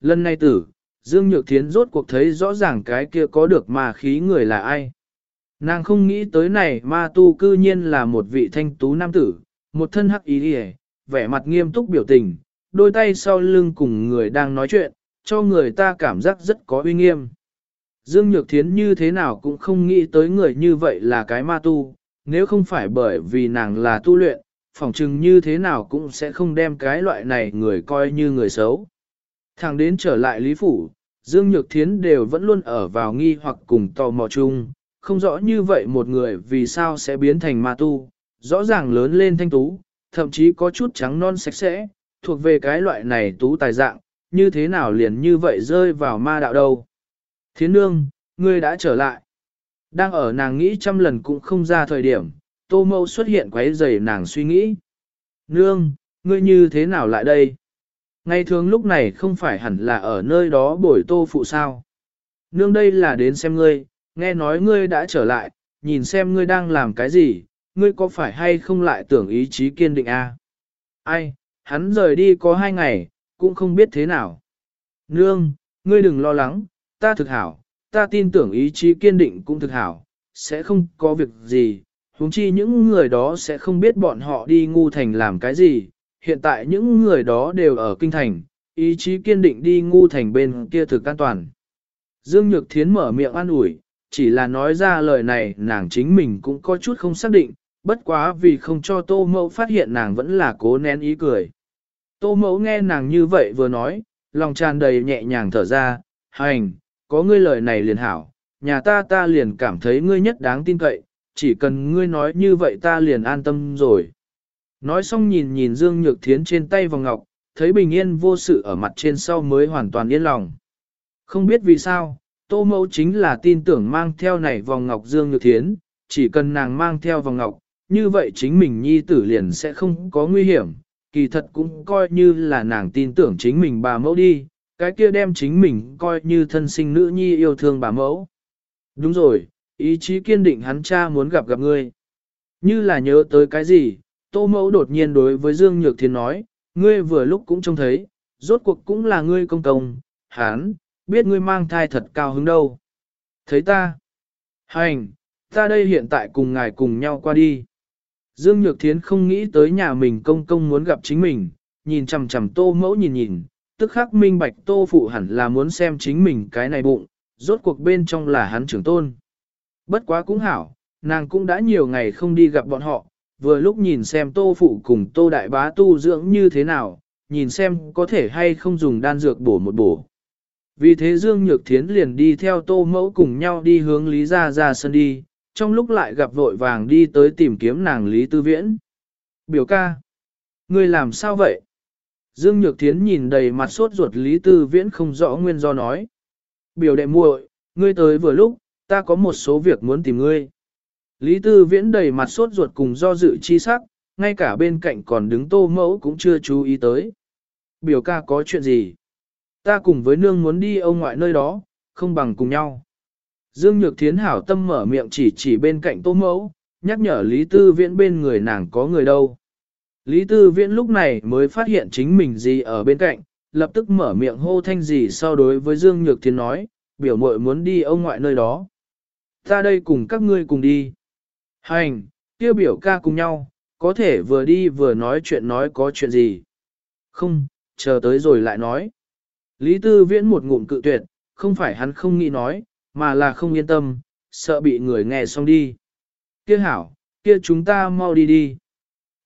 Lần này tử, Dương Nhược Thiến rốt cuộc thấy rõ ràng cái kia có được ma khí người là ai. Nàng không nghĩ tới này ma tu cư nhiên là một vị thanh tú nam tử, một thân hắc ý hề, vẻ mặt nghiêm túc biểu tình, đôi tay sau lưng cùng người đang nói chuyện, cho người ta cảm giác rất có uy nghiêm. Dương Nhược Thiến như thế nào cũng không nghĩ tới người như vậy là cái ma tu, nếu không phải bởi vì nàng là tu luyện, phỏng chừng như thế nào cũng sẽ không đem cái loại này người coi như người xấu. Thẳng đến trở lại Lý Phủ, Dương Nhược Thiến đều vẫn luôn ở vào nghi hoặc cùng tò mò chung, không rõ như vậy một người vì sao sẽ biến thành ma tu, rõ ràng lớn lên thanh tú, thậm chí có chút trắng non sạch sẽ, thuộc về cái loại này tú tài dạng, như thế nào liền như vậy rơi vào ma đạo đâu. Thiến nương, ngươi đã trở lại. Đang ở nàng nghĩ trăm lần cũng không ra thời điểm, tô mâu xuất hiện quấy rầy nàng suy nghĩ. Nương, ngươi như thế nào lại đây? Ngày thường lúc này không phải hẳn là ở nơi đó bổi tô phụ sao. Nương đây là đến xem ngươi, nghe nói ngươi đã trở lại, nhìn xem ngươi đang làm cái gì, ngươi có phải hay không lại tưởng ý chí kiên định a? À? Ai, hắn rời đi có hai ngày, cũng không biết thế nào. Nương, ngươi đừng lo lắng, ta thực hảo, ta tin tưởng ý chí kiên định cũng thực hảo, sẽ không có việc gì, huống chi những người đó sẽ không biết bọn họ đi ngu thành làm cái gì, hiện tại những người đó đều ở kinh thành, ý chí kiên định đi ngu thành bên kia thực an toàn. Dương Nhược Thiến mở miệng an ủi, chỉ là nói ra lời này nàng chính mình cũng có chút không xác định, bất quá vì không cho tô mẫu phát hiện nàng vẫn là cố nén ý cười. Tô mẫu nghe nàng như vậy vừa nói, lòng tràn đầy nhẹ nhàng thở ra, hành, có ngươi lời này liền hảo, nhà ta ta liền cảm thấy ngươi nhất đáng tin cậy, chỉ cần ngươi nói như vậy ta liền an tâm rồi. Nói xong nhìn nhìn Dương Nhược Thiến trên tay vòng ngọc, thấy bình yên vô sự ở mặt trên sau mới hoàn toàn yên lòng. Không biết vì sao, Tô Mẫu chính là tin tưởng mang theo này vòng ngọc Dương Nhược Thiến, chỉ cần nàng mang theo vòng ngọc, như vậy chính mình nhi tử liền sẽ không có nguy hiểm, kỳ thật cũng coi như là nàng tin tưởng chính mình bà mẫu đi, cái kia đem chính mình coi như thân sinh nữ nhi yêu thương bà mẫu. Đúng rồi, ý chí kiên định hắn cha muốn gặp gặp ngươi. Như là nhớ tới cái gì, tô mẫu đột nhiên đối với Dương Nhược Thiên nói, ngươi vừa lúc cũng trông thấy, rốt cuộc cũng là ngươi công công, hắn, biết ngươi mang thai thật cao hứng đâu. Thấy ta? Hành, ta đây hiện tại cùng ngài cùng nhau qua đi. Dương Nhược Thiến không nghĩ tới nhà mình công công muốn gặp chính mình, nhìn chằm chằm tô mẫu nhìn nhìn, tức khắc minh bạch tô phụ hẳn là muốn xem chính mình cái này bụng, rốt cuộc bên trong là hắn trưởng tôn. Bất quá cũng hảo, nàng cũng đã nhiều ngày không đi gặp bọn họ, vừa lúc nhìn xem tô phụ cùng tô đại bá tu dưỡng như thế nào, nhìn xem có thể hay không dùng đan dược bổ một bổ. Vì thế Dương Nhược Thiến liền đi theo tô mẫu cùng nhau đi hướng Lý Gia gia sân đi, trong lúc lại gặp vội vàng đi tới tìm kiếm nàng Lý Tư Viễn. Biểu ca, ngươi làm sao vậy? Dương Nhược Thiến nhìn đầy mặt sốt ruột Lý Tư Viễn không rõ nguyên do nói. Biểu đệ muội, ngươi tới vừa lúc, ta có một số việc muốn tìm ngươi. Lý Tư Viễn đầy mặt sốt ruột cùng do dự chi sắc, ngay cả bên cạnh còn đứng tô mẫu cũng chưa chú ý tới. Biểu ca có chuyện gì? Ta cùng với nương muốn đi ông ngoại nơi đó, không bằng cùng nhau. Dương Nhược Thiến hảo tâm mở miệng chỉ chỉ bên cạnh tô mẫu, nhắc nhở Lý Tư Viễn bên người nàng có người đâu. Lý Tư Viễn lúc này mới phát hiện chính mình gì ở bên cạnh, lập tức mở miệng hô thanh gì so đối với Dương Nhược Thiến nói, biểu muội muốn đi ông ngoại nơi đó. Ta đây cùng các ngươi cùng đi. Hành, kia biểu ca cùng nhau, có thể vừa đi vừa nói chuyện nói có chuyện gì. Không, chờ tới rồi lại nói. Lý Tư Viễn một ngụm cự tuyệt, không phải hắn không nghĩ nói, mà là không yên tâm, sợ bị người nghe xong đi. Kia hảo, kia chúng ta mau đi đi.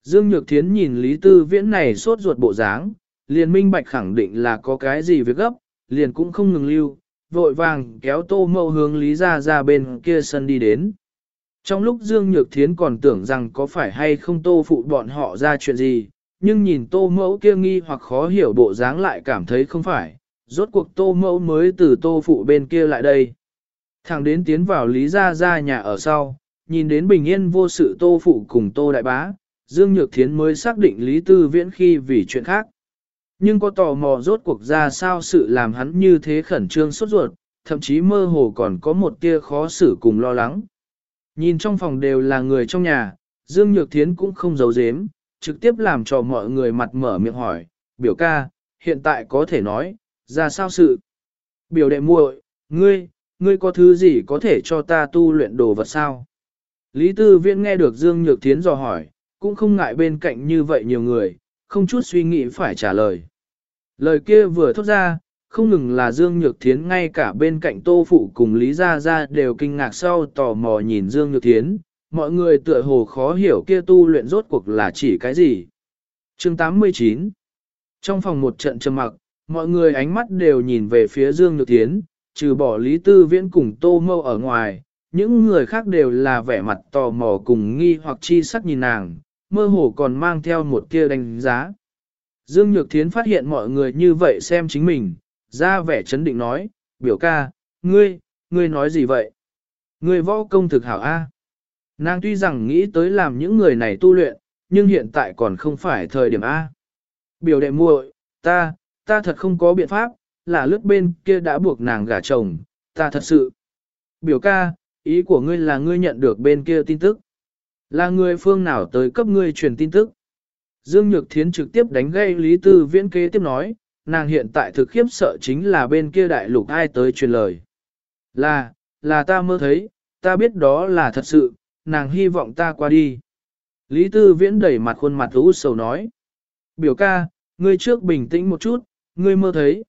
Dương Nhược Thiến nhìn Lý Tư Viễn này sốt ruột bộ dáng, liền minh bạch khẳng định là có cái gì việc gấp, liền cũng không ngừng lưu, vội vàng kéo tô mâu hướng Lý ra ra bên kia sân đi đến. Trong lúc Dương Nhược Thiến còn tưởng rằng có phải hay không tô phụ bọn họ ra chuyện gì, nhưng nhìn tô mẫu kia nghi hoặc khó hiểu bộ dáng lại cảm thấy không phải, rốt cuộc tô mẫu mới từ tô phụ bên kia lại đây. thằng đến tiến vào Lý Gia Gia nhà ở sau, nhìn đến bình yên vô sự tô phụ cùng tô đại bá, Dương Nhược Thiến mới xác định Lý Tư Viễn khi vì chuyện khác. Nhưng có tò mò rốt cuộc ra sao sự làm hắn như thế khẩn trương sốt ruột, thậm chí mơ hồ còn có một tia khó xử cùng lo lắng. Nhìn trong phòng đều là người trong nhà, Dương Nhược Thiến cũng không giấu giếm, trực tiếp làm cho mọi người mặt mở miệng hỏi, biểu ca, hiện tại có thể nói, ra sao sự? Biểu đệ muội, ngươi, ngươi có thứ gì có thể cho ta tu luyện đồ vật sao? Lý Tư Viễn nghe được Dương Nhược Thiến dò hỏi, cũng không ngại bên cạnh như vậy nhiều người, không chút suy nghĩ phải trả lời. Lời kia vừa thốt ra, không ngừng là Dương Nhược Thiến ngay cả bên cạnh Tô Phụ cùng Lý Gia Gia đều kinh ngạc sau tò mò nhìn Dương Nhược Thiến, mọi người tựa hồ khó hiểu kia tu luyện rốt cuộc là chỉ cái gì. Chương 89 Trong phòng một trận trầm mặc, mọi người ánh mắt đều nhìn về phía Dương Nhược Thiến, trừ bỏ Lý Tư Viễn cùng Tô Mâu ở ngoài, những người khác đều là vẻ mặt tò mò cùng nghi hoặc chi sắc nhìn nàng, mơ hồ còn mang theo một tia đánh giá. Dương Nhược Thiến phát hiện mọi người như vậy xem chính mình, ra vẻ chấn định nói, biểu ca, ngươi, ngươi nói gì vậy? Ngươi võ công thực hảo A. Nàng tuy rằng nghĩ tới làm những người này tu luyện, nhưng hiện tại còn không phải thời điểm A. Biểu đệ muội, ta, ta thật không có biện pháp, là lướt bên kia đã buộc nàng gả chồng, ta thật sự. Biểu ca, ý của ngươi là ngươi nhận được bên kia tin tức. Là người phương nào tới cấp ngươi truyền tin tức. Dương Nhược Thiến trực tiếp đánh gây Lý Tư Viễn kế tiếp nói, nàng hiện tại thực khiếp sợ chính là bên kia đại lục ai tới truyền lời. Là, là ta mơ thấy, ta biết đó là thật sự, nàng hy vọng ta qua đi. Lý Tư Viễn đẩy mặt khuôn mặt u sầu nói. Biểu ca, ngươi trước bình tĩnh một chút, ngươi mơ thấy.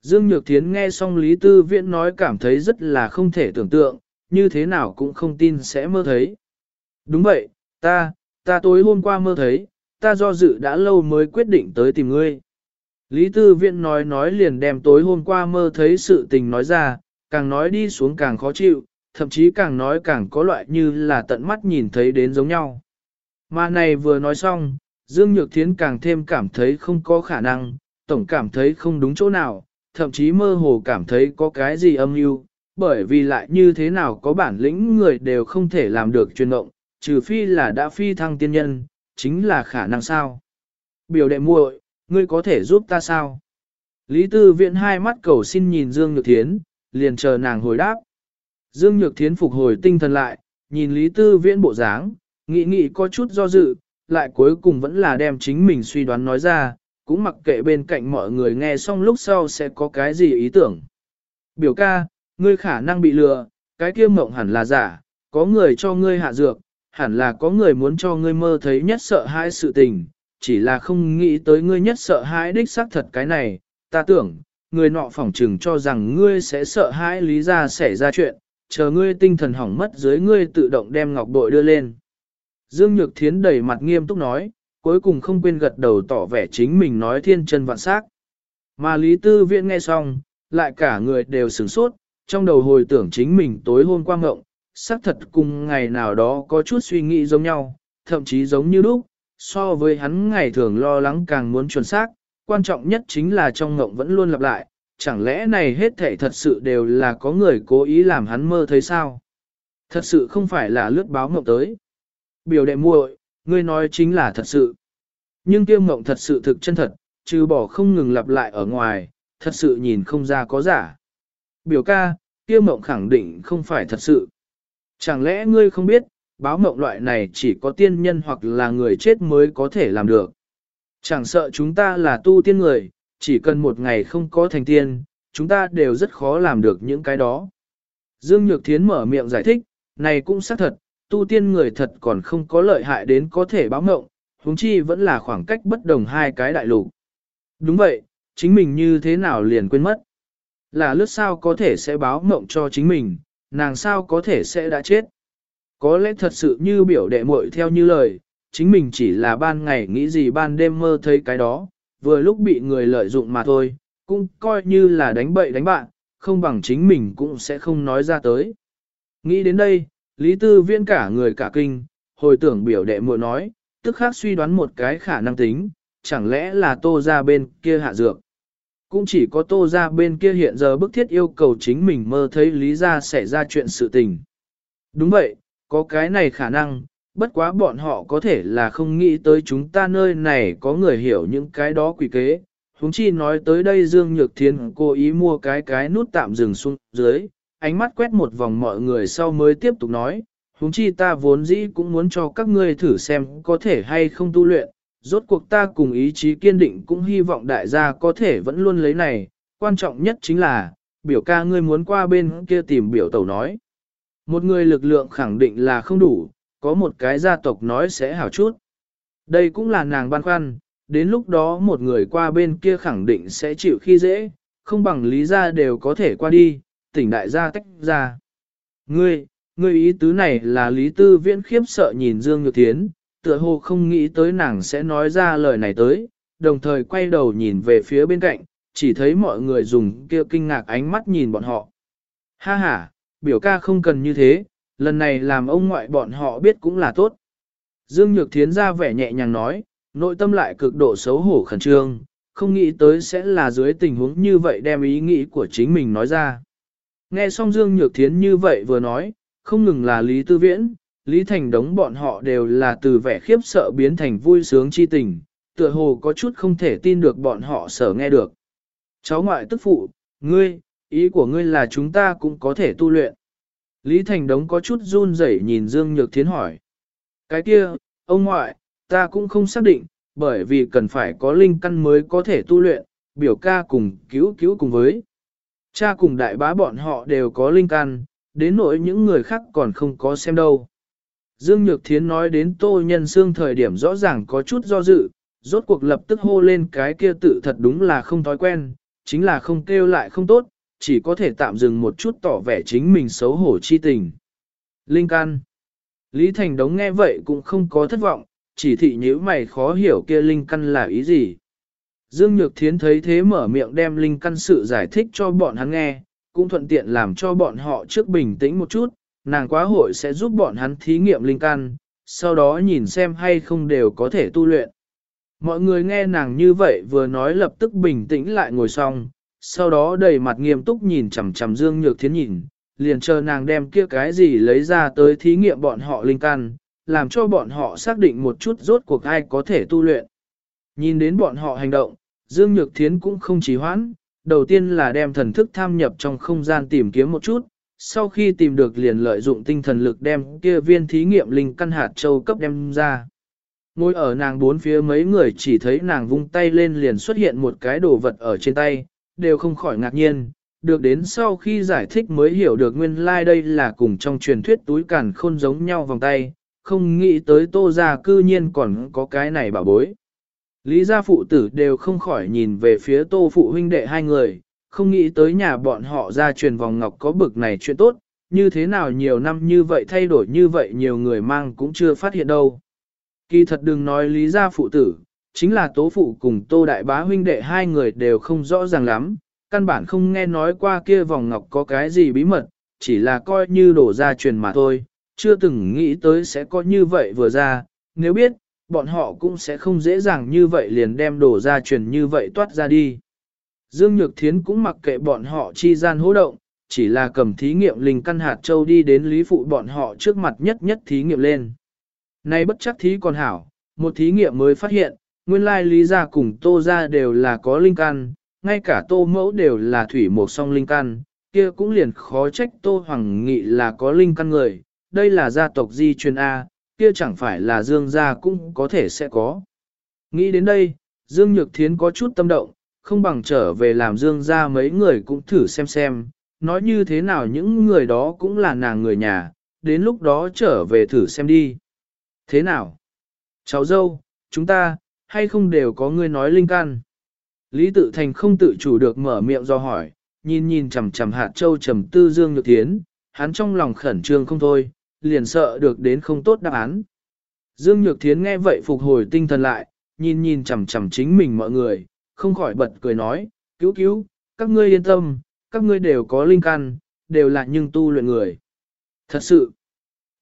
Dương Nhược Thiến nghe xong Lý Tư Viễn nói cảm thấy rất là không thể tưởng tượng, như thế nào cũng không tin sẽ mơ thấy. Đúng vậy, ta, ta tối hôm qua mơ thấy, ta do dự đã lâu mới quyết định tới tìm ngươi. Lý Tư Viễn nói nói liền đem tối hôm qua mơ thấy sự tình nói ra, càng nói đi xuống càng khó chịu, thậm chí càng nói càng có loại như là tận mắt nhìn thấy đến giống nhau. Mà này vừa nói xong, Dương Nhược Thiến càng thêm cảm thấy không có khả năng, tổng cảm thấy không đúng chỗ nào, thậm chí mơ hồ cảm thấy có cái gì âm mưu, bởi vì lại như thế nào có bản lĩnh người đều không thể làm được truyền động, trừ phi là đã phi thăng tiên nhân, chính là khả năng sao. Biểu đệ muội, ngươi có thể giúp ta sao? Lý Tư Viễn hai mắt cầu xin nhìn Dương Nhược Thiến, liền chờ nàng hồi đáp. Dương Nhược Thiến phục hồi tinh thần lại, nhìn Lý Tư Viễn bộ dáng, nghĩ nghĩ có chút do dự, lại cuối cùng vẫn là đem chính mình suy đoán nói ra, cũng mặc kệ bên cạnh mọi người nghe xong lúc sau sẽ có cái gì ý tưởng. Biểu ca, ngươi khả năng bị lừa, cái kia mộng hẳn là giả, có người cho ngươi hạ dược, hẳn là có người muốn cho ngươi mơ thấy nhất sợ hãi sự tình, chỉ là không nghĩ tới ngươi nhất sợ hãi đích xác thật cái này, ta tưởng, người nọ phỏng trừng cho rằng ngươi sẽ sợ hãi lý ra xảy ra chuyện, chờ ngươi tinh thần hỏng mất dưới ngươi tự động đem ngọc bội đưa lên. Dương Nhược Thiến đầy mặt nghiêm túc nói, cuối cùng không quên gật đầu tỏ vẻ chính mình nói thiên chân vạn sắc. Mà Lý Tư Viễn nghe xong, lại cả người đều sửng sốt, trong đầu hồi tưởng chính mình tối hôm qua ngộng, xác thật cùng ngày nào đó có chút suy nghĩ giống nhau, thậm chí giống như lúc, so với hắn ngày thường lo lắng càng muốn chuẩn xác, quan trọng nhất chính là trong ngộng vẫn luôn lặp lại, chẳng lẽ này hết thảy thật sự đều là có người cố ý làm hắn mơ thấy sao? Thật sự không phải là lướt báo ngộng tới. Biểu đệ muội, ngươi nói chính là thật sự. Nhưng kia ngộng thật sự thực chân thật, trừ bỏ không ngừng lặp lại ở ngoài, thật sự nhìn không ra có giả. Biểu ca, kia mộng khẳng định không phải thật sự. Chẳng lẽ ngươi không biết, báo mộng loại này chỉ có tiên nhân hoặc là người chết mới có thể làm được. Chẳng sợ chúng ta là tu tiên người, chỉ cần một ngày không có thành tiên, chúng ta đều rất khó làm được những cái đó. Dương Nhược Thiến mở miệng giải thích, này cũng xác thật, tu tiên người thật còn không có lợi hại đến có thể báo mộng, huống chi vẫn là khoảng cách bất đồng hai cái đại lục. Đúng vậy, chính mình như thế nào liền quên mất. Là lướt sao có thể sẽ báo mộng cho chính mình, nàng sao có thể sẽ đã chết. Có lẽ thật sự như biểu đệ muội theo như lời, chính mình chỉ là ban ngày nghĩ gì ban đêm mơ thấy cái đó, vừa lúc bị người lợi dụng mà thôi, cũng coi như là đánh bậy đánh bạn, không bằng chính mình cũng sẽ không nói ra tới. Nghĩ đến đây, Lý Tư Viễn cả người cả kinh, hồi tưởng biểu đệ muội nói, tức khác suy đoán một cái khả năng tính, chẳng lẽ là tô ra bên kia hạ dược. Cũng chỉ có tô ra bên kia hiện giờ bức thiết yêu cầu chính mình mơ thấy lý ra xảy ra chuyện sự tình. Đúng vậy, có cái này khả năng, bất quá bọn họ có thể là không nghĩ tới chúng ta nơi này có người hiểu những cái đó quỷ kế. Húng chi nói tới đây Dương Nhược Thiên cố ý mua cái cái nút tạm dừng xuống dưới, ánh mắt quét một vòng mọi người sau mới tiếp tục nói, húng chi ta vốn dĩ cũng muốn cho các ngươi thử xem có thể hay không tu luyện, rốt cuộc ta cùng ý chí kiên định cũng hy vọng đại gia có thể vẫn luôn lấy này, quan trọng nhất chính là, biểu ca ngươi muốn qua bên kia tìm biểu tẩu nói. Một người lực lượng khẳng định là không đủ, có một cái gia tộc nói sẽ hảo chút. Đây cũng là nàng băn khoăn, đến lúc đó một người qua bên kia khẳng định sẽ chịu khi dễ, không bằng lý gia đều có thể qua đi, tỉnh đại gia tách ra. Ngươi, ngươi ý tứ này là lý tư viễn khiếp sợ nhìn Dương Nhược Thiến, tựa hồ không nghĩ tới nàng sẽ nói ra lời này tới, đồng thời quay đầu nhìn về phía bên cạnh, chỉ thấy mọi người dùng kia kinh ngạc ánh mắt nhìn bọn họ. Ha ha, biểu ca không cần như thế, lần này làm ông ngoại bọn họ biết cũng là tốt. Dương Nhược Thiến ra vẻ nhẹ nhàng nói, nội tâm lại cực độ xấu hổ khẩn trương, không nghĩ tới sẽ là dưới tình huống như vậy đem ý nghĩ của chính mình nói ra. Nghe xong Dương Nhược Thiến như vậy vừa nói, không ngừng là Lý Tư Viễn, Lý Thành đống bọn họ đều là từ vẻ khiếp sợ biến thành vui sướng chi tình, tựa hồ có chút không thể tin được bọn họ sở nghe được. Cháu ngoại tức phụ, ngươi, ý của ngươi là chúng ta cũng có thể tu luyện. Lý Thành Đống có chút run rẩy nhìn Dương Nhược Thiến hỏi. Cái kia, ông ngoại, ta cũng không xác định, bởi vì cần phải có linh căn mới có thể tu luyện, biểu ca cùng cứu cứu cùng với. Cha cùng đại bá bọn họ đều có linh căn, đến nỗi những người khác còn không có xem đâu. Dương Nhược Thiến nói đến Tô Nhân Sương thời điểm rõ ràng có chút do dự, rốt cuộc lập tức hô lên cái kia tự thật đúng là không thói quen, chính là không kêu lại không tốt, chỉ có thể tạm dừng một chút tỏ vẻ chính mình xấu hổ chi tình. Linh căn Lý Thành Đống nghe vậy cũng không có thất vọng, chỉ thị nhữ mày khó hiểu kia linh căn là ý gì. Dương Nhược Thiến thấy thế mở miệng đem linh căn sự giải thích cho bọn hắn nghe, cũng thuận tiện làm cho bọn họ trước bình tĩnh một chút, nàng quá hội sẽ giúp bọn hắn thí nghiệm linh căn, sau đó nhìn xem hay không đều có thể tu luyện. Mọi người nghe nàng như vậy vừa nói lập tức bình tĩnh lại ngồi xong, sau đó đầy mặt nghiêm túc nhìn chằm chằm Dương Nhược Thiến nhìn, liền chờ nàng đem kia cái gì lấy ra tới thí nghiệm bọn họ linh căn, làm cho bọn họ xác định một chút rốt cuộc ai có thể tu luyện. Nhìn đến bọn họ hành động, Dương Nhược Thiến cũng không trì hoãn, đầu tiên là đem thần thức tham nhập trong không gian tìm kiếm một chút, sau khi tìm được liền lợi dụng tinh thần lực đem kia viên thí nghiệm linh căn hạt châu cấp đem ra. Ngồi ở nàng bốn phía mấy người chỉ thấy nàng vung tay lên liền xuất hiện một cái đồ vật ở trên tay, đều không khỏi ngạc nhiên, được đến sau khi giải thích mới hiểu được nguyên lai like đây là cùng trong truyền thuyết túi cản khôn giống nhau vòng tay, không nghĩ tới tô gia cư nhiên còn có cái này bảo bối. Lý gia phụ tử đều không khỏi nhìn về phía tô phụ huynh đệ hai người, không nghĩ tới nhà bọn họ ra truyền vòng ngọc có bực này chuyện tốt, như thế nào nhiều năm như vậy thay đổi như vậy nhiều người mang cũng chưa phát hiện đâu. Kỳ thật đừng nói lý gia phụ tử, chính là tố phụ cùng tô đại bá huynh đệ hai người đều không rõ ràng lắm, căn bản không nghe nói qua kia vòng ngọc có cái gì bí mật, chỉ là coi như đổ ra truyền mà thôi, chưa từng nghĩ tới sẽ có như vậy vừa ra, nếu biết, bọn họ cũng sẽ không dễ dàng như vậy liền đem đổ ra truyền như vậy toát ra đi. Dương Nhược Thiến cũng mặc kệ bọn họ chi gian hỗ động, chỉ là cầm thí nghiệm linh căn hạt châu đi đến lý phụ bọn họ trước mặt nhất nhất thí nghiệm lên. Nay bất chắc thí còn hảo, một thí nghiệm mới phát hiện, nguyên lai lý gia cùng tô gia đều là có linh căn, ngay cả tô mẫu đều là thủy một song linh căn, kia cũng liền khó trách tô hoàng nghị là có linh căn người, đây là gia tộc di truyền A, kia chẳng phải là dương gia cũng có thể sẽ có. Nghĩ đến đây, dương nhược thiến có chút tâm động, không bằng trở về làm dương gia mấy người cũng thử xem xem, nói như thế nào những người đó cũng là nàng người nhà, đến lúc đó trở về thử xem đi. Thế nào? Cháu dâu, chúng ta, hay không đều có người nói linh căn? Lý tự thành không tự chủ được mở miệng do hỏi, nhìn nhìn chằm chằm hạt châu trầm tư dương nhược Thiến, hắn trong lòng khẩn trương không thôi, liền sợ được đến không tốt đáp án. Dương Nhược Thiến nghe vậy phục hồi tinh thần lại, nhìn nhìn chằm chằm chính mình mọi người, không khỏi bật cười nói, cứu cứu, các ngươi yên tâm, các ngươi đều có linh căn, đều là nhưng tu luyện người. Thật sự,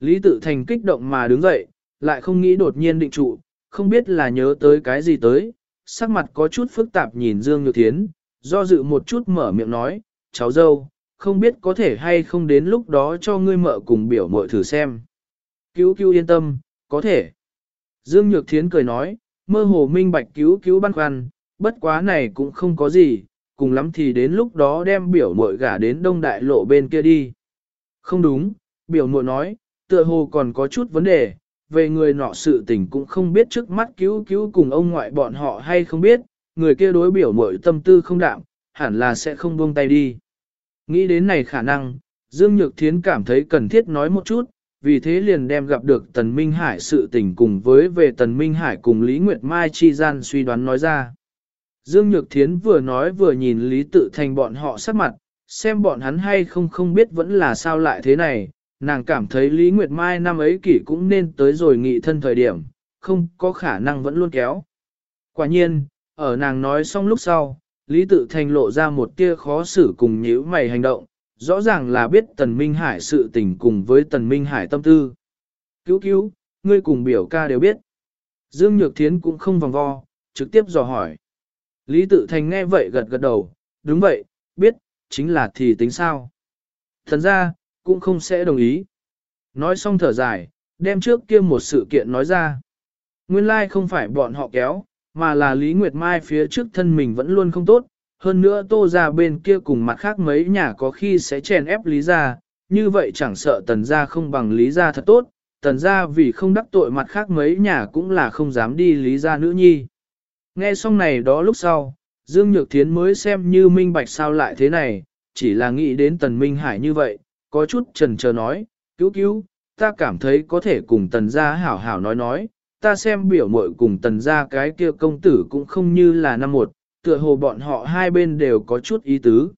Lý Tự Thành kích động mà đứng dậy, lại không nghĩ đột nhiên định trụ, không biết là nhớ tới cái gì tới, sắc mặt có chút phức tạp nhìn Dương Nhược Thiến, do dự một chút mở miệng nói, cháu dâu, không biết có thể hay không đến lúc đó cho ngươi mợ cùng biểu mội thử xem. Cứu cứu yên tâm, có thể. Dương Nhược Thiến cười nói, mơ hồ minh bạch cứu cứu băn khoăn, bất quá này cũng không có gì, cùng lắm thì đến lúc đó đem biểu mội gả đến đông đại lộ bên kia đi. Không đúng, biểu mội nói, tựa hồ còn có chút vấn đề, về người nọ sự tình cũng không biết trước mắt cứu cứu cùng ông ngoại bọn họ hay không biết, người kia đối biểu mội tâm tư không đạm, hẳn là sẽ không buông tay đi. Nghĩ đến này khả năng, Dương Nhược Thiến cảm thấy cần thiết nói một chút, vì thế liền đem gặp được Tần Minh Hải sự tình cùng với về Tần Minh Hải cùng Lý Nguyệt Mai chi gian suy đoán nói ra. Dương Nhược Thiến vừa nói vừa nhìn Lý Tự Thành bọn họ sắc mặt, xem bọn hắn hay không không biết vẫn là sao lại thế này, nàng cảm thấy Lý Nguyệt Mai năm ấy kỷ cũng nên tới rồi nghị thân thời điểm, không có khả năng vẫn luôn kéo. Quả nhiên, ở nàng nói xong lúc sau, Lý Tự Thành lộ ra một tia khó xử cùng nhíu mày hành động, rõ ràng là biết Tần Minh Hải sự tình cùng với Tần Minh Hải tâm tư. Cứu cứu, ngươi cùng biểu ca đều biết. Dương Nhược Thiến cũng không vòng vo, trực tiếp dò hỏi. Lý Tự Thành nghe vậy gật gật đầu, đúng vậy, biết, chính là thì tính sao. Thần ra, cũng không sẽ đồng ý. Nói xong thở dài, đem trước kia một sự kiện nói ra. Nguyên lai like không phải bọn họ kéo, mà là Lý Nguyệt Mai phía trước thân mình vẫn luôn không tốt, hơn nữa tô ra bên kia cùng mặt khác mấy nhà có khi sẽ chèn ép Lý ra, như vậy chẳng sợ tần gia không bằng Lý ra thật tốt, tần gia vì không đắc tội mặt khác mấy nhà cũng là không dám đi Lý ra nữ nhi. Nghe xong này đó lúc sau, Dương Nhược Thiến mới xem như minh bạch sao lại thế này, chỉ là nghĩ đến tần Minh Hải như vậy, có chút trần chờ nói, cứu cứu, ta cảm thấy có thể cùng tần gia hảo hảo nói nói, ta xem biểu mội cùng tần gia cái kia công tử cũng không như là năm một, tựa hồ bọn họ hai bên đều có chút ý tứ.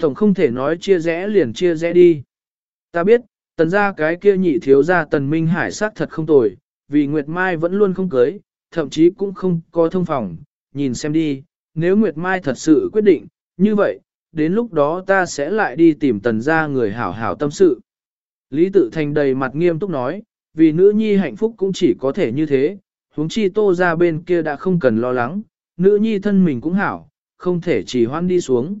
Tổng không thể nói chia rẽ liền chia rẽ đi. Ta biết, tần gia cái kia nhị thiếu gia tần minh hải sát thật không tồi, vì Nguyệt Mai vẫn luôn không cưới, thậm chí cũng không có thông phòng, nhìn xem đi, nếu Nguyệt Mai thật sự quyết định, như vậy, đến lúc đó ta sẽ lại đi tìm tần gia người hảo hảo tâm sự. Lý tự thành đầy mặt nghiêm túc nói, vì nữ nhi hạnh phúc cũng chỉ có thể như thế, huống chi tô ra bên kia đã không cần lo lắng, nữ nhi thân mình cũng hảo, không thể chỉ hoan đi xuống.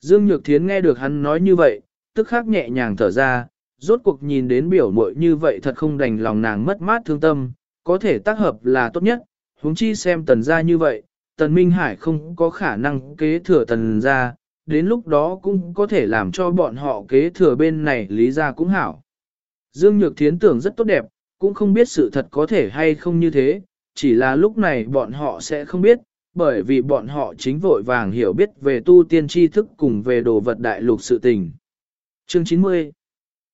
Dương Nhược Thiến nghe được hắn nói như vậy, tức khắc nhẹ nhàng thở ra, rốt cuộc nhìn đến biểu muội như vậy thật không đành lòng nàng mất mát thương tâm, có thể tác hợp là tốt nhất, huống chi xem tần gia như vậy, tần Minh Hải không có khả năng kế thừa tần gia, đến lúc đó cũng có thể làm cho bọn họ kế thừa bên này lý gia cũng hảo. Dương Nhược Thiến tưởng rất tốt đẹp, cũng không biết sự thật có thể hay không như thế, chỉ là lúc này bọn họ sẽ không biết, bởi vì bọn họ chính vội vàng hiểu biết về tu tiên tri thức cùng về đồ vật đại lục sự tình. Chương 90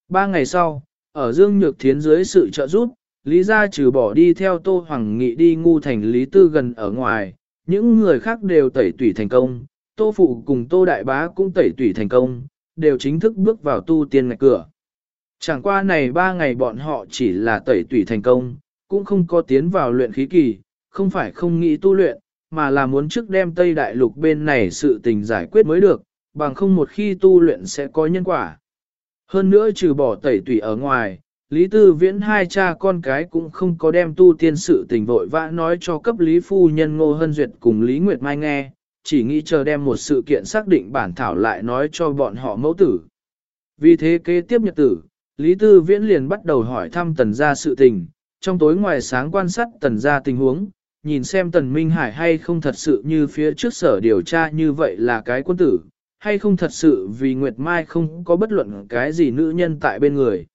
Ba ngày sau, ở Dương Nhược Thiến dưới sự trợ giúp, Lý Gia trừ bỏ đi theo Tô Hoàng Nghị đi ngu thành Lý Tư gần ở ngoài, những người khác đều tẩy tủy thành công, Tô Phụ cùng Tô Đại Bá cũng tẩy tủy thành công, đều chính thức bước vào tu tiên ngạch cửa. Chẳng qua này ba ngày bọn họ chỉ là tẩy tủy thành công, cũng không có tiến vào luyện khí kỳ, không phải không nghĩ tu luyện, mà là muốn trước đem Tây Đại Lục bên này sự tình giải quyết mới được, bằng không một khi tu luyện sẽ có nhân quả. Hơn nữa trừ bỏ tẩy tủy ở ngoài, Lý Tư Viễn hai cha con cái cũng không có đem tu tiên sự tình vội vã nói cho cấp Lý Phu Nhân Ngô Hân Duyệt cùng Lý Nguyệt Mai nghe, chỉ nghĩ chờ đem một sự kiện xác định bản thảo lại nói cho bọn họ mẫu tử. Vì thế kế tiếp nhật tử, Lý Tư Viễn liền bắt đầu hỏi thăm tần gia sự tình, trong tối ngoài sáng quan sát tần gia tình huống, nhìn xem tần Minh Hải hay không thật sự như phía trước sở điều tra như vậy là cái quân tử, hay không thật sự vì Nguyệt Mai không có bất luận cái gì nữ nhân tại bên người.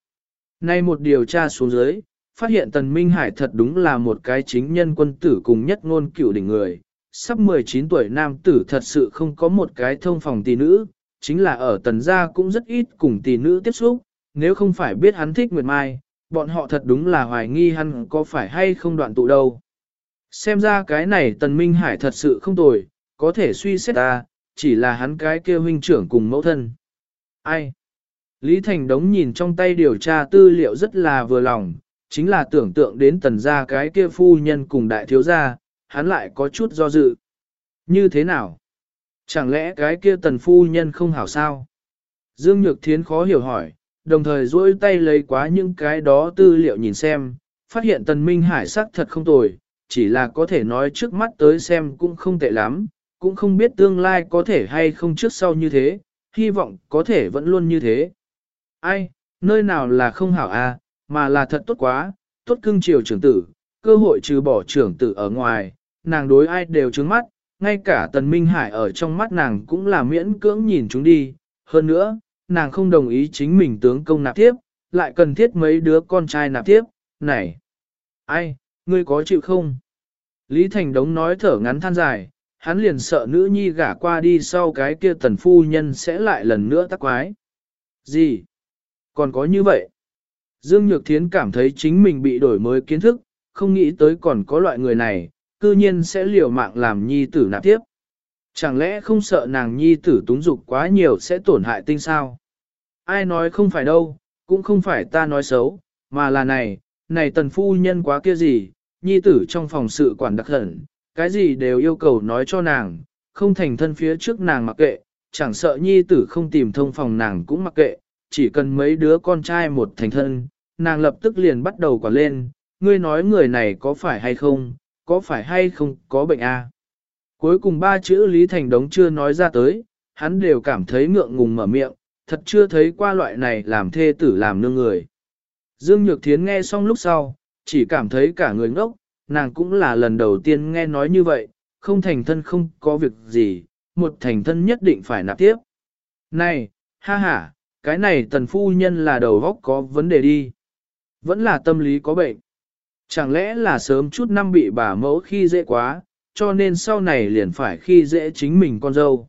Nay một điều tra xuống dưới, phát hiện tần Minh Hải thật đúng là một cái chính nhân quân tử cùng nhất ngôn cựu đỉnh người, sắp 19 tuổi nam tử thật sự không có một cái thông phòng tỷ nữ, chính là ở tần gia cũng rất ít cùng tỷ nữ tiếp xúc, nếu không phải biết hắn thích Nguyệt Mai, bọn họ thật đúng là hoài nghi hắn có phải hay không đoạn tụ đâu. Xem ra cái này Tần Minh Hải thật sự không tồi, có thể suy xét ta, chỉ là hắn cái kia huynh trưởng cùng mẫu thân. Ai? Lý Thành Đống nhìn trong tay điều tra tư liệu rất là vừa lòng, chính là tưởng tượng đến tần gia cái kia phu nhân cùng đại thiếu gia, hắn lại có chút do dự. Như thế nào? Chẳng lẽ cái kia tần phu nhân không hảo sao? Dương Nhược Thiến khó hiểu hỏi, đồng thời duỗi tay lấy quá những cái đó tư liệu nhìn xem, phát hiện tần minh hải sắc thật không tồi, chỉ là có thể nói trước mắt tới xem cũng không tệ lắm, cũng không biết tương lai có thể hay không trước sau như thế, hy vọng có thể vẫn luôn như thế. Ai, nơi nào là không hảo à, mà là thật tốt quá, tốt cưng chiều trưởng tử, cơ hội trừ bỏ trưởng tử ở ngoài, nàng đối ai đều trướng mắt, ngay cả tần minh hải ở trong mắt nàng cũng là miễn cưỡng nhìn chúng đi, hơn nữa, nàng không đồng ý chính mình tướng công nạp tiếp, lại cần thiết mấy đứa con trai nạp tiếp, này, ai, ngươi có chịu không? Lý Thành Đống nói thở ngắn than dài, hắn liền sợ nữ nhi gả qua đi sau cái kia tần phu nhân sẽ lại lần nữa tắc quái. Gì? Còn có như vậy? Dương Nhược Thiến cảm thấy chính mình bị đổi mới kiến thức, không nghĩ tới còn có loại người này, cư nhiên sẽ liều mạng làm nhi tử nạp tiếp. Chẳng lẽ không sợ nàng nhi tử túng dục quá nhiều sẽ tổn hại tinh sao? Ai nói không phải đâu, cũng không phải ta nói xấu, mà là này, này tần phu nhân quá kia gì, nhi tử trong phòng sự quản đặc hẩn, cái gì đều yêu cầu nói cho nàng, không thành thân phía trước nàng mặc kệ, chẳng sợ nhi tử không tìm thông phòng nàng cũng mặc kệ, chỉ cần mấy đứa con trai một thành thân, nàng lập tức liền bắt đầu quản lên, ngươi nói người này có phải hay không, có phải hay không có bệnh a? À? Cuối cùng ba chữ Lý Thành Đống chưa nói ra tới, hắn đều cảm thấy ngượng ngùng mở miệng, thật chưa thấy qua loại này làm thê tử làm nương người. Dương Nhược Thiến nghe xong lúc sau, chỉ cảm thấy cả người ngốc, nàng cũng là lần đầu tiên nghe nói như vậy, không thành thân không có việc gì, một thành thân nhất định phải nạp tiếp. Này, ha ha, cái này tần phu nhân là đầu góc có vấn đề đi. Vẫn là tâm lý có bệnh. Chẳng lẽ là sớm chút năm bị bà mẫu khi dễ quá, cho nên sau này liền phải khi dễ chính mình con dâu.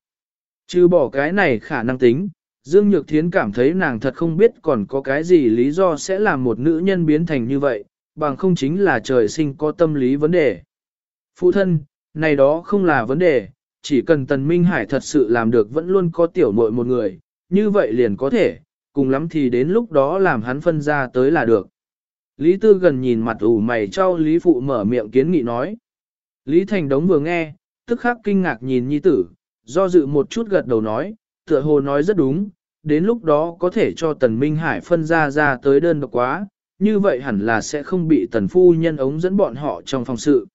Chứ bỏ cái này khả năng tính, Dương Nhược Thiến cảm thấy nàng thật không biết còn có cái gì lý do sẽ làm một nữ nhân biến thành như vậy, bằng không chính là trời sinh có tâm lý vấn đề. Phụ thân, này đó không là vấn đề, chỉ cần Tần Minh Hải thật sự làm được vẫn luôn có tiểu muội một người, như vậy liền có thể, cùng lắm thì đến lúc đó làm hắn phân ra tới là được. Lý Tư gần nhìn mặt ủ mày cho Lý Phụ mở miệng kiến nghị nói. Lý Thành Đống vừa nghe, tức khắc kinh ngạc nhìn nhi tử, do dự một chút gật đầu nói, tựa hồ nói rất đúng, đến lúc đó có thể cho Tần Minh Hải phân ra ra tới đơn độc quá, như vậy hẳn là sẽ không bị Tần Phu Nhân ống dẫn bọn họ trong phòng sự.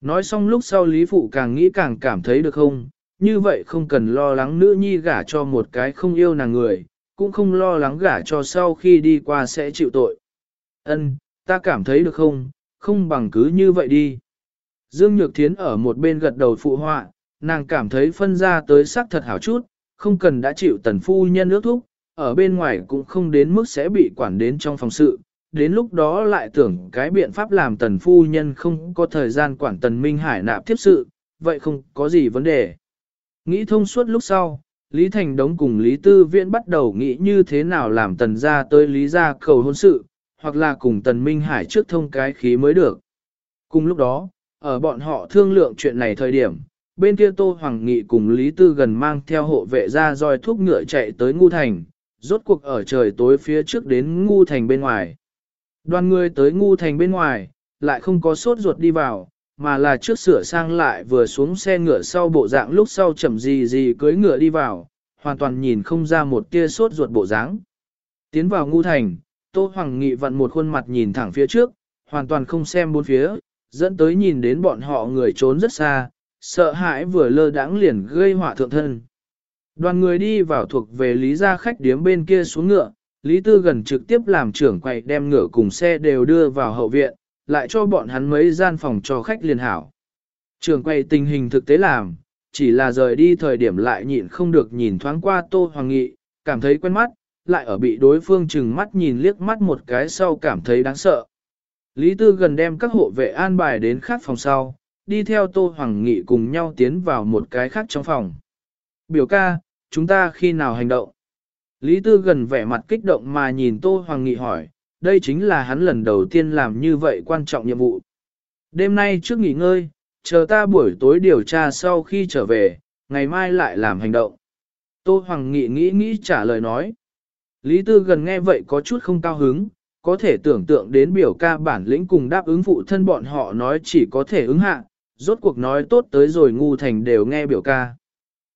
Nói xong lúc sau Lý Phụ càng nghĩ càng cảm thấy được không, như vậy không cần lo lắng nữ nhi gả cho một cái không yêu nàng người, cũng không lo lắng gả cho sau khi đi qua sẽ chịu tội. Ân, ta cảm thấy được không, không bằng cứ như vậy đi. Dương Nhược Thiến ở một bên gật đầu phụ họa, nàng cảm thấy phân ra tới sắc thật hảo chút, không cần đã chịu tần phu nhân ước thúc, ở bên ngoài cũng không đến mức sẽ bị quản đến trong phòng sự. Đến lúc đó lại tưởng cái biện pháp làm tần phu nhân không có thời gian quản tần Minh Hải nạp tiếp sự, vậy không có gì vấn đề. Nghĩ thông suốt lúc sau, Lý Thành Đống cùng Lý Tư Viễn bắt đầu nghĩ như thế nào làm tần ra tới Lý gia cầu hôn sự, hoặc là cùng tần Minh Hải trước thông cái khí mới được. Cùng lúc đó, ở bọn họ thương lượng chuyện này thời điểm, bên kia Tô Hoàng Nghị cùng Lý Tư gần mang theo hộ vệ ra roi thuốc ngựa chạy tới Ngu Thành, rốt cuộc ở trời tối phía trước đến Ngu Thành bên ngoài. Đoàn người tới Ngu Thành bên ngoài, lại không có sốt ruột đi vào, mà là trước sửa sang lại vừa xuống xe ngựa sau bộ dạng lúc sau chậm gì gì cưới ngựa đi vào, hoàn toàn nhìn không ra một tia sốt ruột bộ dáng. Tiến vào Ngu Thành, Tô Hoàng Nghị vặn một khuôn mặt nhìn thẳng phía trước, hoàn toàn không xem bốn phía, dẫn tới nhìn đến bọn họ người trốn rất xa, sợ hãi vừa lơ đãng liền gây họa thượng thân. Đoàn người đi vào thuộc về Lý gia khách điếm bên kia xuống ngựa, Lý Tư gần trực tiếp làm trưởng quầy đem ngựa cùng xe đều đưa vào hậu viện, lại cho bọn hắn mấy gian phòng cho khách liền hảo. Trưởng quầy tình hình thực tế làm, chỉ là rời đi thời điểm lại nhịn không được nhìn thoáng qua Tô Hoàng Nghị, cảm thấy quen mắt, lại ở bị đối phương chừng mắt nhìn liếc mắt một cái sau cảm thấy đáng sợ. Lý Tư gần đem các hộ vệ an bài đến khác phòng sau, đi theo Tô Hoàng Nghị cùng nhau tiến vào một cái khác trong phòng. Biểu ca, chúng ta khi nào hành động? Lý Tư gần vẻ mặt kích động mà nhìn Tô Hoàng Nghị hỏi, đây chính là hắn lần đầu tiên làm như vậy quan trọng nhiệm vụ. Đêm nay trước nghỉ ngơi, chờ ta buổi tối điều tra sau khi trở về, ngày mai lại làm hành động. Tô Hoàng Nghị nghĩ nghĩ trả lời nói. Lý Tư gần nghe vậy có chút không cao hứng, có thể tưởng tượng đến biểu ca bản lĩnh cùng đáp ứng phụ thân bọn họ nói chỉ có thể ứng hạ, rốt cuộc nói tốt tới rồi ngu thành đều nghe biểu ca.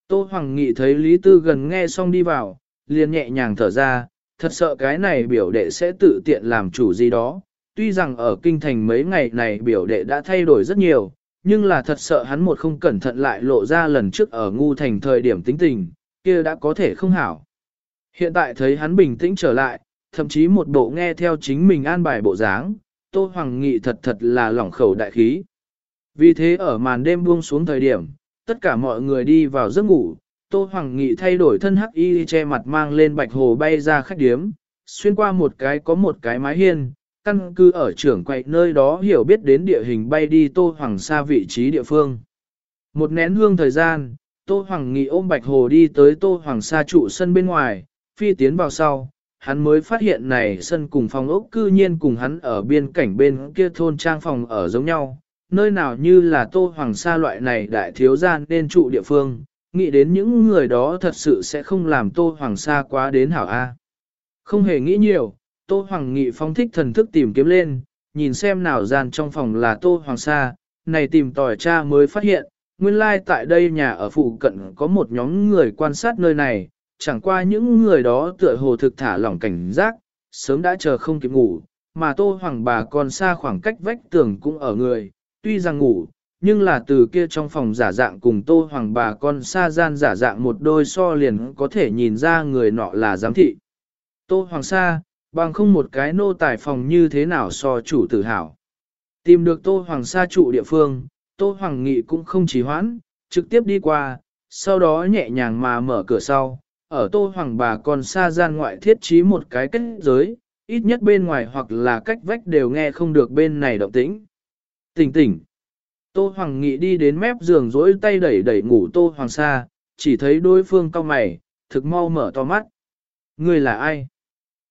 Tô Hoàng Nghị thấy Lý Tư gần nghe xong đi vào, liền nhẹ nhàng thở ra, thật sợ cái này biểu đệ sẽ tự tiện làm chủ gì đó. Tuy rằng ở kinh thành mấy ngày này biểu đệ đã thay đổi rất nhiều, nhưng là thật sợ hắn một không cẩn thận lại lộ ra lần trước ở ngu thành thời điểm tính tình, kia đã có thể không hảo. Hiện tại thấy hắn bình tĩnh trở lại, thậm chí một bộ nghe theo chính mình an bài bộ dáng, Tô Hoàng Nghị thật thật là lỏng khẩu đại khí. Vì thế ở màn đêm buông xuống thời điểm, tất cả mọi người đi vào giấc ngủ, Tô Hoàng Nghị thay đổi thân hắc y che mặt mang lên bạch hồ bay ra khách điếm, xuyên qua một cái có một cái mái hiên, căn cứ ở trưởng quậy nơi đó hiểu biết đến địa hình bay đi Tô Hoàng xa vị trí địa phương. Một nén hương thời gian, Tô Hoàng Nghị ôm Bạch Hồ đi tới Tô Hoàng Sa trụ sân bên ngoài, phi tiến vào sau, hắn mới phát hiện này sân cùng phòng ốc cư nhiên cùng hắn ở biên cảnh bên kia thôn trang phòng ở giống nhau, nơi nào như là Tô Hoàng Sa loại này đại thiếu gia nên trụ địa phương, nghĩ đến những người đó thật sự sẽ không làm Tô Hoàng Sa quá đến hảo A. Không hề nghĩ nhiều, Tô Hoàng Nghị phóng thích thần thức tìm kiếm lên, nhìn xem nào gian trong phòng là Tô Hoàng Sa, này tìm tòi cha mới phát hiện, nguyên lai tại đây nhà ở phụ cận có một nhóm người quan sát nơi này, chẳng qua những người đó tựa hồ thực thả lỏng cảnh giác, sớm đã chờ không kịp ngủ, mà Tô Hoàng bà còn xa khoảng cách vách tường cũng ở người, tuy rằng ngủ, nhưng là từ kia trong phòng giả dạng cùng Tô Hoàng bà con xa gian giả dạng một đôi so liền có thể nhìn ra người nọ là giám thị. Tô Hoàng Sa, bằng không một cái nô tài phòng như thế nào so chủ tử hảo. Tìm được Tô Hoàng Sa trụ địa phương, Tô Hoàng Nghị cũng không trì hoãn, trực tiếp đi qua, sau đó nhẹ nhàng mà mở cửa sau, ở Tô Hoàng bà còn xa gian ngoại thiết trí một cái kết giới, ít nhất bên ngoài hoặc là cách vách đều nghe không được bên này động tĩnh. Tỉnh tỉnh. Tô Hoàng Nghị đi đến mép giường dối tay đẩy đẩy ngủ Tô Hoàng Sa, chỉ thấy đối phương cau mày, thực mau mở to mắt. Người là ai?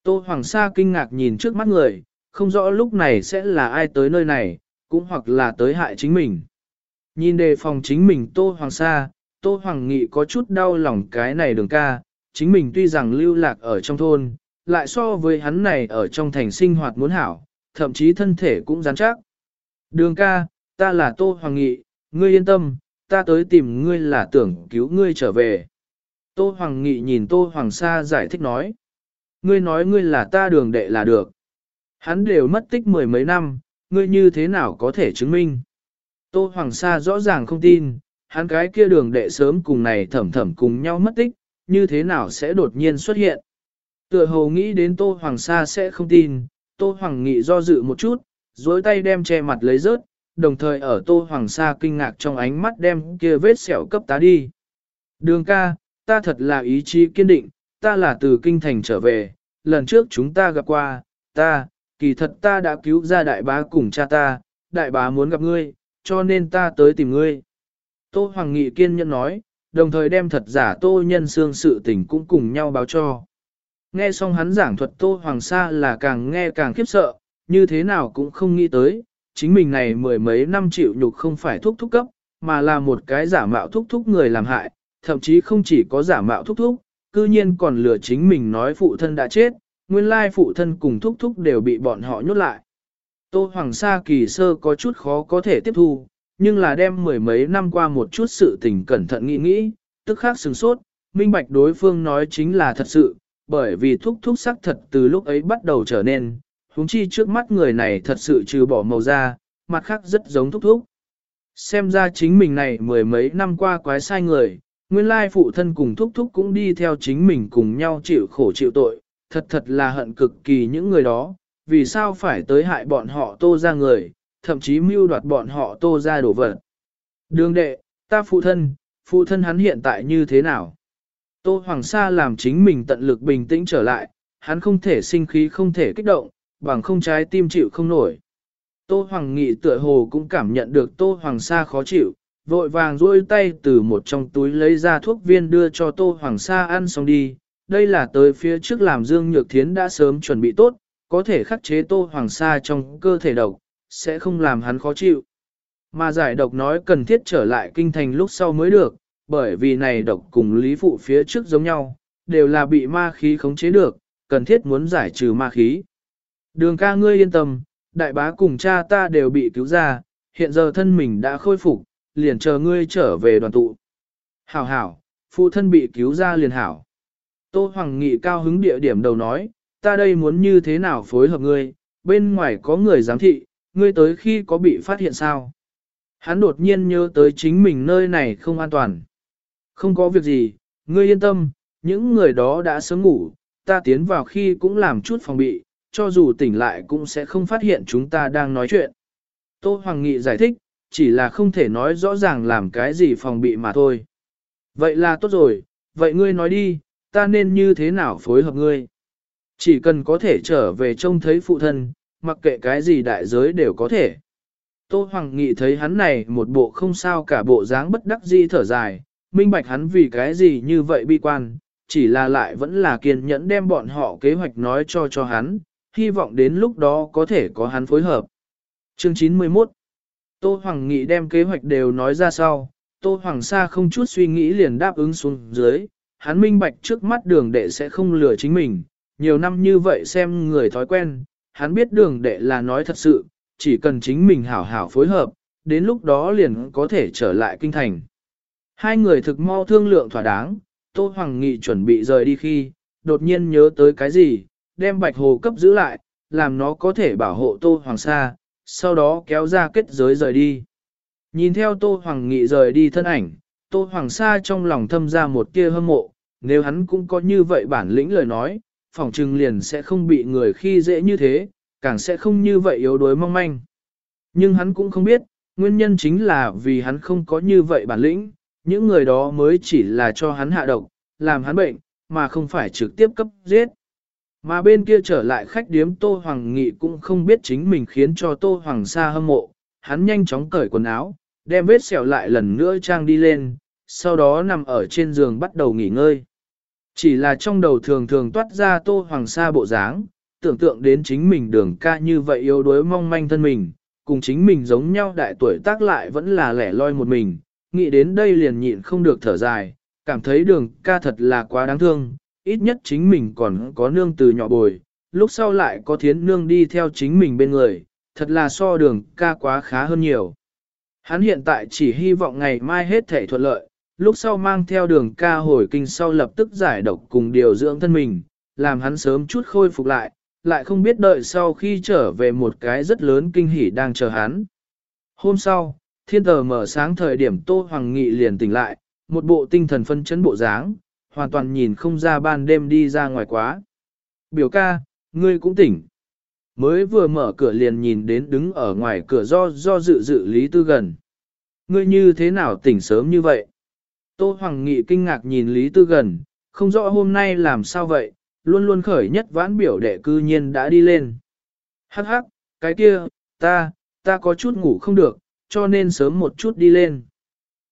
Tô Hoàng Sa kinh ngạc nhìn trước mắt người, không rõ lúc này sẽ là ai tới nơi này, cũng hoặc là tới hại chính mình. Nhìn đề phòng chính mình Tô Hoàng Sa, Tô Hoàng Nghị có chút đau lòng cái này đường ca, chính mình tuy rằng lưu lạc ở trong thôn, lại so với hắn này ở trong thành sinh hoạt muốn hảo, thậm chí thân thể cũng rắn chắc. Đường ca, ta là Tô Hoàng Nghị, ngươi yên tâm, ta tới tìm ngươi là tưởng cứu ngươi trở về. Tô Hoàng Nghị nhìn Tô Hoàng Sa giải thích nói. Ngươi nói ngươi là ta đường đệ là được. Hắn đều mất tích mười mấy năm, ngươi như thế nào có thể chứng minh? Tô Hoàng Sa rõ ràng không tin, hắn cái kia đường đệ sớm cùng này thẩm thẩm cùng nhau mất tích, như thế nào sẽ đột nhiên xuất hiện? Tựa hồ nghĩ đến Tô Hoàng Sa sẽ không tin, Tô Hoàng Nghị do dự một chút, dối tay đem che mặt lấy rớt, đồng thời ở Tô Hoàng Sa kinh ngạc trong ánh mắt đem kia vết sẹo cấp tá đi. Đường ca, ta thật là ý chí kiên định, ta là từ kinh thành trở về, lần trước chúng ta gặp qua, ta, kỳ thật ta đã cứu ra đại bá cùng cha ta, đại bá muốn gặp ngươi, cho nên ta tới tìm ngươi. Tô Hoàng Nghị kiên nhẫn nói, đồng thời đem thật giả Tô Nhân Sương sự tình cũng cùng nhau báo cho. Nghe xong hắn giảng thuật Tô Hoàng Sa là càng nghe càng khiếp sợ, như thế nào cũng không nghĩ tới, chính mình này mười mấy năm chịu nhục không phải thúc thúc cấp, mà là một cái giả mạo thúc thúc người làm hại, thậm chí không chỉ có giả mạo thúc thúc, cư nhiên còn lừa chính mình nói phụ thân đã chết, nguyên lai phụ thân cùng thúc thúc đều bị bọn họ nhốt lại. Tô Hoàng Sa kỳ sơ có chút khó có thể tiếp thu, nhưng là đem mười mấy năm qua một chút sự tình cẩn thận nghĩ nghĩ, tức khác sừng sốt, minh bạch đối phương nói chính là thật sự, bởi vì thúc thúc sắc thật từ lúc ấy bắt đầu trở nên, huống chi trước mắt người này thật sự trừ bỏ màu da, mặt khác rất giống thúc thúc. Xem ra chính mình này mười mấy năm qua quái sai người, nguyên lai phụ thân cùng thúc thúc cũng đi theo chính mình cùng nhau chịu khổ chịu tội, thật thật là hận cực kỳ những người đó, vì sao phải tới hại bọn họ tô ra người, thậm chí mưu đoạt bọn họ tô ra đổ vật. Đường đệ, ta phụ thân, phụ thân hắn hiện tại như thế nào? Tô Hoàng Sa làm chính mình tận lực bình tĩnh trở lại, hắn không thể sinh khí không thể kích động, bằng không trái tim chịu không nổi. Tô Hoàng Nghị tựa hồ cũng cảm nhận được Tô Hoàng Sa khó chịu, vội vàng duỗi tay từ một trong túi lấy ra thuốc viên đưa cho Tô Hoàng Sa ăn xong đi. Đây là tới phía trước làm Dương Nhược Thiến đã sớm chuẩn bị tốt, có thể khắc chế Tô Hoàng Sa trong cơ thể độc, sẽ không làm hắn khó chịu. Mà giải độc nói cần thiết trở lại kinh thành lúc sau mới được, bởi vì này độc cùng lý phụ phía trước giống nhau, đều là bị ma khí khống chế được, cần thiết muốn giải trừ ma khí. Đường ca ngươi yên tâm, đại bá cùng cha ta đều bị cứu ra, hiện giờ thân mình đã khôi phục, liền chờ ngươi trở về đoàn tụ. Hảo hảo, phụ thân bị cứu ra liền hảo. Tô Hoàng Nghị cao hứng địa điểm đầu nói, ta đây muốn như thế nào phối hợp ngươi, bên ngoài có người giám thị, ngươi tới khi có bị phát hiện sao? Hắn đột nhiên nhớ tới chính mình nơi này không an toàn. Không có việc gì, ngươi yên tâm, những người đó đã sớm ngủ, ta tiến vào khi cũng làm chút phòng bị, cho dù tỉnh lại cũng sẽ không phát hiện chúng ta đang nói chuyện. Tô Hoàng Nghị giải thích, chỉ là không thể nói rõ ràng làm cái gì phòng bị mà thôi. Vậy là tốt rồi, vậy ngươi nói đi, ta nên như thế nào phối hợp ngươi? Chỉ cần có thể trở về trông thấy phụ thân, mặc kệ cái gì đại giới đều có thể. Tô Hoàng Nghị thấy hắn này một bộ không sao cả bộ dáng bất đắc dĩ thở dài, minh bạch hắn vì cái gì như vậy bi quan, chỉ là lại vẫn là kiên nhẫn đem bọn họ kế hoạch nói cho cho hắn, hy vọng đến lúc đó có thể có hắn phối hợp. Chương 91 Tô Hoàng Nghị đem kế hoạch đều nói ra sau, Tô Hoàng Sa không chút suy nghĩ liền đáp ứng xuống dưới, hắn minh bạch trước mắt đường đệ sẽ không lừa chính mình, nhiều năm như vậy xem người thói quen, hắn biết đường đệ là nói thật sự, chỉ cần chính mình hảo hảo phối hợp, đến lúc đó liền có thể trở lại kinh thành. Hai người thực mau thương lượng thỏa đáng, Tô Hoàng Nghị chuẩn bị rời đi khi, đột nhiên nhớ tới cái gì, đem bạch hồ cấp giữ lại, làm nó có thể bảo hộ Tô Hoàng Sa, sau đó kéo ra kết giới rời đi. Nhìn theo Tô Hoàng Nghị rời đi thân ảnh, Tô Hoàng Sa trong lòng thâm ra một tia hâm mộ, nếu hắn cũng có như vậy bản lĩnh lời nói, Phỏng trừng liền sẽ không bị người khi dễ như thế, càng sẽ không như vậy yếu đuối mong manh. Nhưng hắn cũng không biết, nguyên nhân chính là vì hắn không có như vậy bản lĩnh, những người đó mới chỉ là cho hắn hạ độc, làm hắn bệnh, mà không phải trực tiếp cấp giết. Mà bên kia trở lại khách điếm Tô Hoàng Nghị cũng không biết chính mình khiến cho Tô Hoàng Sa hâm mộ, hắn nhanh chóng cởi quần áo, đem vết sẹo lại lần nữa trang đi lên, sau đó nằm ở trên giường bắt đầu nghỉ ngơi. Chỉ là trong đầu thường thường toát ra Tô Hoàng Sa bộ dáng, tưởng tượng đến chính mình đường ca như vậy yếu đuối mong manh thân mình, cùng chính mình giống nhau đại tuổi tác lại vẫn là lẻ loi một mình, nghĩ đến đây liền nhịn không được thở dài, cảm thấy đường ca thật là quá đáng thương, ít nhất chính mình còn có nương từ nhỏ bồi, lúc sau lại có thiến nương đi theo chính mình bên người, thật là so đường ca quá khá hơn nhiều. Hắn hiện tại chỉ hy vọng ngày mai hết thể thuận lợi, lúc sau mang theo đường ca hồi kinh sau lập tức giải độc cùng điều dưỡng thân mình, làm hắn sớm chút khôi phục lại, lại không biết đợi sau khi trở về một cái rất lớn kinh hỉ đang chờ hắn. Hôm sau, thiên tờ mở sáng thời điểm Tô Hoàng Nghị liền tỉnh lại, một bộ tinh thần phân chấn bộ dáng, hoàn toàn nhìn không ra ban đêm đi ra ngoài quá. Biểu ca, ngươi cũng tỉnh. Mới vừa mở cửa liền nhìn đến đứng ở ngoài cửa do do dự dự Lý Tư Gần. Ngươi như thế nào tỉnh sớm như vậy? Tô Hoàng Nghị kinh ngạc nhìn Lý Tư Gần, không rõ hôm nay làm sao vậy, luôn luôn khởi nhất vãn biểu đệ cư nhiên đã đi lên. Hắc hắc, cái kia, ta, ta có chút ngủ không được, cho nên sớm một chút đi lên.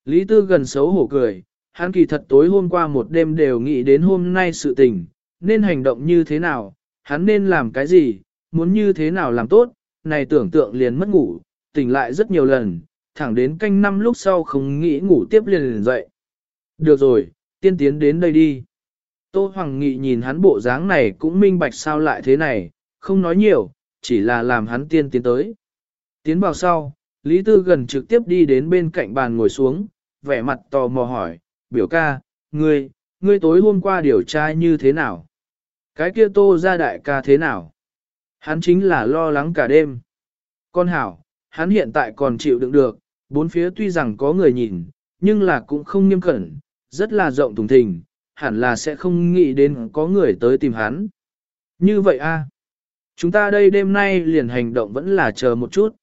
Lý Tư gần xấu hổ cười, hắn kỳ thật tối hôm qua một đêm đều nghĩ đến hôm nay sự tình, nên hành động như thế nào, hắn nên làm cái gì, muốn như thế nào làm tốt, này tưởng tượng liền mất ngủ, tỉnh lại rất nhiều lần, thẳng đến canh năm lúc sau không nghĩ ngủ tiếp liền liền dậy. Được rồi, tiên tiến đến đây đi. Tô Hoàng Nghị nhìn hắn bộ dáng này cũng minh bạch sao lại thế này, không nói nhiều, chỉ là làm hắn tiên tiến tới. Tiến vào sau, Lý Tư gần trực tiếp đi đến bên cạnh bàn ngồi xuống, vẻ mặt tò mò hỏi, biểu ca, ngươi, ngươi tối hôm qua điều tra như thế nào? Cái kia tô ra đại ca thế nào? Hắn chính là lo lắng cả đêm. Con hảo, hắn hiện tại còn chịu đựng được, bốn phía tuy rằng có người nhìn, nhưng là cũng không nghiêm cẩn, rất là rộng thùng thình, hẳn là sẽ không nghĩ đến có người tới tìm hắn. Như vậy a, Chúng ta đây đêm nay liền hành động vẫn là chờ một chút.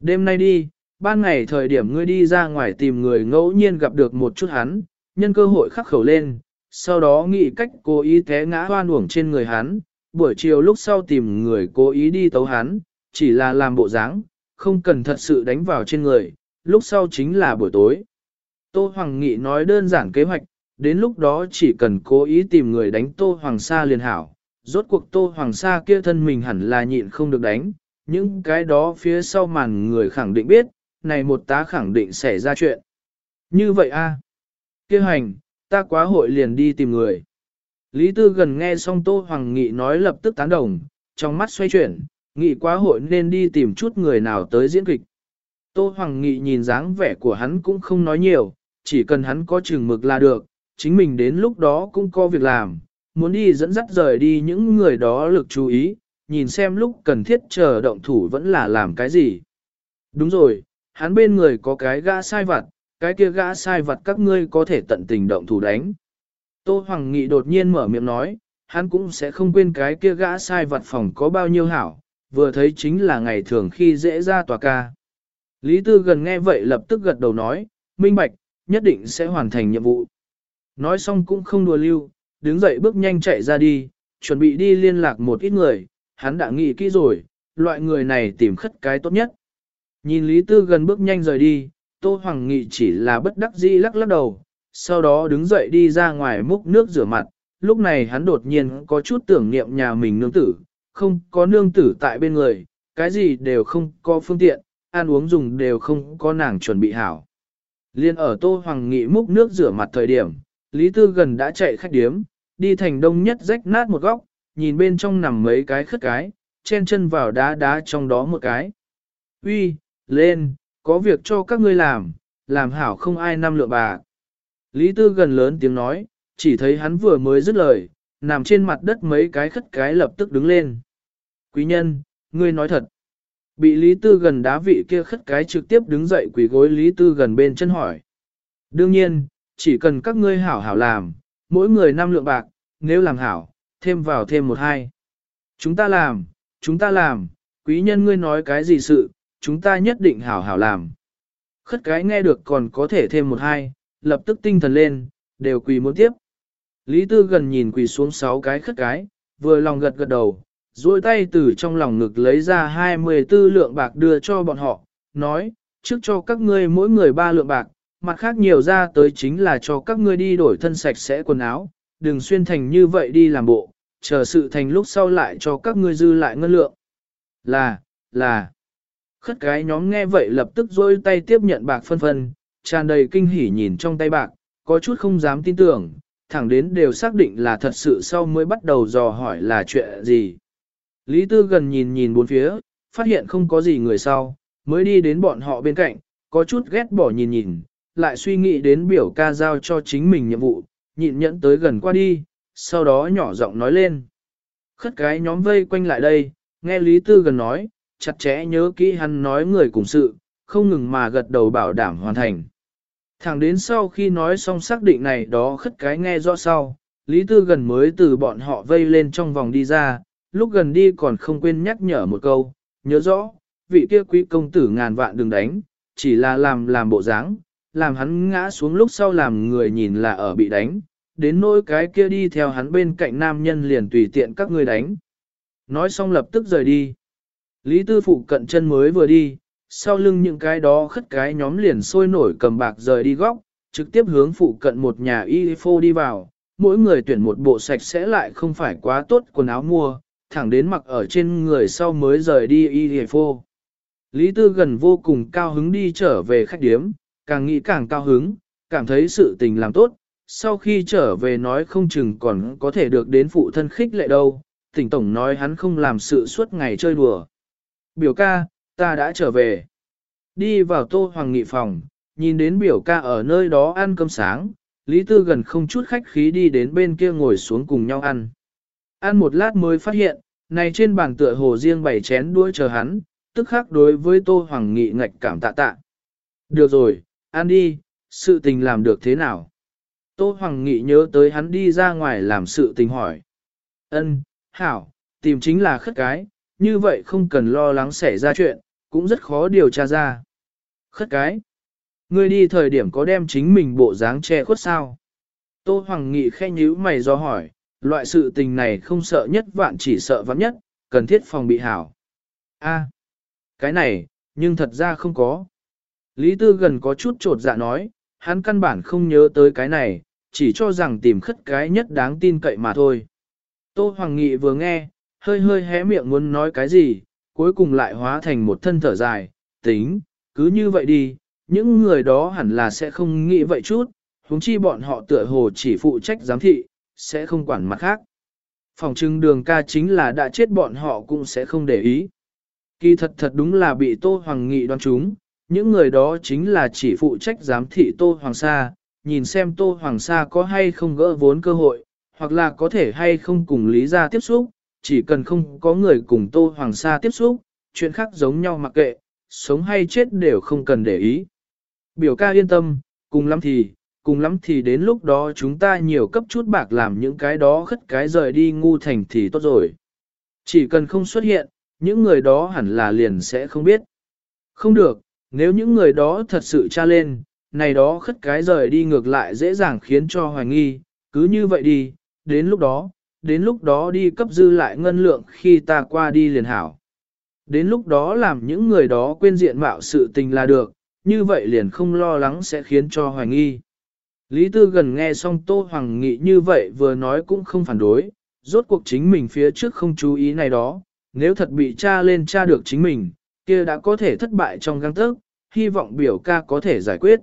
Đêm nay đi, ban ngày thời điểm ngươi đi ra ngoài tìm người ngẫu nhiên gặp được một chút hắn, nhân cơ hội khắc khẩu lên, sau đó nghĩ cách cố ý té ngã hoan uổng trên người hắn, buổi chiều lúc sau tìm người cố ý đi tấu hắn, chỉ là làm bộ dáng, không cần thật sự đánh vào trên người, lúc sau chính là buổi tối. Tô Hoàng Nghị nói đơn giản kế hoạch, đến lúc đó chỉ cần cố ý tìm người đánh Tô Hoàng Sa liền hảo. Rốt cuộc Tô Hoàng Sa kia thân mình hẳn là nhịn không được đánh, những cái đó phía sau màn người khẳng định biết, này một tá khẳng định xảy ra chuyện. Như vậy a à? kia hành, ta quá hội liền đi tìm người. Lý Tư gần nghe xong Tô Hoàng Nghị nói lập tức tán đồng, trong mắt xoay chuyển, nghị quá hội nên đi tìm chút người nào tới diễn kịch. Tô Hoàng Nghị nhìn dáng vẻ của hắn cũng không nói nhiều, chỉ cần hắn có chừng mực là được, chính mình đến lúc đó cũng có việc làm, muốn đi dẫn dắt rời đi những người đó lực chú ý, nhìn xem lúc cần thiết chờ động thủ vẫn là làm cái gì. Đúng rồi, hắn bên người có cái gã sai vặt, cái kia gã sai vặt các ngươi có thể tận tình động thủ đánh. Tô Hoàng Nghị đột nhiên mở miệng nói, hắn cũng sẽ không quên cái kia gã sai vặt phòng có bao nhiêu hảo, vừa thấy chính là ngày thường khi dễ ra tòa ca. Lý Tư gần nghe vậy lập tức gật đầu nói, minh bạch, nhất định sẽ hoàn thành nhiệm vụ. Nói xong cũng không đùa lưu, đứng dậy bước nhanh chạy ra đi, chuẩn bị đi liên lạc một ít người, hắn đã nghĩ kỹ rồi, loại người này tìm khất cái tốt nhất. Nhìn Lý Tư gần bước nhanh rời đi, Tô Hoàng Nghị chỉ là bất đắc dĩ lắc lắc đầu, sau đó đứng dậy đi ra ngoài múc nước rửa mặt. Lúc này hắn đột nhiên có chút tưởng niệm nhà mình nương tử, không có nương tử tại bên người, cái gì đều không có phương tiện, ăn uống dùng đều không có nàng chuẩn bị hảo. Liên ở Tô Hoàng Nghị múc nước rửa mặt thời điểm, Lý Tư gần đã chạy khách điếm, đi thành đông nhất rách nát một góc, nhìn bên trong nằm mấy cái khất cái, chen chân vào đá đá trong đó một cái. Uy, lên, có việc cho các ngươi làm, làm hảo không ai năm lượng bà. Lý Tư gần lớn tiếng nói, chỉ thấy hắn vừa mới dứt lời, nằm trên mặt đất mấy cái khất cái lập tức đứng lên. Quý nhân, ngươi nói thật. Bị Lý Tư gần đá vị kia khất cái trực tiếp đứng dậy quỳ gối Lý Tư gần bên chân hỏi. Đương nhiên, chỉ cần các ngươi hảo hảo làm, mỗi người năm lượng bạc, nếu làm hảo, thêm vào thêm một hai. Chúng ta làm, chúng ta làm, quý nhân ngươi nói cái gì sự, chúng ta nhất định hảo hảo làm. Khất cái nghe được còn có thể thêm một hai, lập tức tinh thần lên, đều quỳ muốn tiếp. Lý Tư gần nhìn quỳ xuống sáu cái khất cái, vừa lòng gật gật đầu, duỗi tay từ trong lòng ngực lấy ra 24 lượng bạc đưa cho bọn họ, nói, trước cho các ngươi mỗi người ba lượng bạc, mặt khác nhiều ra tới chính là cho các ngươi đi đổi thân sạch sẽ quần áo, đừng xuyên thành như vậy đi làm bộ, chờ sự thành lúc sau lại cho các ngươi dư lại ngân lượng. Là, là. Khất cái nhóm nghe vậy lập tức dôi tay tiếp nhận bạc phân phân, tràn đầy kinh hỉ nhìn trong tay bạc, có chút không dám tin tưởng, thẳng đến đều xác định là thật sự sau mới bắt đầu dò hỏi là chuyện gì. Lý Tư gần nhìn nhìn bốn phía, phát hiện không có gì người sau, mới đi đến bọn họ bên cạnh, có chút ghét bỏ nhìn nhìn, lại suy nghĩ đến biểu ca giao cho chính mình nhiệm vụ, nhịn nhẫn tới gần qua đi, sau đó nhỏ giọng nói lên. Khất cái nhóm vây quanh lại đây, nghe Lý Tư gần nói, chặt chẽ nhớ kỹ hắn nói người cùng sự, không ngừng mà gật đầu bảo đảm hoàn thành. Thẳng đến sau khi nói xong xác định này đó khất cái nghe rõ sau, Lý Tư gần mới từ bọn họ vây lên trong vòng đi ra, lúc gần đi còn không quên nhắc nhở một câu, nhớ rõ, vị kia quý công tử ngàn vạn đừng đánh, chỉ là làm làm bộ dáng, làm hắn ngã xuống lúc sau làm người nhìn là ở bị đánh, đến nỗi cái kia đi theo hắn bên cạnh nam nhân liền tùy tiện các ngươi đánh. Nói xong lập tức rời đi. Lý Tư Phụ cận chân mới vừa đi, sau lưng những cái đó khất cái nhóm liền sôi nổi cầm bạc rời đi góc, trực tiếp hướng phụ cận một nhà y phô đi vào, mỗi người tuyển một bộ sạch sẽ lại không phải quá tốt quần áo mua, thẳng đến mặc ở trên người sau mới rời đi y phô. Lý Tư gần vô cùng cao hứng đi trở về khách điếm, càng nghĩ càng cao hứng, cảm thấy sự tình làm tốt, sau khi trở về nói không chừng còn có thể được đến phụ thân khích lệ đâu, tỉnh tổng nói hắn không làm sự suốt ngày chơi đùa. Biểu ca, ta đã trở về. Đi vào tô hoàng nghị phòng, nhìn đến biểu ca ở nơi đó ăn cơm sáng, Lý Tư gần không chút khách khí đi đến bên kia ngồi xuống cùng nhau ăn. Ăn một lát mới phát hiện, này trên bàn tựa hồ riêng bảy chén đuôi chờ hắn, tức khắc đối với tô hoàng nghị ngạch cảm tạ tạ. Được rồi, ăn đi, sự tình làm được thế nào? Tô Hoàng Nghị nhớ tới hắn đi ra ngoài làm sự tình hỏi. Ân, hảo, tìm chính là khất cái, như vậy không cần lo lắng xảy ra chuyện, cũng rất khó điều tra ra. Khất cái. Ngươi đi thời điểm có đem chính mình bộ dáng che khuất sao? Tô Hoàng Nghị khe nhíu mày do hỏi, loại sự tình này không sợ nhất vạn chỉ sợ vạn nhất, cần thiết phòng bị hảo. A, à, cái này, nhưng thật ra không có. Lý Tư gần có chút trột dạ nói, hắn căn bản không nhớ tới cái này, chỉ cho rằng tìm khất cái nhất đáng tin cậy mà thôi. Tô Hoàng Nghị vừa nghe, hơi hơi hé miệng muốn nói cái gì, cuối cùng lại hóa thành một thân thở dài, tính, cứ như vậy đi, những người đó hẳn là sẽ không nghĩ vậy chút, huống chi bọn họ tựa hồ chỉ phụ trách giám thị, sẽ không quản mặt khác. Phòng trưng đường ca chính là đã chết bọn họ cũng sẽ không để ý. Kỳ thật thật đúng là bị Tô Hoàng Nghị đoán chúng, những người đó chính là chỉ phụ trách giám thị Tô Hoàng Sa, nhìn xem Tô Hoàng Sa có hay không gỡ vốn cơ hội, hoặc là có thể hay không cùng Lý Gia tiếp xúc, chỉ cần không có người cùng Tô Hoàng Sa tiếp xúc, chuyện khác giống nhau mặc kệ, sống hay chết đều không cần để ý. Biểu ca yên tâm, cùng lắm thì, cùng lắm thì đến lúc đó chúng ta nhiều cấp chút bạc làm những cái đó khất cái rời đi ngu thành thì tốt rồi. Chỉ cần không xuất hiện, những người đó hẳn là liền sẽ không biết. Không được, nếu những người đó thật sự tra lên, này đó khất cái rời đi ngược lại dễ dàng khiến cho hoài nghi, cứ như vậy đi, đến lúc đó, đến lúc đó đi cấp dư lại ngân lượng khi ta qua đi liền hảo. Đến lúc đó làm những người đó quên diện mạo sự tình là được, như vậy liền không lo lắng sẽ khiến cho hoài nghi. Lý Tư gần nghe xong Tô Hoàng Nghị như vậy vừa nói cũng không phản đối, rốt cuộc chính mình phía trước không chú ý này đó, nếu thật bị cha lên cha được chính mình, kia đã có thể thất bại trong găng tức. hy vọng biểu ca có thể giải quyết.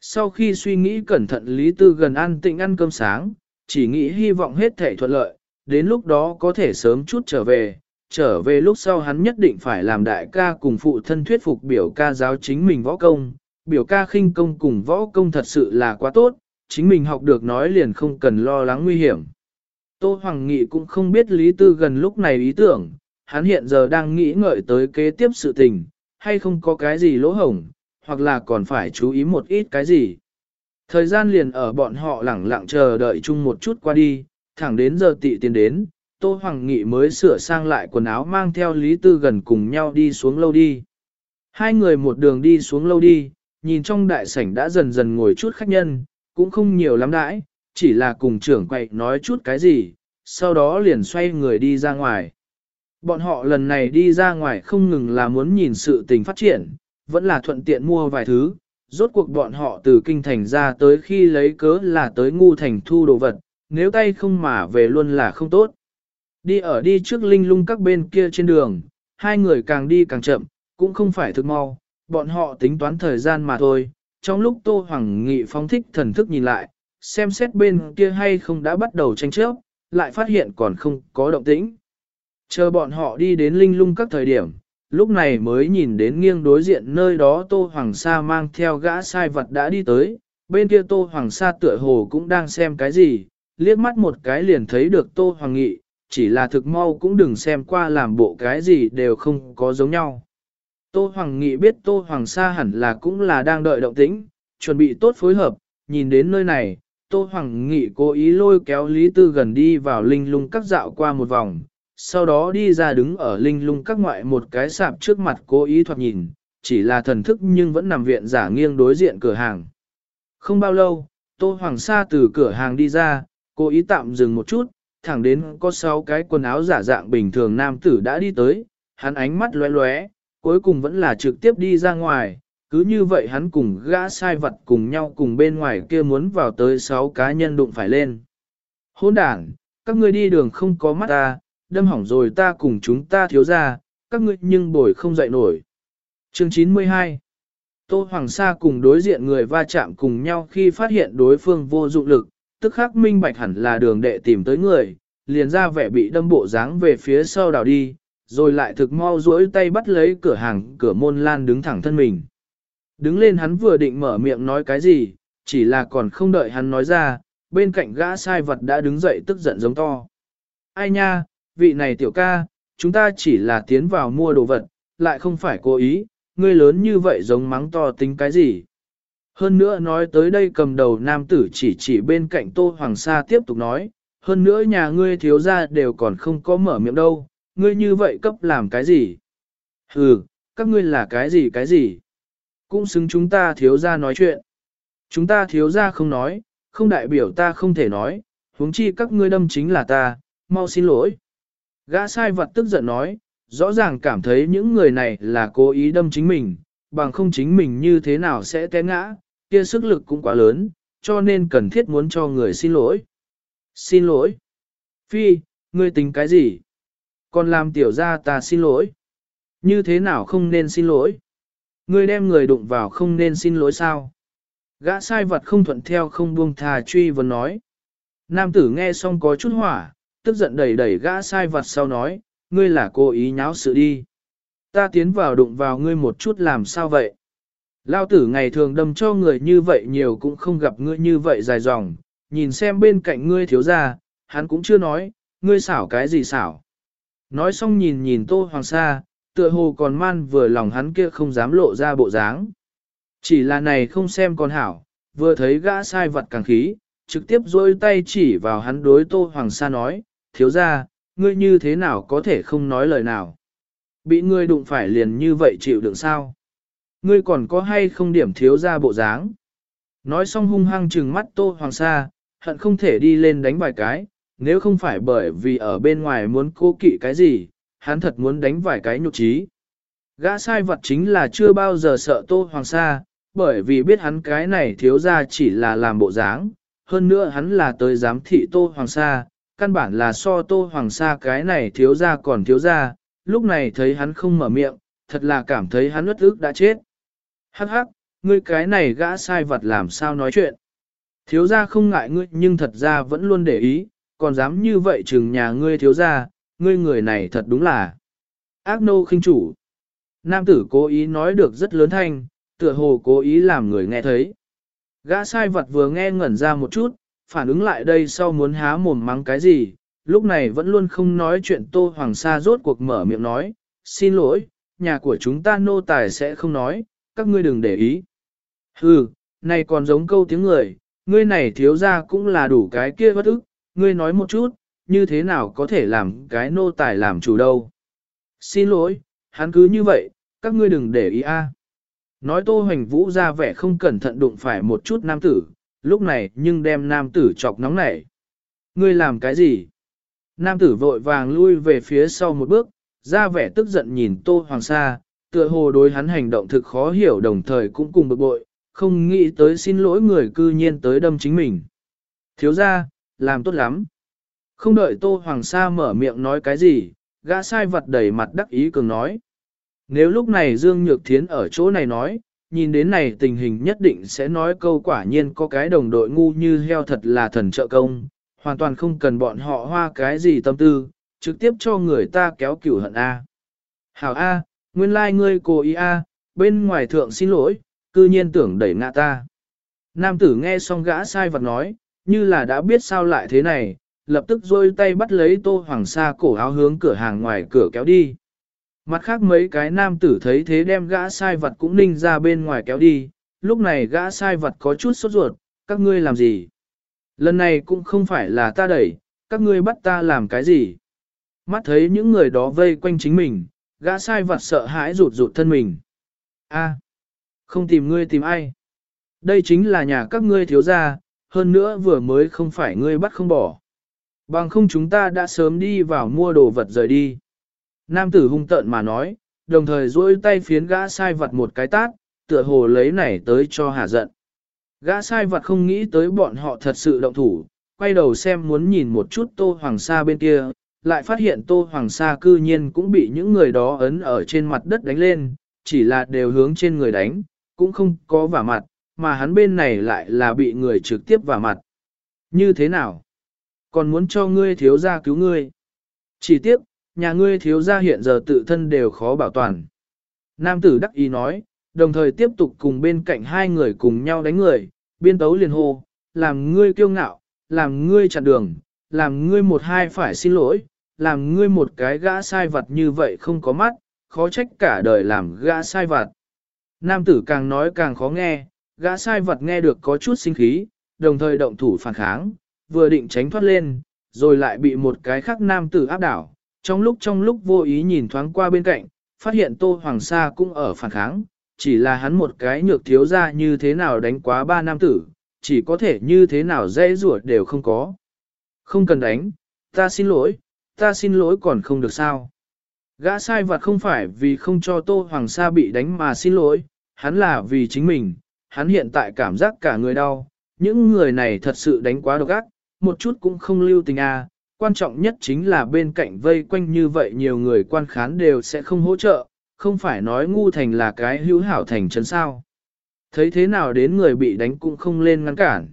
Sau khi suy nghĩ cẩn thận Lý Tư gần ăn tịnh ăn cơm sáng, chỉ nghĩ hy vọng hết thể thuận lợi, đến lúc đó có thể sớm chút trở về, trở về lúc sau hắn nhất định phải làm đại ca cùng phụ thân thuyết phục biểu ca giáo chính mình võ công, biểu ca khinh công cùng võ công thật sự là quá tốt, chính mình học được nói liền không cần lo lắng nguy hiểm. Tô Hoàng Nghị cũng không biết Lý Tư gần lúc này ý tưởng, hắn hiện giờ đang nghĩ ngợi tới kế tiếp sự tình, hay không có cái gì lỗ hổng, hoặc là còn phải chú ý một ít cái gì. Thời gian liền ở bọn họ lẳng lặng chờ đợi chung một chút qua đi, thẳng đến giờ tị tiền đến, Tô Hoàng Nghị mới sửa sang lại quần áo mang theo Lý Tư gần cùng nhau đi xuống lâu đi. Hai người một đường đi xuống lâu đi, nhìn trong đại sảnh đã dần dần ngồi chút khách nhân, cũng không nhiều lắm đãi, chỉ là cùng trưởng quậy nói chút cái gì, sau đó liền xoay người đi ra ngoài. Bọn họ lần này đi ra ngoài không ngừng là muốn nhìn sự tình phát triển, vẫn là thuận tiện mua vài thứ, rốt cuộc bọn họ từ kinh thành ra tới khi lấy cớ là tới ngu thành thu đồ vật, nếu tay không mà về luôn là không tốt. Đi ở đi trước linh lung các bên kia trên đường, hai người càng đi càng chậm, cũng không phải thực mau, bọn họ tính toán thời gian mà thôi. Trong lúc Tô Hoàng Nghị phóng thích thần thức nhìn lại, xem xét bên kia hay không đã bắt đầu tranh chấp, lại phát hiện còn không có động tĩnh. Chờ bọn họ đi đến linh lung các thời điểm, lúc này mới nhìn đến nghiêng đối diện nơi đó Tô Hoàng Sa mang theo gã sai vật đã đi tới, bên kia Tô Hoàng Sa tựa hồ cũng đang xem cái gì, liếc mắt một cái liền thấy được Tô Hoàng Nghị, chỉ là thực mau cũng đừng xem qua làm bộ cái gì đều không có giống nhau. Tô Hoàng Nghị biết Tô Hoàng Sa hẳn là cũng là đang đợi động tĩnh, chuẩn bị tốt phối hợp, nhìn đến nơi này, Tô Hoàng Nghị cố ý lôi kéo Lý Tư gần đi vào linh lung các dạo qua một vòng, sau đó đi ra đứng ở linh lung các ngoại một cái sạp trước mặt cố ý thoạt nhìn, chỉ là thần thức nhưng vẫn nằm viện giả nghiêng đối diện cửa hàng. Không bao lâu, Tô Hoàng Sa từ cửa hàng đi ra, cố ý tạm dừng một chút, thẳng đến có sáu cái quần áo giả dạng bình thường nam tử đã đi tới, hắn ánh mắt lóe lóe, cuối cùng vẫn là trực tiếp đi ra ngoài, cứ như vậy hắn cùng gã sai vật cùng nhau cùng bên ngoài kia muốn vào tới sáu cá nhân đụng phải lên. Hôn đảng, các ngươi đi đường không có mắt ta, đâm hỏng rồi ta cùng chúng ta thiếu ra, các ngươi nhưng bồi không dậy nổi. Chương 92 Tô Hoàng Sa cùng đối diện người va chạm cùng nhau khi phát hiện đối phương vô dụng lực, tức khắc minh bạch hẳn là đường đệ tìm tới người, liền ra vẻ bị đâm bộ dáng về phía sau đảo đi, rồi lại thực mau duỗi tay bắt lấy cửa hàng cửa môn lan đứng thẳng thân mình. Đứng lên hắn vừa định mở miệng nói cái gì, chỉ là còn không đợi hắn nói ra, bên cạnh gã sai vật đã đứng dậy tức giận giống to. Ai nha, vị này tiểu ca, chúng ta chỉ là tiến vào mua đồ vật, lại không phải cố ý, ngươi lớn như vậy giống mắng to tính cái gì. Hơn nữa nói tới đây cầm đầu nam tử chỉ chỉ bên cạnh Tô Hoàng Sa tiếp tục nói, hơn nữa nhà ngươi thiếu gia đều còn không có mở miệng đâu, ngươi như vậy cấp làm cái gì? Hừ, các ngươi là cái gì cái gì? Cũng xứng chúng ta thiếu ra nói chuyện. Chúng ta thiếu ra không nói, không đại biểu ta không thể nói, huống chi các ngươi đâm chính là ta, mau xin lỗi. Gã sai vật tức giận nói, rõ ràng cảm thấy những người này là cố ý đâm chính mình, bằng không chính mình như thế nào sẽ té ngã, kia sức lực cũng quá lớn, cho nên cần thiết muốn cho người xin lỗi. Xin lỗi. Phi, ngươi tính cái gì? Còn làm tiểu ra ta xin lỗi. Như thế nào không nên xin lỗi? Ngươi đem người đụng vào không nên xin lỗi sao? Gã sai vật không thuận theo không buông thà truy vấn nói. Nam tử nghe xong có chút hỏa, tức giận đẩy đẩy gã sai vật sau nói, ngươi là cố ý nháo sự đi. Ta tiến vào đụng vào ngươi một chút làm sao vậy? Lao tử ngày thường đâm cho người như vậy nhiều cũng không gặp ngươi như vậy dài dòng, nhìn xem bên cạnh ngươi thiếu ra, hắn cũng chưa nói, ngươi xảo cái gì xảo. Nói xong nhìn nhìn Tô Hoàng Sa, tựa hồ còn man vừa lòng hắn kia không dám lộ ra bộ dáng. Chỉ là này không xem còn hảo, vừa thấy gã sai vật càng khí, trực tiếp dôi tay chỉ vào hắn đối Tô Hoàng Sa nói, thiếu ra, ngươi như thế nào có thể không nói lời nào. Bị ngươi đụng phải liền như vậy chịu đựng sao? Ngươi còn có hay không điểm thiếu ra bộ dáng? Nói xong hung hăng trừng mắt Tô Hoàng Sa, hận không thể đi lên đánh vài cái, nếu không phải bởi vì ở bên ngoài muốn cố kỵ cái gì, hắn thật muốn đánh vài cái nhục trí. Gã sai vật chính là chưa bao giờ sợ Tô Hoàng Sa, bởi vì biết hắn cái này thiếu ra chỉ là làm bộ dáng, hơn nữa hắn là tới giám thị Tô Hoàng Sa, căn bản là so Tô Hoàng Sa cái này thiếu ra còn thiếu ra, lúc này thấy hắn không mở miệng, thật là cảm thấy hắn ướt ức đã chết. Hắc hắc, ngươi cái này gã sai vật làm sao nói chuyện. Thiếu ra không ngại ngươi nhưng thật ra vẫn luôn để ý, còn dám như vậy chừng nhà ngươi thiếu ra, ngươi người này thật đúng là ác nô khinh chủ. Nam tử cố ý nói được rất lớn thanh, tựa hồ cố ý làm người nghe thấy. Gã sai vật vừa nghe ngẩn ra một chút, phản ứng lại đây sau muốn há mồm mắng cái gì, lúc này vẫn luôn không nói chuyện Tô Hoàng Sa rốt cuộc mở miệng nói, xin lỗi, nhà của chúng ta nô tài sẽ không nói, các ngươi đừng để ý. Hừ, này còn giống câu tiếng người, ngươi này thiếu ra cũng là đủ cái kia bất ức, ngươi nói một chút, như thế nào có thể làm cái nô tài làm chủ đâu. Xin lỗi, hắn cứ như vậy, các ngươi đừng để ý a. Nói Tô Hoành Vũ ra vẻ không cẩn thận đụng phải một chút nam tử, lúc này nhưng đem nam tử chọc nóng nảy. Ngươi làm cái gì? Nam tử vội vàng lui về phía sau một bước, ra vẻ tức giận nhìn Tô Hoàng Sa, tựa hồ đối hắn hành động thực khó hiểu đồng thời cũng cùng bực bội, không nghĩ tới xin lỗi người cư nhiên tới đâm chính mình. Thiếu ra, làm tốt lắm. Không đợi Tô Hoàng Sa mở miệng nói cái gì, gã sai vật đầy mặt đắc ý cường nói. Nếu lúc này Dương Nhược Thiến ở chỗ này nói, nhìn đến này tình hình nhất định sẽ nói câu quả nhiên có cái đồng đội ngu như heo thật là thần trợ công, hoàn toàn không cần bọn họ hoa cái gì tâm tư, trực tiếp cho người ta kéo cửu hận A. Hảo A, nguyên lai like ngươi cố ý A, bên ngoài thượng xin lỗi, cư nhiên tưởng đẩy ngã ta. Nam tử nghe xong gã sai vật nói, như là đã biết sao lại thế này, lập tức rôi tay bắt lấy tô hoàng sa cổ áo hướng cửa hàng ngoài cửa kéo đi. Mặt khác mấy cái nam tử thấy thế đem gã sai vật cũng ninh ra bên ngoài kéo đi, lúc này gã sai vật có chút sốt ruột, các ngươi làm gì? Lần này cũng không phải là ta đẩy, các ngươi bắt ta làm cái gì? Mắt thấy những người đó vây quanh chính mình, gã sai vật sợ hãi rụt rụt thân mình. A, không tìm ngươi tìm ai? Đây chính là nhà các ngươi thiếu gia, hơn nữa vừa mới không phải ngươi bắt không bỏ. Bằng không chúng ta đã sớm đi vào mua đồ vật rời đi. Nam tử hung tợn mà nói, đồng thời duỗi tay phiến gã sai vật một cái tát, tựa hồ lấy này tới cho hà giận. Gã sai vật không nghĩ tới bọn họ thật sự động thủ, quay đầu xem muốn nhìn một chút Tô Hoàng Sa bên kia, lại phát hiện Tô Hoàng Sa cư nhiên cũng bị những người đó ấn ở trên mặt đất đánh lên, chỉ là đều hướng trên người đánh, cũng không có vả mặt, mà hắn bên này lại là bị người trực tiếp vào mặt. Như thế nào? Còn muốn cho ngươi thiếu gia cứu ngươi? Chỉ tiếp, nhà ngươi thiếu gia hiện giờ tự thân đều khó bảo toàn. Nam tử đắc ý nói, đồng thời tiếp tục cùng bên cạnh hai người cùng nhau đánh người, biên tấu liền hô, làm ngươi kiêu ngạo, làm ngươi chặn đường, làm ngươi một hai phải xin lỗi, làm ngươi một cái gã sai vật như vậy không có mắt, khó trách cả đời làm gã sai vật. Nam tử càng nói càng khó nghe, gã sai vật nghe được có chút sinh khí, đồng thời động thủ phản kháng, vừa định tránh thoát lên, rồi lại bị một cái khác nam tử áp đảo, trong lúc trong lúc vô ý nhìn thoáng qua bên cạnh, phát hiện Tô Hoàng Sa cũng ở phản kháng, chỉ là hắn một cái nhược thiếu ra như thế nào đánh quá ba nam tử, chỉ có thể như thế nào dễ rủa đều không có. Không cần đánh, ta xin lỗi, ta xin lỗi còn không được sao. Gã sai vật không phải vì không cho Tô Hoàng Sa bị đánh mà xin lỗi, hắn là vì chính mình, hắn hiện tại cảm giác cả người đau, những người này thật sự đánh quá độc ác, một chút cũng không lưu tình à, quan trọng nhất chính là bên cạnh vây quanh như vậy nhiều người quan khán đều sẽ không hỗ trợ, không phải nói ngu thành là cái hữu hảo thành trấn sao. Thấy thế nào đến người bị đánh cũng không lên ngăn cản.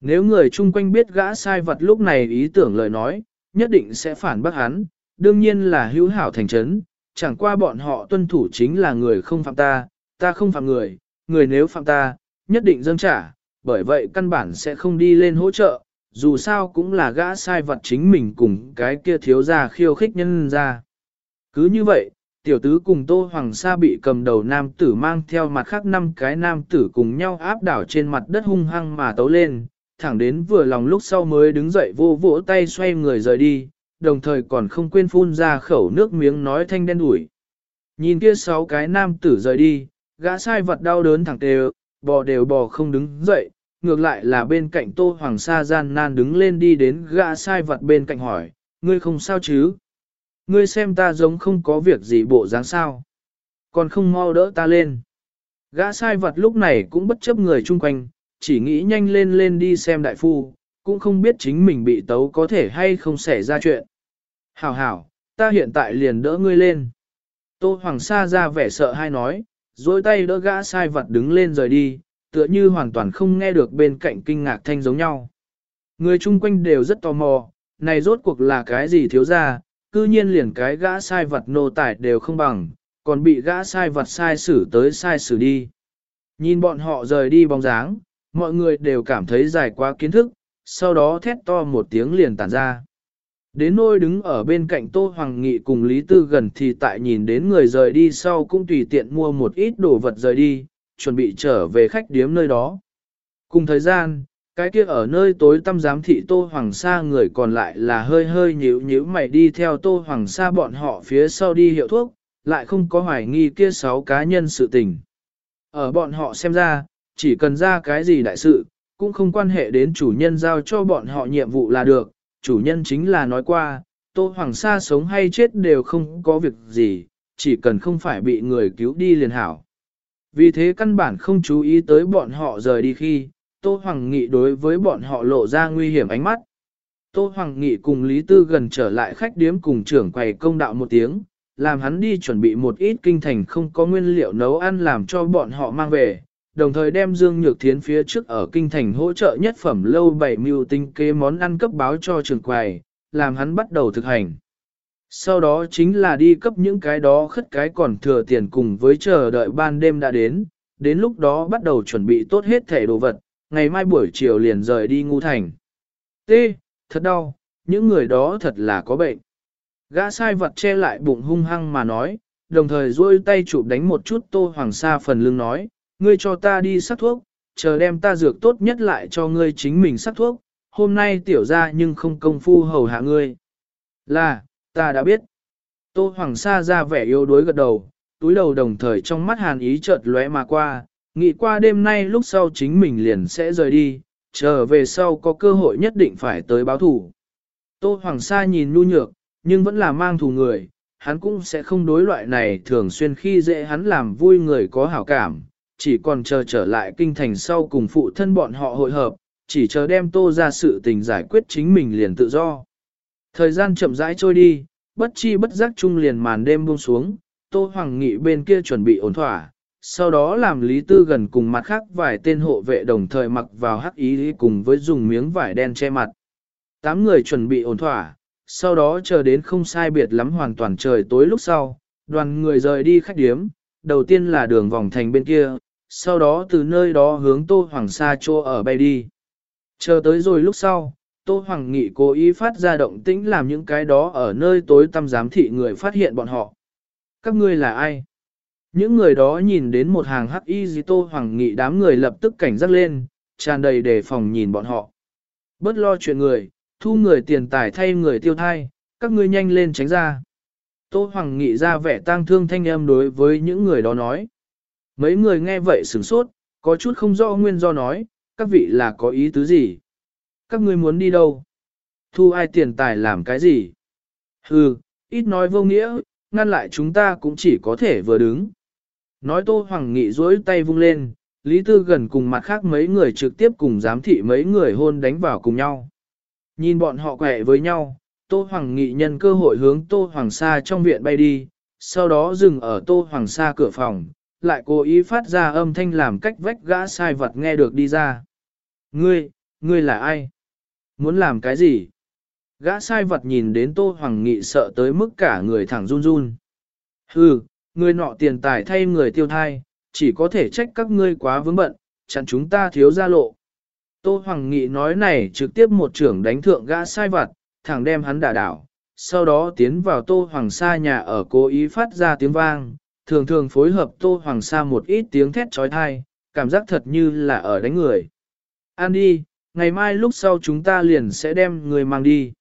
Nếu người chung quanh biết gã sai vật lúc này ý tưởng lời nói, nhất định sẽ phản bác hắn, đương nhiên là hữu hảo thành trấn, chẳng qua bọn họ tuân thủ chính là người không phạm ta, ta không phạm người, người nếu phạm ta, nhất định dâng trả, bởi vậy căn bản sẽ không đi lên hỗ trợ, dù sao cũng là gã sai vật chính mình cùng cái kia thiếu gia khiêu khích nhân ra. Cứ như vậy, tiểu tứ cùng Tô Hoàng Sa bị cầm đầu nam tử mang theo mặt khác năm cái nam tử cùng nhau áp đảo trên mặt đất hung hăng mà tấu lên, thẳng đến vừa lòng lúc sau mới đứng dậy vô vỗ tay xoay người rời đi, đồng thời còn không quên phun ra khẩu nước miếng nói thanh đen đuổi. Nhìn kia sáu cái nam tử rời đi, gã sai vật đau đớn thẳng tề, bò đều bò không đứng dậy, ngược lại là bên cạnh Tô Hoàng Sa gian nan đứng lên đi đến gã sai vật bên cạnh hỏi, ngươi không sao chứ? Ngươi xem ta giống không có việc gì bộ dáng sao. Còn không mau đỡ ta lên. Gã sai vật lúc này cũng bất chấp người chung quanh, chỉ nghĩ nhanh lên lên đi xem đại phu, cũng không biết chính mình bị tấu có thể hay không xảy ra chuyện. Hảo hảo, ta hiện tại liền đỡ ngươi lên. Tô Hoàng Sa ra vẻ sợ hay nói, dối tay đỡ gã sai vật đứng lên rời đi, tựa như hoàn toàn không nghe được bên cạnh kinh ngạc thanh giống nhau. Người chung quanh đều rất tò mò, này rốt cuộc là cái gì thiếu ra, cư nhiên liền cái gã sai vật nô tải đều không bằng, còn bị gã sai vật sai xử tới sai xử đi. Nhìn bọn họ rời đi bóng dáng, mọi người đều cảm thấy dài quá kiến thức, sau đó thét to một tiếng liền tản ra. Đến nôi đứng ở bên cạnh Tô Hoàng Nghị cùng Lý Tư gần thì tại nhìn đến người rời đi sau cũng tùy tiện mua một ít đồ vật rời đi, chuẩn bị trở về khách điếm nơi đó. Cùng thời gian, cái kia ở nơi tối tăm giám thị Tô Hoàng Sa người còn lại là hơi hơi nhíu nhíu mày đi theo Tô Hoàng Sa bọn họ phía sau đi hiệu thuốc, lại không có hoài nghi kia sáu cá nhân sự tình. Ở bọn họ xem ra, chỉ cần ra cái gì đại sự, cũng không quan hệ đến chủ nhân giao cho bọn họ nhiệm vụ là được, chủ nhân chính là nói qua, Tô Hoàng Sa sống hay chết đều không có việc gì, chỉ cần không phải bị người cứu đi liền hảo. Vì thế căn bản không chú ý tới bọn họ rời đi khi, Tô Hoàng Nghị đối với bọn họ lộ ra nguy hiểm ánh mắt. Tô Hoàng Nghị cùng Lý Tư gần trở lại khách điếm cùng trưởng quầy công đạo một tiếng, làm hắn đi chuẩn bị một ít kinh thành không có nguyên liệu nấu ăn làm cho bọn họ mang về, đồng thời đem Dương Nhược Thiến phía trước ở kinh thành hỗ trợ nhất phẩm lâu bảy mưu tinh kế món ăn cấp báo cho trường quầy, làm hắn bắt đầu thực hành. Sau đó chính là đi cấp những cái đó khất cái còn thừa tiền cùng với chờ đợi ban đêm đã đến, đến lúc đó bắt đầu chuẩn bị tốt hết thể đồ vật, ngày mai buổi chiều liền rời đi ngu thành. T. Thật đau, những người đó thật là có bệnh. Gã sai vật che lại bụng hung hăng mà nói, đồng thời duỗi tay chụp đánh một chút tô hoàng sa phần lưng nói, ngươi cho ta đi sắc thuốc, chờ đem ta dược tốt nhất lại cho ngươi chính mình sắc thuốc, hôm nay tiểu ra nhưng không công phu hầu hạ ngươi. Là, ta đã biết. Tô Hoàng Sa ra vẻ yếu đuối gật đầu, túi đầu đồng thời trong mắt hàn ý chợt lóe mà qua, nghĩ qua đêm nay lúc sau chính mình liền sẽ rời đi, trở về sau có cơ hội nhất định phải tới báo thủ. Tô Hoàng Sa nhìn nhu nhược, nhưng vẫn là mang thù người, hắn cũng sẽ không đối loại này thường xuyên khi dễ hắn làm vui người có hảo cảm, chỉ còn chờ trở lại kinh thành sau cùng phụ thân bọn họ hội hợp, chỉ chờ đem tô ra sự tình giải quyết chính mình liền tự do. Thời gian chậm rãi trôi đi, bất chi bất giác chung liền màn đêm buông xuống, tô hoàng nghị bên kia chuẩn bị ổn thỏa, sau đó làm lý tư gần cùng mặt khác vài tên hộ vệ đồng thời mặc vào hắc ý cùng với dùng miếng vải đen che mặt. Tám người chuẩn bị ổn thỏa, sau đó chờ đến không sai biệt lắm hoàn toàn trời tối lúc sau, đoàn người rời đi khách điếm, đầu tiên là đường vòng thành bên kia, sau đó từ nơi đó hướng Tô Hoàng Sa Chô ở bay đi. Chờ tới rồi lúc sau, Tô Hoàng Nghị cố ý phát ra động tĩnh làm những cái đó ở nơi tối tăm giám thị người phát hiện bọn họ. Các ngươi là ai? Những người đó nhìn đến một hàng hắc y gì Tô Hoàng Nghị đám người lập tức cảnh giác lên, tràn đầy đề phòng nhìn bọn họ. Bớt lo chuyện người, thu người tiền tài thay người tiêu thai, các ngươi nhanh lên tránh ra. Tô Hoàng Nghị ra vẻ tang thương thanh âm đối với những người đó nói. Mấy người nghe vậy sửng sốt, có chút không rõ nguyên do nói, các vị là có ý tứ gì? Các ngươi muốn đi đâu? Thu ai tiền tài làm cái gì? Hừ, ít nói vô nghĩa, ngăn lại chúng ta cũng chỉ có thể vừa đứng. Nói Tô Hoàng Nghị duỗi tay vung lên, Lý Tư gần cùng mặt khác mấy người trực tiếp cùng giám thị mấy người hôn đánh vào cùng nhau. Nhìn bọn họ quẹ với nhau, Tô Hoàng Nghị nhân cơ hội hướng Tô Hoàng Sa trong viện bay đi, sau đó dừng ở Tô Hoàng Sa cửa phòng, lại cố ý phát ra âm thanh làm cách vách gã sai vật nghe được đi ra. Ngươi, ngươi là ai? Muốn làm cái gì? Gã sai vật nhìn đến Tô Hoàng Nghị sợ tới mức cả người thẳng run run. Hừ, ngươi nọ tiền tài thay người tiêu thai, chỉ có thể trách các ngươi quá vướng bận, chặn chúng ta thiếu ra lộ. Tô Hoàng Nghị nói này trực tiếp một trưởng đánh thượng gã sai vật, thẳng đem hắn đả đảo, sau đó tiến vào Tô Hoàng Sa nhà ở cố ý phát ra tiếng vang, thường thường phối hợp Tô Hoàng Sa một ít tiếng thét trói thai, cảm giác thật như là ở đánh người. An đi, ngày mai lúc sau chúng ta liền sẽ đem người mang đi.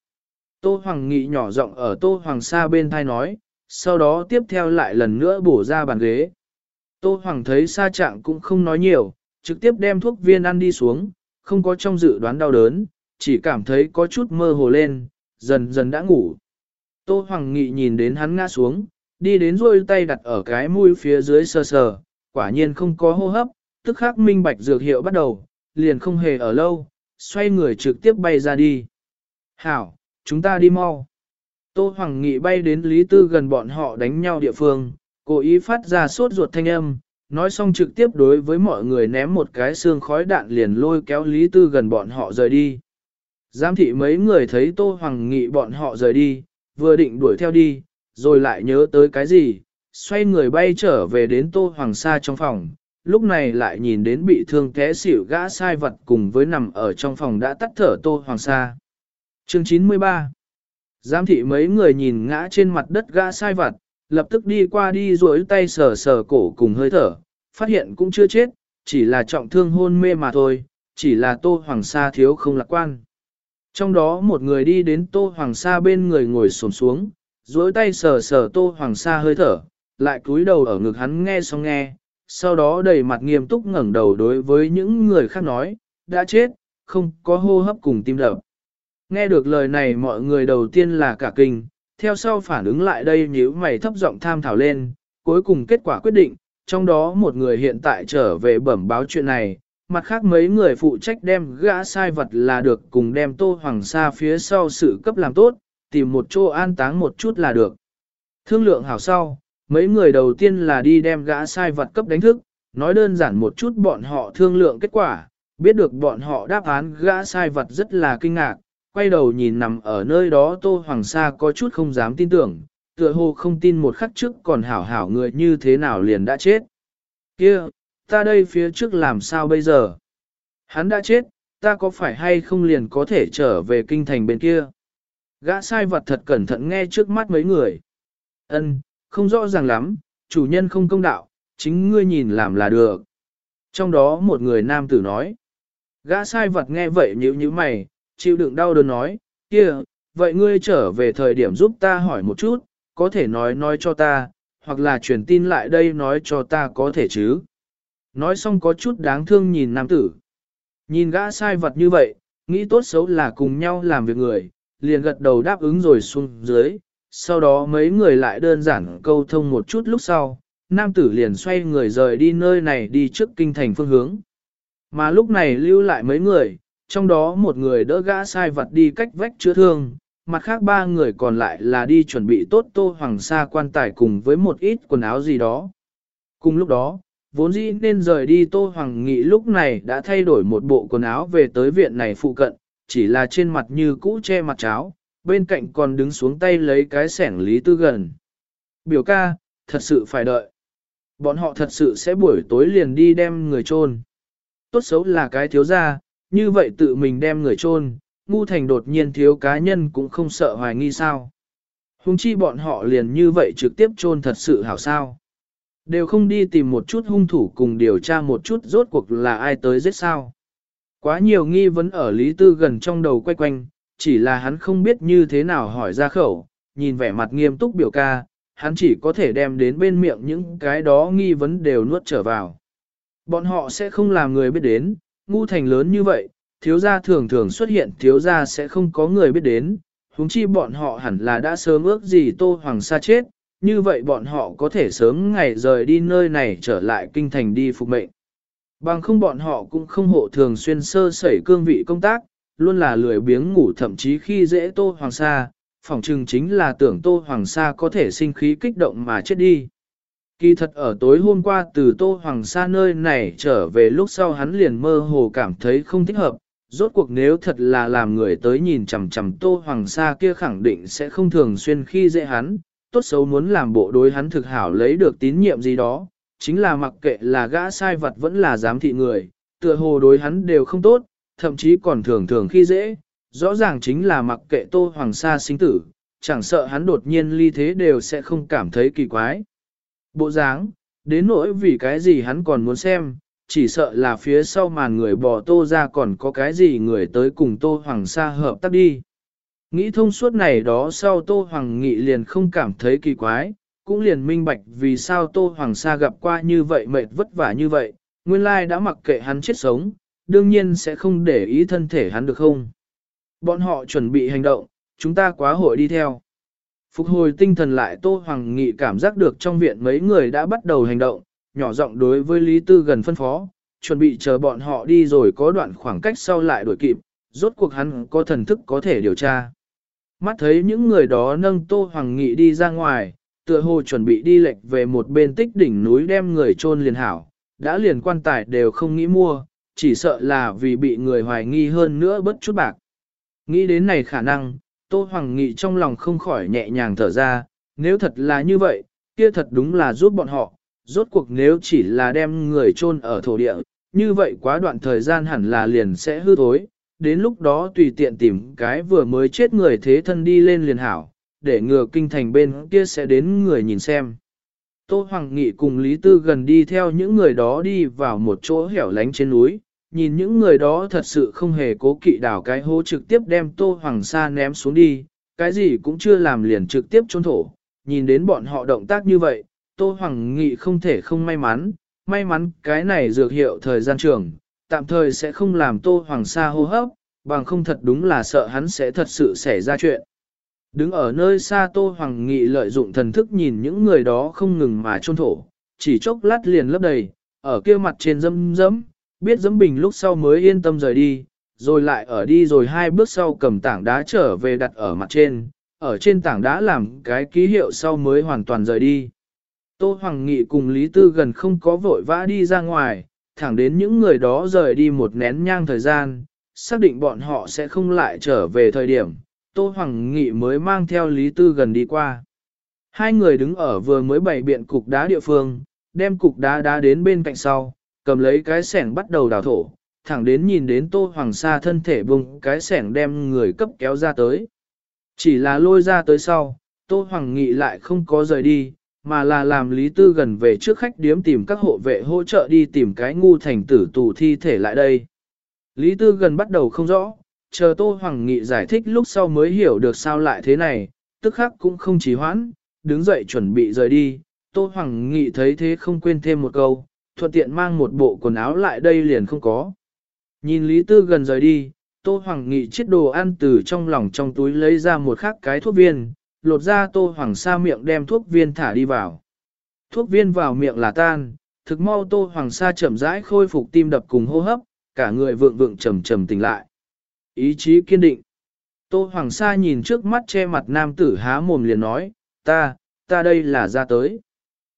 Tô Hoàng Nghị nhỏ giọng ở Tô Hoàng Sa bên thai nói, sau đó tiếp theo lại lần nữa bổ ra bàn ghế. Tô Hoàng thấy Sa trạng cũng không nói nhiều, trực tiếp đem thuốc viên ăn đi xuống, không có trong dự đoán đau đớn, chỉ cảm thấy có chút mơ hồ lên, dần dần đã ngủ. Tô Hoàng Nghị nhìn đến hắn ngã xuống, đi đến rôi tay đặt ở cái mũi phía dưới sờ sờ, quả nhiên không có hô hấp, tức khắc minh bạch dược hiệu bắt đầu, liền không hề ở lâu, xoay người trực tiếp bay ra đi. Hảo, chúng ta đi mau. Tô Hoàng Nghị bay đến Lý Tư gần bọn họ đánh nhau địa phương, cố ý phát ra sốt ruột thanh âm, nói xong trực tiếp đối với mọi người ném một cái xương khói đạn liền lôi kéo Lý Tư gần bọn họ rời đi. Giám thị mấy người thấy Tô Hoàng Nghị bọn họ rời đi, vừa định đuổi theo đi, rồi lại nhớ tới cái gì, xoay người bay trở về đến Tô Hoàng Sa trong phòng, lúc này lại nhìn đến bị thương té xỉu gã sai vật cùng với nằm ở trong phòng đã tắt thở Tô Hoàng Sa. Chương 93 Giám thị mấy người nhìn ngã trên mặt đất gã sai vật, lập tức đi qua đi duỗi tay sờ sờ cổ cùng hơi thở, phát hiện cũng chưa chết, chỉ là trọng thương hôn mê mà thôi, chỉ là Tô Hoàng Sa thiếu không lạc quan. Trong đó một người đi đến Tô Hoàng Sa bên người ngồi xổm xuống, duỗi tay sờ sờ Tô Hoàng Sa hơi thở, lại cúi đầu ở ngực hắn nghe xong nghe, sau đó đầy mặt nghiêm túc ngẩng đầu đối với những người khác nói, đã chết, không có hô hấp cùng tim đập. Nghe được lời này mọi người đầu tiên là cả kinh, theo sau phản ứng lại đây nhíu mày thấp giọng tham thảo lên, cuối cùng kết quả quyết định, trong đó một người hiện tại trở về bẩm báo chuyện này, mặt khác mấy người phụ trách đem gã sai vật là được cùng đem tô hoàng sa phía sau sự cấp làm tốt, tìm một chỗ an táng một chút là được. Thương lượng hảo sau, mấy người đầu tiên là đi đem gã sai vật cấp đánh thức, nói đơn giản một chút bọn họ thương lượng kết quả, biết được bọn họ đáp án gã sai vật rất là kinh ngạc, quay đầu nhìn nằm ở nơi đó Tô Hoàng Sa có chút không dám tin tưởng, tựa hồ không tin một khắc trước còn hảo hảo người như thế nào liền đã chết. Kia, ta đây phía trước làm sao bây giờ? Hắn đã chết, ta có phải hay không liền có thể trở về kinh thành bên kia? Gã sai vật thật cẩn thận nghe trước mắt mấy người. Ân, không rõ ràng lắm, chủ nhân không công đạo, chính ngươi nhìn làm là được. Trong đó một người nam tử nói. Gã sai vật nghe vậy nhíu nhíu mày, chịu đựng đau đớn nói, kia, vậy ngươi trở về thời điểm giúp ta hỏi một chút, có thể nói nói cho ta, hoặc là truyền tin lại đây nói cho ta có thể chứ. Nói xong có chút đáng thương nhìn nam tử. Nhìn gã sai vật như vậy, nghĩ tốt xấu là cùng nhau làm việc người, liền gật đầu đáp ứng rồi xuống dưới. Sau đó mấy người lại đơn giản câu thông một chút lúc sau, nam tử liền xoay người rời đi nơi này đi trước kinh thành phương hướng. Mà lúc này lưu lại mấy người, trong đó một người đỡ gã sai vật đi cách vách chữa thương, mặt khác ba người còn lại là đi chuẩn bị tốt tô hoàng sa quan tài cùng với một ít quần áo gì đó. Cùng lúc đó, vốn dĩ nên rời đi tô hoàng nghị lúc này đã thay đổi một bộ quần áo về tới viện này phụ cận, chỉ là trên mặt như cũ che mặt cháo, bên cạnh còn đứng xuống tay lấy cái sẻng lý tư gần. Biểu ca, thật sự phải đợi. Bọn họ thật sự sẽ buổi tối liền đi đem người chôn. Tốt xấu là cái thiếu gia, như vậy tự mình đem người chôn, ngu thành đột nhiên thiếu cá nhân cũng không sợ hoài nghi sao. Hùng chi bọn họ liền như vậy trực tiếp chôn thật sự hảo sao. Đều không đi tìm một chút hung thủ cùng điều tra một chút rốt cuộc là ai tới giết sao. Quá nhiều nghi vấn ở Lý Tư gần trong đầu quay quanh, chỉ là hắn không biết như thế nào hỏi ra khẩu, nhìn vẻ mặt nghiêm túc biểu ca, hắn chỉ có thể đem đến bên miệng những cái đó nghi vấn đều nuốt trở vào. Bọn họ sẽ không làm người biết đến, ngu thành lớn như vậy, thiếu gia thường thường xuất hiện thiếu gia sẽ không có người biết đến, huống chi bọn họ hẳn là đã sớm ước gì Tô Hoàng Sa chết, như vậy bọn họ có thể sớm ngày rời đi nơi này trở lại kinh thành đi phục mệnh. Bằng không bọn họ cũng không hộ thường xuyên sơ sẩy cương vị công tác, luôn là lười biếng ngủ thậm chí khi dễ Tô Hoàng Sa, phỏng chừng chính là tưởng Tô Hoàng Sa có thể sinh khí kích động mà chết đi. Kỳ thật ở tối hôm qua từ Tô Hoàng Sa nơi này trở về lúc sau hắn liền mơ hồ cảm thấy không thích hợp, rốt cuộc nếu thật là làm người tới nhìn chằm chằm Tô Hoàng Sa kia khẳng định sẽ không thường xuyên khi dễ hắn, tốt xấu muốn làm bộ đối hắn thực hảo lấy được tín nhiệm gì đó, chính là mặc kệ là gã sai vật vẫn là giám thị người, tựa hồ đối hắn đều không tốt, thậm chí còn thường thường khi dễ, rõ ràng chính là mặc kệ Tô Hoàng Sa sinh tử, chẳng sợ hắn đột nhiên ly thế đều sẽ không cảm thấy kỳ quái. Bộ dáng, đến nỗi vì cái gì hắn còn muốn xem, chỉ sợ là phía sau màn người bỏ tô ra còn có cái gì người tới cùng tô hoàng sa hợp tác đi. Nghĩ thông suốt này đó sau tô hoàng nghị liền không cảm thấy kỳ quái, cũng liền minh bạch vì sao tô hoàng sa gặp qua như vậy mệt vất vả như vậy, nguyên lai đã mặc kệ hắn chết sống, đương nhiên sẽ không để ý thân thể hắn được không. Bọn họ chuẩn bị hành động, chúng ta quá hội đi theo. Phục hồi tinh thần lại Tô Hoàng Nghị cảm giác được trong viện mấy người đã bắt đầu hành động, nhỏ giọng đối với Lý Tư gần phân phó, chuẩn bị chờ bọn họ đi rồi có đoạn khoảng cách sau lại đuổi kịp, rốt cuộc hắn có thần thức có thể điều tra. Mắt thấy những người đó nâng Tô Hoàng Nghị đi ra ngoài, tựa hồ chuẩn bị đi lệch về một bên tích đỉnh núi đem người chôn liền hảo, đã liền quan tài đều không nghĩ mua, chỉ sợ là vì bị người hoài nghi hơn nữa bất chút bạc. Nghĩ đến này khả năng, Tô Hoàng Nghị trong lòng không khỏi nhẹ nhàng thở ra, nếu thật là như vậy, kia thật đúng là giúp bọn họ, rốt cuộc nếu chỉ là đem người chôn ở thổ địa, như vậy quá đoạn thời gian hẳn là liền sẽ hư thối, đến lúc đó tùy tiện tìm cái vừa mới chết người thế thân đi lên liền hảo, để ngừa kinh thành bên kia sẽ đến người nhìn xem. Tô Hoàng Nghị cùng Lý Tư gần đi theo những người đó đi vào một chỗ hẻo lánh trên núi, nhìn những người đó thật sự không hề cố kỵ đảo cái hố trực tiếp đem Tô Hoàng Sa ném xuống đi, cái gì cũng chưa làm liền trực tiếp trốn thổ. Nhìn đến bọn họ động tác như vậy, Tô Hoàng Nghị không thể không may mắn, may mắn cái này dược hiệu thời gian trường, tạm thời sẽ không làm Tô Hoàng Sa hô hấp, bằng không thật đúng là sợ hắn sẽ thật sự xảy ra chuyện. Đứng ở nơi xa Tô Hoàng Nghị lợi dụng thần thức nhìn những người đó không ngừng mà trôn thổ, chỉ chốc lát liền lấp đầy, ở kia mặt trên dâm dẫm, biết dẫm bình lúc sau mới yên tâm rời đi, rồi lại ở đi rồi hai bước sau cầm tảng đá trở về đặt ở mặt trên, ở trên tảng đá làm cái ký hiệu sau mới hoàn toàn rời đi. Tô Hoàng Nghị cùng Lý Tư gần không có vội vã đi ra ngoài, thẳng đến những người đó rời đi một nén nhang thời gian, xác định bọn họ sẽ không lại trở về thời điểm, Tô Hoàng Nghị mới mang theo Lý Tư gần đi qua. Hai người đứng ở vừa mới bày biện cục đá địa phương, đem cục đá đá đến bên cạnh sau, cầm lấy cái sẻng bắt đầu đào thổ, thẳng đến nhìn đến Tô Hoàng Sa thân thể bùng cái sẻng đem người cấp kéo ra tới. Chỉ là lôi ra tới sau, Tô Hoàng Nghị lại không có rời đi, mà là làm Lý Tư gần về trước khách điếm tìm các hộ vệ hỗ trợ đi tìm cái ngu thành tử tù thi thể lại đây. Lý Tư gần bắt đầu không rõ, chờ Tô Hoàng Nghị giải thích lúc sau mới hiểu được sao lại thế này, tức khắc cũng không trì hoãn, đứng dậy chuẩn bị rời đi. Tô Hoàng Nghị thấy thế không quên thêm một câu, thuận tiện mang một bộ quần áo lại đây liền không có. Nhìn Lý Tư gần rời đi, Tô Hoàng Nghị chiếc đồ ăn từ trong lòng trong túi lấy ra một khắc cái thuốc viên, lột ra Tô Hoàng sa miệng đem thuốc viên thả đi vào. Thuốc viên vào miệng là tan, thực mau Tô Hoàng sa chậm rãi khôi phục tim đập cùng hô hấp, cả người vượng vượng trầm trầm tỉnh lại. Ý chí kiên định. Tô Hoàng Sa nhìn trước mắt che mặt nam tử há mồm liền nói, ta, ta đây là ra tới.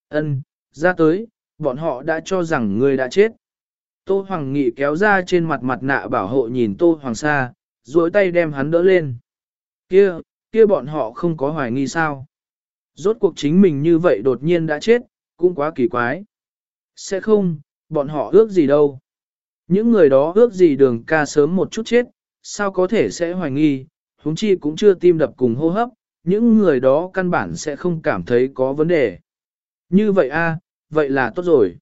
Ân, ra tới, bọn họ đã cho rằng ngươi đã chết. Tô Hoàng Nghị kéo ra trên mặt mặt nạ bảo hộ nhìn Tô Hoàng Sa, duỗi tay đem hắn đỡ lên. Kia, kia bọn họ không có hoài nghi sao. Rốt cuộc chính mình như vậy đột nhiên đã chết, cũng quá kỳ quái. Sẽ không, bọn họ ước gì đâu. Những người đó ước gì đường ca sớm một chút chết, sao có thể sẽ hoài nghi, huống chi cũng chưa tim đập cùng hô hấp, những người đó căn bản sẽ không cảm thấy có vấn đề. Như vậy a, vậy là tốt rồi.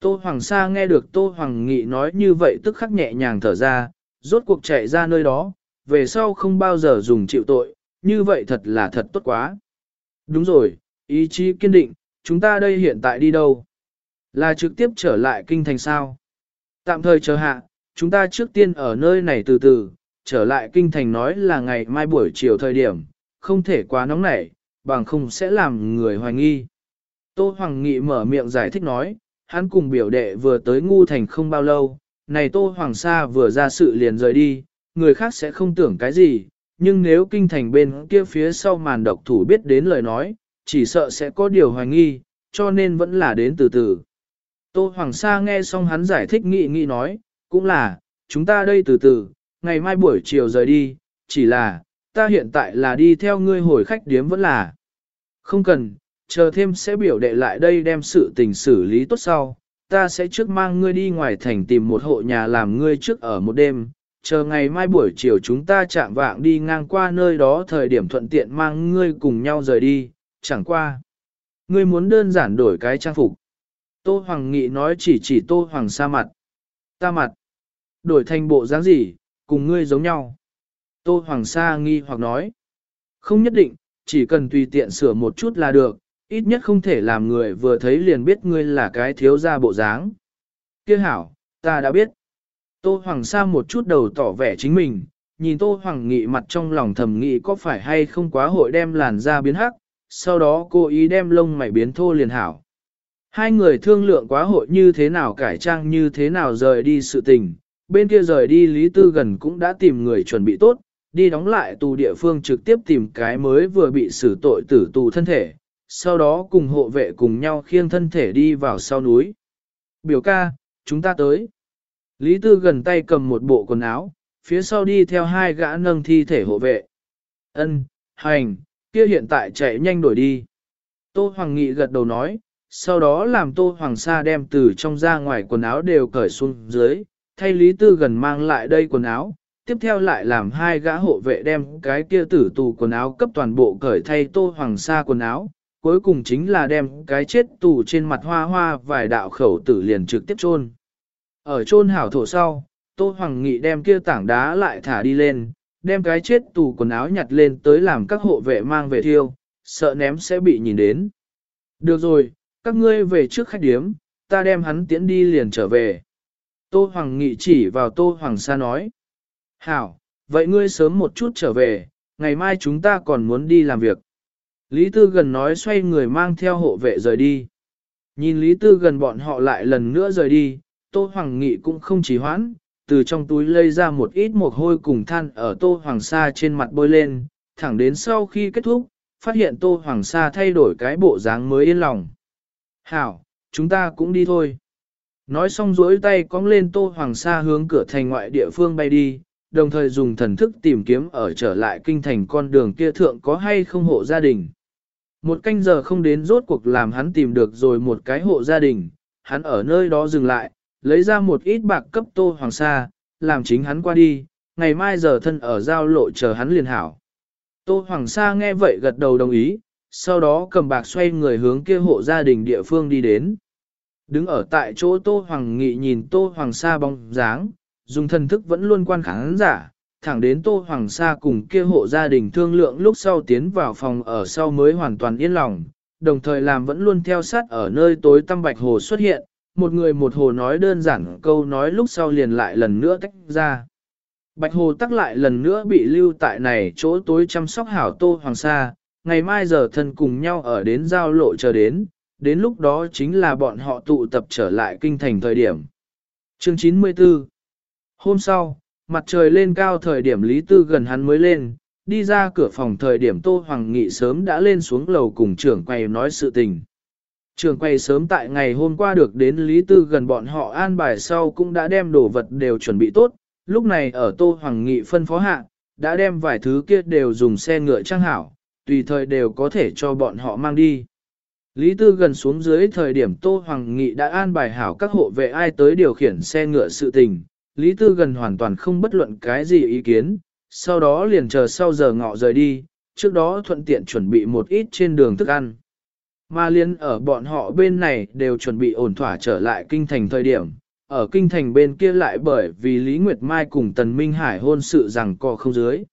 Tô Hoàng Sa nghe được Tô Hoàng Nghị nói như vậy tức khắc nhẹ nhàng thở ra, rốt cuộc chạy ra nơi đó, về sau không bao giờ dùng chịu tội, như vậy thật là thật tốt quá. Đúng rồi, ý chí kiên định, chúng ta đây hiện tại đi đâu? Là trực tiếp trở lại kinh thành sao? Tạm thời chờ hạ, chúng ta trước tiên ở nơi này từ từ, trở lại kinh thành nói là ngày mai buổi chiều thời điểm, không thể quá nóng nảy, bằng không sẽ làm người hoài nghi. Tô Hoàng Nghị mở miệng giải thích nói, hắn cùng biểu đệ vừa tới ngu thành không bao lâu, này Tô Hoàng Sa vừa ra sự liền rời đi, người khác sẽ không tưởng cái gì, nhưng nếu kinh thành bên kia phía sau màn độc thủ biết đến lời nói, chỉ sợ sẽ có điều hoài nghi, cho nên vẫn là đến từ từ. Tô Hoàng Sa nghe xong hắn giải thích nghị nghị nói, cũng là, chúng ta đây từ từ, ngày mai buổi chiều rời đi, chỉ là, ta hiện tại là đi theo ngươi hồi khách điếm vẫn là. Không cần, chờ thêm sẽ biểu đệ lại đây đem sự tình xử lý tốt sau, ta sẽ trước mang ngươi đi ngoài thành tìm một hộ nhà làm ngươi trước ở một đêm, chờ ngày mai buổi chiều chúng ta chạm vạng đi ngang qua nơi đó thời điểm thuận tiện mang ngươi cùng nhau rời đi, chẳng qua. Ngươi muốn đơn giản đổi cái trang phục. Tô Hoàng Nghị nói chỉ chỉ Tô Hoàng sa mặt. Ta mặt. Đổi thành bộ dáng gì, cùng ngươi giống nhau. Tô Hoàng Sa nghi hoặc nói. Không nhất định, chỉ cần tùy tiện sửa một chút là được, ít nhất không thể làm người vừa thấy liền biết ngươi là cái thiếu gia bộ dáng. Kia hảo, ta đã biết. Tô Hoàng Sa một chút đầu tỏ vẻ chính mình, nhìn Tô Hoàng Nghị mặt trong lòng thầm nghĩ có phải hay không quá hội đem làn da biến hắc, sau đó cô ý đem lông mày biến thô liền hảo. Hai người thương lượng quá hội như thế nào cải trang như thế nào rời đi sự tình, bên kia rời đi Lý Tư gần cũng đã tìm người chuẩn bị tốt, đi đóng lại tù địa phương trực tiếp tìm cái mới vừa bị xử tội tử tù thân thể, sau đó cùng hộ vệ cùng nhau khiêng thân thể đi vào sau núi. Biểu ca, chúng ta tới. Lý Tư gần tay cầm một bộ quần áo, phía sau đi theo hai gã nâng thi thể hộ vệ. Ân, hành, kia hiện tại chạy nhanh đổi đi. Tô Hoàng Nghị gật đầu nói, sau đó làm Tô Hoàng Sa đem từ trong ra ngoài quần áo đều cởi xuống dưới, thay Lý Tư gần mang lại đây quần áo, tiếp theo lại làm hai gã hộ vệ đem cái kia tử tù quần áo cấp toàn bộ cởi thay Tô Hoàng Sa quần áo, cuối cùng chính là đem cái chết tù trên mặt hoa hoa vài đạo khẩu tử liền trực tiếp chôn. Ở chôn hảo thổ sau, Tô Hoàng Nghị đem kia tảng đá lại thả đi lên, đem cái chết tù quần áo nhặt lên tới làm các hộ vệ mang về thiêu, sợ ném sẽ bị nhìn đến. Được rồi, các ngươi về trước khách điếm, ta đem hắn tiễn đi liền trở về. Tô Hoàng Nghị chỉ vào Tô Hoàng Sa nói. Hảo, vậy ngươi sớm một chút trở về, ngày mai chúng ta còn muốn đi làm việc. Lý Tư gần nói xoay người mang theo hộ vệ rời đi. Nhìn Lý Tư gần bọn họ lại lần nữa rời đi, Tô Hoàng Nghị cũng không chỉ hoãn, từ trong túi lấy ra một ít mồ hôi cùng than ở Tô Hoàng Sa trên mặt bôi lên, thẳng đến sau khi kết thúc, phát hiện Tô Hoàng Sa thay đổi cái bộ dáng mới yên lòng. Hảo, chúng ta cũng đi thôi. Nói xong duỗi tay cong lên Tô Hoàng Sa hướng cửa thành ngoại địa phương bay đi, đồng thời dùng thần thức tìm kiếm ở trở lại kinh thành con đường kia thượng có hay không hộ gia đình. Một canh giờ không đến rốt cuộc làm hắn tìm được rồi một cái hộ gia đình, hắn ở nơi đó dừng lại, lấy ra một ít bạc cấp Tô Hoàng Sa, làm chính hắn qua đi, ngày mai giờ thân ở giao lộ chờ hắn liền hảo. Tô Hoàng Sa nghe vậy gật đầu đồng ý, sau đó cầm bạc xoay người hướng kia hộ gia đình địa phương đi đến. Đứng ở tại chỗ Tô Hoàng Nghị nhìn Tô Hoàng Sa bóng dáng, dùng thần thức vẫn luôn quan khán giả, thẳng đến Tô Hoàng Sa cùng kia hộ gia đình thương lượng lúc sau tiến vào phòng ở sau mới hoàn toàn yên lòng, đồng thời làm vẫn luôn theo sát ở nơi tối tăm bạch hồ xuất hiện, một người một hồ nói đơn giản câu nói lúc sau liền lại lần nữa tách ra. Bạch hồ tắc lại lần nữa bị lưu tại này chỗ tối chăm sóc hảo Tô Hoàng Sa, ngày mai giờ thân cùng nhau ở đến giao lộ chờ đến, đến lúc đó chính là bọn họ tụ tập trở lại kinh thành thời điểm. Chương 94 Hôm sau, mặt trời lên cao thời điểm Lý Tư gần hắn mới lên, đi ra cửa phòng thời điểm Tô Hoàng Nghị sớm đã lên xuống lầu cùng trưởng quầy nói sự tình. Trường quay sớm tại ngày hôm qua được đến Lý Tư gần bọn họ an bài sau cũng đã đem đồ vật đều chuẩn bị tốt, lúc này ở Tô Hoàng Nghị phân phó hạ, đã đem vài thứ kia đều dùng xe ngựa trang hảo, tùy thời đều có thể cho bọn họ mang đi. Lý Tư gần xuống dưới thời điểm Tô Hoàng Nghị đã an bài hảo các hộ vệ ai tới điều khiển xe ngựa sự tình, Lý Tư gần hoàn toàn không bất luận cái gì ý kiến, sau đó liền chờ sau giờ ngọ rời đi, trước đó thuận tiện chuẩn bị một ít trên đường thức ăn. Mà liên ở bọn họ bên này đều chuẩn bị ổn thỏa trở lại kinh thành thời điểm, ở kinh thành bên kia lại bởi vì Lý Nguyệt Mai cùng Tần Minh Hải hôn sự rằng co không dưới.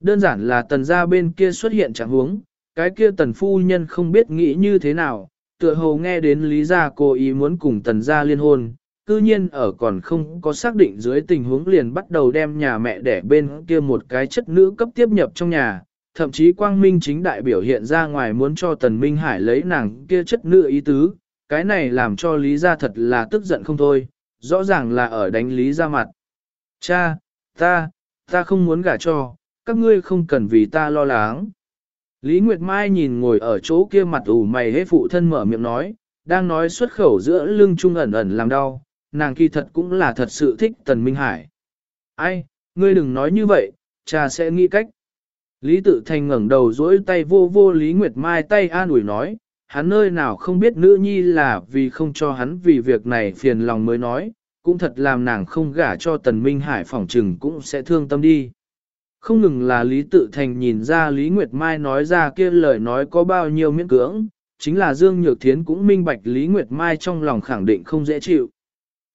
Đơn giản là tần gia bên kia xuất hiện trạng huống, cái kia tần phu nhân không biết nghĩ như thế nào, tựa hồ nghe đến lý gia cô ý muốn cùng tần gia liên hôn, cư nhiên ở còn không có xác định dưới tình huống liền bắt đầu đem nhà mẹ đẻ bên kia một cái chất nữ cấp tiếp nhập trong nhà, thậm chí quang minh chính đại biểu hiện ra ngoài muốn cho tần minh hải lấy nàng kia chất nữ ý tứ, cái này làm cho lý gia thật là tức giận không thôi, rõ ràng là ở đánh lý gia mặt. Cha, ta, ta không muốn gả cho, các ngươi không cần vì ta lo lắng. Lý Nguyệt Mai nhìn ngồi ở chỗ kia mặt ủ mày hết phụ thân mở miệng nói, đang nói xuất khẩu giữa lưng trung ẩn ẩn làm đau, nàng kỳ thật cũng là thật sự thích Tần Minh Hải. Ai, ngươi đừng nói như vậy, cha sẽ nghĩ cách. Lý Tự Thành ngẩng đầu duỗi tay vô vô Lý Nguyệt Mai tay an ủi nói, hắn nơi nào không biết nữ nhi là vì không cho hắn vì việc này phiền lòng mới nói, cũng thật làm nàng không gả cho Tần Minh Hải phỏng trừng cũng sẽ thương tâm đi. Không ngừng là Lý Tự Thành nhìn ra Lý Nguyệt Mai nói ra kia lời nói có bao nhiêu miễn cưỡng, chính là Dương Nhược Thiến cũng minh bạch Lý Nguyệt Mai trong lòng khẳng định không dễ chịu.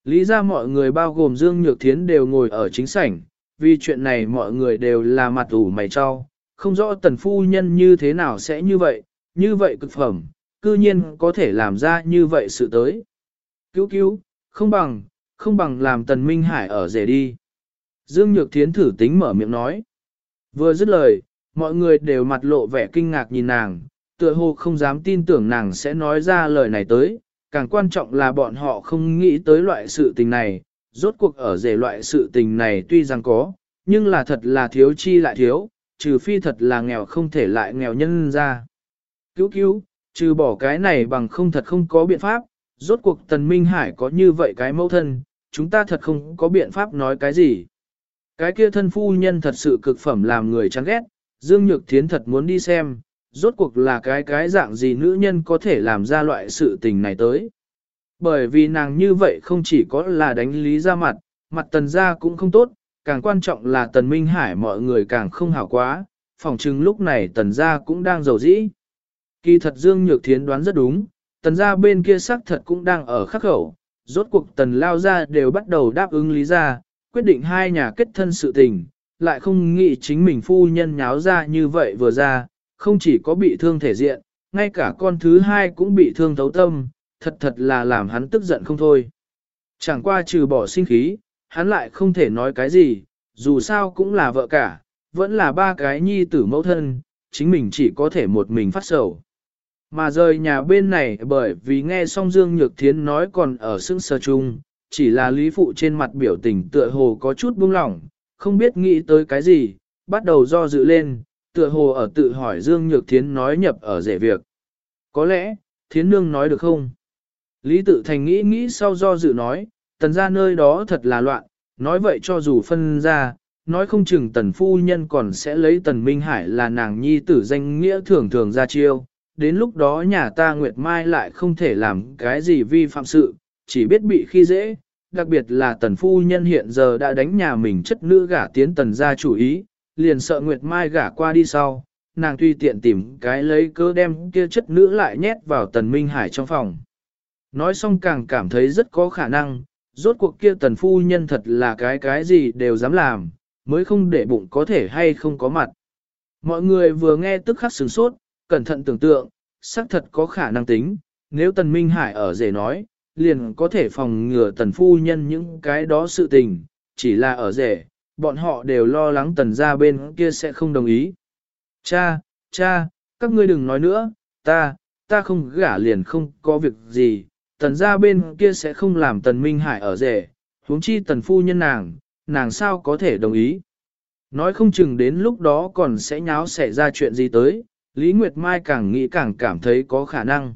Lý ra mọi người bao gồm Dương Nhược Thiến đều ngồi ở chính sảnh, vì chuyện này mọi người đều là mặt ủ mày cho, không rõ tần phu nhân như thế nào sẽ như vậy, như vậy cực phẩm, cư nhiên có thể làm ra như vậy sự tới. Cứu cứu, không bằng, không bằng làm tần minh hải ở rể đi. Dương Nhược Thiến thử tính mở miệng nói. Vừa dứt lời, mọi người đều mặt lộ vẻ kinh ngạc nhìn nàng, tựa hồ không dám tin tưởng nàng sẽ nói ra lời này tới, càng quan trọng là bọn họ không nghĩ tới loại sự tình này, rốt cuộc ở rể loại sự tình này tuy rằng có, nhưng là thật là thiếu chi lại thiếu, trừ phi thật là nghèo không thể lại nghèo nhân ra. Cứu cứu, trừ bỏ cái này bằng không thật không có biện pháp, rốt cuộc tần minh hải có như vậy cái mẫu thân, chúng ta thật không có biện pháp nói cái gì. Cái kia thân phu nhân thật sự cực phẩm làm người chán ghét, Dương Nhược Thiến thật muốn đi xem, rốt cuộc là cái cái dạng gì nữ nhân có thể làm ra loại sự tình này tới. Bởi vì nàng như vậy không chỉ có là đánh lý ra mặt, mặt tần ra cũng không tốt, càng quan trọng là tần minh hải mọi người càng không hảo quá, phỏng chừng lúc này tần ra cũng đang giàu dĩ. Kỳ thật Dương Nhược Thiến đoán rất đúng, tần ra bên kia xác thật cũng đang ở khắc khẩu, rốt cuộc tần lao ra đều bắt đầu đáp ứng lý ra, quyết định hai nhà kết thân sự tình, lại không nghĩ chính mình phu nhân nháo ra như vậy vừa ra, không chỉ có bị thương thể diện, ngay cả con thứ hai cũng bị thương thấu tâm, thật thật là làm hắn tức giận không thôi. Chẳng qua trừ bỏ sinh khí, hắn lại không thể nói cái gì, dù sao cũng là vợ cả, vẫn là ba cái nhi tử mẫu thân, chính mình chỉ có thể một mình phát sầu. Mà rời nhà bên này bởi vì nghe xong Dương Nhược Thiến nói còn ở sưng sờ chung, chỉ là Lý Phụ trên mặt biểu tình tựa hồ có chút buông lỏng, không biết nghĩ tới cái gì, bắt đầu do dự lên, tựa hồ ở tự hỏi Dương Nhược Thiến nói nhập ở rể việc. Có lẽ, Thiến Nương nói được không? Lý Tự Thành nghĩ nghĩ sau do dự nói, tần ra nơi đó thật là loạn, nói vậy cho dù phân ra, nói không chừng tần phu nhân còn sẽ lấy tần Minh Hải là nàng nhi tử danh nghĩa thường thường ra chiêu, đến lúc đó nhà ta Nguyệt Mai lại không thể làm cái gì vi phạm sự, chỉ biết bị khi dễ, đặc biệt là tần phu nhân hiện giờ đã đánh nhà mình chất nữ gả tiến tần ra chủ ý, liền sợ Nguyệt Mai gả qua đi sau, nàng tuy tiện tìm cái lấy cơ đem kia chất nữ lại nhét vào tần Minh Hải trong phòng. Nói xong càng cảm thấy rất có khả năng, rốt cuộc kia tần phu nhân thật là cái cái gì đều dám làm, mới không để bụng có thể hay không có mặt. Mọi người vừa nghe tức khắc sửng sốt, cẩn thận tưởng tượng, xác thật có khả năng tính, nếu tần Minh Hải ở rể nói, liền có thể phòng ngừa tần phu nhân những cái đó sự tình, chỉ là ở rể, bọn họ đều lo lắng tần gia bên kia sẽ không đồng ý. Cha, cha, các ngươi đừng nói nữa, ta, ta không gả liền không có việc gì, tần gia bên kia sẽ không làm tần minh hải ở rể, huống chi tần phu nhân nàng, nàng sao có thể đồng ý. Nói không chừng đến lúc đó còn sẽ nháo xảy ra chuyện gì tới, Lý Nguyệt Mai càng nghĩ càng cảm thấy có khả năng.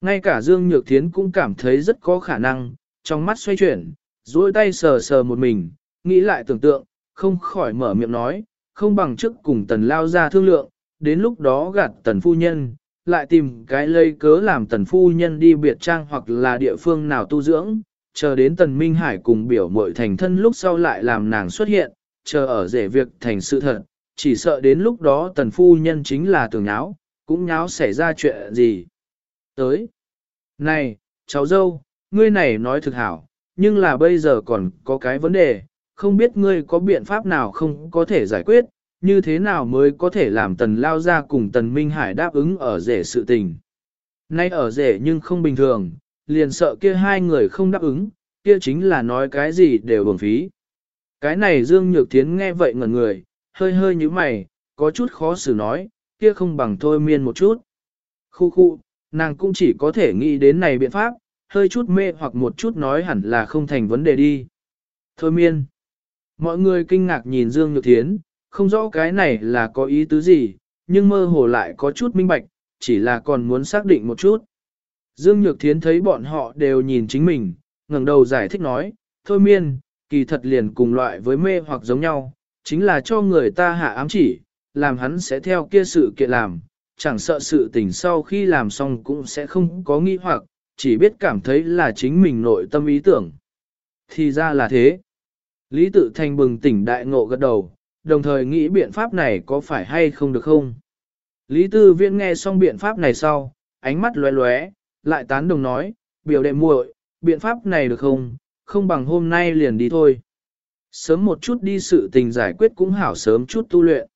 Ngay cả Dương Nhược Thiến cũng cảm thấy rất có khả năng, trong mắt xoay chuyển, duỗi tay sờ sờ một mình, nghĩ lại tưởng tượng, không khỏi mở miệng nói, không bằng trước cùng tần lao ra thương lượng, đến lúc đó gạt tần phu nhân, lại tìm cái lây cớ làm tần phu nhân đi biệt trang hoặc là địa phương nào tu dưỡng, chờ đến tần Minh Hải cùng biểu mội thành thân lúc sau lại làm nàng xuất hiện, chờ ở rể việc thành sự thật, chỉ sợ đến lúc đó tần phu nhân chính là tưởng nháo, cũng nháo xảy ra chuyện gì. Tới. Này, cháu dâu, ngươi này nói thực hảo, nhưng là bây giờ còn có cái vấn đề, không biết ngươi có biện pháp nào không có thể giải quyết, như thế nào mới có thể làm tần lao ra cùng tần Minh Hải đáp ứng ở rể sự tình. Nay ở rể nhưng không bình thường, liền sợ kia hai người không đáp ứng, kia chính là nói cái gì đều bổng phí. Cái này Dương Nhược Thiến nghe vậy ngẩn người, hơi hơi như mày, có chút khó xử nói, kia không bằng thôi miên một chút. Khu khu, nàng cũng chỉ có thể nghĩ đến này biện pháp, hơi chút mê hoặc một chút nói hẳn là không thành vấn đề đi. Thôi miên. Mọi người kinh ngạc nhìn Dương Nhược Thiến, không rõ cái này là có ý tứ gì, nhưng mơ hồ lại có chút minh bạch, chỉ là còn muốn xác định một chút. Dương Nhược Thiến thấy bọn họ đều nhìn chính mình, ngẩng đầu giải thích nói, thôi miên, kỳ thật liền cùng loại với mê hoặc giống nhau, chính là cho người ta hạ ám chỉ, làm hắn sẽ theo kia sự kiện làm, chẳng sợ sự tình sau khi làm xong cũng sẽ không có nghi hoặc, chỉ biết cảm thấy là chính mình nội tâm ý tưởng. Thì ra là thế. Lý tự thành bừng tỉnh đại ngộ gật đầu, đồng thời nghĩ biện pháp này có phải hay không được không. Lý tư viên nghe xong biện pháp này sau, ánh mắt lóe lóe, lại tán đồng nói, biểu đệ muội, biện pháp này được không, không bằng hôm nay liền đi thôi. Sớm một chút đi sự tình giải quyết cũng hảo sớm chút tu luyện.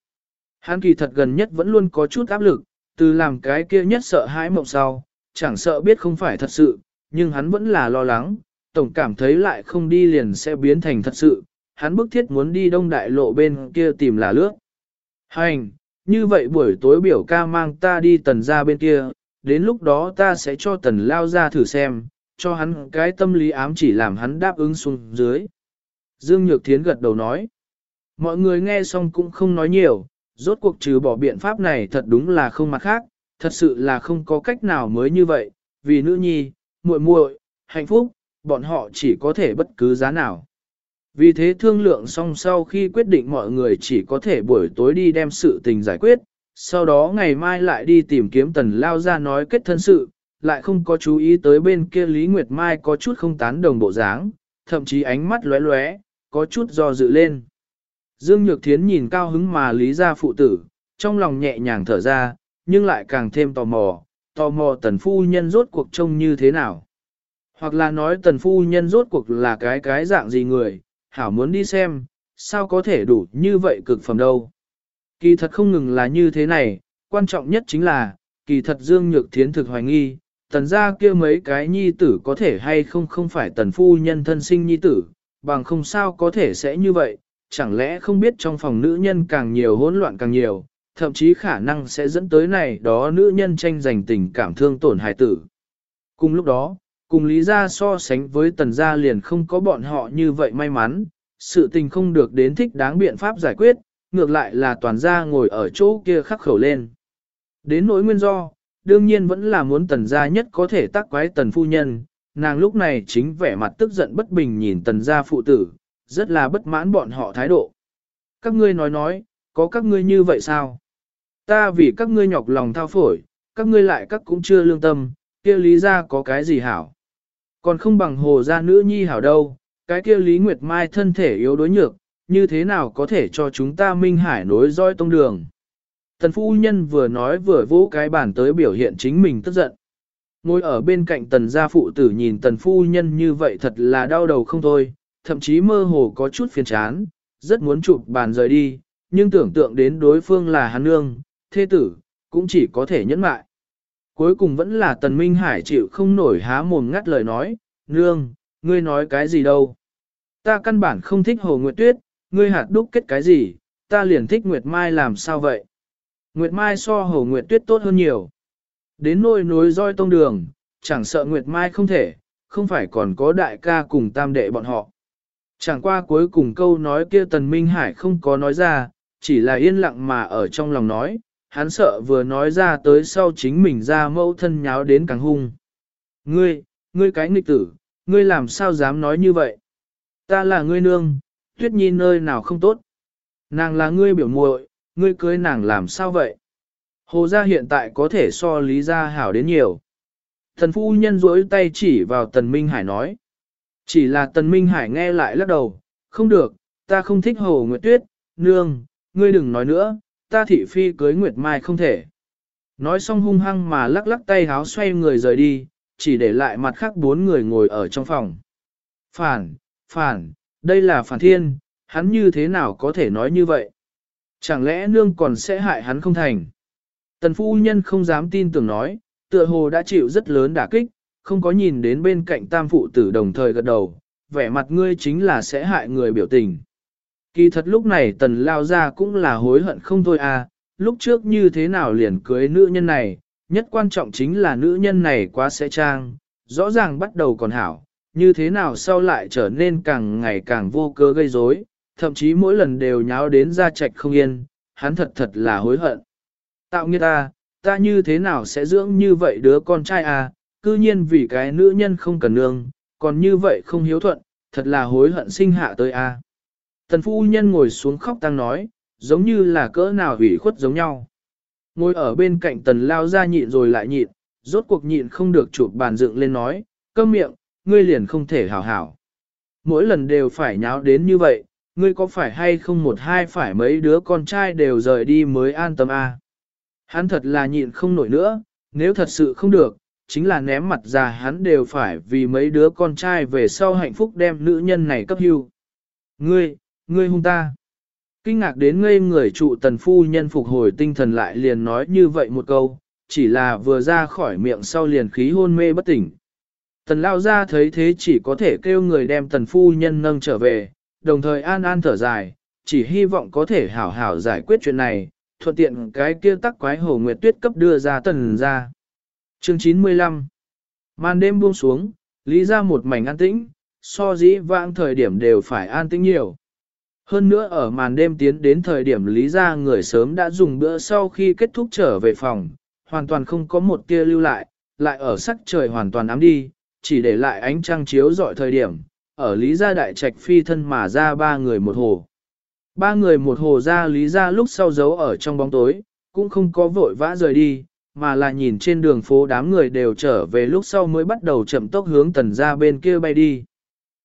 Hắn kỳ thật gần nhất vẫn luôn có chút áp lực, từ làm cái kia nhất sợ hãi mộng sau, chẳng sợ biết không phải thật sự, nhưng hắn vẫn là lo lắng, tổng cảm thấy lại không đi liền sẽ biến thành thật sự, hắn bức thiết muốn đi đông đại lộ bên kia tìm là lướt. Hành, như vậy buổi tối biểu ca mang ta đi tần ra bên kia, đến lúc đó ta sẽ cho tần lao ra thử xem, cho hắn cái tâm lý ám chỉ làm hắn đáp ứng xuống dưới. Dương Nhược Thiến gật đầu nói. Mọi người nghe xong cũng không nói nhiều, rốt cuộc trừ bỏ biện pháp này thật đúng là không mặt khác, thật sự là không có cách nào mới như vậy, vì nữ nhi, muội muội, hạnh phúc, bọn họ chỉ có thể bất cứ giá nào. Vì thế thương lượng xong sau khi quyết định mọi người chỉ có thể buổi tối đi đem sự tình giải quyết, sau đó ngày mai lại đi tìm kiếm tần lao ra nói kết thân sự, lại không có chú ý tới bên kia Lý Nguyệt Mai có chút không tán đồng bộ dáng, thậm chí ánh mắt lóe lóe, có chút do dự lên. Dương Nhược Thiến nhìn cao hứng mà Lý gia phụ tử, trong lòng nhẹ nhàng thở ra, nhưng lại càng thêm tò mò, tò mò tần phu nhân rốt cuộc trông như thế nào. Hoặc là nói tần phu nhân rốt cuộc là cái cái dạng gì người, hảo muốn đi xem, sao có thể đủ như vậy cực phẩm đâu. Kỳ thật không ngừng là như thế này, quan trọng nhất chính là, kỳ thật Dương Nhược Thiến thực hoài nghi, tần gia kia mấy cái nhi tử có thể hay không không phải tần phu nhân thân sinh nhi tử, bằng không sao có thể sẽ như vậy, chẳng lẽ không biết trong phòng nữ nhân càng nhiều hỗn loạn càng nhiều, thậm chí khả năng sẽ dẫn tới này đó nữ nhân tranh giành tình cảm thương tổn hài tử. Cùng lúc đó, cùng lý gia so sánh với tần gia liền không có bọn họ như vậy may mắn, sự tình không được đến thích đáng biện pháp giải quyết, ngược lại là toàn gia ngồi ở chỗ kia khắc khẩu lên. Đến nỗi nguyên do, đương nhiên vẫn là muốn tần gia nhất có thể tác quái tần phu nhân, nàng lúc này chính vẻ mặt tức giận bất bình nhìn tần gia phụ tử, rất là bất mãn bọn họ thái độ. Các ngươi nói nói, có các ngươi như vậy sao? Ta vì các ngươi nhọc lòng thao phổi, các ngươi lại các cũng chưa lương tâm, kia lý ra có cái gì hảo. Còn không bằng hồ gia nữ nhi hảo đâu, cái kia lý nguyệt mai thân thể yếu đối nhược, như thế nào có thể cho chúng ta minh hải nối roi tông đường. Tần phu nhân vừa nói vừa vỗ cái bàn tới biểu hiện chính mình tức giận. Ngồi ở bên cạnh tần gia phụ tử nhìn tần phu nhân như vậy thật là đau đầu không thôi, thậm chí mơ hồ có chút phiền chán, rất muốn chụp bàn rời đi, nhưng tưởng tượng đến đối phương là hắn nương, thế tử, cũng chỉ có thể nhẫn mại. Cuối cùng vẫn là tần minh hải chịu không nổi há mồm ngắt lời nói, nương, ngươi nói cái gì đâu. Ta căn bản không thích hồ nguyệt tuyết, ngươi hạt đúc kết cái gì, ta liền thích nguyệt mai làm sao vậy. Nguyệt mai so hồ nguyệt tuyết tốt hơn nhiều. Đến nôi nối roi tông đường, chẳng sợ nguyệt mai không thể, không phải còn có đại ca cùng tam đệ bọn họ. Chẳng qua cuối cùng câu nói kia Tần Minh Hải không có nói ra, chỉ là yên lặng mà ở trong lòng nói, hắn sợ vừa nói ra tới sau chính mình ra mẫu thân nháo đến càng hung. Ngươi, ngươi cái nghịch tử, ngươi làm sao dám nói như vậy? Ta là ngươi nương, tuyết nhi nơi nào không tốt? Nàng là ngươi biểu muội, ngươi cưới nàng làm sao vậy? Hồ gia hiện tại có thể so lý gia hảo đến nhiều. Thần phu nhân duỗi tay chỉ vào tần Minh Hải nói. Chỉ là Tần Minh Hải nghe lại lắc đầu, không được, ta không thích Hồ Nguyệt Tuyết, nương, ngươi đừng nói nữa, ta thị phi cưới Nguyệt Mai không thể. Nói xong hung hăng mà lắc lắc tay háo xoay người rời đi, chỉ để lại mặt khác bốn người ngồi ở trong phòng. Phản, phản, đây là phản thiên, hắn như thế nào có thể nói như vậy? Chẳng lẽ nương còn sẽ hại hắn không thành? Tần phu nhân không dám tin tưởng nói, tựa hồ đã chịu rất lớn đả kích, không có nhìn đến bên cạnh tam phụ tử đồng thời gật đầu, vẻ mặt ngươi chính là sẽ hại người biểu tình. Kỳ thật lúc này tần lao ra cũng là hối hận không thôi à, lúc trước như thế nào liền cưới nữ nhân này, nhất quan trọng chính là nữ nhân này quá sẽ trang, rõ ràng bắt đầu còn hảo, như thế nào sau lại trở nên càng ngày càng vô cơ gây rối, thậm chí mỗi lần đều nháo đến ra trạch không yên, hắn thật thật là hối hận. Tạo nghiệt ta, ta như thế nào sẽ dưỡng như vậy đứa con trai à, cư nhiên vì cái nữ nhân không cần nương, còn như vậy không hiếu thuận, thật là hối hận sinh hạ tới a. Tần phu nhân ngồi xuống khóc tăng nói, giống như là cỡ nào hủy khuất giống nhau. Ngồi ở bên cạnh tần lao ra nhịn rồi lại nhịn, rốt cuộc nhịn không được chụp bàn dựng lên nói, câm miệng, ngươi liền không thể hảo hảo. Mỗi lần đều phải nháo đến như vậy, ngươi có phải hay không một hai phải mấy đứa con trai đều rời đi mới an tâm a? Hắn thật là nhịn không nổi nữa, nếu thật sự không được, chính là ném mặt ra hắn đều phải vì mấy đứa con trai về sau hạnh phúc đem nữ nhân này cấp hưu. Ngươi, ngươi hung ta. Kinh ngạc đến ngây người trụ tần phu nhân phục hồi tinh thần lại liền nói như vậy một câu, chỉ là vừa ra khỏi miệng sau liền khí hôn mê bất tỉnh. Tần lao ra thấy thế chỉ có thể kêu người đem tần phu nhân nâng trở về, đồng thời an an thở dài, chỉ hy vọng có thể hảo hảo giải quyết chuyện này, thuận tiện cái kia tắc quái hồ nguyệt tuyết cấp đưa ra tần ra. Chương 95 Màn đêm buông xuống, lý ra một mảnh an tĩnh, so dĩ vãng thời điểm đều phải an tĩnh nhiều. Hơn nữa ở màn đêm tiến đến thời điểm lý ra người sớm đã dùng bữa sau khi kết thúc trở về phòng, hoàn toàn không có một tia lưu lại, lại ở sắc trời hoàn toàn ám đi, chỉ để lại ánh trăng chiếu dọi thời điểm, ở lý gia đại trạch phi thân mà ra ba người một hồ. Ba người một hồ ra lý ra lúc sau giấu ở trong bóng tối, cũng không có vội vã rời đi, mà là nhìn trên đường phố đám người đều trở về lúc sau mới bắt đầu chậm tốc hướng tần ra bên kia bay đi.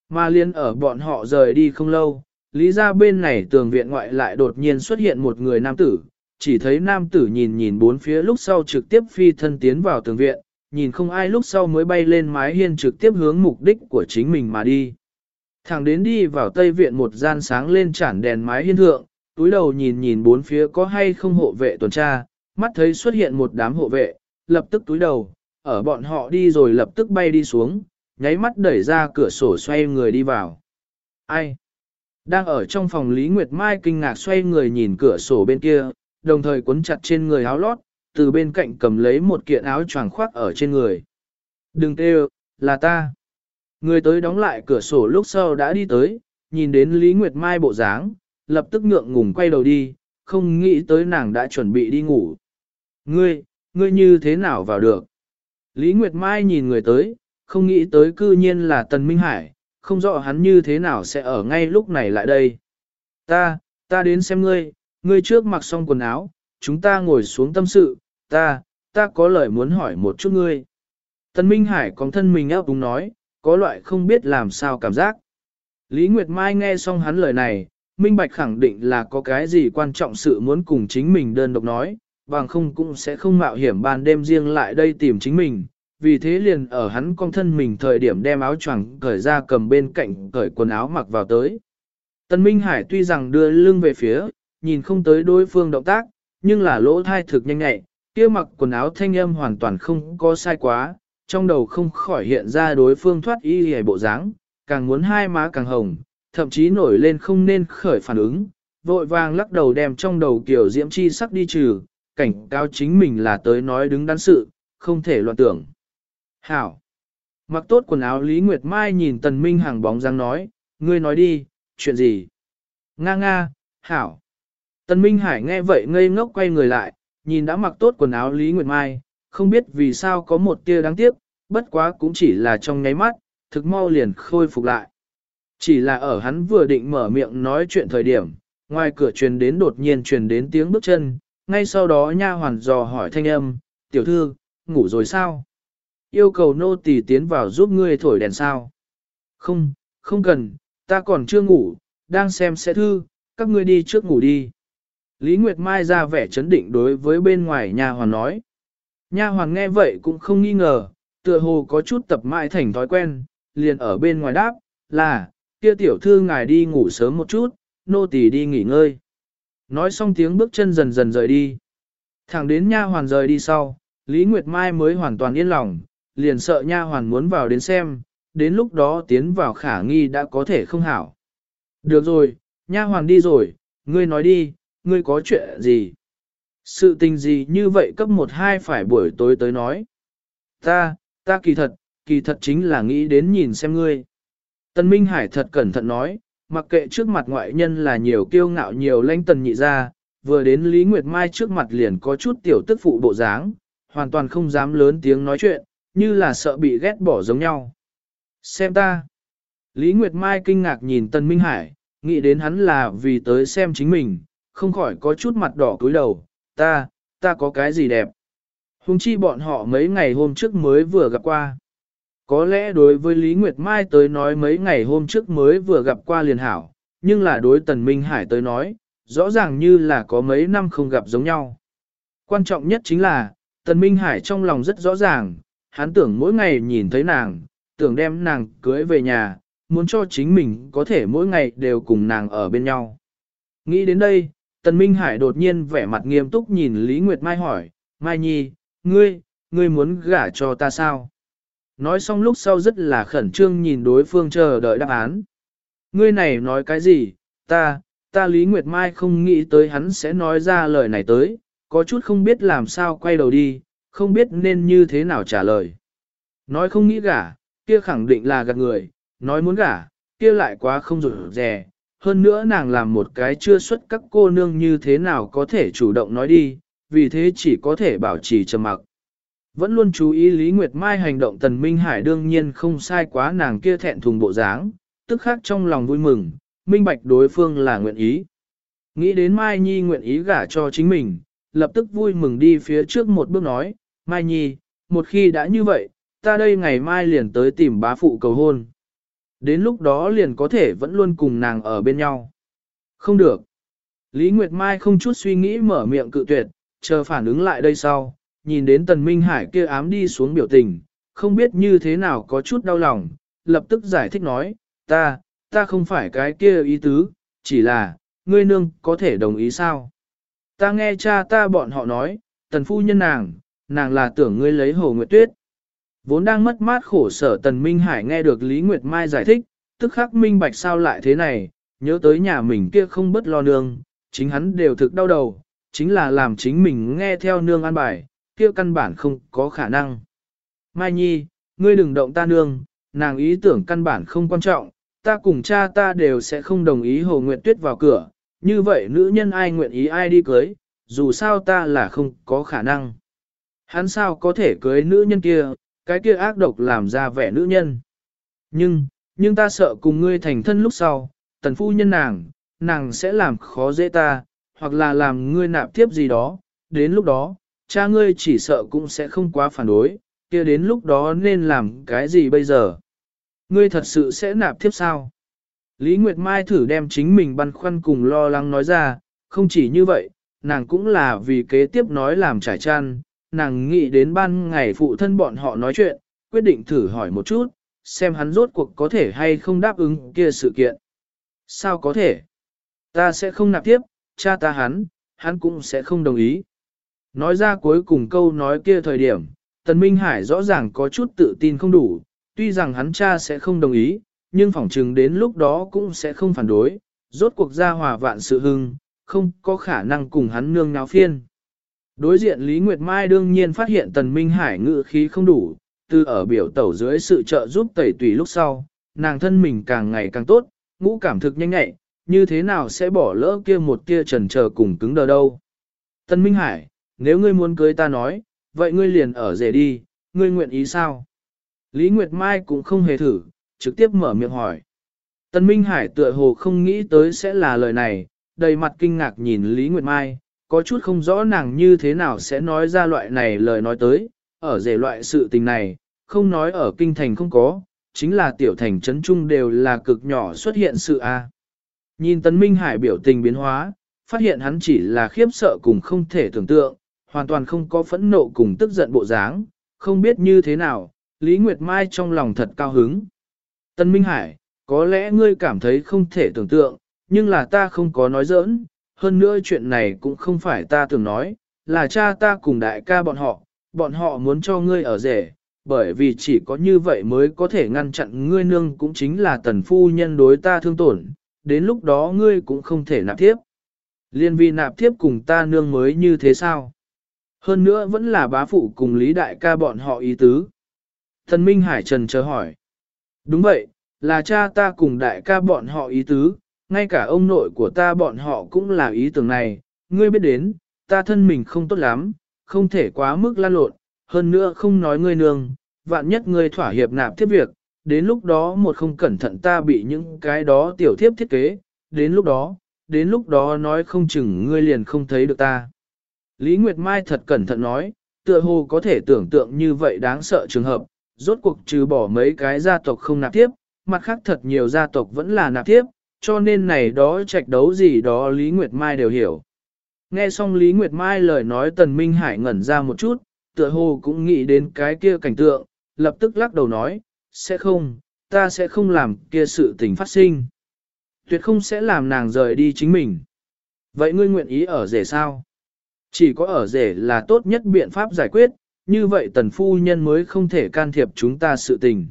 Mà liên ở bọn họ rời đi không lâu, lý ra bên này tường viện ngoại lại đột nhiên xuất hiện một người nam tử, chỉ thấy nam tử nhìn nhìn bốn phía lúc sau trực tiếp phi thân tiến vào tường viện, nhìn không ai lúc sau mới bay lên mái hiên trực tiếp hướng mục đích của chính mình mà đi. Thẳng đến đi vào tây viện một gian sáng lên chản đèn mái hiên thượng, túi đầu nhìn nhìn bốn phía có hay không hộ vệ tuần tra, mắt thấy xuất hiện một đám hộ vệ, lập tức túi đầu, ở bọn họ đi rồi lập tức bay đi xuống, nháy mắt đẩy ra cửa sổ xoay người đi vào. Ai? Đang ở trong phòng Lý Nguyệt Mai kinh ngạc xoay người nhìn cửa sổ bên kia, đồng thời cuốn chặt trên người áo lót, từ bên cạnh cầm lấy một kiện áo choàng khoác ở trên người. Đừng tê là ta. Người tới đóng lại cửa sổ lúc sau đã đi tới, nhìn đến Lý Nguyệt Mai bộ dáng, lập tức ngượng ngùng quay đầu đi, không nghĩ tới nàng đã chuẩn bị đi ngủ. Ngươi, ngươi như thế nào vào được? Lý Nguyệt Mai nhìn người tới, không nghĩ tới cư nhiên là Tần Minh Hải, không rõ hắn như thế nào sẽ ở ngay lúc này lại đây. Ta, ta đến xem ngươi, ngươi trước mặc xong quần áo, chúng ta ngồi xuống tâm sự, ta, ta có lời muốn hỏi một chút ngươi. Tần Minh Hải còn thân mình áp đúng nói, có loại không biết làm sao cảm giác. Lý Nguyệt Mai nghe xong hắn lời này, Minh Bạch khẳng định là có cái gì quan trọng sự muốn cùng chính mình đơn độc nói, bằng không cũng sẽ không mạo hiểm ban đêm riêng lại đây tìm chính mình. Vì thế liền ở hắn con thân mình thời điểm đem áo choàng cởi ra cầm bên cạnh cởi quần áo mặc vào tới. Tân Minh Hải tuy rằng đưa lưng về phía, nhìn không tới đối phương động tác, nhưng là lỗ thai thực nhanh nhẹ, kia mặc quần áo thanh âm hoàn toàn không có sai quá, trong đầu không khỏi hiện ra đối phương thoát y hề bộ dáng, càng muốn hai má càng hồng, thậm chí nổi lên không nên khởi phản ứng, vội vàng lắc đầu đem trong đầu kiểu diễm chi sắc đi trừ, cảnh cáo chính mình là tới nói đứng đắn sự, không thể loạn tưởng. Hảo! Mặc tốt quần áo Lý Nguyệt Mai nhìn Tần Minh Hằng bóng dáng nói, ngươi nói đi, chuyện gì? Nga nga, Hảo! Tần Minh Hải nghe vậy ngây ngốc quay người lại, nhìn đã mặc tốt quần áo Lý Nguyệt Mai, không biết vì sao có một tia đáng tiếc, bất quá cũng chỉ là trong nháy mắt, thực mau liền khôi phục lại. Chỉ là ở hắn vừa định mở miệng nói chuyện thời điểm, ngoài cửa truyền đến đột nhiên truyền đến tiếng bước chân, ngay sau đó nha hoàn dò hỏi thanh âm, tiểu thư, ngủ rồi sao? Yêu cầu nô tỳ tiến vào giúp ngươi thổi đèn sao? Không, không cần, ta còn chưa ngủ, đang xem sẽ thư, các ngươi đi trước ngủ đi. Lý Nguyệt Mai ra vẻ chấn định đối với bên ngoài nha hoàn nói. Nha hoàn nghe vậy cũng không nghi ngờ, tựa hồ có chút tập mãi thành thói quen, liền ở bên ngoài đáp, là, kia tiểu thư ngài đi ngủ sớm một chút, nô tỳ đi nghỉ ngơi. Nói xong tiếng bước chân dần dần rời đi. Thẳng đến nha hoàn rời đi sau, Lý Nguyệt Mai mới hoàn toàn yên lòng, liền sợ nha hoàn muốn vào đến xem, đến lúc đó tiến vào khả nghi đã có thể không hảo. Được rồi, nha hoàn đi rồi, ngươi nói đi, ngươi có chuyện gì? Sự tình gì như vậy cấp một hai phải buổi tối tới nói. Ta, ta kỳ thật, kỳ thật chính là nghĩ đến nhìn xem ngươi. Tân Minh Hải thật cẩn thận nói, mặc kệ trước mặt ngoại nhân là nhiều kiêu ngạo nhiều lanh tần nhị ra, vừa đến Lý Nguyệt Mai trước mặt liền có chút tiểu tức phụ bộ dáng, hoàn toàn không dám lớn tiếng nói chuyện, như là sợ bị ghét bỏ giống nhau. Xem ta. Lý Nguyệt Mai kinh ngạc nhìn Tân Minh Hải, nghĩ đến hắn là vì tới xem chính mình, không khỏi có chút mặt đỏ cúi đầu, ta, ta có cái gì đẹp. Hùng chi bọn họ mấy ngày hôm trước mới vừa gặp qua. Có lẽ đối với Lý Nguyệt Mai tới nói mấy ngày hôm trước mới vừa gặp qua liền hảo, nhưng là đối Tần Minh Hải tới nói, rõ ràng như là có mấy năm không gặp giống nhau. Quan trọng nhất chính là, Tần Minh Hải trong lòng rất rõ ràng, hắn tưởng mỗi ngày nhìn thấy nàng, tưởng đem nàng cưới về nhà, muốn cho chính mình có thể mỗi ngày đều cùng nàng ở bên nhau. Nghĩ đến đây, Tần Minh Hải đột nhiên vẻ mặt nghiêm túc nhìn Lý Nguyệt Mai hỏi, Mai Nhi, ngươi, ngươi muốn gả cho ta sao? Nói xong lúc sau rất là khẩn trương nhìn đối phương chờ đợi đáp án. Ngươi này nói cái gì, ta, ta Lý Nguyệt Mai không nghĩ tới hắn sẽ nói ra lời này tới, có chút không biết làm sao quay đầu đi, không biết nên như thế nào trả lời. Nói không nghĩ gả, kia khẳng định là gạt người, nói muốn gả, kia lại quá không rủi rè. Hơn nữa nàng làm một cái chưa xuất các cô nương như thế nào có thể chủ động nói đi, vì thế chỉ có thể bảo trì trầm mặc. Vẫn luôn chú ý Lý Nguyệt Mai hành động Tần Minh Hải đương nhiên không sai quá nàng kia thẹn thùng bộ dáng, tức khác trong lòng vui mừng, minh bạch đối phương là nguyện ý. Nghĩ đến Mai Nhi nguyện ý gả cho chính mình, lập tức vui mừng đi phía trước một bước nói, Mai Nhi, một khi đã như vậy, ta đây ngày mai liền tới tìm bá phụ cầu hôn. Đến lúc đó liền có thể vẫn luôn cùng nàng ở bên nhau. Không được. Lý Nguyệt Mai không chút suy nghĩ mở miệng cự tuyệt, chờ phản ứng lại đây sau, nhìn đến Tần Minh Hải kia ám đi xuống biểu tình, không biết như thế nào có chút đau lòng, lập tức giải thích nói, ta, ta không phải cái kia ý tứ, chỉ là, ngươi nương có thể đồng ý sao? Ta nghe cha ta bọn họ nói, tần phu nhân nàng, nàng là tưởng ngươi lấy hồ nguyệt tuyết. Vốn đang mất mát khổ sở tần Minh Hải nghe được Lý Nguyệt Mai giải thích, tức khắc minh bạch sao lại thế này, nhớ tới nhà mình kia không bất lo nương, chính hắn đều thực đau đầu, chính là làm chính mình nghe theo nương an bài, kia căn bản không có khả năng. Mai Nhi, ngươi đừng động ta nương, nàng ý tưởng căn bản không quan trọng, ta cùng cha ta đều sẽ không đồng ý Hồ Nguyệt Tuyết vào cửa, như vậy nữ nhân ai nguyện ý ai đi cưới, dù sao ta là không có khả năng. Hắn sao có thể cưới nữ nhân kia, cái kia ác độc làm ra vẻ nữ nhân. Nhưng, nhưng ta sợ cùng ngươi thành thân lúc sau, tần phu nhân nàng, nàng sẽ làm khó dễ ta, hoặc là làm ngươi nạp tiếp gì đó, đến lúc đó, cha ngươi chỉ sợ cũng sẽ không quá phản đối, kia đến lúc đó nên làm cái gì bây giờ? Ngươi thật sự sẽ nạp tiếp sao? Lý Nguyệt Mai thử đem chính mình băn khoăn cùng lo lắng nói ra, không chỉ như vậy, nàng cũng là vì kế tiếp nói làm trải chăn, nàng nghĩ đến ban ngày phụ thân bọn họ nói chuyện, quyết định thử hỏi một chút, xem hắn rốt cuộc có thể hay không đáp ứng kia sự kiện. Sao có thể? Ta sẽ không nạp tiếp, cha ta hắn, hắn cũng sẽ không đồng ý. Nói ra cuối cùng câu nói kia thời điểm, Tần Minh Hải rõ ràng có chút tự tin không đủ, tuy rằng hắn cha sẽ không đồng ý, nhưng phỏng chừng đến lúc đó cũng sẽ không phản đối, rốt cuộc gia hòa vạn sự hưng, không có khả năng cùng hắn nương náo phiên. Đối diện Lý Nguyệt Mai đương nhiên phát hiện Tần Minh Hải ngự khí không đủ, từ ở biểu tẩu dưới sự trợ giúp tẩy tùy lúc sau, nàng thân mình càng ngày càng tốt, ngũ cảm thực nhanh nhẹ, như thế nào sẽ bỏ lỡ kia một kia trần chờ cùng cứng đờ đâu. Tần Minh Hải, nếu ngươi muốn cưới ta nói, vậy ngươi liền ở rể đi, ngươi nguyện ý sao? Lý Nguyệt Mai cũng không hề thử, trực tiếp mở miệng hỏi. Tân Minh Hải tựa hồ không nghĩ tới sẽ là lời này, đầy mặt kinh ngạc nhìn Lý Nguyệt Mai, có chút không rõ nàng như thế nào sẽ nói ra loại này lời nói tới, ở rể loại sự tình này, không nói ở kinh thành không có, chính là tiểu thành trấn trung đều là cực nhỏ xuất hiện sự A. Nhìn Tân Minh Hải biểu tình biến hóa, phát hiện hắn chỉ là khiếp sợ cùng không thể tưởng tượng, hoàn toàn không có phẫn nộ cùng tức giận bộ dáng, không biết như thế nào, Lý Nguyệt Mai trong lòng thật cao hứng. Tân Minh Hải, có lẽ ngươi cảm thấy không thể tưởng tượng, nhưng là ta không có nói giỡn, hơn nữa chuyện này cũng không phải ta tưởng nói, là cha ta cùng đại ca bọn họ, bọn họ muốn cho ngươi ở rể, bởi vì chỉ có như vậy mới có thể ngăn chặn ngươi nương cũng chính là tần phu nhân đối ta thương tổn, đến lúc đó ngươi cũng không thể nạp tiếp. Liên vi nạp tiếp cùng ta nương mới như thế sao? Hơn nữa vẫn là bá phụ cùng Lý Đại ca bọn họ ý tứ. Thần Minh Hải Trần chờ hỏi. Đúng vậy, là cha ta cùng đại ca bọn họ ý tứ, ngay cả ông nội của ta bọn họ cũng là ý tưởng này, ngươi biết đến, ta thân mình không tốt lắm, không thể quá mức lan lộn, hơn nữa không nói ngươi nương, vạn nhất ngươi thỏa hiệp nạp thiết việc, đến lúc đó một không cẩn thận ta bị những cái đó tiểu thiếp thiết kế, đến lúc đó, đến lúc đó nói không chừng ngươi liền không thấy được ta. Lý Nguyệt Mai thật cẩn thận nói, tựa hồ có thể tưởng tượng như vậy đáng sợ trường hợp, rốt cuộc trừ bỏ mấy cái gia tộc không nạp tiếp, mặt khác thật nhiều gia tộc vẫn là nạp tiếp, cho nên này đó trạch đấu gì đó Lý Nguyệt Mai đều hiểu. Nghe xong Lý Nguyệt Mai lời nói Tần Minh Hải ngẩn ra một chút, tựa hồ cũng nghĩ đến cái kia cảnh tượng, lập tức lắc đầu nói, sẽ không, ta sẽ không làm kia sự tình phát sinh. Tuyệt không sẽ làm nàng rời đi chính mình. Vậy ngươi nguyện ý ở rể sao? Chỉ có ở rể là tốt nhất biện pháp giải quyết, như vậy tần phu nhân mới không thể can thiệp chúng ta sự tình.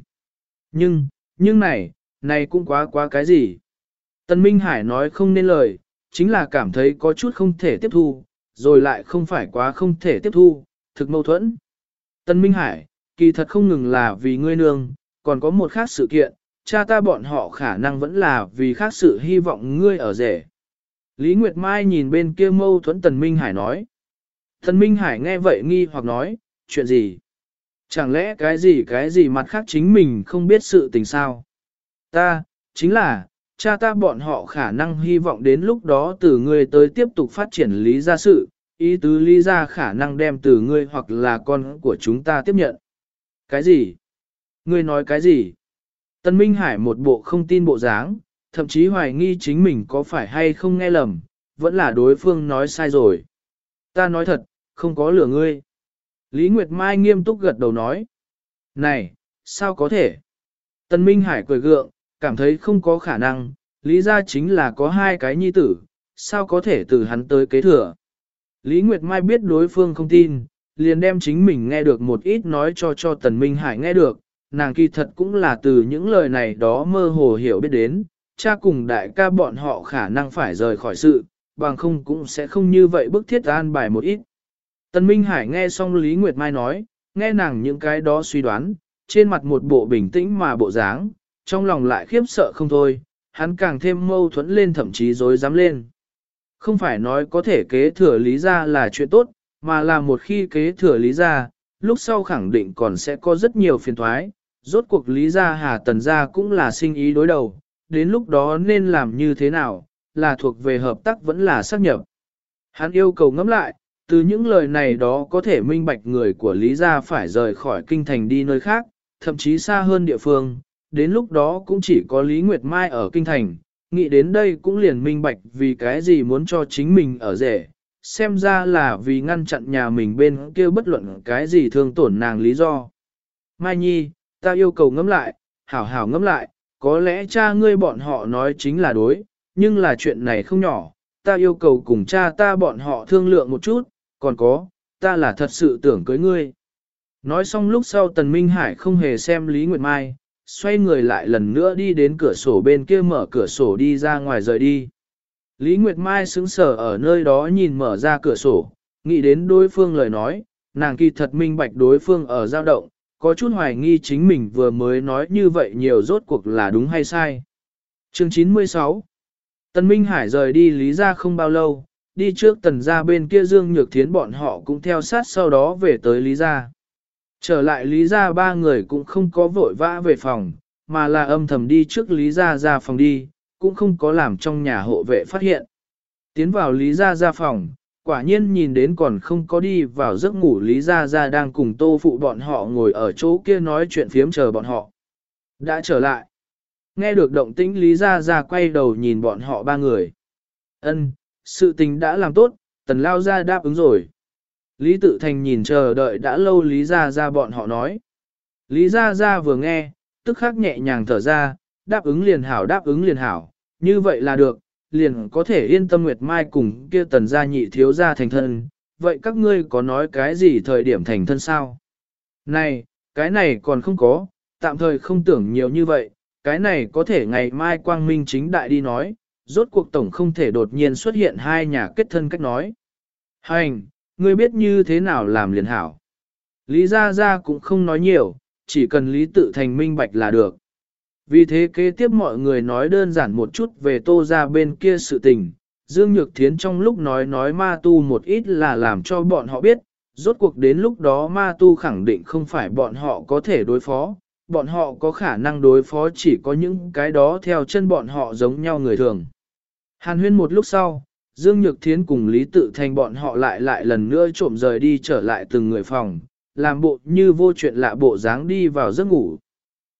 Nhưng, nhưng này, này cũng quá quá cái gì? tần Minh Hải nói không nên lời, chính là cảm thấy có chút không thể tiếp thu, rồi lại không phải quá không thể tiếp thu, thực mâu thuẫn. tần Minh Hải, kỳ thật không ngừng là vì ngươi nương, còn có một khác sự kiện, cha ta bọn họ khả năng vẫn là vì khác sự hy vọng ngươi ở rể. Lý Nguyệt Mai nhìn bên kia mâu thuẫn Tần Minh Hải nói. Tần Minh Hải nghe vậy nghi hoặc nói, chuyện gì? Chẳng lẽ cái gì cái gì mặt khác chính mình không biết sự tình sao? Ta, chính là, cha ta bọn họ khả năng hy vọng đến lúc đó từ ngươi tới tiếp tục phát triển lý gia sự, ý tứ lý gia khả năng đem từ ngươi hoặc là con của chúng ta tiếp nhận. Cái gì? Ngươi nói cái gì? Tân Minh Hải một bộ không tin bộ dáng, thậm chí hoài nghi chính mình có phải hay không nghe lầm, vẫn là đối phương nói sai rồi. Ta nói thật, không có lửa ngươi. Lý Nguyệt Mai nghiêm túc gật đầu nói. Này, sao có thể? Tân Minh Hải cười gượng, cảm thấy không có khả năng, lý ra chính là có hai cái nhi tử, sao có thể từ hắn tới kế thừa. Lý Nguyệt Mai biết đối phương không tin, liền đem chính mình nghe được một ít nói cho cho Tần Minh Hải nghe được, nàng kỳ thật cũng là từ những lời này đó mơ hồ hiểu biết đến, cha cùng đại ca bọn họ khả năng phải rời khỏi sự, bằng không cũng sẽ không như vậy bức thiết an bài một ít. Tần Minh Hải nghe xong Lý Nguyệt Mai nói, nghe nàng những cái đó suy đoán, trên mặt một bộ bình tĩnh mà bộ dáng, trong lòng lại khiếp sợ không thôi, hắn càng thêm mâu thuẫn lên thậm chí dối dám lên. Không phải nói có thể kế thừa lý ra là chuyện tốt, mà là một khi kế thừa lý ra, lúc sau khẳng định còn sẽ có rất nhiều phiền thoái, rốt cuộc lý ra hà tần gia cũng là sinh ý đối đầu, đến lúc đó nên làm như thế nào, là thuộc về hợp tác vẫn là xác nhập. Hắn yêu cầu ngẫm lại, từ những lời này đó có thể minh bạch người của Lý Gia phải rời khỏi kinh thành đi nơi khác, thậm chí xa hơn địa phương, đến lúc đó cũng chỉ có Lý Nguyệt Mai ở kinh thành, nghĩ đến đây cũng liền minh bạch vì cái gì muốn cho chính mình ở rể, xem ra là vì ngăn chặn nhà mình bên kia bất luận cái gì thương tổn nàng lý do. Mai Nhi, ta yêu cầu ngẫm lại, hảo hảo ngẫm lại, có lẽ cha ngươi bọn họ nói chính là đối, nhưng là chuyện này không nhỏ, ta yêu cầu cùng cha ta bọn họ thương lượng một chút, còn có, ta là thật sự tưởng cưới ngươi. Nói xong lúc sau Tần Minh Hải không hề xem Lý Nguyệt Mai, xoay người lại lần nữa đi đến cửa sổ bên kia mở cửa sổ đi ra ngoài rời đi. Lý Nguyệt Mai sững sờ ở nơi đó nhìn mở ra cửa sổ, nghĩ đến đối phương lời nói, nàng kỳ thật minh bạch đối phương ở dao động, có chút hoài nghi chính mình vừa mới nói như vậy nhiều rốt cuộc là đúng hay sai. Chương 96 Tần Minh Hải rời đi Lý ra không bao lâu, đi trước tần ra bên kia Dương Nhược Thiến bọn họ cũng theo sát sau đó về tới Lý gia. Trở lại Lý gia ba người cũng không có vội vã về phòng, mà là âm thầm đi trước Lý gia ra phòng đi, cũng không có làm trong nhà hộ vệ phát hiện. Tiến vào Lý gia ra phòng, quả nhiên nhìn đến còn không có đi vào giấc ngủ Lý gia Gia đang cùng tô phụ bọn họ ngồi ở chỗ kia nói chuyện phiếm chờ bọn họ. Đã trở lại. Nghe được động tĩnh Lý gia Gia quay đầu nhìn bọn họ ba người. Ân, sự tình đã làm tốt, tần lao ra đáp ứng rồi. Lý tự thành nhìn chờ đợi đã lâu Lý gia Gia bọn họ nói. Lý gia Gia vừa nghe, tức khắc nhẹ nhàng thở ra, đáp ứng liền hảo đáp ứng liền hảo, như vậy là được, liền có thể yên tâm Nguyệt Mai cùng kia tần gia nhị thiếu gia thành thân, vậy các ngươi có nói cái gì thời điểm thành thân sao? Này, cái này còn không có, tạm thời không tưởng nhiều như vậy, cái này có thể ngày mai quang minh chính đại đi nói, rốt cuộc tổng không thể đột nhiên xuất hiện hai nhà kết thân cách nói. Hành, ngươi biết như thế nào làm liền hảo. Lý Gia Gia cũng không nói nhiều, chỉ cần Lý tự thành minh bạch là được. Vì thế kế tiếp mọi người nói đơn giản một chút về tô ra bên kia sự tình. Dương Nhược Thiến trong lúc nói nói ma tu một ít là làm cho bọn họ biết, rốt cuộc đến lúc đó ma tu khẳng định không phải bọn họ có thể đối phó, bọn họ có khả năng đối phó chỉ có những cái đó theo chân bọn họ giống nhau người thường. Hàn huyên một lúc sau, Dương Nhược Thiến cùng Lý Tự Thành bọn họ lại lại lần nữa trộm rời đi trở lại từng người phòng, làm bộ như vô chuyện lạ bộ dáng đi vào giấc ngủ.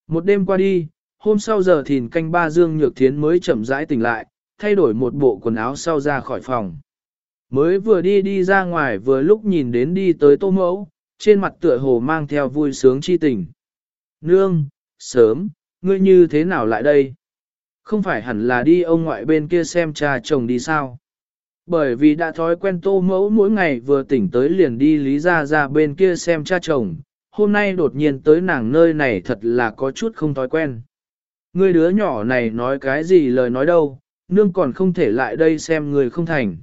Một đêm qua đi, hôm sau giờ thìn canh ba Dương Nhược Thiến mới chậm rãi tỉnh lại, thay đổi một bộ quần áo sau ra khỏi phòng. Mới vừa đi đi ra ngoài vừa lúc nhìn đến đi tới tô mẫu, trên mặt tựa hồ mang theo vui sướng chi tình. Nương, sớm, ngươi như thế nào lại đây? Không phải hẳn là đi ông ngoại bên kia xem cha chồng đi sao? Bởi vì đã thói quen tô mẫu mỗi ngày vừa tỉnh tới liền đi lý ra ra bên kia xem cha chồng, hôm nay đột nhiên tới nàng nơi này thật là có chút không thói quen. Người đứa nhỏ này nói cái gì lời nói đâu, Nương còn không thể lại đây xem người không thành.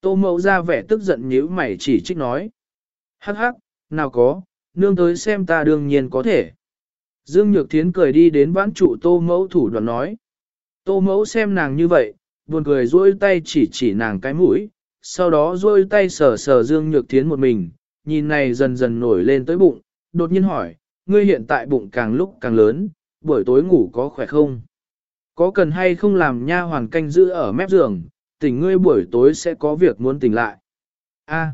Tô mẫu ra vẻ tức giận nhíu mày chỉ trích nói. Hắc hắc, nào có, nương tới xem ta đương nhiên có thể. Dương Nhược Thiến cười đi đến vãn trụ tô mẫu thủ đoạn nói. Tô mẫu xem nàng như vậy, buồn cười duỗi tay chỉ chỉ nàng cái mũi, sau đó duỗi tay sờ sờ Dương Nhược Thiến một mình, nhìn này dần dần nổi lên tới bụng, đột nhiên hỏi, ngươi hiện tại bụng càng lúc càng lớn, buổi tối ngủ có khỏe không? Có cần hay không làm nha hoàn canh giữ ở mép giường, tỉnh ngươi buổi tối sẽ có việc muốn tỉnh lại. A,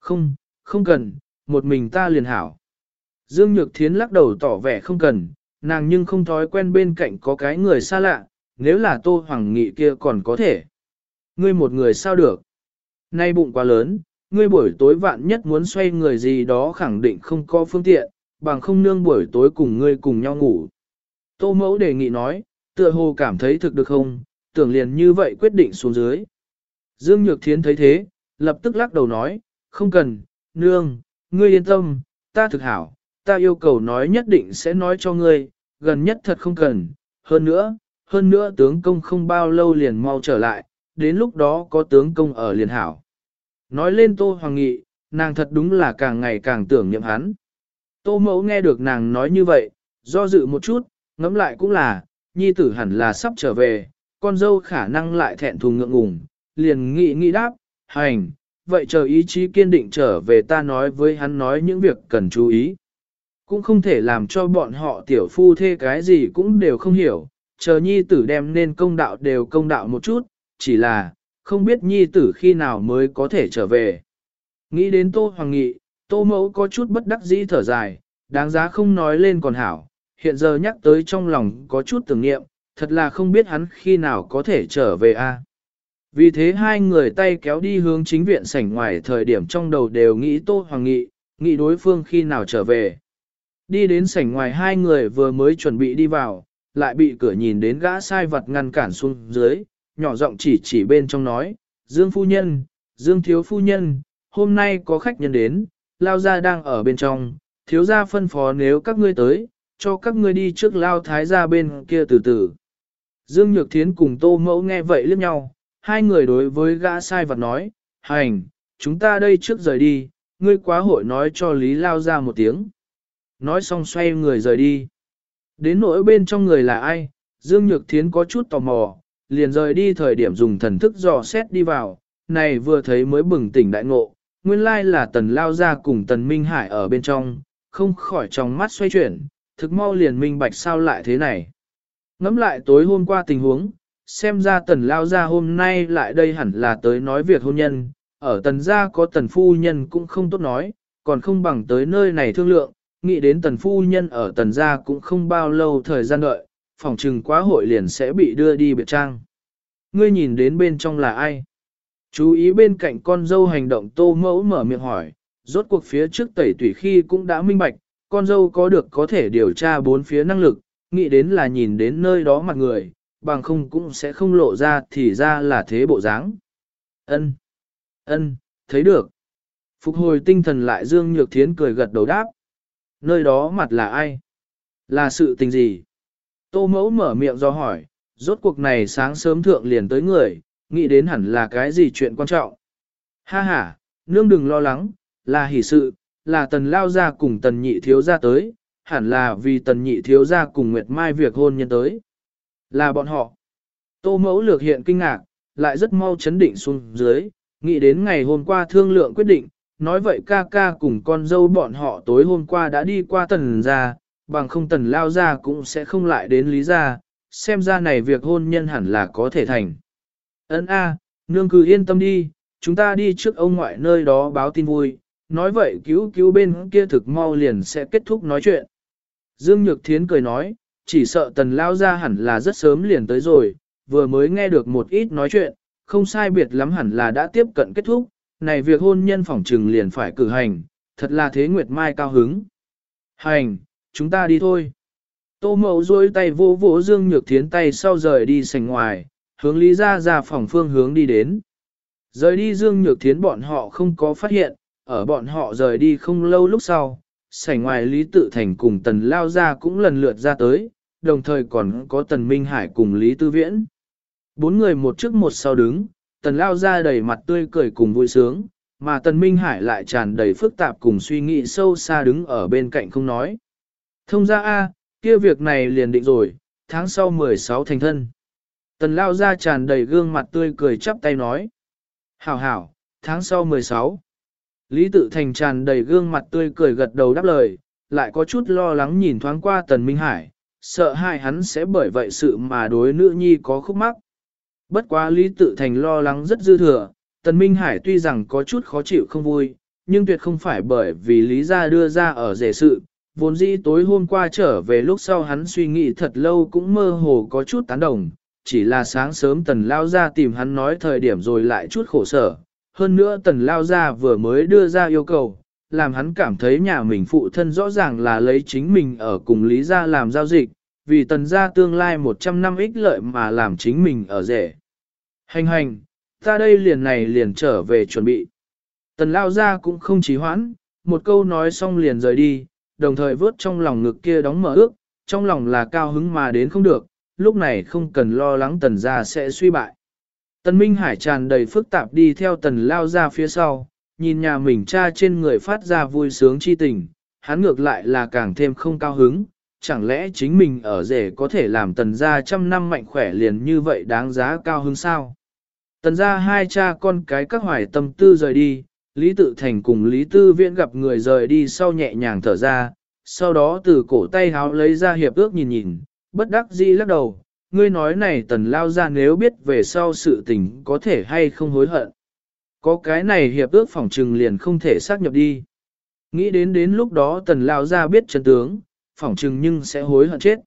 không, không cần, một mình ta liền hảo. Dương Nhược Thiến lắc đầu tỏ vẻ không cần, nàng nhưng không thói quen bên cạnh có cái người xa lạ, nếu là Tô Hoàng Nghị kia còn có thể. Ngươi một người sao được? Nay bụng quá lớn, ngươi buổi tối vạn nhất muốn xoay người gì đó khẳng định không có phương tiện, bằng không nương buổi tối cùng ngươi cùng nhau ngủ. Tô mẫu đề nghị nói, tựa hồ cảm thấy thực được không, tưởng liền như vậy quyết định xuống dưới. Dương Nhược Thiến thấy thế, lập tức lắc đầu nói, không cần, nương, ngươi yên tâm, ta thực hảo, ta yêu cầu nói nhất định sẽ nói cho ngươi, gần nhất thật không cần, hơn nữa, hơn nữa tướng công không bao lâu liền mau trở lại, đến lúc đó có tướng công ở liền hảo. Nói lên Tô Hoàng Nghị, nàng thật đúng là càng ngày càng tưởng niệm hắn. Tô mẫu nghe được nàng nói như vậy, do dự một chút, ngẫm lại cũng là, nhi tử hẳn là sắp trở về, con dâu khả năng lại thẹn thùng ngượng ngùng, liền nghĩ nghĩ đáp, hành, vậy chờ ý chí kiên định trở về ta nói với hắn nói những việc cần chú ý. Cũng không thể làm cho bọn họ tiểu phu thê cái gì cũng đều không hiểu, chờ nhi tử đem nên công đạo đều công đạo một chút, chỉ là, không biết nhi tử khi nào mới có thể trở về. Nghĩ đến Tô Hoàng Nghị, Tô Mẫu có chút bất đắc dĩ thở dài, đáng giá không nói lên còn hảo, hiện giờ nhắc tới trong lòng có chút tưởng niệm, thật là không biết hắn khi nào có thể trở về a. Vì thế hai người tay kéo đi hướng chính viện sảnh ngoài thời điểm trong đầu đều nghĩ Tô Hoàng Nghị, nghĩ đối phương khi nào trở về. Đi đến sảnh ngoài hai người vừa mới chuẩn bị đi vào, lại bị cửa nhìn đến gã sai vật ngăn cản xuống dưới, nhỏ giọng chỉ chỉ bên trong nói, Dương Phu Nhân, Dương Thiếu Phu Nhân, hôm nay có khách nhân đến, Lao Gia đang ở bên trong, thiếu gia phân phó nếu các ngươi tới, cho các ngươi đi trước Lao Thái gia bên kia từ từ. Dương Nhược Thiến cùng Tô Mẫu nghe vậy liếc nhau, hai người đối với gã sai vật nói, hành, chúng ta đây trước rời đi, ngươi quá hội nói cho Lý Lao ra một tiếng. Nói xong xoay người rời đi. Đến nỗi bên trong người là ai, Dương Nhược Thiến có chút tò mò, liền rời đi thời điểm dùng thần thức dò xét đi vào, này vừa thấy mới bừng tỉnh đại ngộ, nguyên lai là tần lao ra cùng tần Minh Hải ở bên trong, không khỏi trong mắt xoay chuyển, thực mau liền minh bạch sao lại thế này. Ngắm lại tối hôm qua tình huống, xem ra tần lao ra hôm nay lại đây hẳn là tới nói việc hôn nhân, ở tần gia có tần phu nhân cũng không tốt nói, còn không bằng tới nơi này thương lượng, nghĩ đến tần phu nhân ở tần gia cũng không bao lâu thời gian đợi, phòng trừng quá hội liền sẽ bị đưa đi biệt trang. Ngươi nhìn đến bên trong là ai? Chú ý bên cạnh con dâu hành động tô mẫu mở miệng hỏi, rốt cuộc phía trước tẩy tủy khi cũng đã minh bạch, con dâu có được có thể điều tra bốn phía năng lực, nghĩ đến là nhìn đến nơi đó mặt người, bằng không cũng sẽ không lộ ra thì ra là thế bộ dáng. Ân, ân, thấy được. Phục hồi tinh thần lại Dương Nhược Thiến cười gật đầu đáp. Nơi đó mặt là ai? Là sự tình gì? Tô mẫu mở miệng do hỏi, rốt cuộc này sáng sớm thượng liền tới người, nghĩ đến hẳn là cái gì chuyện quan trọng. Ha ha, nương đừng lo lắng, là hỷ sự, là tần lao ra cùng tần nhị thiếu ra tới, hẳn là vì tần nhị thiếu ra cùng Nguyệt Mai việc hôn nhân tới. Là bọn họ. Tô mẫu lược hiện kinh ngạc, lại rất mau chấn định xuống dưới, nghĩ đến ngày hôm qua thương lượng quyết định, nói vậy ca ca cùng con dâu bọn họ tối hôm qua đã đi qua tần ra, bằng không tần lao ra cũng sẽ không lại đến lý ra, xem ra này việc hôn nhân hẳn là có thể thành. Ấn A, nương cứ yên tâm đi, chúng ta đi trước ông ngoại nơi đó báo tin vui, nói vậy cứu cứu bên kia thực mau liền sẽ kết thúc nói chuyện. Dương Nhược Thiến cười nói, chỉ sợ tần lao ra hẳn là rất sớm liền tới rồi, vừa mới nghe được một ít nói chuyện, không sai biệt lắm hẳn là đã tiếp cận kết thúc, này việc hôn nhân phỏng trừng liền phải cử hành, thật là thế Nguyệt Mai cao hứng. Hành, chúng ta đi thôi. Tô mẫu duỗi tay vô vỗ Dương Nhược Thiến tay sau rời đi sành ngoài, hướng Lý ra ra phòng phương hướng đi đến. Rời đi Dương Nhược Thiến bọn họ không có phát hiện, ở bọn họ rời đi không lâu lúc sau, sảnh ngoài Lý Tự Thành cùng Tần Lao Gia cũng lần lượt ra tới, đồng thời còn có Tần Minh Hải cùng Lý Tư Viễn. Bốn người một trước một sau đứng, tần lao ra đầy mặt tươi cười cùng vui sướng, mà tần Minh Hải lại tràn đầy phức tạp cùng suy nghĩ sâu xa đứng ở bên cạnh không nói. Thông ra A, kia việc này liền định rồi, tháng sau 16 thành thân. Tần lao ra tràn đầy gương mặt tươi cười chắp tay nói. Hảo hảo, tháng sau 16. Lý tự thành tràn đầy gương mặt tươi cười gật đầu đáp lời, lại có chút lo lắng nhìn thoáng qua tần Minh Hải, sợ hai hắn sẽ bởi vậy sự mà đối nữ nhi có khúc mắc. Bất quá Lý tự thành lo lắng rất dư thừa, tần Minh Hải tuy rằng có chút khó chịu không vui, nhưng tuyệt không phải bởi vì Lý gia đưa ra ở rể sự. Vốn dĩ tối hôm qua trở về lúc sau hắn suy nghĩ thật lâu cũng mơ hồ có chút tán đồng, chỉ là sáng sớm tần lao ra tìm hắn nói thời điểm rồi lại chút khổ sở. Hơn nữa tần lao Gia vừa mới đưa ra yêu cầu, làm hắn cảm thấy nhà mình phụ thân rõ ràng là lấy chính mình ở cùng lý gia làm giao dịch, vì tần gia tương lai 100 năm ích lợi mà làm chính mình ở rể. Hành hành, ta đây liền này liền trở về chuẩn bị. Tần lao Gia cũng không trí hoãn, một câu nói xong liền rời đi, đồng thời vớt trong lòng ngực kia đóng mở ước, trong lòng là cao hứng mà đến không được, lúc này không cần lo lắng tần gia sẽ suy bại. Tần Minh Hải tràn đầy phức tạp đi theo tần lao ra phía sau, nhìn nhà mình cha trên người phát ra vui sướng chi tình, hắn ngược lại là càng thêm không cao hứng, chẳng lẽ chính mình ở rể có thể làm tần gia trăm năm mạnh khỏe liền như vậy đáng giá cao hứng sao? Tần gia hai cha con cái các hoài tâm tư rời đi, Lý Tự Thành cùng Lý Tư Viễn gặp người rời đi sau nhẹ nhàng thở ra, sau đó từ cổ tay háo lấy ra hiệp ước nhìn nhìn, bất đắc dĩ lắc đầu, ngươi nói này tần lao ra nếu biết về sau sự tình có thể hay không hối hận. Có cái này hiệp ước phòng trừng liền không thể xác nhập đi. Nghĩ đến đến lúc đó tần lao ra biết chân tướng, phỏng trừng nhưng sẽ hối hận chết.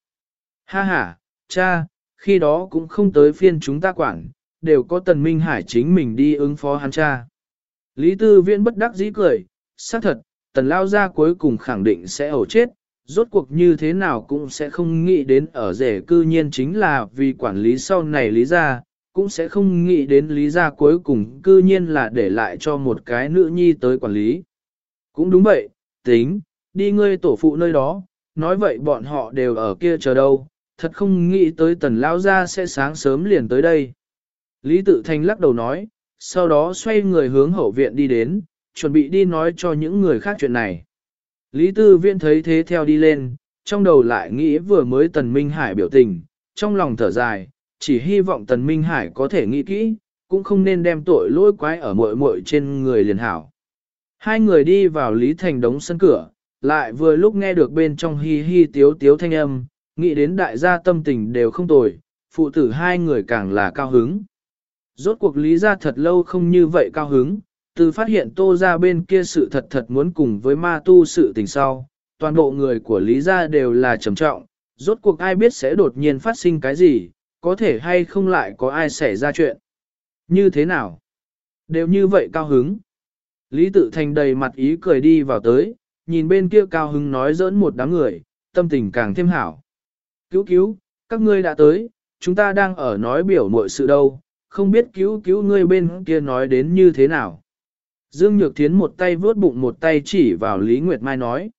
Ha ha, cha, khi đó cũng không tới phiên chúng ta quản, đều có tần minh hải chính mình đi ứng phó hắn cha. Lý tư viễn bất đắc dĩ cười, xác thật, tần lao ra cuối cùng khẳng định sẽ ổ chết, rốt cuộc như thế nào cũng sẽ không nghĩ đến ở rể cư nhiên chính là vì quản lý sau này lý ra, cũng sẽ không nghĩ đến lý ra cuối cùng cư nhiên là để lại cho một cái nữ nhi tới quản lý. Cũng đúng vậy, tính, đi ngươi tổ phụ nơi đó, nói vậy bọn họ đều ở kia chờ đâu, thật không nghĩ tới tần lao ra sẽ sáng sớm liền tới đây. Lý tự thành lắc đầu nói, sau đó xoay người hướng hậu viện đi đến, chuẩn bị đi nói cho những người khác chuyện này. Lý tư Viễn thấy thế theo đi lên, trong đầu lại nghĩ vừa mới tần Minh Hải biểu tình, trong lòng thở dài, chỉ hy vọng tần Minh Hải có thể nghĩ kỹ, cũng không nên đem tội lỗi quái ở muội muội trên người liền hảo. Hai người đi vào Lý Thành đống sân cửa, lại vừa lúc nghe được bên trong hi hi tiếu tiếu thanh âm, nghĩ đến đại gia tâm tình đều không tồi, phụ tử hai người càng là cao hứng. Rốt cuộc lý Gia thật lâu không như vậy cao hứng, từ phát hiện tô ra bên kia sự thật thật muốn cùng với ma tu sự tình sau, toàn bộ người của lý gia đều là trầm trọng, rốt cuộc ai biết sẽ đột nhiên phát sinh cái gì, có thể hay không lại có ai xảy ra chuyện. Như thế nào? Đều như vậy cao hứng. Lý tự thành đầy mặt ý cười đi vào tới, nhìn bên kia cao hứng nói giỡn một đám người, tâm tình càng thêm hảo. Cứu cứu, các ngươi đã tới, chúng ta đang ở nói biểu mọi sự đâu, không biết cứu cứu ngươi bên kia nói đến như thế nào. Dương Nhược Thiến một tay vướt bụng một tay chỉ vào Lý Nguyệt Mai nói.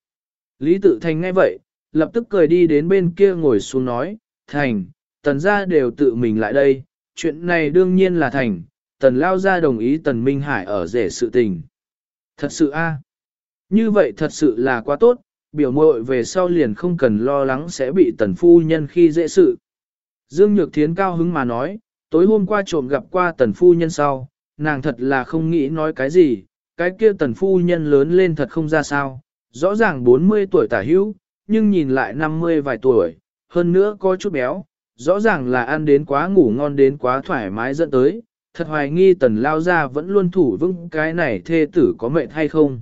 Lý Tự Thành nghe vậy, lập tức cười đi đến bên kia ngồi xuống nói, Thành, tần gia đều tự mình lại đây, chuyện này đương nhiên là Thành, tần lao gia đồng ý tần Minh Hải ở rể sự tình. Thật sự a Như vậy thật sự là quá tốt, biểu muội về sau liền không cần lo lắng sẽ bị tần phu nhân khi dễ sự. Dương Nhược Thiến cao hứng mà nói, tối hôm qua trộm gặp qua tần phu nhân sau, nàng thật là không nghĩ nói cái gì, cái kia tần phu nhân lớn lên thật không ra sao, rõ ràng 40 tuổi tả hữu, nhưng nhìn lại 50 vài tuổi, hơn nữa có chút béo, rõ ràng là ăn đến quá ngủ ngon đến quá thoải mái dẫn tới, thật hoài nghi tần lao ra vẫn luôn thủ vững cái này thê tử có mệt hay không.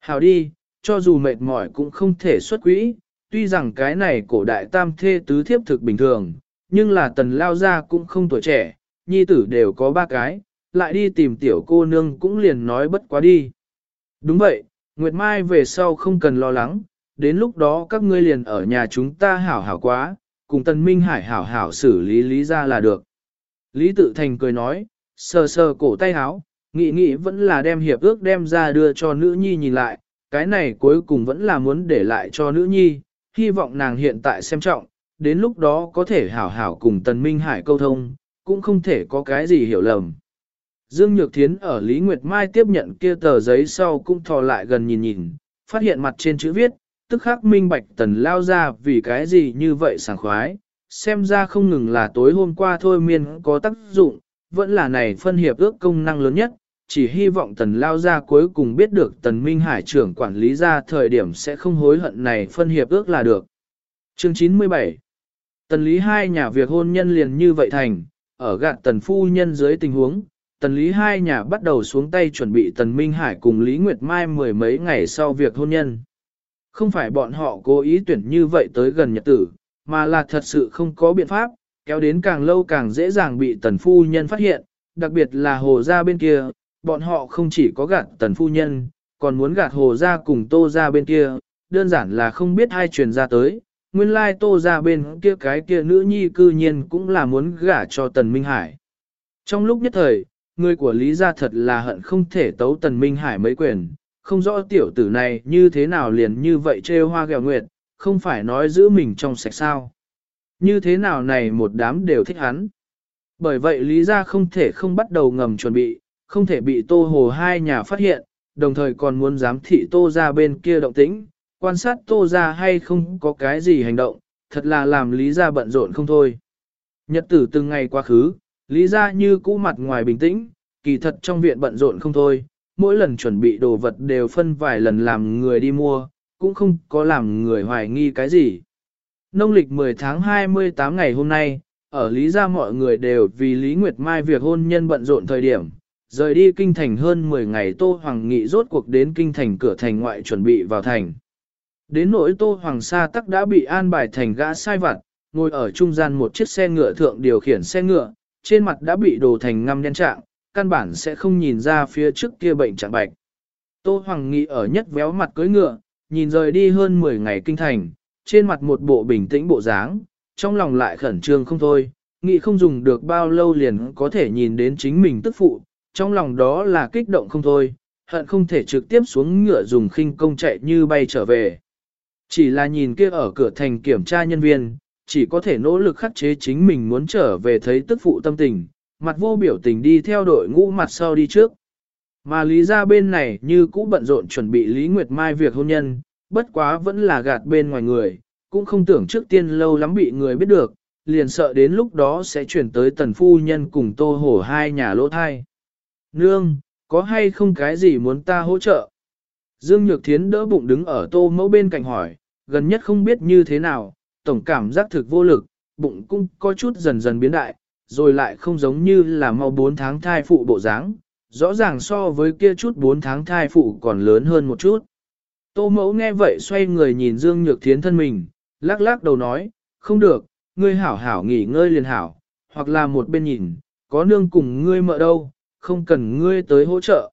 Hào đi, cho dù mệt mỏi cũng không thể xuất quỹ, tuy rằng cái này cổ đại tam thê tứ thiếp thực bình thường, nhưng là tần lao ra cũng không tuổi trẻ, nhi tử đều có ba cái, lại đi tìm tiểu cô nương cũng liền nói bất quá đi. Đúng vậy, Nguyệt Mai về sau không cần lo lắng, đến lúc đó các ngươi liền ở nhà chúng ta hảo hảo quá, cùng Tần Minh Hải hảo hảo xử lý lý ra là được. Lý Tự Thành cười nói, sờ sờ cổ tay háo, nghĩ nghĩ vẫn là đem hiệp ước đem ra đưa cho nữ nhi nhìn lại, cái này cuối cùng vẫn là muốn để lại cho nữ nhi, hy vọng nàng hiện tại xem trọng, đến lúc đó có thể hảo hảo cùng Tần Minh Hải câu thông, cũng không thể có cái gì hiểu lầm. Dương Nhược Thiến ở Lý Nguyệt Mai tiếp nhận kia tờ giấy sau cũng thò lại gần nhìn nhìn, phát hiện mặt trên chữ viết, tức khắc minh bạch tần lao ra vì cái gì như vậy sảng khoái, xem ra không ngừng là tối hôm qua thôi miên có tác dụng, vẫn là này phân hiệp ước công năng lớn nhất, chỉ hy vọng tần lao ra cuối cùng biết được tần minh hải trưởng quản lý ra thời điểm sẽ không hối hận này phân hiệp ước là được. Chương 97 Tần lý hai nhà việc hôn nhân liền như vậy thành, ở gạt tần phu nhân dưới tình huống, tần lý hai nhà bắt đầu xuống tay chuẩn bị tần minh hải cùng Lý Nguyệt Mai mười mấy ngày sau việc hôn nhân. Không phải bọn họ cố ý tuyển như vậy tới gần nhật tử, mà là thật sự không có biện pháp, kéo đến càng lâu càng dễ dàng bị tần phu nhân phát hiện, đặc biệt là hồ gia bên kia, bọn họ không chỉ có gạt tần phu nhân, còn muốn gạt hồ gia cùng tô gia bên kia, đơn giản là không biết ai truyền ra tới. Nguyên lai tô gia bên kia cái kia nữ nhi cư nhiên cũng là muốn gả cho tần Minh Hải. Trong lúc nhất thời, người của Lý gia thật là hận không thể tấu tần Minh Hải mấy quyền, không rõ tiểu tử này như thế nào liền như vậy trêu hoa gẹo nguyệt, không phải nói giữ mình trong sạch sao. Như thế nào này một đám đều thích hắn. Bởi vậy Lý gia không thể không bắt đầu ngầm chuẩn bị, không thể bị tô hồ hai nhà phát hiện, đồng thời còn muốn giám thị tô ra bên kia động tĩnh, quan sát tô ra hay không có cái gì hành động, thật là làm lý gia bận rộn không thôi. Nhật tử từng ngày quá khứ, lý gia như cũ mặt ngoài bình tĩnh, kỳ thật trong viện bận rộn không thôi, mỗi lần chuẩn bị đồ vật đều phân vài lần làm người đi mua, cũng không có làm người hoài nghi cái gì. Nông lịch 10 tháng 28 ngày hôm nay, ở Lý Gia mọi người đều vì Lý Nguyệt Mai việc hôn nhân bận rộn thời điểm, rời đi kinh thành hơn 10 ngày Tô Hoàng Nghị rốt cuộc đến kinh thành cửa thành ngoại chuẩn bị vào thành. Đến nỗi Tô Hoàng Sa tắc đã bị an bài thành gã sai vặt, ngồi ở trung gian một chiếc xe ngựa thượng điều khiển xe ngựa, trên mặt đã bị đồ thành ngăm đen trạng, căn bản sẽ không nhìn ra phía trước kia bệnh trạng bạch. Tô Hoàng Nghị ở nhất véo mặt cưỡi ngựa, nhìn rời đi hơn 10 ngày kinh thành, trên mặt một bộ bình tĩnh bộ dáng, trong lòng lại khẩn trương không thôi, nghị không dùng được bao lâu liền có thể nhìn đến chính mình tức phụ, trong lòng đó là kích động không thôi, hận không thể trực tiếp xuống ngựa dùng khinh công chạy như bay trở về. Chỉ là nhìn kia ở cửa thành kiểm tra nhân viên, chỉ có thể nỗ lực khắc chế chính mình muốn trở về thấy tức phụ tâm tình, mặt vô biểu tình đi theo đội ngũ mặt sau đi trước. Mà lý ra bên này như cũ bận rộn chuẩn bị Lý Nguyệt Mai việc hôn nhân, bất quá vẫn là gạt bên ngoài người, cũng không tưởng trước tiên lâu lắm bị người biết được, liền sợ đến lúc đó sẽ chuyển tới tần phu nhân cùng tô hổ hai nhà lỗ thai. Nương, có hay không cái gì muốn ta hỗ trợ? Dương Nhược Thiến đỡ bụng đứng ở tô mẫu bên cạnh hỏi, gần nhất không biết như thế nào, tổng cảm giác thực vô lực, bụng cũng có chút dần dần biến đại, rồi lại không giống như là mau 4 tháng thai phụ bộ dáng, rõ ràng so với kia chút 4 tháng thai phụ còn lớn hơn một chút. Tô mẫu nghe vậy xoay người nhìn Dương Nhược Thiến thân mình, lắc lắc đầu nói, không được, ngươi hảo hảo nghỉ ngơi liền hảo, hoặc là một bên nhìn, có nương cùng ngươi mợ đâu, không cần ngươi tới hỗ trợ.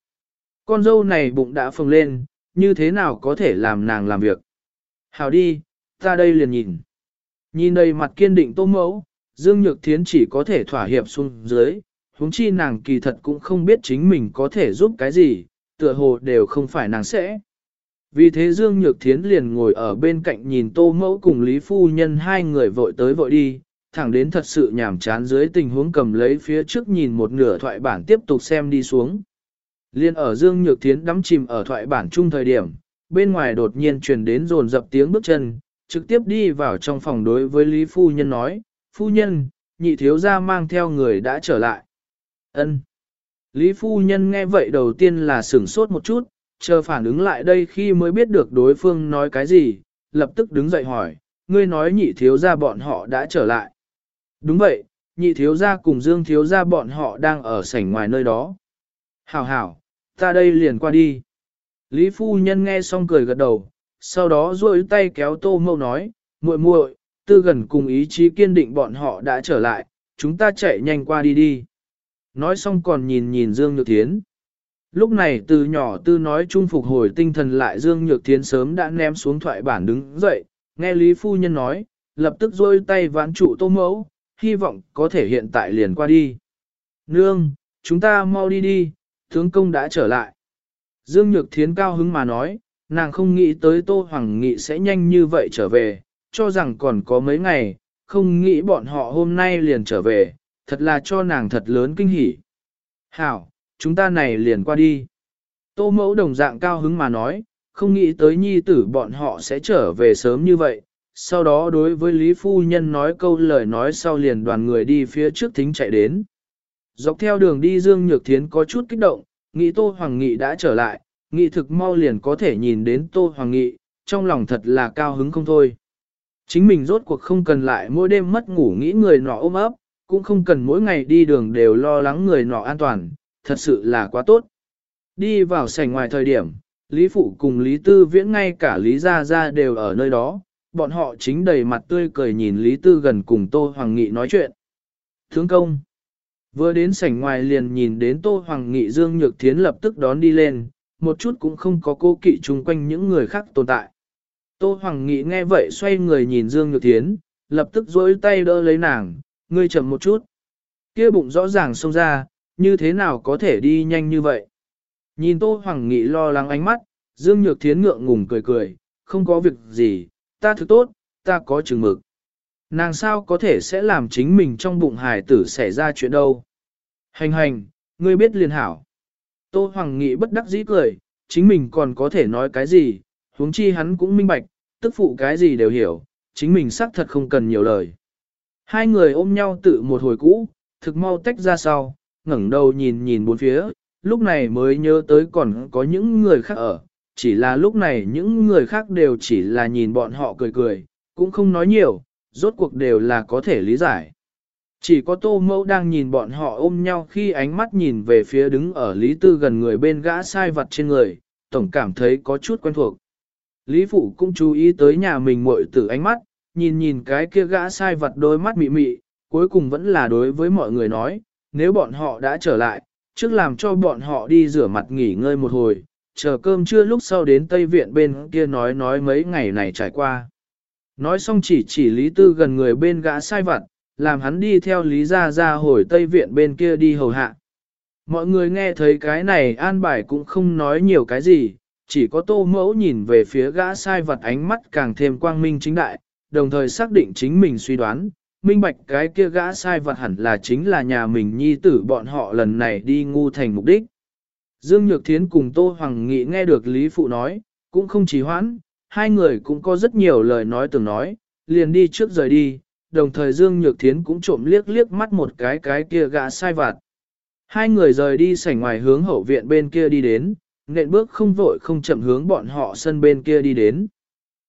Con dâu này bụng đã phồng lên, như thế nào có thể làm nàng làm việc. Hảo đi, ta đây liền nhìn. Nhìn đầy mặt kiên định tô mẫu, Dương Nhược Thiến chỉ có thể thỏa hiệp xuống dưới, huống chi nàng kỳ thật cũng không biết chính mình có thể giúp cái gì, tựa hồ đều không phải nàng sẽ. Vì thế Dương Nhược Thiến liền ngồi ở bên cạnh nhìn tô mẫu cùng Lý Phu Nhân hai người vội tới vội đi, thẳng đến thật sự nhảm chán dưới tình huống cầm lấy phía trước nhìn một nửa thoại bản tiếp tục xem đi xuống. Liên ở Dương Nhược Thiến đắm chìm ở thoại bản chung thời điểm, bên ngoài đột nhiên truyền đến rồn dập tiếng bước chân, trực tiếp đi vào trong phòng đối với Lý Phu Nhân nói, Phu Nhân, nhị thiếu gia mang theo người đã trở lại. ân Lý Phu Nhân nghe vậy đầu tiên là sửng sốt một chút, chờ phản ứng lại đây khi mới biết được đối phương nói cái gì, lập tức đứng dậy hỏi, ngươi nói nhị thiếu gia bọn họ đã trở lại. Đúng vậy, nhị thiếu gia cùng dương thiếu gia bọn họ đang ở sảnh ngoài nơi đó. Hảo hảo, ta đây liền qua đi. Lý phu nhân nghe xong cười gật đầu, sau đó duỗi tay kéo tô mâu nói, muội muội, tư gần cùng ý chí kiên định bọn họ đã trở lại, chúng ta chạy nhanh qua đi đi. Nói xong còn nhìn nhìn Dương Nhược Thiến. Lúc này từ nhỏ tư nói chung phục hồi tinh thần lại Dương Nhược Thiến sớm đã ném xuống thoại bản đứng dậy, nghe Lý Phu Nhân nói, lập tức rôi tay ván trụ tô mẫu, hy vọng có thể hiện tại liền qua đi. Nương, chúng ta mau đi đi, tướng công đã trở lại. Dương Nhược Thiến cao hứng mà nói, nàng không nghĩ tới Tô Hoàng Nghị sẽ nhanh như vậy trở về, cho rằng còn có mấy ngày, không nghĩ bọn họ hôm nay liền trở về, thật là cho nàng thật lớn kinh hỉ. Hảo, chúng ta này liền qua đi. Tô mẫu đồng dạng cao hứng mà nói, không nghĩ tới nhi tử bọn họ sẽ trở về sớm như vậy. Sau đó đối với Lý Phu Nhân nói câu lời nói sau liền đoàn người đi phía trước thính chạy đến. Dọc theo đường đi Dương Nhược Thiến có chút kích động, nghĩ Tô Hoàng Nghị đã trở lại, nghị thực mau liền có thể nhìn đến Tô Hoàng Nghị, trong lòng thật là cao hứng không thôi. Chính mình rốt cuộc không cần lại mỗi đêm mất ngủ nghĩ người nọ ôm ấp, cũng không cần mỗi ngày đi đường đều lo lắng người nọ an toàn, thật sự là quá tốt. Đi vào sảnh ngoài thời điểm, Lý Phụ cùng Lý Tư Viễn ngay cả Lý Gia Gia đều ở nơi đó, bọn họ chính đầy mặt tươi cười nhìn Lý Tư gần cùng Tô Hoàng Nghị nói chuyện. Thướng công, vừa đến sảnh ngoài liền nhìn đến Tô Hoàng Nghị Dương Nhược Thiến lập tức đón đi lên, một chút cũng không có cô kỵ chung quanh những người khác tồn tại. Tô Hoàng Nghị nghe vậy xoay người nhìn Dương Nhược Thiến, lập tức dối tay đỡ lấy nàng, ngươi chậm một chút. Kia bụng rõ ràng xông ra, như thế nào có thể đi nhanh như vậy? Nhìn Tô Hoàng Nghị lo lắng ánh mắt, Dương Nhược Thiến ngượng ngùng cười cười, không có việc gì, ta thứ tốt, ta có chừng mực. Nàng sao có thể sẽ làm chính mình trong bụng hài tử xảy ra chuyện đâu? Hành hành, ngươi biết liền hảo. Tô Hoàng Nghị bất đắc dĩ cười, chính mình còn có thể nói cái gì, huống chi hắn cũng minh bạch, tức phụ cái gì đều hiểu, chính mình xác thật không cần nhiều lời. Hai người ôm nhau tự một hồi cũ, thực mau tách ra sau, ngẩng đầu nhìn nhìn bốn phía, lúc này mới nhớ tới còn có những người khác ở, chỉ là lúc này những người khác đều chỉ là nhìn bọn họ cười cười, cũng không nói nhiều, rốt cuộc đều là có thể lý giải. Chỉ có tô mẫu đang nhìn bọn họ ôm nhau khi ánh mắt nhìn về phía đứng ở Lý Tư gần người bên gã sai vật trên người, tổng cảm thấy có chút quen thuộc. Lý Phụ cũng chú ý tới nhà mình muội tử ánh mắt, nhìn nhìn cái kia gã sai vật đôi mắt mị mị, cuối cùng vẫn là đối với mọi người nói, nếu bọn họ đã trở lại, trước làm cho bọn họ đi rửa mặt nghỉ ngơi một hồi, chờ cơm trưa lúc sau đến Tây Viện bên kia nói nói mấy ngày này trải qua. Nói xong chỉ chỉ Lý Tư gần người bên gã sai vặt, làm hắn đi theo Lý Gia Gia hồi Tây Viện bên kia đi hầu hạ. Mọi người nghe thấy cái này an bài cũng không nói nhiều cái gì, chỉ có tô mẫu nhìn về phía gã sai vật ánh mắt càng thêm quang minh chính đại, đồng thời xác định chính mình suy đoán, minh bạch cái kia gã sai vật hẳn là chính là nhà mình nhi tử bọn họ lần này đi ngu thành mục đích. Dương Nhược Thiến cùng Tô Hoàng Nghị nghe được Lý Phụ nói, cũng không trì hoãn, hai người cũng có rất nhiều lời nói từng nói, liền đi trước rời đi, đồng thời Dương Nhược Thiến cũng trộm liếc liếc mắt một cái cái kia gã sai vặt. Hai người rời đi sảnh ngoài hướng hậu viện bên kia đi đến, nện bước không vội không chậm hướng bọn họ sân bên kia đi đến.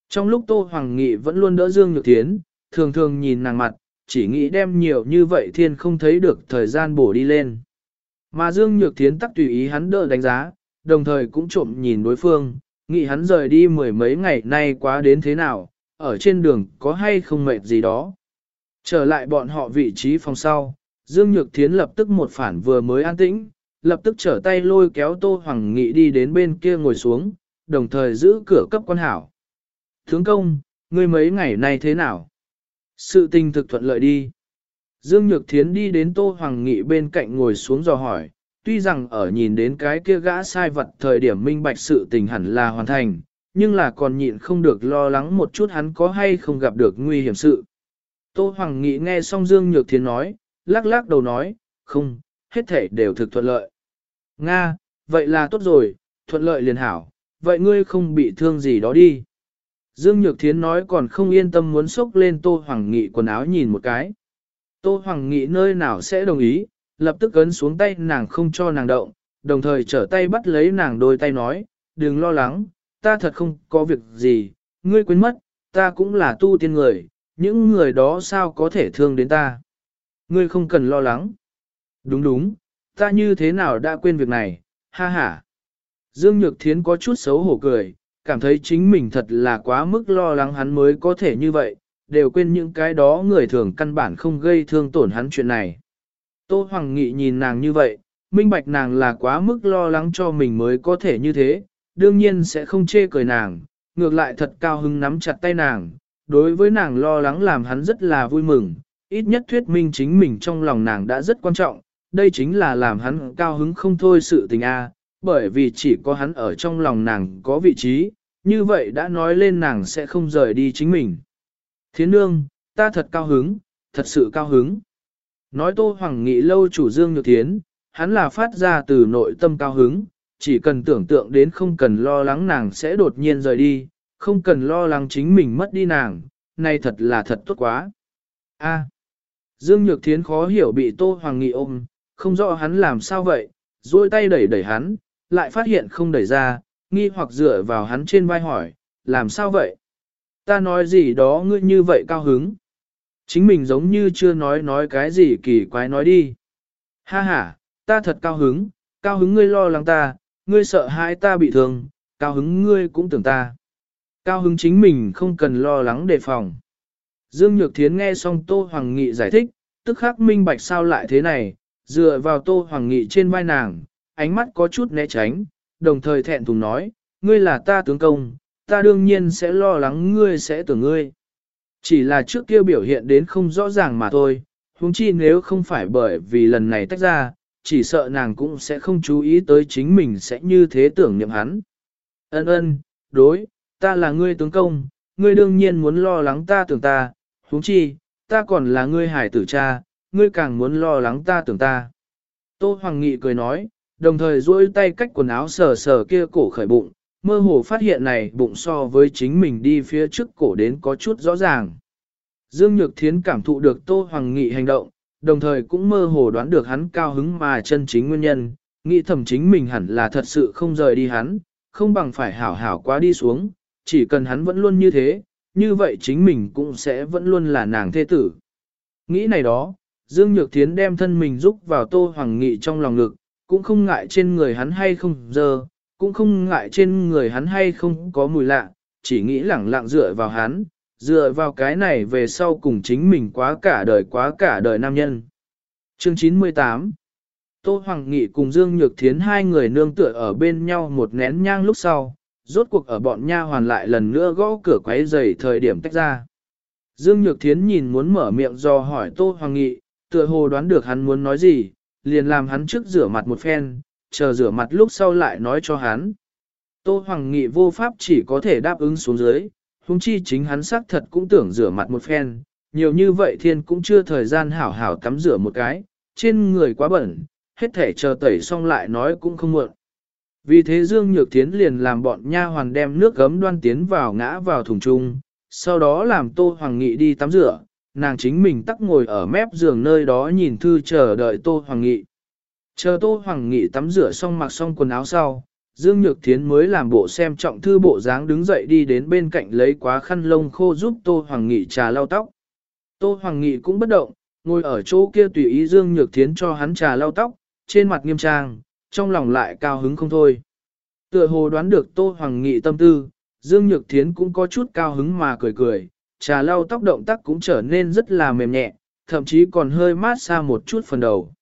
Trong lúc Tô Hoàng Nghị vẫn luôn đỡ Dương Nhược Thiến, thường thường nhìn nàng mặt, chỉ nghĩ đem nhiều như vậy thiên không thấy được thời gian bổ đi lên. Mà Dương Nhược Thiến tắc tùy ý hắn đỡ đánh giá, đồng thời cũng trộm nhìn đối phương, nghĩ hắn rời đi mười mấy ngày nay quá đến thế nào, ở trên đường có hay không mệt gì đó. Trở lại bọn họ vị trí phòng sau, Dương Nhược Thiến lập tức một phản vừa mới an tĩnh, lập tức trở tay lôi kéo Tô Hoàng Nghị đi đến bên kia ngồi xuống, đồng thời giữ cửa cấp quan hảo. Thướng công, ngươi mấy ngày nay thế nào? Sự tình thực thuận lợi đi. Dương Nhược Thiến đi đến Tô Hoàng Nghị bên cạnh ngồi xuống dò hỏi, tuy rằng ở nhìn đến cái kia gã sai vật thời điểm minh bạch sự tình hẳn là hoàn thành, nhưng là còn nhịn không được lo lắng một chút hắn có hay không gặp được nguy hiểm sự. Tô Hoàng Nghị nghe xong Dương Nhược Thiến nói, lắc lắc đầu nói, không, hết thể đều thực thuận lợi. Nga, vậy là tốt rồi, thuận lợi liền hảo, vậy ngươi không bị thương gì đó đi. Dương Nhược Thiến nói còn không yên tâm muốn xốc lên Tô Hoàng Nghị quần áo nhìn một cái. Tô Hoàng Nghị nơi nào sẽ đồng ý, lập tức ấn xuống tay nàng không cho nàng động, đồng thời trở tay bắt lấy nàng đôi tay nói, đừng lo lắng, ta thật không có việc gì, ngươi quên mất, ta cũng là tu tiên người, những người đó sao có thể thương đến ta. Ngươi không cần lo lắng. Đúng đúng, ta như thế nào đã quên việc này, ha ha. Dương Nhược Thiến có chút xấu hổ cười, cảm thấy chính mình thật là quá mức lo lắng hắn mới có thể như vậy, đều quên những cái đó người thường căn bản không gây thương tổn hắn chuyện này. Tô Hoàng Nghị nhìn nàng như vậy, minh bạch nàng là quá mức lo lắng cho mình mới có thể như thế, đương nhiên sẽ không chê cười nàng, ngược lại thật cao hứng nắm chặt tay nàng, đối với nàng lo lắng làm hắn rất là vui mừng, ít nhất thuyết minh chính mình trong lòng nàng đã rất quan trọng, đây chính là làm hắn cao hứng không thôi sự tình a, bởi vì chỉ có hắn ở trong lòng nàng có vị trí, như vậy đã nói lên nàng sẽ không rời đi chính mình. Thiến nương, ta thật cao hứng, thật sự cao hứng. Nói Tô Hoàng Nghị lâu chủ Dương Nhược Thiến, hắn là phát ra từ nội tâm cao hứng, chỉ cần tưởng tượng đến không cần lo lắng nàng sẽ đột nhiên rời đi, không cần lo lắng chính mình mất đi nàng, này thật là thật tốt quá. A. À, Dương Nhược Thiến khó hiểu bị Tô Hoàng Nghị ôm, không rõ hắn làm sao vậy, duỗi tay đẩy đẩy hắn, lại phát hiện không đẩy ra, nghi hoặc dựa vào hắn trên vai hỏi, làm sao vậy? Ta nói gì đó ngươi như vậy cao hứng. Chính mình giống như chưa nói nói cái gì kỳ quái nói đi. Ha ha, ta thật cao hứng, cao hứng ngươi lo lắng ta, ngươi sợ hãi ta bị thương, cao hứng ngươi cũng tưởng ta. Cao hứng chính mình không cần lo lắng đề phòng. Dương Nhược Thiến nghe xong Tô Hoàng Nghị giải thích, tức khắc minh bạch sao lại thế này, dựa vào Tô Hoàng Nghị trên vai nàng, ánh mắt có chút né tránh, đồng thời thẹn thùng nói, ngươi là ta tướng công, ta đương nhiên sẽ lo lắng ngươi sẽ tưởng ngươi. Chỉ là trước kia biểu hiện đến không rõ ràng mà thôi, huống chi nếu không phải bởi vì lần này tách ra, chỉ sợ nàng cũng sẽ không chú ý tới chính mình sẽ như thế tưởng niệm hắn. Ân ân, đối, ta là ngươi tướng công, ngươi đương nhiên muốn lo lắng ta tưởng ta, huống chi, ta còn là ngươi hải tử cha, ngươi càng muốn lo lắng ta tưởng ta. Tô Hoàng Nghị cười nói, đồng thời duỗi tay cách quần áo sờ sờ kia cổ khởi bụng, mơ hồ phát hiện này bụng so với chính mình đi phía trước cổ đến có chút rõ ràng. Dương Nhược Thiến cảm thụ được Tô Hoàng Nghị hành động, đồng thời cũng mơ hồ đoán được hắn cao hứng mà chân chính nguyên nhân, nghĩ thầm chính mình hẳn là thật sự không rời đi hắn, không bằng phải hảo hảo quá đi xuống, chỉ cần hắn vẫn luôn như thế, như vậy chính mình cũng sẽ vẫn luôn là nàng thế tử. Nghĩ này đó, Dương Nhược Thiến đem thân mình giúp vào Tô Hoàng Nghị trong lòng ngực, cũng không ngại trên người hắn hay không giờ, cũng không ngại trên người hắn hay không có mùi lạ, chỉ nghĩ lẳng lặng dựa vào hắn, dựa vào cái này về sau cùng chính mình quá cả đời quá cả đời nam nhân. Chương 98 Tô Hoàng Nghị cùng Dương Nhược Thiến hai người nương tựa ở bên nhau một nén nhang lúc sau, rốt cuộc ở bọn nha hoàn lại lần nữa gõ cửa quấy rầy thời điểm tách ra. Dương Nhược Thiến nhìn muốn mở miệng do hỏi Tô Hoàng Nghị, tựa hồ đoán được hắn muốn nói gì, liền làm hắn trước rửa mặt một phen, chờ rửa mặt lúc sau lại nói cho hắn. Tô Hoàng Nghị vô pháp chỉ có thể đáp ứng xuống dưới, huống chi chính hắn xác thật cũng tưởng rửa mặt một phen, nhiều như vậy thiên cũng chưa thời gian hảo hảo tắm rửa một cái, trên người quá bẩn, hết thể chờ tẩy xong lại nói cũng không muộn. Vì thế Dương Nhược Thiến liền làm bọn nha hoàn đem nước gấm đoan tiến vào ngã vào thùng chung, sau đó làm Tô Hoàng Nghị đi tắm rửa, nàng chính mình tắc ngồi ở mép giường nơi đó nhìn thư chờ đợi Tô Hoàng Nghị. Chờ Tô Hoàng Nghị tắm rửa xong mặc xong quần áo sau, Dương Nhược Thiến mới làm bộ xem trọng thư bộ dáng đứng dậy đi đến bên cạnh lấy quá khăn lông khô giúp Tô Hoàng Nghị trà lau tóc. Tô Hoàng Nghị cũng bất động, ngồi ở chỗ kia tùy ý Dương Nhược Thiến cho hắn trà lau tóc, trên mặt nghiêm trang, trong lòng lại cao hứng không thôi. Tựa hồ đoán được Tô Hoàng Nghị tâm tư, Dương Nhược Thiến cũng có chút cao hứng mà cười cười, trà lau tóc động tác cũng trở nên rất là mềm nhẹ, thậm chí còn hơi mát xa một chút phần đầu.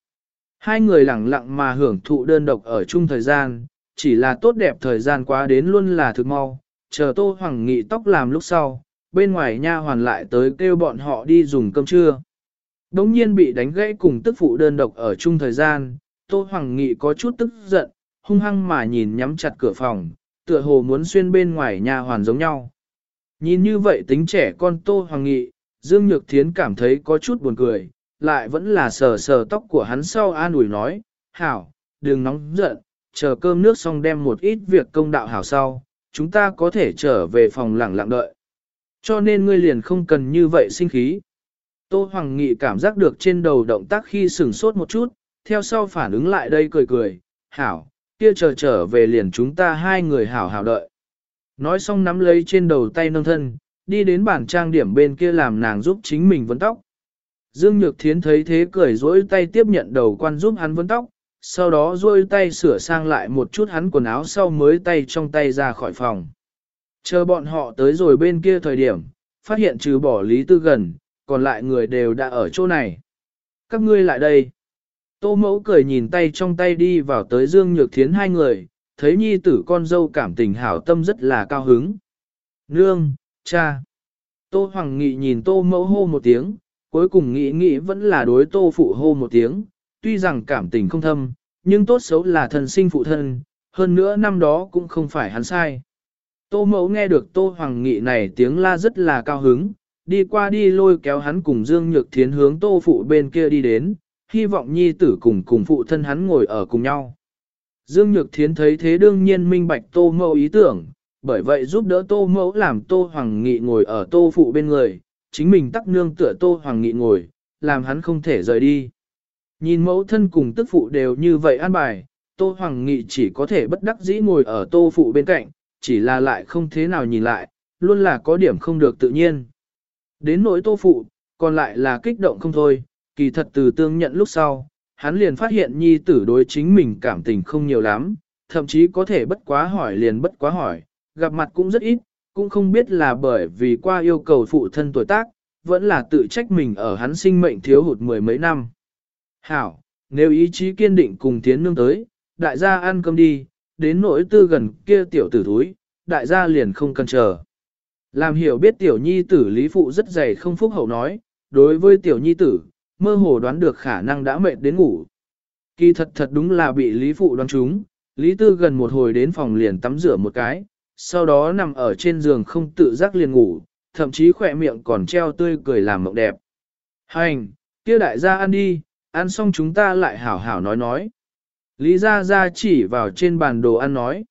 Hai người lặng lặng mà hưởng thụ đơn độc ở chung thời gian, chỉ là tốt đẹp thời gian quá đến luôn là thực mau, chờ Tô Hoàng Nghị tóc làm lúc sau, bên ngoài nha hoàn lại tới kêu bọn họ đi dùng cơm trưa. Đống nhiên bị đánh gãy cùng tức phụ đơn độc ở chung thời gian, Tô Hoàng Nghị có chút tức giận, hung hăng mà nhìn nhắm chặt cửa phòng, tựa hồ muốn xuyên bên ngoài nhà hoàn giống nhau. Nhìn như vậy tính trẻ con Tô Hoàng Nghị, Dương Nhược Thiến cảm thấy có chút buồn cười, lại vẫn là sờ sờ tóc của hắn sau an ủi nói, hảo, đừng nóng giận, chờ cơm nước xong đem một ít việc công đạo hảo sau, chúng ta có thể trở về phòng lặng lặng đợi. Cho nên ngươi liền không cần như vậy sinh khí. Tô Hoàng Nghị cảm giác được trên đầu động tác khi sửng sốt một chút, theo sau phản ứng lại đây cười cười, hảo, kia chờ trở về liền chúng ta hai người hảo hảo đợi. Nói xong nắm lấy trên đầu tay nâng thân, đi đến bàn trang điểm bên kia làm nàng giúp chính mình vấn tóc. Dương Nhược Thiến thấy thế cười rỗi tay tiếp nhận đầu quan giúp hắn vấn tóc, sau đó dôi tay sửa sang lại một chút hắn quần áo sau mới tay trong tay ra khỏi phòng. Chờ bọn họ tới rồi bên kia thời điểm, phát hiện trừ bỏ Lý Tư gần, còn lại người đều đã ở chỗ này. Các ngươi lại đây. Tô mẫu cười nhìn tay trong tay đi vào tới Dương Nhược Thiến hai người, thấy nhi tử con dâu cảm tình hảo tâm rất là cao hứng. Nương, cha. Tô Hoàng Nghị nhìn tô mẫu hô một tiếng, cuối cùng nghĩ nghĩ vẫn là đối tô phụ hô một tiếng, tuy rằng cảm tình không thâm, nhưng tốt xấu là thần sinh phụ thân, hơn nữa năm đó cũng không phải hắn sai. Tô mẫu nghe được tô hoàng nghị này tiếng la rất là cao hứng, đi qua đi lôi kéo hắn cùng Dương Nhược Thiến hướng tô phụ bên kia đi đến, hy vọng nhi tử cùng cùng phụ thân hắn ngồi ở cùng nhau. Dương Nhược Thiến thấy thế đương nhiên minh bạch tô mẫu ý tưởng, bởi vậy giúp đỡ tô mẫu làm tô hoàng nghị ngồi ở tô phụ bên người, chính mình tắc nương tựa tô hoàng nghị ngồi, làm hắn không thể rời đi. Nhìn mẫu thân cùng tức phụ đều như vậy an bài, tô hoàng nghị chỉ có thể bất đắc dĩ ngồi ở tô phụ bên cạnh, chỉ là lại không thế nào nhìn lại, luôn là có điểm không được tự nhiên. Đến nỗi tô phụ, còn lại là kích động không thôi, kỳ thật từ tương nhận lúc sau, hắn liền phát hiện nhi tử đối chính mình cảm tình không nhiều lắm, thậm chí có thể bất quá hỏi liền bất quá hỏi, gặp mặt cũng rất ít, cũng không biết là bởi vì qua yêu cầu phụ thân tuổi tác, vẫn là tự trách mình ở hắn sinh mệnh thiếu hụt mười mấy năm. Hảo, nếu ý chí kiên định cùng tiến nương tới, đại gia ăn cơm đi, đến nỗi tư gần kia tiểu tử thúi, đại gia liền không cần chờ. Làm hiểu biết tiểu nhi tử lý phụ rất dày không phúc hậu nói, đối với tiểu nhi tử, mơ hồ đoán được khả năng đã mệt đến ngủ. Kỳ thật thật đúng là bị lý phụ đoán trúng, lý tư gần một hồi đến phòng liền tắm rửa một cái, sau đó nằm ở trên giường không tự giác liền ngủ, thậm chí khỏe miệng còn treo tươi cười làm mộng đẹp. Hành, kia đại gia ăn đi, ăn xong chúng ta lại hảo hảo nói nói. Lý Gia Gia chỉ vào trên bàn đồ ăn nói.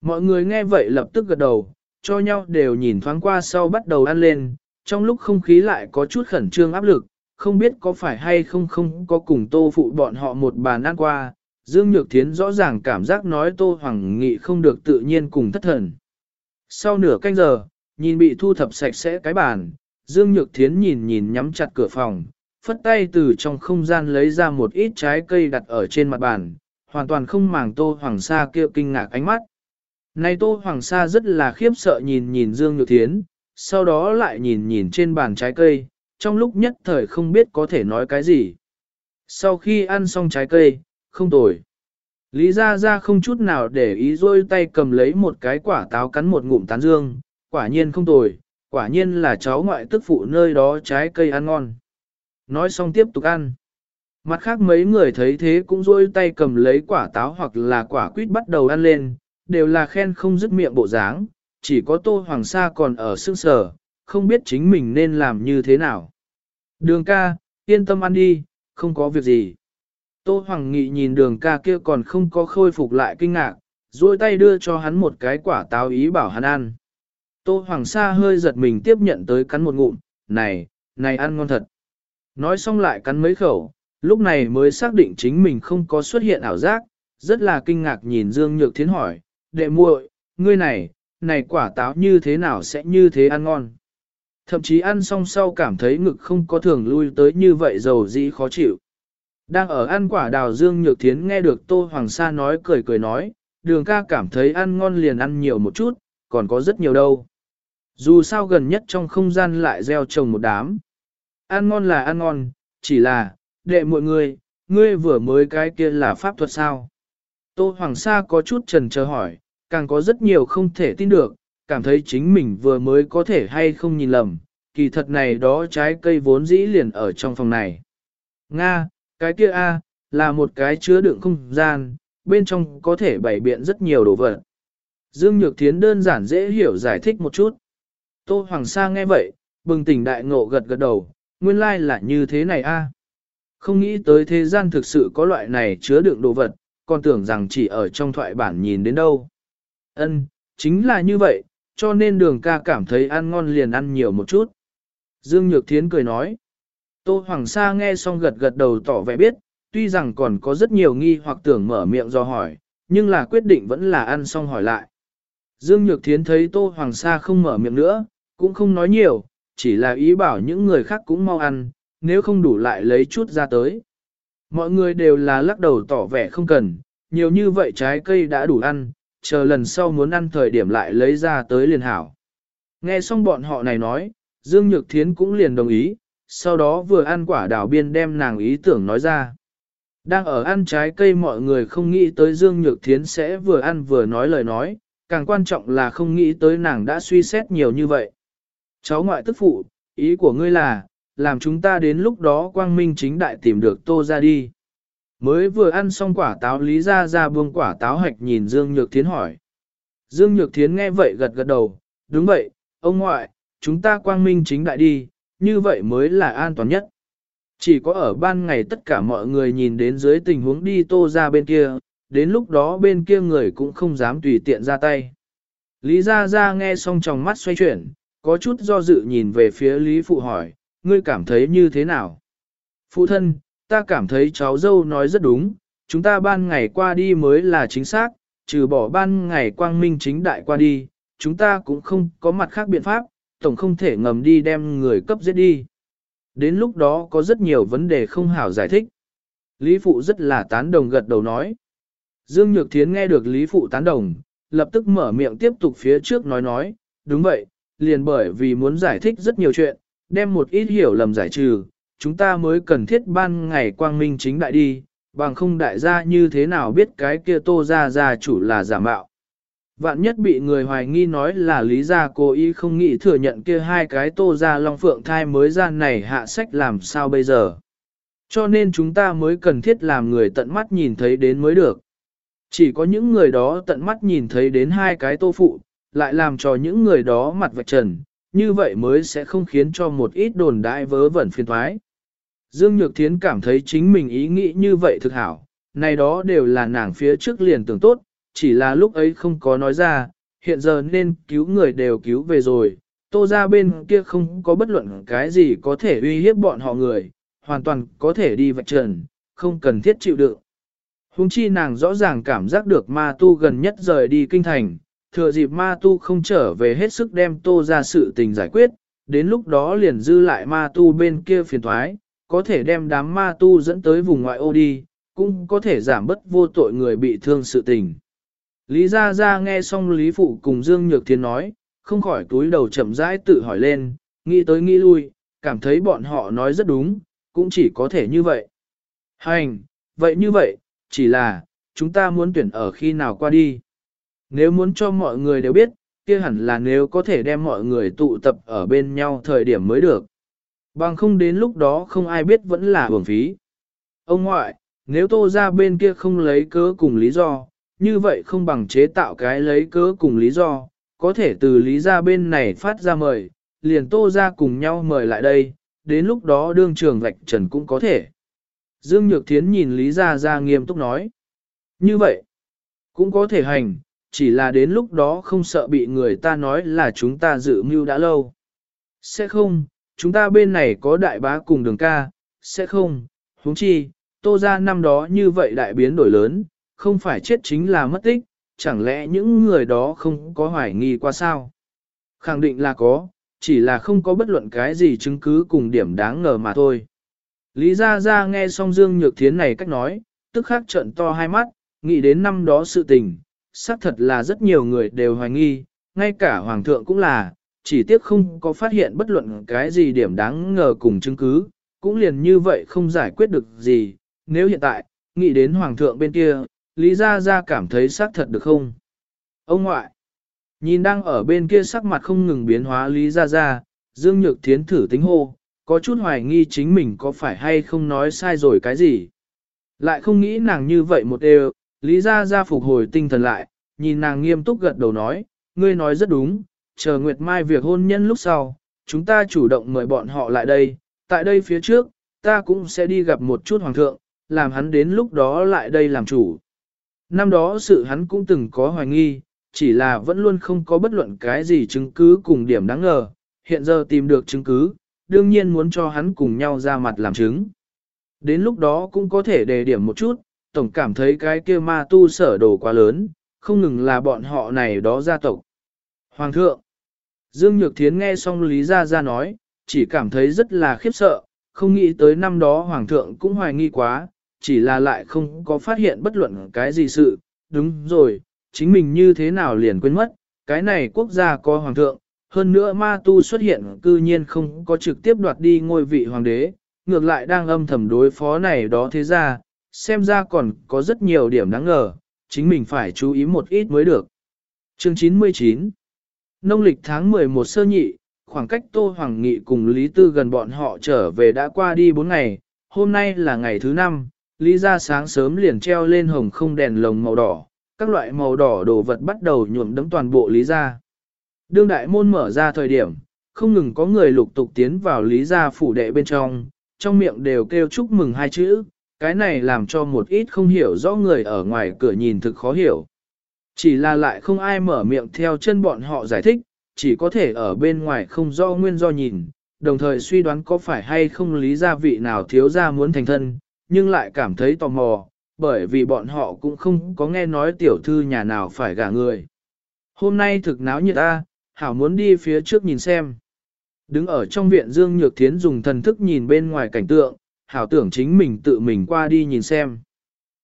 Mọi người nghe vậy lập tức gật đầu, cho nhau đều nhìn thoáng qua sau bắt đầu ăn lên, trong lúc không khí lại có chút khẩn trương áp lực, không biết có phải hay không không có cùng tô phụ bọn họ một bàn ăn qua. Dương Nhược Thiến rõ ràng cảm giác nói Tô Hoàng Nghị không được tự nhiên cùng thất thần. Sau nửa canh giờ, nhìn bị thu thập sạch sẽ cái bàn, Dương Nhược Thiến nhìn nhìn nhắm chặt cửa phòng, phất tay từ trong không gian lấy ra một ít trái cây đặt ở trên mặt bàn, hoàn toàn không màng Tô Hoàng Sa kêu kinh ngạc ánh mắt. Này Tô Hoàng Sa rất là khiếp sợ nhìn nhìn Dương Nhược Thiến, sau đó lại nhìn nhìn trên bàn trái cây, trong lúc nhất thời không biết có thể nói cái gì. Sau khi ăn xong trái cây, không tồi. Lý Gia Gia không chút nào để ý rôi tay cầm lấy một cái quả táo cắn một ngụm tán dương, quả nhiên không tồi, quả nhiên là cháu ngoại tức phụ nơi đó trái cây ăn ngon. Nói xong tiếp tục ăn. Mặt khác mấy người thấy thế cũng rôi tay cầm lấy quả táo hoặc là quả quýt bắt đầu ăn lên, đều là khen không dứt miệng bộ dáng, chỉ có Tô Hoàng Sa còn ở sương sở, không biết chính mình nên làm như thế nào. Đường ca, yên tâm ăn đi, không có việc gì. Tô Hoàng Nghị nhìn đường ca kia còn không có khôi phục lại kinh ngạc, duỗi tay đưa cho hắn một cái quả táo ý bảo hắn ăn. Tô Hoàng Sa hơi giật mình tiếp nhận tới cắn một ngụm, này, này ăn ngon thật. Nói xong lại cắn mấy khẩu, lúc này mới xác định chính mình không có xuất hiện ảo giác, rất là kinh ngạc nhìn Dương Nhược Thiến hỏi, đệ muội, ngươi này, này quả táo như thế nào sẽ như thế ăn ngon. Thậm chí ăn xong sau cảm thấy ngực không có thường lui tới như vậy dầu dĩ khó chịu. Đang ở ăn quả đào Dương Nhược Thiến nghe được Tô Hoàng Sa nói cười cười nói, đường ca cảm thấy ăn ngon liền ăn nhiều một chút, còn có rất nhiều đâu. Dù sao gần nhất trong không gian lại gieo trồng một đám. Ăn ngon là ăn ngon, chỉ là, đệ mọi người, ngươi vừa mới cái kia là pháp thuật sao? Tô Hoàng Sa có chút trần chờ hỏi, càng có rất nhiều không thể tin được, cảm thấy chính mình vừa mới có thể hay không nhìn lầm, kỳ thật này đó trái cây vốn dĩ liền ở trong phòng này. Nga, cái kia A, là một cái chứa đựng không gian, bên trong có thể bày biện rất nhiều đồ vật. Dương Nhược Thiến đơn giản dễ hiểu giải thích một chút. Tô Hoàng Sa nghe vậy, bừng tỉnh đại ngộ gật gật đầu, nguyên lai là như thế này a. Không nghĩ tới thế gian thực sự có loại này chứa đựng đồ vật, còn tưởng rằng chỉ ở trong thoại bản nhìn đến đâu. Ân, chính là như vậy, cho nên đường ca cảm thấy ăn ngon liền ăn nhiều một chút. Dương Nhược Thiến cười nói. Tô Hoàng Sa nghe xong gật gật đầu tỏ vẻ biết, tuy rằng còn có rất nhiều nghi hoặc tưởng mở miệng do hỏi, nhưng là quyết định vẫn là ăn xong hỏi lại. Dương Nhược Thiến thấy Tô Hoàng Sa không mở miệng nữa, cũng không nói nhiều, chỉ là ý bảo những người khác cũng mau ăn, nếu không đủ lại lấy chút ra tới. Mọi người đều là lắc đầu tỏ vẻ không cần, nhiều như vậy trái cây đã đủ ăn, chờ lần sau muốn ăn thời điểm lại lấy ra tới liền hảo. Nghe xong bọn họ này nói, Dương Nhược Thiến cũng liền đồng ý, sau đó vừa ăn quả đào biên đem nàng ý tưởng nói ra. Đang ở ăn trái cây mọi người không nghĩ tới Dương Nhược Thiến sẽ vừa ăn vừa nói lời nói, càng quan trọng là không nghĩ tới nàng đã suy xét nhiều như vậy. Cháu ngoại tức phụ, ý của ngươi là, làm chúng ta đến lúc đó quang minh chính đại tìm được tô ra đi. Mới vừa ăn xong quả táo lý Gia Gia buông quả táo hạch nhìn Dương Nhược Thiến hỏi. Dương Nhược Thiến nghe vậy gật gật đầu, đúng vậy, ông ngoại, chúng ta quang minh chính đại đi, như vậy mới là an toàn nhất. Chỉ có ở ban ngày tất cả mọi người nhìn đến dưới tình huống đi tô ra bên kia, đến lúc đó bên kia người cũng không dám tùy tiện ra tay. Lý Gia Gia nghe xong trong mắt xoay chuyển, có chút do dự nhìn về phía Lý Phụ hỏi, ngươi cảm thấy như thế nào? Phụ thân, ta cảm thấy cháu dâu nói rất đúng, chúng ta ban ngày qua đi mới là chính xác, trừ bỏ ban ngày quang minh chính đại qua đi, chúng ta cũng không có mặt khác biện pháp, tổng không thể ngầm đi đem người cấp giết đi. Đến lúc đó có rất nhiều vấn đề không hảo giải thích. Lý Phụ rất là tán đồng gật đầu nói. Dương Nhược Thiến nghe được Lý Phụ tán đồng, lập tức mở miệng tiếp tục phía trước nói nói, đúng vậy, liền bởi vì muốn giải thích rất nhiều chuyện, đem một ít hiểu lầm giải trừ, chúng ta mới cần thiết ban ngày quang minh chính đại đi, bằng không đại gia như thế nào biết cái kia tô ra gia chủ là giả mạo. Vạn nhất bị người hoài nghi nói là lý gia cố ý không nghĩ thừa nhận kia hai cái tô ra long phượng thai mới ra này hạ sách làm sao bây giờ. Cho nên chúng ta mới cần thiết làm người tận mắt nhìn thấy đến mới được. Chỉ có những người đó tận mắt nhìn thấy đến hai cái tô phụ, lại làm cho những người đó mặt vạch trần, như vậy mới sẽ không khiến cho một ít đồn đại vớ vẩn phiền thoái. Dương Nhược Thiến cảm thấy chính mình ý nghĩ như vậy thực hảo, này đó đều là nàng phía trước liền tưởng tốt, chỉ là lúc ấy không có nói ra, hiện giờ nên cứu người đều cứu về rồi, tô ra bên kia không có bất luận cái gì có thể uy hiếp bọn họ người, hoàn toàn có thể đi vạch trần, không cần thiết chịu đựng. Hùng chi nàng rõ ràng cảm giác được ma tu gần nhất rời đi kinh thành, thừa dịp ma tu không trở về hết sức đem tô ra sự tình giải quyết, đến lúc đó liền dư lại ma tu bên kia phiền thoái, có thể đem đám ma tu dẫn tới vùng ngoại ô đi, cũng có thể giảm bất vô tội người bị thương sự tình. Lý Gia Gia nghe xong Lý Phụ cùng Dương Nhược Thiên nói, không khỏi túi đầu chậm rãi tự hỏi lên, nghĩ tới nghĩ lui, cảm thấy bọn họ nói rất đúng, cũng chỉ có thể như vậy. Hành, vậy như vậy, chỉ là, chúng ta muốn tuyển ở khi nào qua đi. Nếu muốn cho mọi người đều biết, kia hẳn là nếu có thể đem mọi người tụ tập ở bên nhau thời điểm mới được. Bằng không đến lúc đó không ai biết vẫn là hưởng phí. Ông ngoại, nếu tô ra bên kia không lấy cớ cùng lý do, như vậy không bằng chế tạo cái lấy cớ cùng lý do, có thể từ lý ra bên này phát ra mời, liền tô ra cùng nhau mời lại đây, đến lúc đó đương trường vạch trần cũng có thể. Dương Nhược Thiến nhìn Lý Gia ra nghiêm túc nói. Như vậy, cũng có thể hành, chỉ là đến lúc đó không sợ bị người ta nói là chúng ta dự mưu đã lâu. Sẽ không, chúng ta bên này có đại bá cùng đường ca, sẽ không, huống chi, tô ra năm đó như vậy đại biến đổi lớn, không phải chết chính là mất tích, chẳng lẽ những người đó không có hoài nghi qua sao? Khẳng định là có, chỉ là không có bất luận cái gì chứng cứ cùng điểm đáng ngờ mà thôi. Lý Gia Gia nghe xong Dương Nhược Thiến này cách nói, tức khắc trợn to hai mắt, nghĩ đến năm đó sự tình, xác thật là rất nhiều người đều hoài nghi, ngay cả Hoàng thượng cũng là, chỉ tiếc không có phát hiện bất luận cái gì điểm đáng ngờ cùng chứng cứ, cũng liền như vậy không giải quyết được gì, nếu hiện tại, nghĩ đến Hoàng thượng bên kia, Lý Gia Gia cảm thấy xác thật được không? Ông ngoại, nhìn đang ở bên kia sắc mặt không ngừng biến hóa Lý Gia Gia, Dương Nhược Thiến thử tính hô, có chút hoài nghi chính mình có phải hay không nói sai rồi cái gì. Lại không nghĩ nàng như vậy một đều, Lý Gia Gia phục hồi tinh thần lại, nhìn nàng nghiêm túc gật đầu nói, ngươi nói rất đúng, chờ Nguyệt Mai việc hôn nhân lúc sau, chúng ta chủ động mời bọn họ lại đây, tại đây phía trước, ta cũng sẽ đi gặp một chút hoàng thượng, làm hắn đến lúc đó lại đây làm chủ. Năm đó sự hắn cũng từng có hoài nghi, chỉ là vẫn luôn không có bất luận cái gì chứng cứ cùng điểm đáng ngờ, hiện giờ tìm được chứng cứ, đương nhiên muốn cho hắn cùng nhau ra mặt làm chứng. Đến lúc đó cũng có thể đề điểm một chút, tổng cảm thấy cái kia ma tu sở đồ quá lớn, không ngừng là bọn họ này đó gia tộc. Hoàng thượng, Dương Nhược Thiến nghe xong Lý Gia Gia nói, chỉ cảm thấy rất là khiếp sợ, không nghĩ tới năm đó Hoàng thượng cũng hoài nghi quá, chỉ là lại không có phát hiện bất luận cái gì sự, đúng rồi, chính mình như thế nào liền quên mất, cái này quốc gia có Hoàng thượng, hơn nữa ma tu xuất hiện cư nhiên không có trực tiếp đoạt đi ngôi vị Hoàng đế, ngược lại đang âm thầm đối phó này đó thế ra, xem ra còn có rất nhiều điểm đáng ngờ, chính mình phải chú ý một ít mới được. Chương 99 Nông lịch tháng 11 sơ nhị, khoảng cách Tô Hoàng Nghị cùng Lý Tư gần bọn họ trở về đã qua đi 4 ngày, hôm nay là ngày thứ 5, Lý ra sáng sớm liền treo lên hồng không đèn lồng màu đỏ, các loại màu đỏ đồ vật bắt đầu nhuộm đấm toàn bộ Lý ra. Đương đại môn mở ra thời điểm, không ngừng có người lục tục tiến vào lý gia phủ đệ bên trong, trong miệng đều kêu chúc mừng hai chữ, cái này làm cho một ít không hiểu rõ người ở ngoài cửa nhìn thực khó hiểu. Chỉ là lại không ai mở miệng theo chân bọn họ giải thích, chỉ có thể ở bên ngoài không do nguyên do nhìn, đồng thời suy đoán có phải hay không lý gia vị nào thiếu gia muốn thành thân, nhưng lại cảm thấy tò mò, bởi vì bọn họ cũng không có nghe nói tiểu thư nhà nào phải gả người. Hôm nay thực náo nhiệt ta, hảo muốn đi phía trước nhìn xem. Đứng ở trong viện Dương Nhược Thiến dùng thần thức nhìn bên ngoài cảnh tượng, hảo tưởng chính mình tự mình qua đi nhìn xem.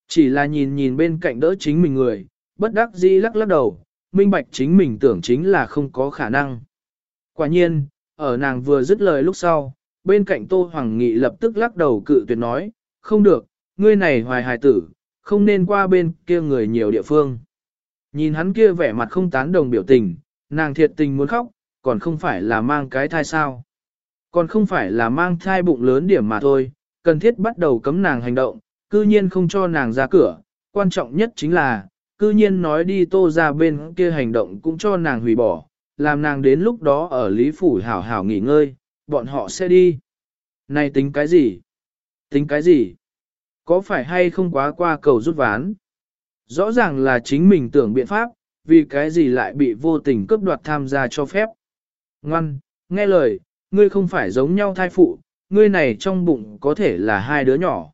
Chỉ là nhìn nhìn bên cạnh đỡ chính mình người, bất đắc dĩ lắc lắc đầu, minh bạch chính mình tưởng chính là không có khả năng. Quả nhiên, ở nàng vừa dứt lời lúc sau, bên cạnh Tô Hoàng Nghị lập tức lắc đầu cự tuyệt nói, không được, ngươi này hoài hài tử, không nên qua bên kia người nhiều địa phương. Nhìn hắn kia vẻ mặt không tán đồng biểu tình, nàng thiệt tình muốn khóc, còn không phải là mang cái thai sao. Còn không phải là mang thai bụng lớn điểm mà thôi, cần thiết bắt đầu cấm nàng hành động, cư nhiên không cho nàng ra cửa, quan trọng nhất chính là, cư nhiên nói đi tô ra bên kia hành động cũng cho nàng hủy bỏ, làm nàng đến lúc đó ở Lý Phủ hảo hảo nghỉ ngơi, bọn họ sẽ đi. Này tính cái gì? Tính cái gì? Có phải hay không quá qua cầu rút ván? Rõ ràng là chính mình tưởng biện pháp, vì cái gì lại bị vô tình cướp đoạt tham gia cho phép. Ngoan, nghe lời, ngươi không phải giống nhau thai phụ, ngươi này trong bụng có thể là hai đứa nhỏ.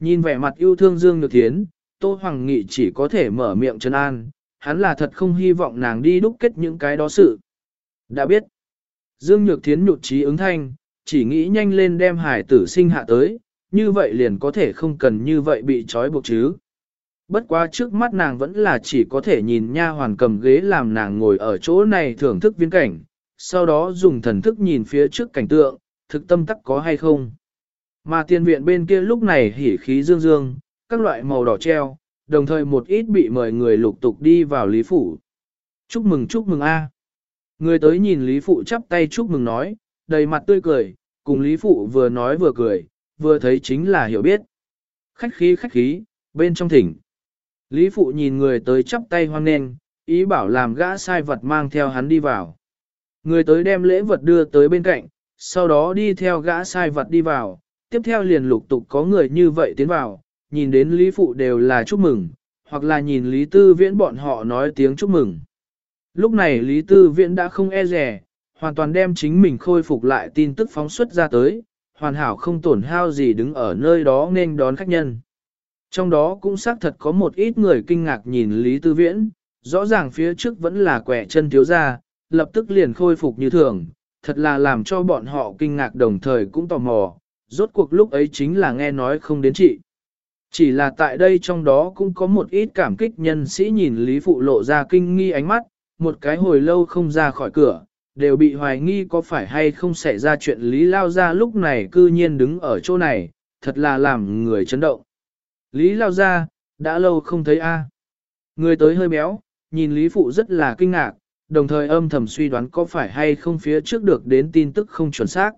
Nhìn vẻ mặt yêu thương Dương Nhược Thiến, Tô Hoàng Nghị chỉ có thể mở miệng chân an, hắn là thật không hy vọng nàng đi đúc kết những cái đó sự. Đã biết, Dương Nhược Thiến nhụt trí ứng thanh, chỉ nghĩ nhanh lên đem hải tử sinh hạ tới, như vậy liền có thể không cần như vậy bị trói buộc chứ. Bất quá trước mắt nàng vẫn là chỉ có thể nhìn nha hoàn cầm ghế làm nàng ngồi ở chỗ này thưởng thức viên cảnh, sau đó dùng thần thức nhìn phía trước cảnh tượng, thực tâm tắc có hay không. Mà tiên viện bên kia lúc này hỉ khí dương dương, các loại màu đỏ treo, đồng thời một ít bị mời người lục tục đi vào Lý Phủ. Chúc mừng chúc mừng a. À. Người tới nhìn Lý Phụ chắp tay chúc mừng nói, đầy mặt tươi cười, cùng Lý Phụ vừa nói vừa cười, vừa thấy chính là hiểu biết. Khách khí khách khí, bên trong thỉnh. Lý Phụ nhìn người tới chắp tay hoang nền, ý bảo làm gã sai vật mang theo hắn đi vào. Người tới đem lễ vật đưa tới bên cạnh, sau đó đi theo gã sai vật đi vào, tiếp theo liền lục tục có người như vậy tiến vào, nhìn đến Lý Phụ đều là chúc mừng, hoặc là nhìn Lý Tư Viễn bọn họ nói tiếng chúc mừng. Lúc này Lý Tư Viễn đã không e rẻ, hoàn toàn đem chính mình khôi phục lại tin tức phóng xuất ra tới, hoàn hảo không tổn hao gì đứng ở nơi đó nên đón khách nhân. Trong đó cũng xác thật có một ít người kinh ngạc nhìn Lý Tư Viễn, rõ ràng phía trước vẫn là quẻ chân thiếu ra, lập tức liền khôi phục như thường, thật là làm cho bọn họ kinh ngạc đồng thời cũng tò mò, rốt cuộc lúc ấy chính là nghe nói không đến chị. Chỉ là tại đây trong đó cũng có một ít cảm kích nhân sĩ nhìn Lý Phụ lộ ra kinh nghi ánh mắt, một cái hồi lâu không ra khỏi cửa, đều bị hoài nghi có phải hay không xảy ra chuyện Lý Lao gia lúc này cư nhiên đứng ở chỗ này, thật là làm người chấn động. Lý Lao gia đã lâu không thấy a Người tới hơi béo, nhìn Lý Phụ rất là kinh ngạc, đồng thời âm thầm suy đoán có phải hay không phía trước được đến tin tức không chuẩn xác.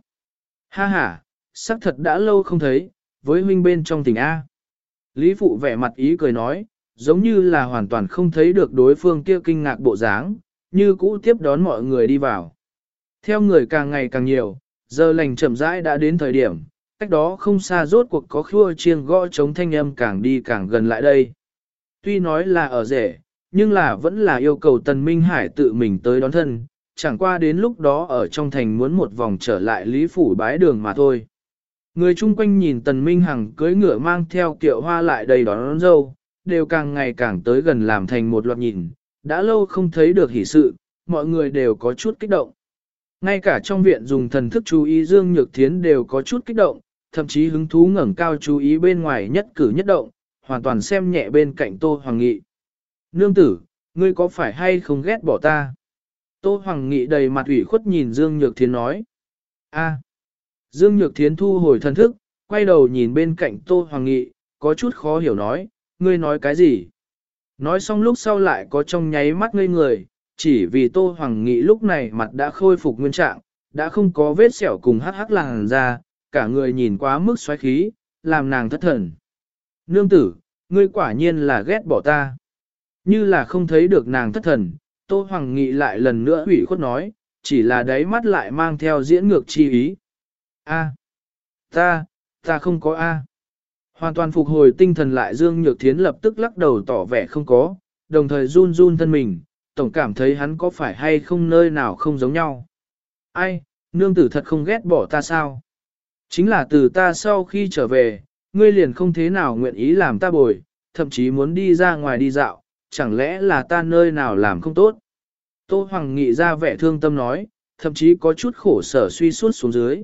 Ha ha, xác thật đã lâu không thấy, với huynh bên trong tình A. Lý Phụ vẻ mặt ý cười nói, giống như là hoàn toàn không thấy được đối phương kia kinh ngạc bộ dáng, như cũ tiếp đón mọi người đi vào. Theo người càng ngày càng nhiều, giờ lành chậm rãi đã đến thời điểm, cách đó không xa rốt cuộc có khua chiêng gõ chống thanh âm càng đi càng gần lại đây. Tuy nói là ở rể, nhưng là vẫn là yêu cầu Tần Minh Hải tự mình tới đón thân, chẳng qua đến lúc đó ở trong thành muốn một vòng trở lại Lý Phủ bái đường mà thôi. Người chung quanh nhìn Tần Minh Hằng cưới ngựa mang theo kiệu hoa lại đầy đón, dâu, đều càng ngày càng tới gần làm thành một loạt nhìn, đã lâu không thấy được hỷ sự, mọi người đều có chút kích động. Ngay cả trong viện dùng thần thức chú ý Dương Nhược Thiến đều có chút kích động, thậm chí hứng thú ngẩng cao chú ý bên ngoài nhất cử nhất động, hoàn toàn xem nhẹ bên cạnh Tô Hoàng Nghị. Nương tử, ngươi có phải hay không ghét bỏ ta? Tô Hoàng Nghị đầy mặt ủy khuất nhìn Dương Nhược Thiến nói. a Dương Nhược Thiến thu hồi thần thức, quay đầu nhìn bên cạnh Tô Hoàng Nghị, có chút khó hiểu nói, ngươi nói cái gì? Nói xong lúc sau lại có trong nháy mắt ngây người, chỉ vì Tô Hoàng Nghị lúc này mặt đã khôi phục nguyên trạng, đã không có vết sẹo cùng hắc hắc làng ra, cả người nhìn quá mức xoáy khí, làm nàng thất thần. Nương tử, ngươi quả nhiên là ghét bỏ ta. Như là không thấy được nàng thất thần, Tô Hoàng Nghị lại lần nữa ủy khuất nói, chỉ là đáy mắt lại mang theo diễn ngược chi ý. A. ta, ta không có A. Hoàn toàn phục hồi tinh thần lại Dương Nhược Thiến lập tức lắc đầu tỏ vẻ không có, đồng thời run run thân mình, tổng cảm thấy hắn có phải hay không nơi nào không giống nhau. Ai, nương tử thật không ghét bỏ ta sao? Chính là từ ta sau khi trở về, ngươi liền không thế nào nguyện ý làm ta bồi, thậm chí muốn đi ra ngoài đi dạo, chẳng lẽ là ta nơi nào làm không tốt? Tô Hoàng Nghị ra vẻ thương tâm nói, thậm chí có chút khổ sở suy suốt xuống dưới.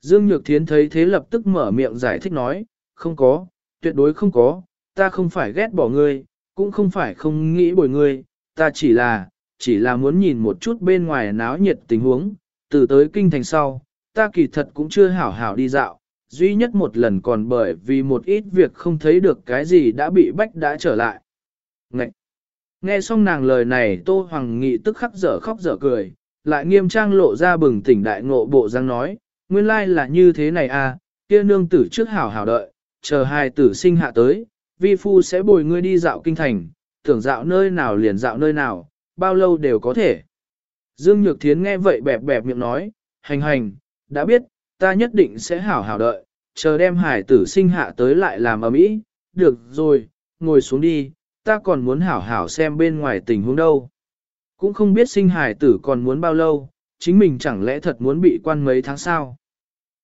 Dương Nhược Thiến thấy thế lập tức mở miệng giải thích nói, không có, tuyệt đối không có, ta không phải ghét bỏ ngươi, cũng không phải không nghĩ bồi ngươi, ta chỉ là, chỉ là muốn nhìn một chút bên ngoài náo nhiệt tình huống, từ tới kinh thành sau, ta kỳ thật cũng chưa hảo hảo đi dạo, duy nhất một lần còn bởi vì một ít việc không thấy được cái gì đã bị bách đã trở lại. Ngậy! Nghe xong nàng lời này Tô Hoàng Nghị tức khắc dở khóc dở cười, lại nghiêm trang lộ ra bừng tỉnh đại ngộ bộ răng nói, nguyên lai là như thế này à, kia nương tử trước hảo hảo đợi, chờ hai tử sinh hạ tới, vi phu sẽ bồi ngươi đi dạo kinh thành, tưởng dạo nơi nào liền dạo nơi nào, bao lâu đều có thể. Dương Nhược Thiến nghe vậy bẹp bẹp miệng nói, hành hành, đã biết, ta nhất định sẽ hảo hảo đợi, chờ đem hải tử sinh hạ tới lại làm ở mỹ, được rồi, ngồi xuống đi, ta còn muốn hảo hảo xem bên ngoài tình huống đâu. Cũng không biết sinh hải tử còn muốn bao lâu, chính mình chẳng lẽ thật muốn bị quan mấy tháng sao?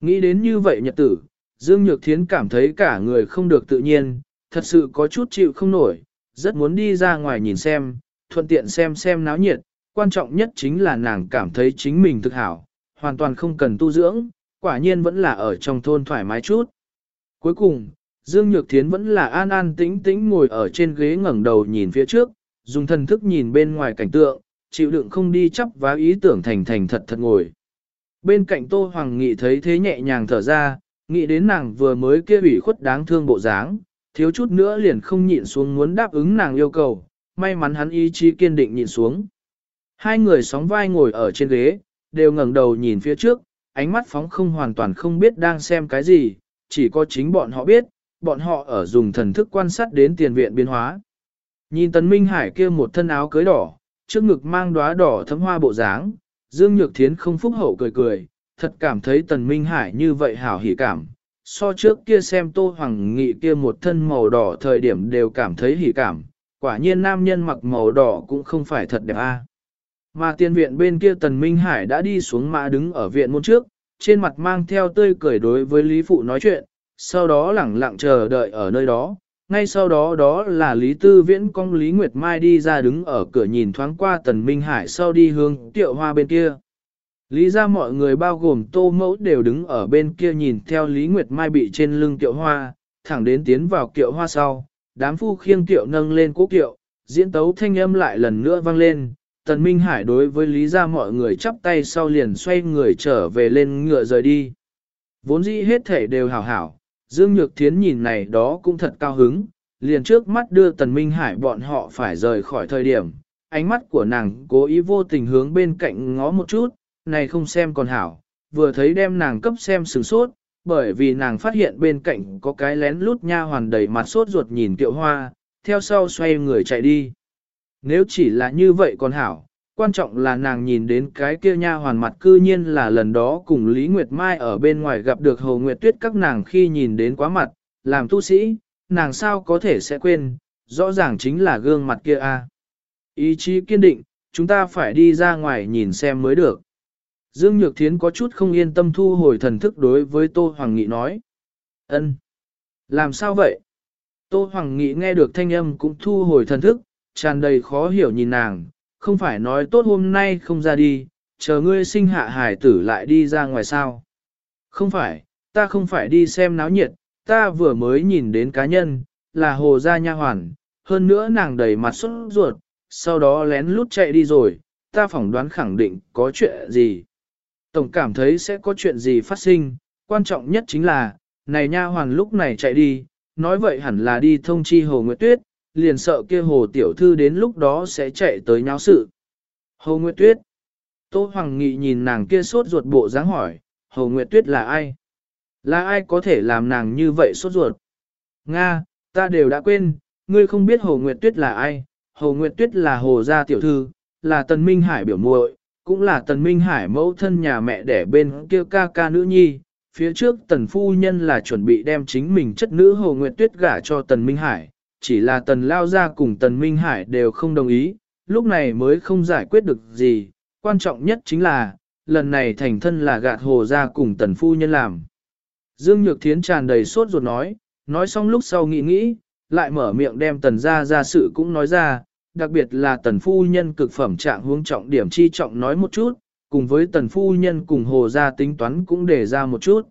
Nghĩ đến như vậy nhật tử, Dương Nhược Thiến cảm thấy cả người không được tự nhiên, thật sự có chút chịu không nổi, rất muốn đi ra ngoài nhìn xem, thuận tiện xem xem náo nhiệt, quan trọng nhất chính là nàng cảm thấy chính mình thực hảo, hoàn toàn không cần tu dưỡng, quả nhiên vẫn là ở trong thôn thoải mái chút. Cuối cùng, Dương Nhược Thiến vẫn là an an tĩnh tĩnh ngồi ở trên ghế ngẩng đầu nhìn phía trước, dùng thần thức nhìn bên ngoài cảnh tượng, chịu đựng không đi chấp vá ý tưởng thành thành thật thật ngồi. Bên cạnh Tô Hoàng Nghị thấy thế nhẹ nhàng thở ra, nghĩ đến nàng vừa mới kia ủy khuất đáng thương bộ dáng, thiếu chút nữa liền không nhịn xuống muốn đáp ứng nàng yêu cầu, may mắn hắn ý chí kiên định nhịn xuống. Hai người sóng vai ngồi ở trên ghế, đều ngẩng đầu nhìn phía trước, ánh mắt phóng không hoàn toàn không biết đang xem cái gì, chỉ có chính bọn họ biết, bọn họ ở dùng thần thức quan sát đến tiền viện biến hóa. Nhìn Tần Minh Hải kia một thân áo cưới đỏ, trước ngực mang đóa đỏ thấm hoa bộ dáng, Dương Nhược Thiến không phúc hậu cười cười, thật cảm thấy Tần Minh Hải như vậy hảo hỉ cảm. So trước kia xem Tô Hoàng Nghị kia một thân màu đỏ thời điểm đều cảm thấy hỉ cảm, quả nhiên nam nhân mặc màu đỏ cũng không phải thật đẹp a. À. Mà tiên viện bên kia Tần Minh Hải đã đi xuống mã đứng ở viện môn trước, trên mặt mang theo tươi cười đối với Lý Phụ nói chuyện, sau đó lẳng lặng chờ đợi ở nơi đó. Ngay sau đó đó là Lý Tư Viễn con Lý Nguyệt Mai đi ra đứng ở cửa nhìn thoáng qua Tần Minh Hải sau đi hướng tiệu hoa bên kia. Lý ra mọi người bao gồm tô mẫu đều đứng ở bên kia nhìn theo Lý Nguyệt Mai bị trên lưng tiệu hoa, thẳng đến tiến vào kiệu hoa sau, đám phu khiêng Tiệu nâng lên cố kiệu, diễn tấu thanh âm lại lần nữa vang lên, Tần Minh Hải đối với Lý ra mọi người chắp tay sau liền xoay người trở về lên ngựa rời đi. Vốn dĩ hết thể đều hảo hảo, Dương Nhược Thiến nhìn này đó cũng thật cao hứng, liền trước mắt đưa Tần Minh Hải bọn họ phải rời khỏi thời điểm. Ánh mắt của nàng cố ý vô tình hướng bên cạnh ngó một chút, này không xem còn hảo, vừa thấy đem nàng cấp xem sửng sốt, bởi vì nàng phát hiện bên cạnh có cái lén lút nha hoàn đầy mặt sốt ruột nhìn Tiệu hoa, theo sau xoay người chạy đi. Nếu chỉ là như vậy còn hảo, quan trọng là nàng nhìn đến cái kia nha hoàn mặt cư nhiên là lần đó cùng Lý Nguyệt Mai ở bên ngoài gặp được Hồ Nguyệt Tuyết các nàng khi nhìn đến quá mặt, làm tu sĩ, nàng sao có thể sẽ quên, rõ ràng chính là gương mặt kia a. Ý chí kiên định, chúng ta phải đi ra ngoài nhìn xem mới được. Dương Nhược Thiến có chút không yên tâm thu hồi thần thức đối với Tô Hoàng Nghị nói. ân, Làm sao vậy? Tô Hoàng Nghị nghe được thanh âm cũng thu hồi thần thức, tràn đầy khó hiểu nhìn nàng, không phải nói tốt hôm nay không ra đi, chờ ngươi sinh hạ hải tử lại đi ra ngoài sao. Không phải, ta không phải đi xem náo nhiệt, ta vừa mới nhìn đến cá nhân, là hồ gia nha hoàn, hơn nữa nàng đầy mặt xuất ruột, sau đó lén lút chạy đi rồi, ta phỏng đoán khẳng định có chuyện gì. Tổng cảm thấy sẽ có chuyện gì phát sinh, quan trọng nhất chính là, này nha hoàn lúc này chạy đi, nói vậy hẳn là đi thông chi Hồ Nguyệt Tuyết, liền sợ kia Hồ Tiểu Thư đến lúc đó sẽ chạy tới nháo sự. Hồ Nguyệt Tuyết Tô Hoàng Nghị nhìn nàng kia sốt ruột bộ dáng hỏi, Hồ Nguyệt Tuyết là ai? Là ai có thể làm nàng như vậy sốt ruột? Nga, ta đều đã quên, ngươi không biết Hồ Nguyệt Tuyết là ai? Hồ Nguyệt Tuyết là Hồ Gia Tiểu Thư, là Tần Minh Hải biểu muội, cũng là tần minh hải mẫu thân nhà mẹ đẻ bên kia ca ca nữ nhi. Phía trước tần phu nhân là chuẩn bị đem chính mình chất nữ Hồ Nguyệt Tuyết gả cho tần Minh Hải, chỉ là tần lao ra cùng tần Minh Hải đều không đồng ý, lúc này mới không giải quyết được gì, quan trọng nhất chính là, lần này thành thân là gạt hồ ra cùng tần phu nhân làm. Dương Nhược Thiến tràn đầy sốt ruột nói, nói xong lúc sau nghĩ nghĩ, lại mở miệng đem tần ra ra sự cũng nói ra, đặc biệt là tần phu nhân cực phẩm trạng hướng trọng điểm chi trọng nói một chút, cùng với tần phu nhân cùng hồ ra tính toán cũng để ra một chút.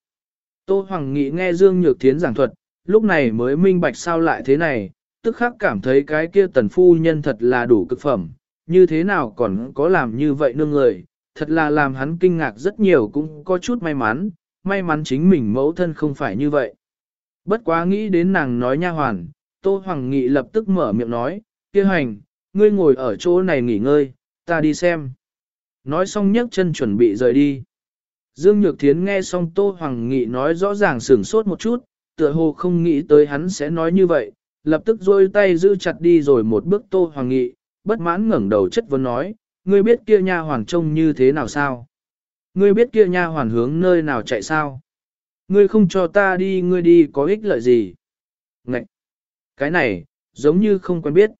Tô Hoàng Nghị nghe Dương Nhược Thiến giảng thuật, lúc này mới minh bạch sao lại thế này, tức khắc cảm thấy cái kia tần phu nhân thật là đủ cực phẩm, như thế nào còn có làm như vậy nương người, thật là làm hắn kinh ngạc rất nhiều cũng có chút may mắn, may mắn chính mình mẫu thân không phải như vậy. Bất quá nghĩ đến nàng nói nha hoàn, Tô Hoàng Nghị lập tức mở miệng nói, kia hành, ngươi ngồi ở chỗ này nghỉ ngơi, ta đi xem. Nói xong nhấc chân chuẩn bị rời đi. Dương Nhược Thiến nghe xong Tô Hoàng Nghị nói rõ ràng sửng sốt một chút, tựa hồ không nghĩ tới hắn sẽ nói như vậy, lập tức rôi tay giữ chặt đi rồi một bước Tô Hoàng Nghị, bất mãn ngẩng đầu chất vấn nói, ngươi biết kia nha hoàn trông như thế nào sao? Ngươi biết kia nha hoàn hướng nơi nào chạy sao? Ngươi không cho ta đi ngươi đi có ích lợi gì? Ngậy! Cái này, giống như không quen biết.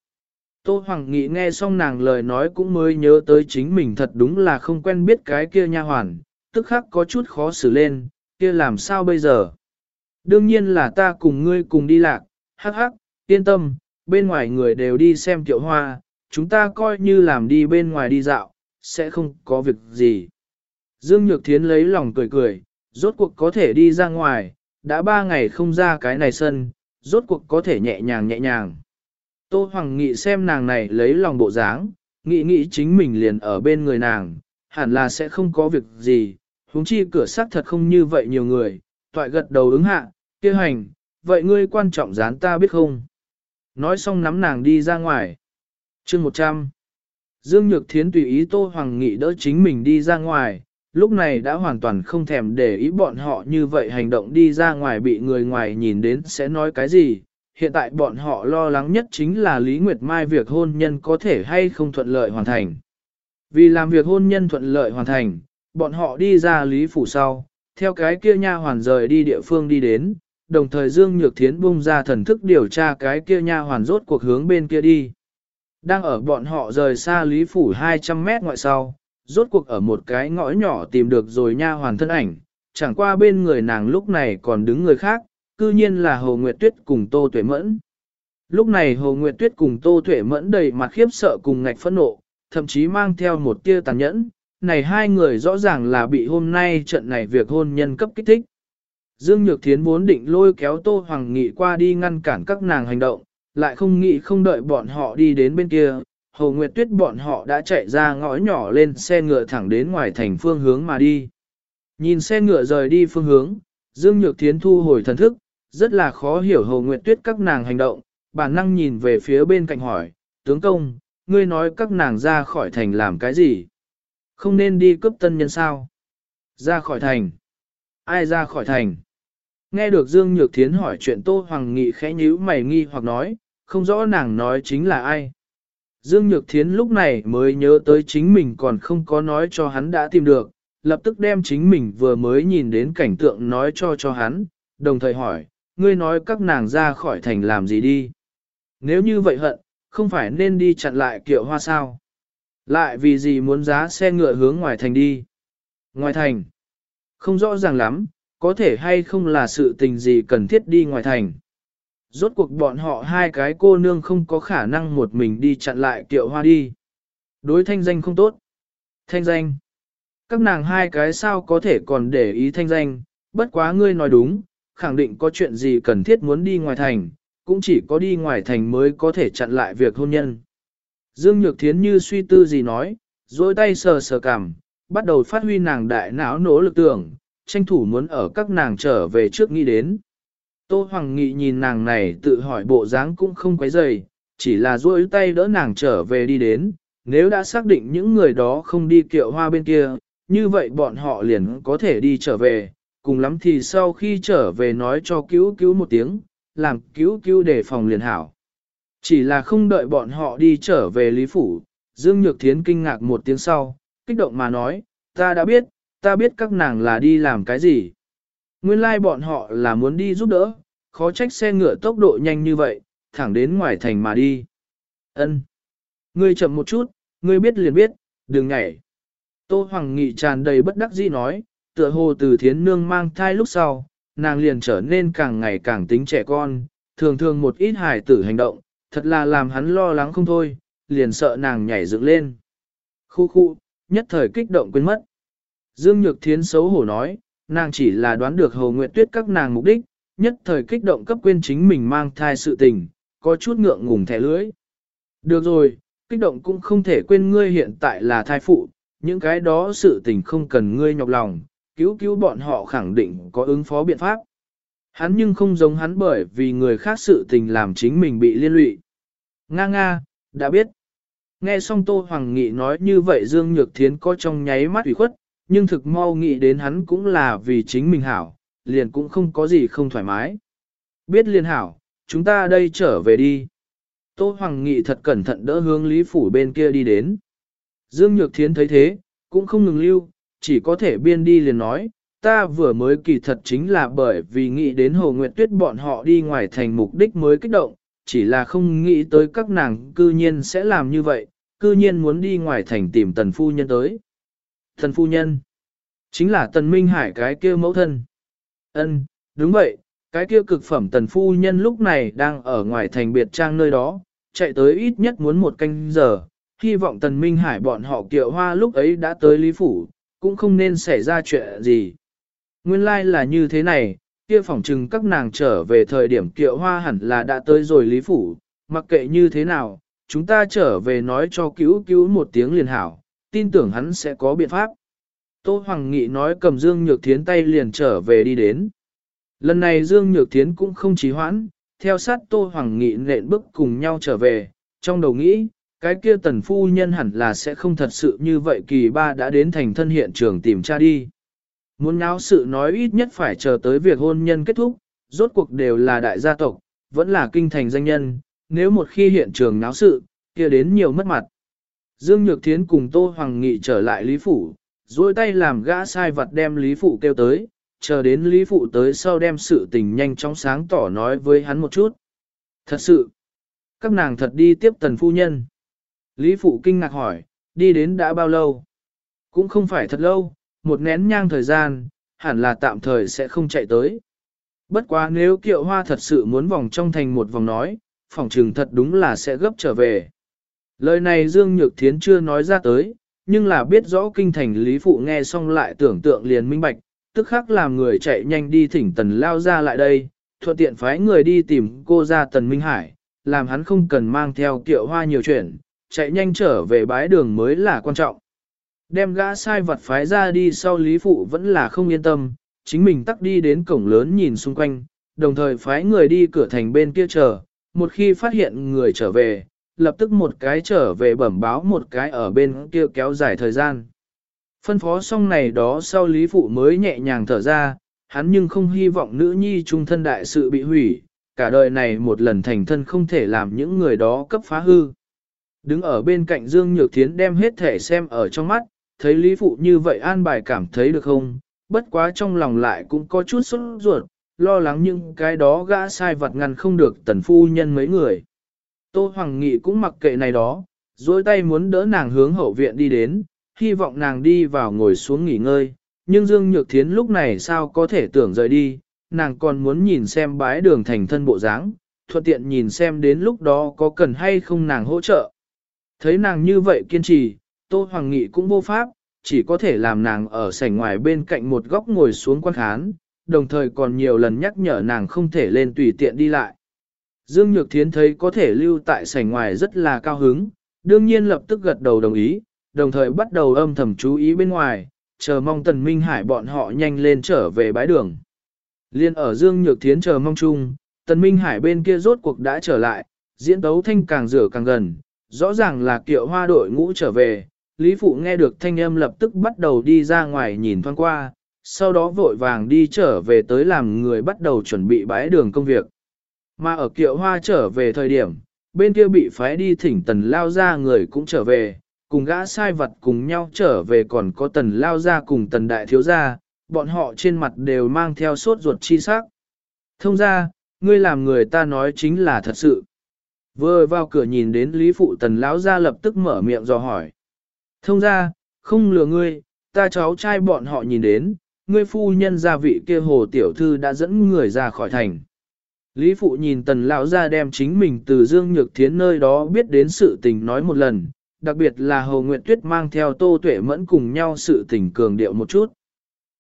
Tô Hoàng Nghị nghe xong nàng lời nói cũng mới nhớ tới chính mình thật đúng là không quen biết cái kia nha hoàn, tức khắc có chút khó xử lên, kia làm sao bây giờ? Đương nhiên là ta cùng ngươi cùng đi lạc, hắc hắc, yên tâm, bên ngoài người đều đi xem tiểu hoa, chúng ta coi như làm đi bên ngoài đi dạo, sẽ không có việc gì. Dương Nhược Thiến lấy lòng cười cười, rốt cuộc có thể đi ra ngoài, đã ba ngày không ra cái này sân, rốt cuộc có thể nhẹ nhàng nhẹ nhàng. Tô Hoàng Nghị xem nàng này lấy lòng bộ dáng, nghĩ nghĩ chính mình liền ở bên người nàng, hẳn là sẽ không có việc gì, huống chi cửa sắc thật không như vậy nhiều người, toại gật đầu ứng hạ, kia hành, vậy ngươi quan trọng dán ta biết không? Nói xong nắm nàng đi ra ngoài. chương 100. Dương Nhược Thiến tùy ý Tô Hoàng Nghị đỡ chính mình đi ra ngoài, lúc này đã hoàn toàn không thèm để ý bọn họ như vậy hành động đi ra ngoài bị người ngoài nhìn đến sẽ nói cái gì. Hiện tại bọn họ lo lắng nhất chính là Lý Nguyệt Mai việc hôn nhân có thể hay không thuận lợi hoàn thành. Vì làm việc hôn nhân thuận lợi hoàn thành, bọn họ đi ra Lý Phủ sau, theo cái kia nha hoàn rời đi địa phương đi đến, đồng thời Dương Nhược Thiến bung ra thần thức điều tra cái kia nha hoàn rốt cuộc hướng bên kia đi. Đang ở bọn họ rời xa Lý Phủ 200 mét ngoại sau, rốt cuộc ở một cái ngõ nhỏ tìm được rồi nha hoàn thân ảnh, chẳng qua bên người nàng lúc này còn đứng người khác, cư nhiên là Hồ Nguyệt Tuyết cùng Tô Tuệ Mẫn. Lúc này Hồ Nguyệt Tuyết cùng Tô Tuệ Mẫn đầy mặt khiếp sợ cùng ngạch phẫn nộ, thậm chí mang theo một tia tàn nhẫn, này hai người rõ ràng là bị hôm nay trận này việc hôn nhân cấp kích thích. Dương Nhược Thiến vốn định lôi kéo Tô Hoàng Nghị qua đi ngăn cản các nàng hành động, lại không nghĩ không đợi bọn họ đi đến bên kia. Hồ Nguyệt Tuyết bọn họ đã chạy ra ngõ nhỏ lên xe ngựa thẳng đến ngoài thành phương hướng mà đi. Nhìn xe ngựa rời đi phương hướng, Dương Nhược Thiến thu hồi thần thức, rất là khó hiểu Hồ Nguyệt Tuyết các nàng hành động, bản năng nhìn về phía bên cạnh hỏi, tướng công, ngươi nói các nàng ra khỏi thành làm cái gì? Không nên đi cướp tân nhân sao? Ra khỏi thành. Ai ra khỏi thành? Nghe được Dương Nhược Thiến hỏi chuyện Tô Hoàng Nghị khẽ nhíu mày nghi hoặc nói, không rõ nàng nói chính là ai. Dương Nhược Thiến lúc này mới nhớ tới chính mình còn không có nói cho hắn đã tìm được, lập tức đem chính mình vừa mới nhìn đến cảnh tượng nói cho cho hắn, đồng thời hỏi, ngươi nói các nàng ra khỏi thành làm gì đi. Nếu như vậy hận, không phải nên đi chặn lại kiệu hoa sao. Lại vì gì muốn giá xe ngựa hướng ngoài thành đi. Ngoài thành, không rõ ràng lắm, có thể hay không là sự tình gì cần thiết đi ngoài thành. Rốt cuộc bọn họ hai cái cô nương không có khả năng một mình đi chặn lại kiệu hoa đi. Đối thanh danh không tốt. Thanh danh. Các nàng hai cái sao có thể còn để ý thanh danh, bất quá ngươi nói đúng, khẳng định có chuyện gì cần thiết muốn đi ngoài thành, cũng chỉ có đi ngoài thành mới có thể chặn lại việc hôn nhân. Dương Nhược Thiến như suy tư gì nói, dối tay sờ sờ cằm, bắt đầu phát huy nàng đại não nỗ lực tưởng, tranh thủ muốn ở các nàng trở về trước nghĩ đến. Tô Hoàng Nghị nhìn nàng này tự hỏi bộ dáng cũng không quấy dày, chỉ là duỗi tay đỡ nàng trở về đi đến, nếu đã xác định những người đó không đi kiệu hoa bên kia, như vậy bọn họ liền có thể đi trở về, cùng lắm thì sau khi trở về nói cho cứu cứu một tiếng, làm cứu cứu để phòng liền hảo. Chỉ là không đợi bọn họ đi trở về Lý Phủ, Dương Nhược Thiến kinh ngạc một tiếng sau, kích động mà nói, ta đã biết, ta biết các nàng là đi làm cái gì. Nguyên lai like bọn họ là muốn đi giúp đỡ, khó trách xe ngựa tốc độ nhanh như vậy, thẳng đến ngoài thành mà đi. Ân, Ngươi chậm một chút, ngươi biết liền biết, đừng nhảy. Tô Hoàng Nghị tràn đầy bất đắc dĩ nói, tựa hồ từ thiến nương mang thai lúc sau, nàng liền trở nên càng ngày càng tính trẻ con, thường thường một ít hài tử hành động, thật là làm hắn lo lắng không thôi, liền sợ nàng nhảy dựng lên. Khu khu, nhất thời kích động quên mất. Dương Nhược Thiến xấu hổ nói, nàng chỉ là đoán được Hồ Nguyệt Tuyết các nàng mục đích, nhất thời kích động cấp quên chính mình mang thai sự tình, có chút ngượng ngùng thẻ lưỡi. Được rồi, kích động cũng không thể quên ngươi hiện tại là thai phụ, những cái đó sự tình không cần ngươi nhọc lòng, cứu cứu bọn họ khẳng định có ứng phó biện pháp. Hắn nhưng không giống hắn bởi vì người khác sự tình làm chính mình bị liên lụy. Nga nga, đã biết. Nghe xong Tô Hoàng Nghị nói như vậy Dương Nhược Thiến có trong nháy mắt ủy khuất, nhưng thực mau nghĩ đến hắn cũng là vì chính mình hảo, liền cũng không có gì không thoải mái. Biết liền hảo, chúng ta đây trở về đi. Tô Hoàng Nghị thật cẩn thận đỡ hướng Lý Phủ bên kia đi đến. Dương Nhược Thiến thấy thế, cũng không ngừng lưu, chỉ có thể biên đi liền nói, ta vừa mới kỳ thật chính là bởi vì nghĩ đến Hồ Nguyệt Tuyết bọn họ đi ngoài thành mục đích mới kích động, chỉ là không nghĩ tới các nàng cư nhiên sẽ làm như vậy, cư nhiên muốn đi ngoài thành tìm tần phu nhân tới. Tần phu nhân, chính là tần minh hải cái kia mẫu thân. Ân, đúng vậy, cái kia cực phẩm tần phu nhân lúc này đang ở ngoài thành biệt trang nơi đó, chạy tới ít nhất muốn một canh giờ, hy vọng tần minh hải bọn họ kiệu hoa lúc ấy đã tới Lý Phủ, cũng không nên xảy ra chuyện gì. Nguyên lai like là như thế này, kia phỏng chừng các nàng trở về thời điểm kiệu hoa hẳn là đã tới rồi Lý Phủ, mặc kệ như thế nào, chúng ta trở về nói cho cứu cứu một tiếng liền hảo, tin tưởng hắn sẽ có biện pháp. Tô Hoàng Nghị nói cầm Dương Nhược Thiến tay liền trở về đi đến. Lần này Dương Nhược Thiến cũng không trì hoãn, theo sát Tô Hoàng Nghị nện bước cùng nhau trở về, trong đầu nghĩ, cái kia tần phu nhân hẳn là sẽ không thật sự như vậy kỳ ba đã đến thành thân hiện trường tìm cha đi. Muốn náo sự nói ít nhất phải chờ tới việc hôn nhân kết thúc, rốt cuộc đều là đại gia tộc, vẫn là kinh thành danh nhân, nếu một khi hiện trường náo sự, kia đến nhiều mất mặt. Dương Nhược Thiến cùng Tô Hoàng Nghị trở lại Lý Phủ, duỗi tay làm gã sai vật đem Lý Phụ kêu tới, chờ đến Lý Phụ tới sau đem sự tình nhanh chóng sáng tỏ nói với hắn một chút. Thật sự, các nàng thật đi tiếp tần phu nhân. Lý Phụ kinh ngạc hỏi, đi đến đã bao lâu? Cũng không phải thật lâu, một nén nhang thời gian, hẳn là tạm thời sẽ không chạy tới. Bất quá nếu kiệu hoa thật sự muốn vòng trong thành một vòng nói, phòng trừng thật đúng là sẽ gấp trở về. Lời này Dương Nhược Thiến chưa nói ra tới, nhưng là biết rõ kinh thành Lý Phụ nghe xong lại tưởng tượng liền minh bạch, tức khắc làm người chạy nhanh đi thỉnh tần lao ra lại đây, thuận tiện phái người đi tìm cô ra tần Minh Hải, làm hắn không cần mang theo kiệu hoa nhiều chuyện, chạy nhanh trở về bái đường mới là quan trọng. Đem gã sai vật phái ra đi sau Lý Phụ vẫn là không yên tâm, chính mình tắt đi đến cổng lớn nhìn xung quanh, đồng thời phái người đi cửa thành bên kia chờ, một khi phát hiện người trở về, lập tức một cái trở về bẩm báo một cái ở bên kia kéo dài thời gian. Phân phó xong này đó sau Lý Phụ mới nhẹ nhàng thở ra, hắn nhưng không hy vọng nữ nhi trung thân đại sự bị hủy, cả đời này một lần thành thân không thể làm những người đó cấp phá hư. Đứng ở bên cạnh Dương Nhược Thiến đem hết thể xem ở trong mắt, thấy Lý Phụ như vậy an bài cảm thấy được không, bất quá trong lòng lại cũng có chút sốt ruột, lo lắng những cái đó gã sai vật ngăn không được tần phu nhân mấy người. Tô Hoàng Nghị cũng mặc kệ này đó, dối tay muốn đỡ nàng hướng hậu viện đi đến, hy vọng nàng đi vào ngồi xuống nghỉ ngơi, nhưng Dương Nhược Thiến lúc này sao có thể tưởng rời đi, nàng còn muốn nhìn xem bái đường thành thân bộ dáng, thuận tiện nhìn xem đến lúc đó có cần hay không nàng hỗ trợ. Thấy nàng như vậy kiên trì, Tô Hoàng Nghị cũng vô pháp, chỉ có thể làm nàng ở sảnh ngoài bên cạnh một góc ngồi xuống quan khán, đồng thời còn nhiều lần nhắc nhở nàng không thể lên tùy tiện đi lại. Dương Nhược Thiến thấy có thể lưu tại sảnh ngoài rất là cao hứng, đương nhiên lập tức gật đầu đồng ý, đồng thời bắt đầu âm thầm chú ý bên ngoài, chờ mong Tần Minh Hải bọn họ nhanh lên trở về bãi đường. Liên ở Dương Nhược Thiến chờ mong chung, Tần Minh Hải bên kia rốt cuộc đã trở lại, diễn tấu thanh càng rửa càng gần, rõ ràng là kiệu hoa đội ngũ trở về. Lý Phụ nghe được thanh âm lập tức bắt đầu đi ra ngoài nhìn thoáng qua, sau đó vội vàng đi trở về tới làm người bắt đầu chuẩn bị bãi đường công việc. Mà ở kiệu hoa trở về thời điểm, bên kia bị phái đi thỉnh tần lao ra người cũng trở về, cùng gã sai vật cùng nhau trở về còn có tần lao ra cùng tần đại thiếu gia, bọn họ trên mặt đều mang theo sốt ruột chi sắc. Thông ra, ngươi làm người ta nói chính là thật sự. Vừa vào cửa nhìn đến Lý Phụ Tần lão ra lập tức mở miệng dò hỏi. Thông ra, không lừa ngươi, ta cháu trai bọn họ nhìn đến, ngươi phu nhân gia vị kia hồ tiểu thư đã dẫn người ra khỏi thành. Lý Phụ nhìn Tần lão ra đem chính mình từ Dương Nhược Thiến nơi đó biết đến sự tình nói một lần, đặc biệt là Hồ Nguyệt Tuyết mang theo Tô Tuệ Mẫn cùng nhau sự tình cường điệu một chút.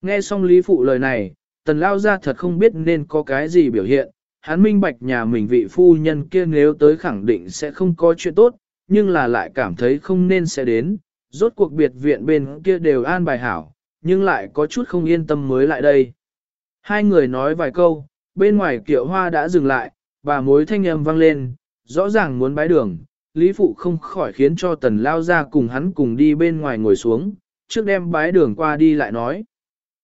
Nghe xong Lý Phụ lời này, Tần lão ra thật không biết nên có cái gì biểu hiện, hắn minh bạch nhà mình vị phu nhân kia nếu tới khẳng định sẽ không có chuyện tốt, nhưng là lại cảm thấy không nên sẽ đến, rốt cuộc biệt viện bên kia đều an bài hảo, nhưng lại có chút không yên tâm mới lại đây. Hai người nói vài câu, bên ngoài kiệu hoa đã dừng lại, bà mối thanh âm vang lên, rõ ràng muốn bái đường, Lý Phụ không khỏi khiến cho tần lao ra cùng hắn cùng đi bên ngoài ngồi xuống, trước đem bái đường qua đi lại nói.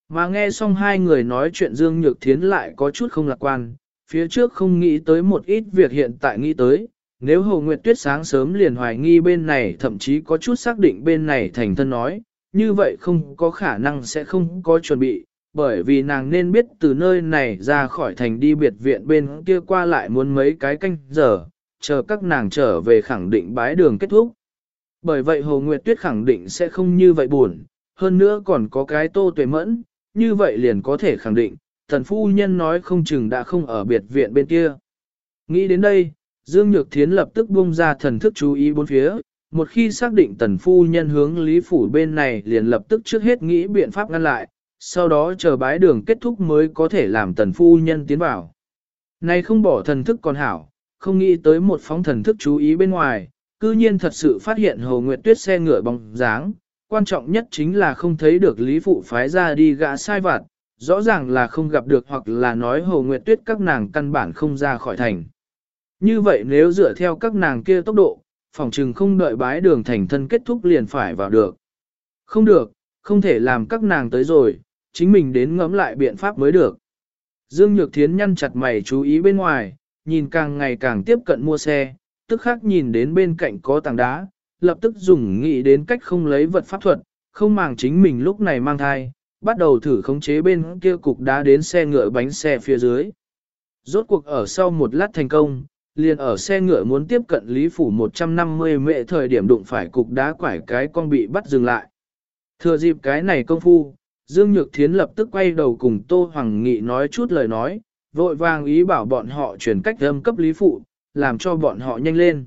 Mà nghe xong hai người nói chuyện Dương Nhược Thiến lại có chút không lạc quan, phía trước không nghĩ tới một ít việc hiện tại nghĩ tới, nếu Hồ Nguyệt Tuyết sáng sớm liền hoài nghi bên này thậm chí có chút xác định bên này thành thân nói, như vậy không có khả năng sẽ không có chuẩn bị, bởi vì nàng nên biết từ nơi này ra khỏi thành đi biệt viện bên kia qua lại muốn mấy cái canh giờ, chờ các nàng trở về khẳng định bái đường kết thúc. Bởi vậy Hồ Nguyệt Tuyết khẳng định sẽ không như vậy buồn, hơn nữa còn có cái tô tuệ mẫn, như vậy liền có thể khẳng định, thần phu nhân nói không chừng đã không ở biệt viện bên kia. Nghĩ đến đây, Dương Nhược Thiến lập tức buông ra thần thức chú ý bốn phía, một khi xác định tần phu nhân hướng Lý Phủ bên này liền lập tức trước hết nghĩ biện pháp ngăn lại, sau đó chờ bái đường kết thúc mới có thể làm tần phu nhân tiến vào. Này không bỏ thần thức còn hảo, không nghĩ tới một phóng thần thức chú ý bên ngoài, cư nhiên thật sự phát hiện Hồ Nguyệt Tuyết xe ngựa bóng dáng, quan trọng nhất chính là không thấy được Lý Phụ phái ra đi gã sai vặt, rõ ràng là không gặp được hoặc là nói Hồ Nguyệt Tuyết các nàng căn bản không ra khỏi thành. Như vậy nếu dựa theo các nàng kia tốc độ, phòng trừng không đợi bái đường thành thân kết thúc liền phải vào được. Không được, không thể làm các nàng tới rồi, chính mình đến ngẫm lại biện pháp mới được. Dương Nhược Thiến nhăn chặt mày chú ý bên ngoài, nhìn càng ngày càng tiếp cận mua xe, tức khắc nhìn đến bên cạnh có tảng đá, lập tức dùng nghĩ đến cách không lấy vật pháp thuật, không màng chính mình lúc này mang thai, bắt đầu thử khống chế bên kia cục đá đến xe ngựa bánh xe phía dưới. Rốt cuộc ở sau một lát thành công, liền ở xe ngựa muốn tiếp cận Lý Phủ 150 mệ thời điểm đụng phải cục đá quải cái con bị bắt dừng lại. Thừa dịp cái này công phu, Dương Nhược Thiến lập tức quay đầu cùng Tô Hoàng Nghị nói chút lời nói, vội vàng ý bảo bọn họ chuyển cách âm cấp Lý Phụ, làm cho bọn họ nhanh lên.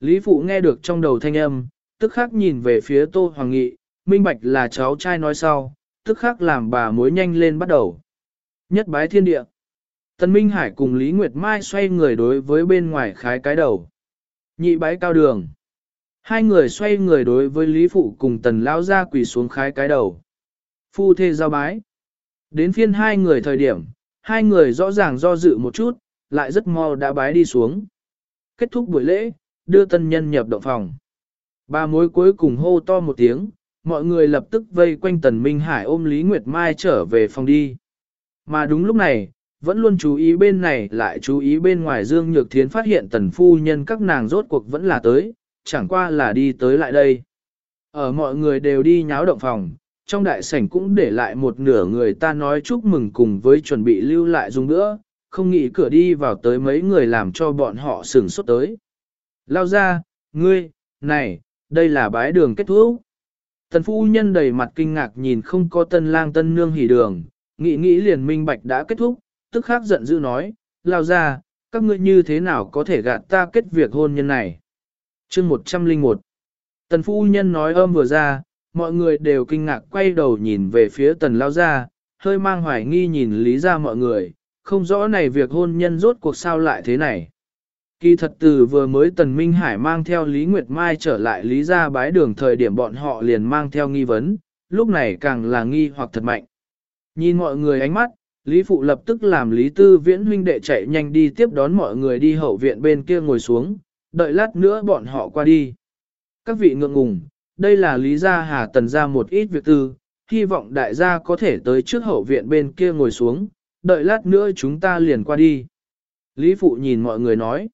Lý Phụ nghe được trong đầu thanh âm, tức khắc nhìn về phía Tô Hoàng Nghị, minh bạch là cháu trai nói sau, tức khắc làm bà mối nhanh lên bắt đầu. Nhất bái thiên địa. Tần Minh Hải cùng Lý Nguyệt Mai xoay người đối với bên ngoài khái cái đầu. Nhị bái cao đường. Hai người xoay người đối với Lý Phụ cùng Tần Lao ra quỳ xuống khái cái đầu. Phu thê giao bái. Đến phiên hai người thời điểm, hai người rõ ràng do dự một chút, lại rất mau đã bái đi xuống. Kết thúc buổi lễ, đưa tân nhân nhập động phòng. Ba mối cuối cùng hô to một tiếng, mọi người lập tức vây quanh Tần Minh Hải ôm Lý Nguyệt Mai trở về phòng đi. Mà đúng lúc này, vẫn luôn chú ý bên này lại chú ý bên ngoài Dương Nhược Thiến phát hiện tần phu nhân các nàng rốt cuộc vẫn là tới, chẳng qua là đi tới lại đây. Ở mọi người đều đi nháo động phòng, trong đại sảnh cũng để lại một nửa người ta nói chúc mừng cùng với chuẩn bị lưu lại dùng nữa, không nghĩ cửa đi vào tới mấy người làm cho bọn họ sửng sốt tới. Lao ra, ngươi, này, đây là bái đường kết thúc. Tần phu nhân đầy mặt kinh ngạc nhìn không có tân lang tân nương hỉ đường, nghĩ nghĩ liền minh bạch đã kết thúc, tức khắc giận dữ nói, lao ra, các ngươi như thế nào có thể gạt ta kết việc hôn nhân này. chương 101 Tần phu nhân nói âm vừa ra, mọi người đều kinh ngạc quay đầu nhìn về phía tần lao ra, hơi mang hoài nghi nhìn lý ra mọi người, không rõ này việc hôn nhân rốt cuộc sao lại thế này. Kỳ thật từ vừa mới Tần Minh Hải mang theo Lý Nguyệt Mai trở lại Lý gia bái đường thời điểm bọn họ liền mang theo nghi vấn, lúc này càng là nghi hoặc thật mạnh. Nhìn mọi người ánh mắt, Lý Phụ lập tức làm Lý Tư Viễn huynh đệ chạy nhanh đi tiếp đón mọi người đi hậu viện bên kia ngồi xuống, đợi lát nữa bọn họ qua đi. Các vị ngượng ngùng, đây là Lý Gia Hà Tần ra một ít việc tư, hy vọng đại gia có thể tới trước hậu viện bên kia ngồi xuống, đợi lát nữa chúng ta liền qua đi. Lý Phụ nhìn mọi người nói.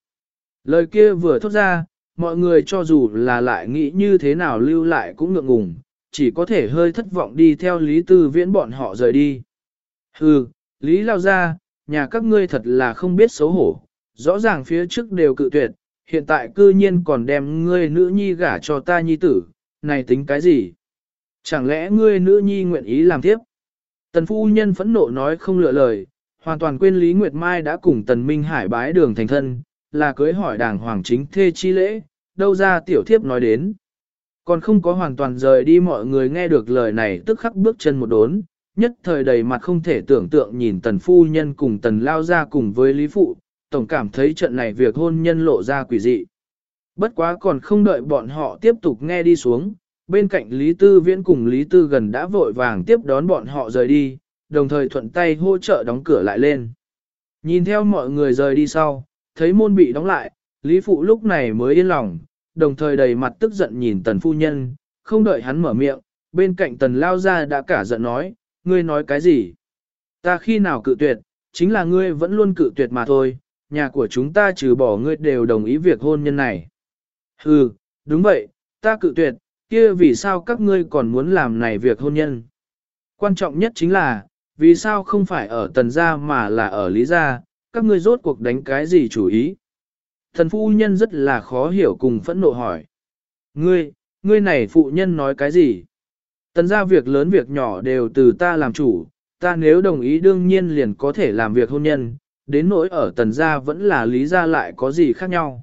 Lời kia vừa thốt ra, mọi người cho dù là lại nghĩ như thế nào lưu lại cũng ngượng ngùng, chỉ có thể hơi thất vọng đi theo Lý Tư Viễn bọn họ rời đi. Hừ, Lý lao ra, nhà các ngươi thật là không biết xấu hổ, rõ ràng phía trước đều cự tuyệt, hiện tại cư nhiên còn đem ngươi nữ nhi gả cho ta nhi tử, này tính cái gì? Chẳng lẽ ngươi nữ nhi nguyện ý làm tiếp? Tần phu nhân phẫn nộ nói không lựa lời, hoàn toàn quên Lý Nguyệt Mai đã cùng Tần Minh Hải bái đường thành thân, là cưới hỏi đảng hoàng chính thê chi lễ, đâu ra tiểu thiếp nói đến. Còn không có hoàn toàn rời đi mọi người nghe được lời này tức khắc bước chân một đốn, nhất thời đầy mặt không thể tưởng tượng nhìn tần phu nhân cùng tần lao ra cùng với Lý Phụ, tổng cảm thấy trận này việc hôn nhân lộ ra quỷ dị. Bất quá còn không đợi bọn họ tiếp tục nghe đi xuống, bên cạnh Lý Tư Viễn cùng Lý Tư gần đã vội vàng tiếp đón bọn họ rời đi, đồng thời thuận tay hỗ trợ đóng cửa lại lên. Nhìn theo mọi người rời đi sau, thấy môn bị đóng lại, Lý Phụ lúc này mới yên lòng, đồng thời đầy mặt tức giận nhìn tần phu nhân, không đợi hắn mở miệng, bên cạnh tần lao ra đã cả giận nói, ngươi nói cái gì? Ta khi nào cự tuyệt, chính là ngươi vẫn luôn cự tuyệt mà thôi, nhà của chúng ta trừ bỏ ngươi đều đồng ý việc hôn nhân này. Hừ, đúng vậy, ta cự tuyệt, kia vì sao các ngươi còn muốn làm này việc hôn nhân? Quan trọng nhất chính là, vì sao không phải ở tần gia mà là ở lý gia, các ngươi rốt cuộc đánh cái gì chủ ý? Thần phu nhân rất là khó hiểu cùng phẫn nộ hỏi. Ngươi, ngươi này phụ nhân nói cái gì? Tần gia việc lớn việc nhỏ đều từ ta làm chủ, ta nếu đồng ý đương nhiên liền có thể làm việc hôn nhân, đến nỗi ở tần gia vẫn là lý gia lại có gì khác nhau.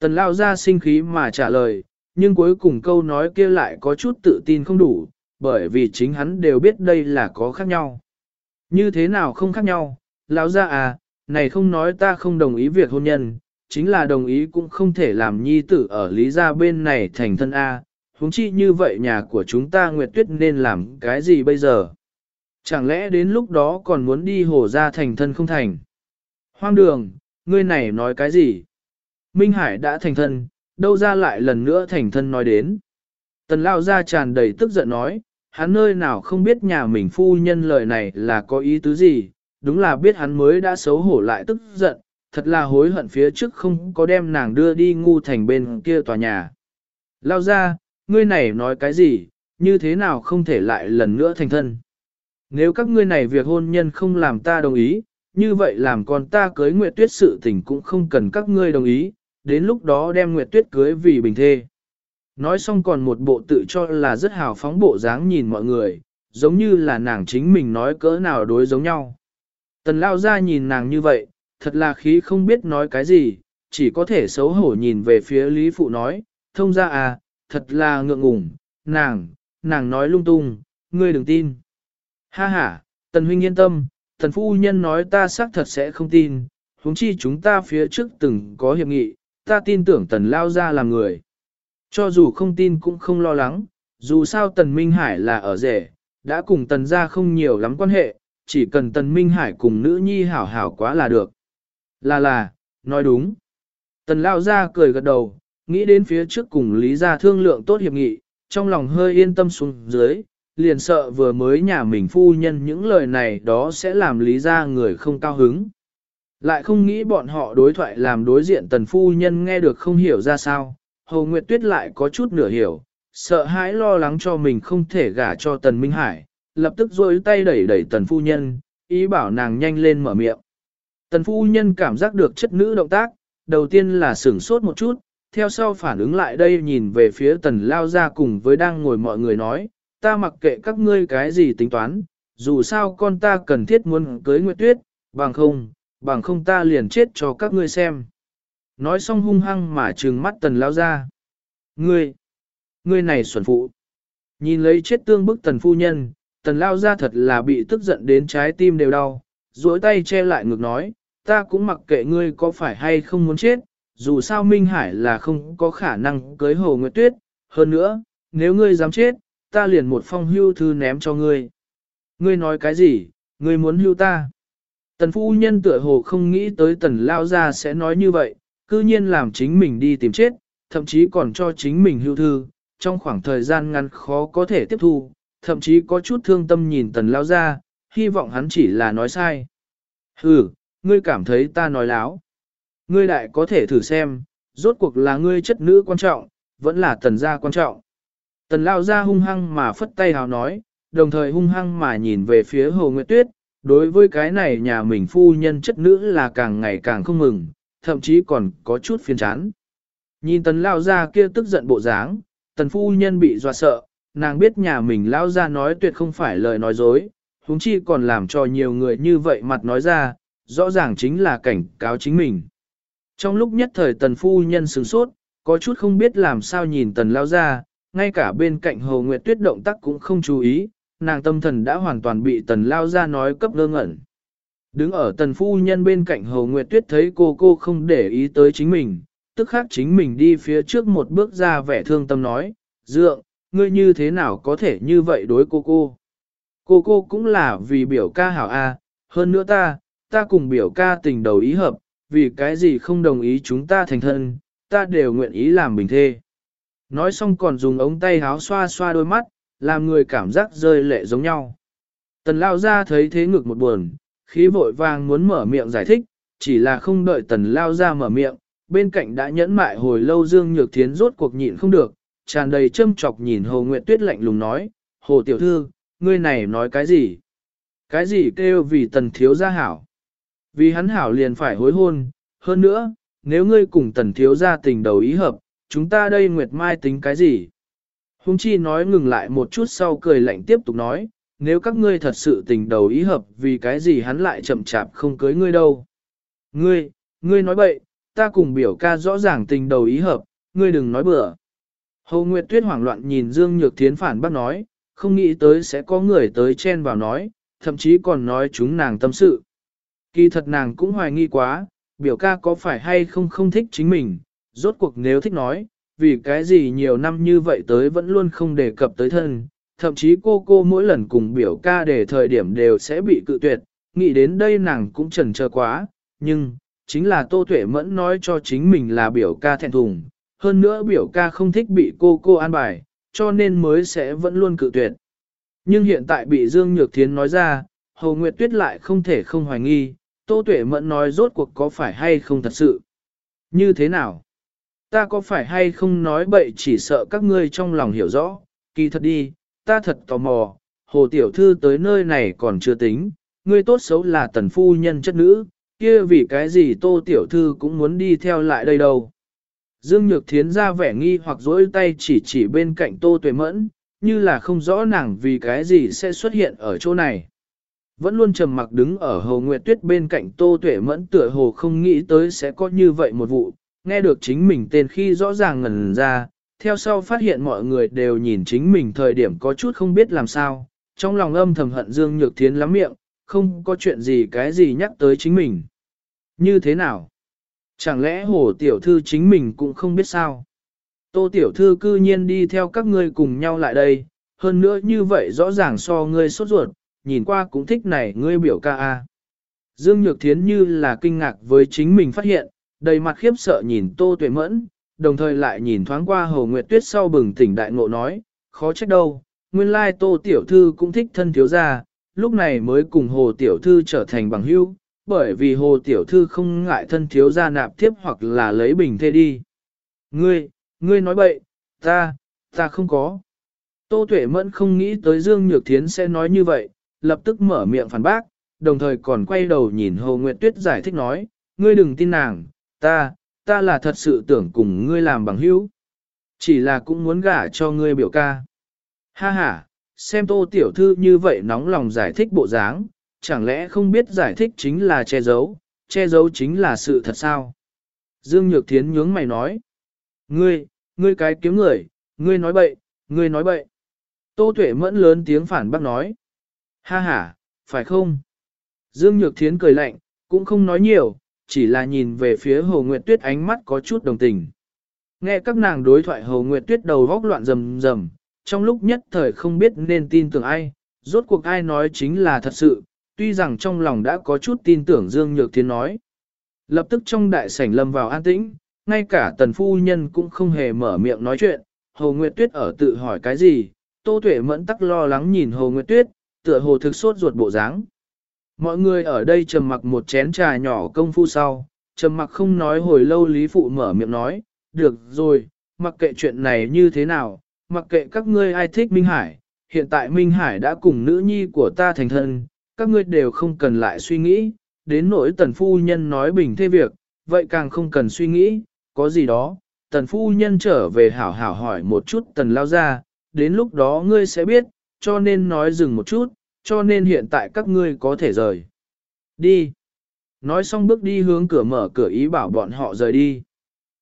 Tần lao gia sinh khí mà trả lời, nhưng cuối cùng câu nói kia lại có chút tự tin không đủ, bởi vì chính hắn đều biết đây là có khác nhau. Như thế nào không khác nhau, lão gia à, này không nói ta không đồng ý việc hôn nhân, chính là đồng ý cũng không thể làm nhi tử ở lý gia bên này thành thân A, huống chi như vậy nhà của chúng ta Nguyệt Tuyết nên làm cái gì bây giờ? Chẳng lẽ đến lúc đó còn muốn đi hồ ra thành thân không thành? Hoang đường, ngươi này nói cái gì? Minh Hải đã thành thân, đâu ra lại lần nữa thành thân nói đến. Tần Lao ra tràn đầy tức giận nói, hắn nơi nào không biết nhà mình phu nhân lời này là có ý tứ gì, đúng là biết hắn mới đã xấu hổ lại tức giận, thật là hối hận phía trước không có đem nàng đưa đi ngu thành bên kia tòa nhà. Lao ra, ngươi này nói cái gì, như thế nào không thể lại lần nữa thành thân. Nếu các ngươi này việc hôn nhân không làm ta đồng ý, như vậy làm con ta cưới Nguyệt Tuyết sự tình cũng không cần các ngươi đồng ý, đến lúc đó đem Nguyệt Tuyết cưới vì bình thê. Nói xong còn một bộ tự cho là rất hào phóng bộ dáng nhìn mọi người, giống như là nàng chính mình nói cỡ nào đối giống nhau. Tần lao ra nhìn nàng như vậy, thật là khí không biết nói cái gì, chỉ có thể xấu hổ nhìn về phía Lý Phụ nói, thông ra à, thật là ngượng ngùng, nàng, nàng nói lung tung, ngươi đừng tin. Ha ha, tần huynh yên tâm, Tần phu nhân nói ta xác thật sẽ không tin, huống chi chúng ta phía trước từng có hiệp nghị, ta tin tưởng tần lao ra làm người. Cho dù không tin cũng không lo lắng, dù sao tần Minh Hải là ở rể, đã cùng tần ra không nhiều lắm quan hệ, chỉ cần tần Minh Hải cùng nữ nhi hảo hảo quá là được. Là là, nói đúng. Tần lao ra cười gật đầu, nghĩ đến phía trước cùng Lý gia thương lượng tốt hiệp nghị, trong lòng hơi yên tâm xuống dưới, liền sợ vừa mới nhà mình phu nhân những lời này đó sẽ làm Lý gia người không cao hứng. Lại không nghĩ bọn họ đối thoại làm đối diện tần phu nhân nghe được không hiểu ra sao, Hầu Nguyệt Tuyết lại có chút nửa hiểu, sợ hãi lo lắng cho mình không thể gả cho tần Minh Hải, lập tức rôi tay đẩy đẩy tần phu nhân, ý bảo nàng nhanh lên mở miệng. Tần phu nhân cảm giác được chất nữ động tác, đầu tiên là sửng sốt một chút, theo sau phản ứng lại đây nhìn về phía tần lao ra cùng với đang ngồi mọi người nói, ta mặc kệ các ngươi cái gì tính toán, dù sao con ta cần thiết muốn cưới Nguyệt Tuyết, bằng không, bằng không ta liền chết cho các ngươi xem. Nói xong hung hăng mà trừng mắt tần lao ra. Ngươi, ngươi này xuẩn phụ. Nhìn lấy chết tương bức tần phu nhân, tần lao ra thật là bị tức giận đến trái tim đều đau, duỗi tay che lại ngực nói, ta cũng mặc kệ ngươi có phải hay không muốn chết, dù sao Minh Hải là không có khả năng cưới Hồ Nguyệt Tuyết, hơn nữa, nếu ngươi dám chết, ta liền một phong hưu thư ném cho ngươi. Ngươi nói cái gì, ngươi muốn hưu ta? Tần phu nhân tựa hồ không nghĩ tới tần lao ra sẽ nói như vậy, cư nhiên làm chính mình đi tìm chết, thậm chí còn cho chính mình hưu thư, trong khoảng thời gian ngắn khó có thể tiếp thu, thậm chí có chút thương tâm nhìn tần lao ra, hy vọng hắn chỉ là nói sai. Hừ, ngươi cảm thấy ta nói láo. Ngươi đại có thể thử xem, Rốt cuộc là ngươi chất nữ quan trọng, vẫn là tần gia quan trọng. Tần lao ra hung hăng mà phất tay hào nói, đồng thời hung hăng mà nhìn về phía Hồ Nguyệt Tuyết, đối với cái này nhà mình phu nhân chất nữ là càng ngày càng không mừng, thậm chí còn có chút phiền chán. Nhìn tần lao ra kia tức giận bộ dáng, tần phu nhân bị dọa sợ, nàng biết nhà mình lao ra nói tuyệt không phải lời nói dối, huống chi còn làm cho nhiều người như vậy mặt nói ra, rõ ràng chính là cảnh cáo chính mình. Trong lúc nhất thời tần phu nhân sửng sốt, có chút không biết làm sao nhìn tần lao ra, ngay cả bên cạnh hồ nguyệt tuyết động tác cũng không chú ý, nàng tâm thần đã hoàn toàn bị tần lao ra nói cấp ngơ ngẩn. Đứng ở tần phu nhân bên cạnh hồ nguyệt tuyết thấy cô cô không để ý tới chính mình, tức khác chính mình đi phía trước một bước ra vẻ thương tâm nói, dượng, ngươi như thế nào có thể như vậy đối cô cô. Cô cô cũng là vì biểu ca hảo A, hơn nữa ta, ta cùng biểu ca tình đầu ý hợp, vì cái gì không đồng ý chúng ta thành thân, ta đều nguyện ý làm bình thê. Nói xong còn dùng ống tay háo xoa xoa đôi mắt, làm người cảm giác rơi lệ giống nhau. Tần lao ra thấy thế ngực một buồn, khí vội vàng muốn mở miệng giải thích, chỉ là không đợi tần lao ra mở miệng, bên cạnh đã nhẫn mại hồi lâu Dương Nhược Thiến rốt cuộc nhịn không được, tràn đầy châm chọc nhìn Hồ Nguyệt Tuyết lạnh lùng nói, Hồ Tiểu Thư, ngươi này nói cái gì? Cái gì kêu vì tần thiếu gia hảo? Vì hắn hảo liền phải hối hôn, hơn nữa, nếu ngươi cùng tần thiếu gia tình đầu ý hợp, chúng ta đây Nguyệt Mai tính cái gì? Hùng chi nói ngừng lại một chút sau cười lạnh tiếp tục nói, nếu các ngươi thật sự tình đầu ý hợp vì cái gì hắn lại chậm chạp không cưới ngươi đâu. Ngươi, ngươi nói bậy, ta cùng biểu ca rõ ràng tình đầu ý hợp, ngươi đừng nói bừa. Hồ Nguyệt Tuyết hoảng loạn nhìn Dương Nhược Thiến phản bác nói, không nghĩ tới sẽ có người tới chen vào nói, thậm chí còn nói chúng nàng tâm sự. Kỳ thật nàng cũng hoài nghi quá, biểu ca có phải hay không không thích chính mình, rốt cuộc nếu thích nói, vì cái gì nhiều năm như vậy tới vẫn luôn không đề cập tới thân, thậm chí cô cô mỗi lần cùng biểu ca để thời điểm đều sẽ bị cự tuyệt, nghĩ đến đây nàng cũng chần chờ quá, nhưng, chính là Tô Tuệ Mẫn nói cho chính mình là biểu ca thẹn thùng, hơn nữa biểu ca không thích bị cô cô an bài, cho nên mới sẽ vẫn luôn cự tuyệt. Nhưng hiện tại bị Dương Nhược Thiến nói ra, Hồ Nguyệt Tuyết lại không thể không hoài nghi, Tô Tuệ Mẫn nói rốt cuộc có phải hay không thật sự. Như thế nào? Ta có phải hay không nói bậy chỉ sợ các ngươi trong lòng hiểu rõ, kỳ thật đi, ta thật tò mò, Hồ Tiểu Thư tới nơi này còn chưa tính, ngươi tốt xấu là tần phu nhân chất nữ, kia vì cái gì Tô Tiểu Thư cũng muốn đi theo lại đây đâu. Dương Nhược Thiến ra vẻ nghi hoặc dỗi tay chỉ chỉ bên cạnh Tô Tuệ Mẫn, như là không rõ nàng vì cái gì sẽ xuất hiện ở chỗ này. Vẫn luôn trầm mặc đứng ở Hồ Nguyệt Tuyết bên cạnh Tô Tuệ Mẫn tựa hồ không nghĩ tới sẽ có như vậy một vụ, nghe được chính mình tên khi rõ ràng ngần ra, theo sau phát hiện mọi người đều nhìn chính mình thời điểm có chút không biết làm sao, trong lòng âm thầm hận Dương Nhược Thiến lắm miệng, không có chuyện gì cái gì nhắc tới chính mình. Như thế nào? Chẳng lẽ hồ tiểu thư chính mình cũng không biết sao? Tô tiểu thư cư nhiên đi theo các ngươi cùng nhau lại đây, hơn nữa như vậy rõ ràng so ngươi sốt ruột, nhìn qua cũng thích này ngươi biểu ca a. Dương Nhược Thiến như là kinh ngạc với chính mình phát hiện, đầy mặt khiếp sợ nhìn Tô Tuệ Mẫn, đồng thời lại nhìn thoáng qua Hồ Nguyệt Tuyết sau bừng tỉnh đại ngộ nói, khó trách đâu, nguyên lai Tô Tiểu Thư cũng thích thân thiếu gia, lúc này mới cùng Hồ Tiểu Thư trở thành bằng hữu, bởi vì Hồ Tiểu Thư không ngại thân thiếu gia nạp tiếp hoặc là lấy bình thê đi. Ngươi, ngươi nói bậy, ta, ta không có. Tô Tuệ Mẫn không nghĩ tới Dương Nhược Thiến sẽ nói như vậy, lập tức mở miệng phản bác, đồng thời còn quay đầu nhìn Hồ Nguyệt Tuyết giải thích nói, ngươi đừng tin nàng, ta, ta là thật sự tưởng cùng ngươi làm bằng hữu. Chỉ là cũng muốn gả cho ngươi biểu ca. Ha ha, xem tô tiểu thư như vậy nóng lòng giải thích bộ dáng, chẳng lẽ không biết giải thích chính là che giấu, che giấu chính là sự thật sao? Dương Nhược Thiến nhướng mày nói. Ngươi, ngươi cái kiếm người, ngươi nói bậy, ngươi nói bậy. Tô Tuệ mẫn lớn tiếng phản bác nói. Ha ha, phải không? Dương Nhược Thiến cười lạnh, cũng không nói nhiều, chỉ là nhìn về phía Hồ Nguyệt Tuyết ánh mắt có chút đồng tình. Nghe các nàng đối thoại Hồ Nguyệt Tuyết đầu góc loạn rầm rầm, trong lúc nhất thời không biết nên tin tưởng ai, rốt cuộc ai nói chính là thật sự, tuy rằng trong lòng đã có chút tin tưởng Dương Nhược Thiên nói. Lập tức trong đại sảnh lâm vào an tĩnh, ngay cả tần phu nhân cũng không hề mở miệng nói chuyện, Hồ Nguyệt Tuyết ở tự hỏi cái gì, Tô Tuệ mẫn tắc lo lắng nhìn Hồ Nguyệt Tuyết, tựa hồ thực sốt ruột bộ dáng. Mọi người ở đây trầm mặc một chén trà nhỏ công phu sau, trầm mặc không nói hồi lâu Lý Phụ mở miệng nói, được rồi, mặc kệ chuyện này như thế nào, mặc kệ các ngươi ai thích Minh Hải, hiện tại Minh Hải đã cùng nữ nhi của ta thành thân, các ngươi đều không cần lại suy nghĩ, đến nỗi tần phu nhân nói bình thế việc, vậy càng không cần suy nghĩ, có gì đó, tần phu nhân trở về hảo hảo hỏi một chút tần lao ra, đến lúc đó ngươi sẽ biết, cho nên nói dừng một chút, cho nên hiện tại các ngươi có thể rời. Đi. Nói xong bước đi hướng cửa mở cửa ý bảo bọn họ rời đi.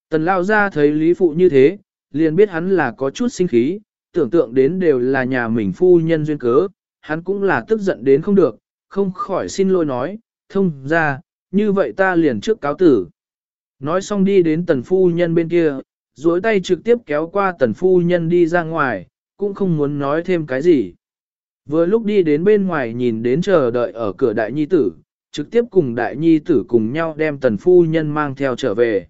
Tần lao ra thấy Lý Phụ như thế, liền biết hắn là có chút sinh khí, tưởng tượng đến đều là nhà mình phu nhân duyên cớ, hắn cũng là tức giận đến không được, không khỏi xin lỗi nói, thông ra, như vậy ta liền trước cáo tử. Nói xong đi đến tần phu nhân bên kia, duỗi tay trực tiếp kéo qua tần phu nhân đi ra ngoài, cũng không muốn nói thêm cái gì. Vừa lúc đi đến bên ngoài nhìn đến chờ đợi ở cửa đại nhi tử, trực tiếp cùng đại nhi tử cùng nhau đem tần phu nhân mang theo trở về.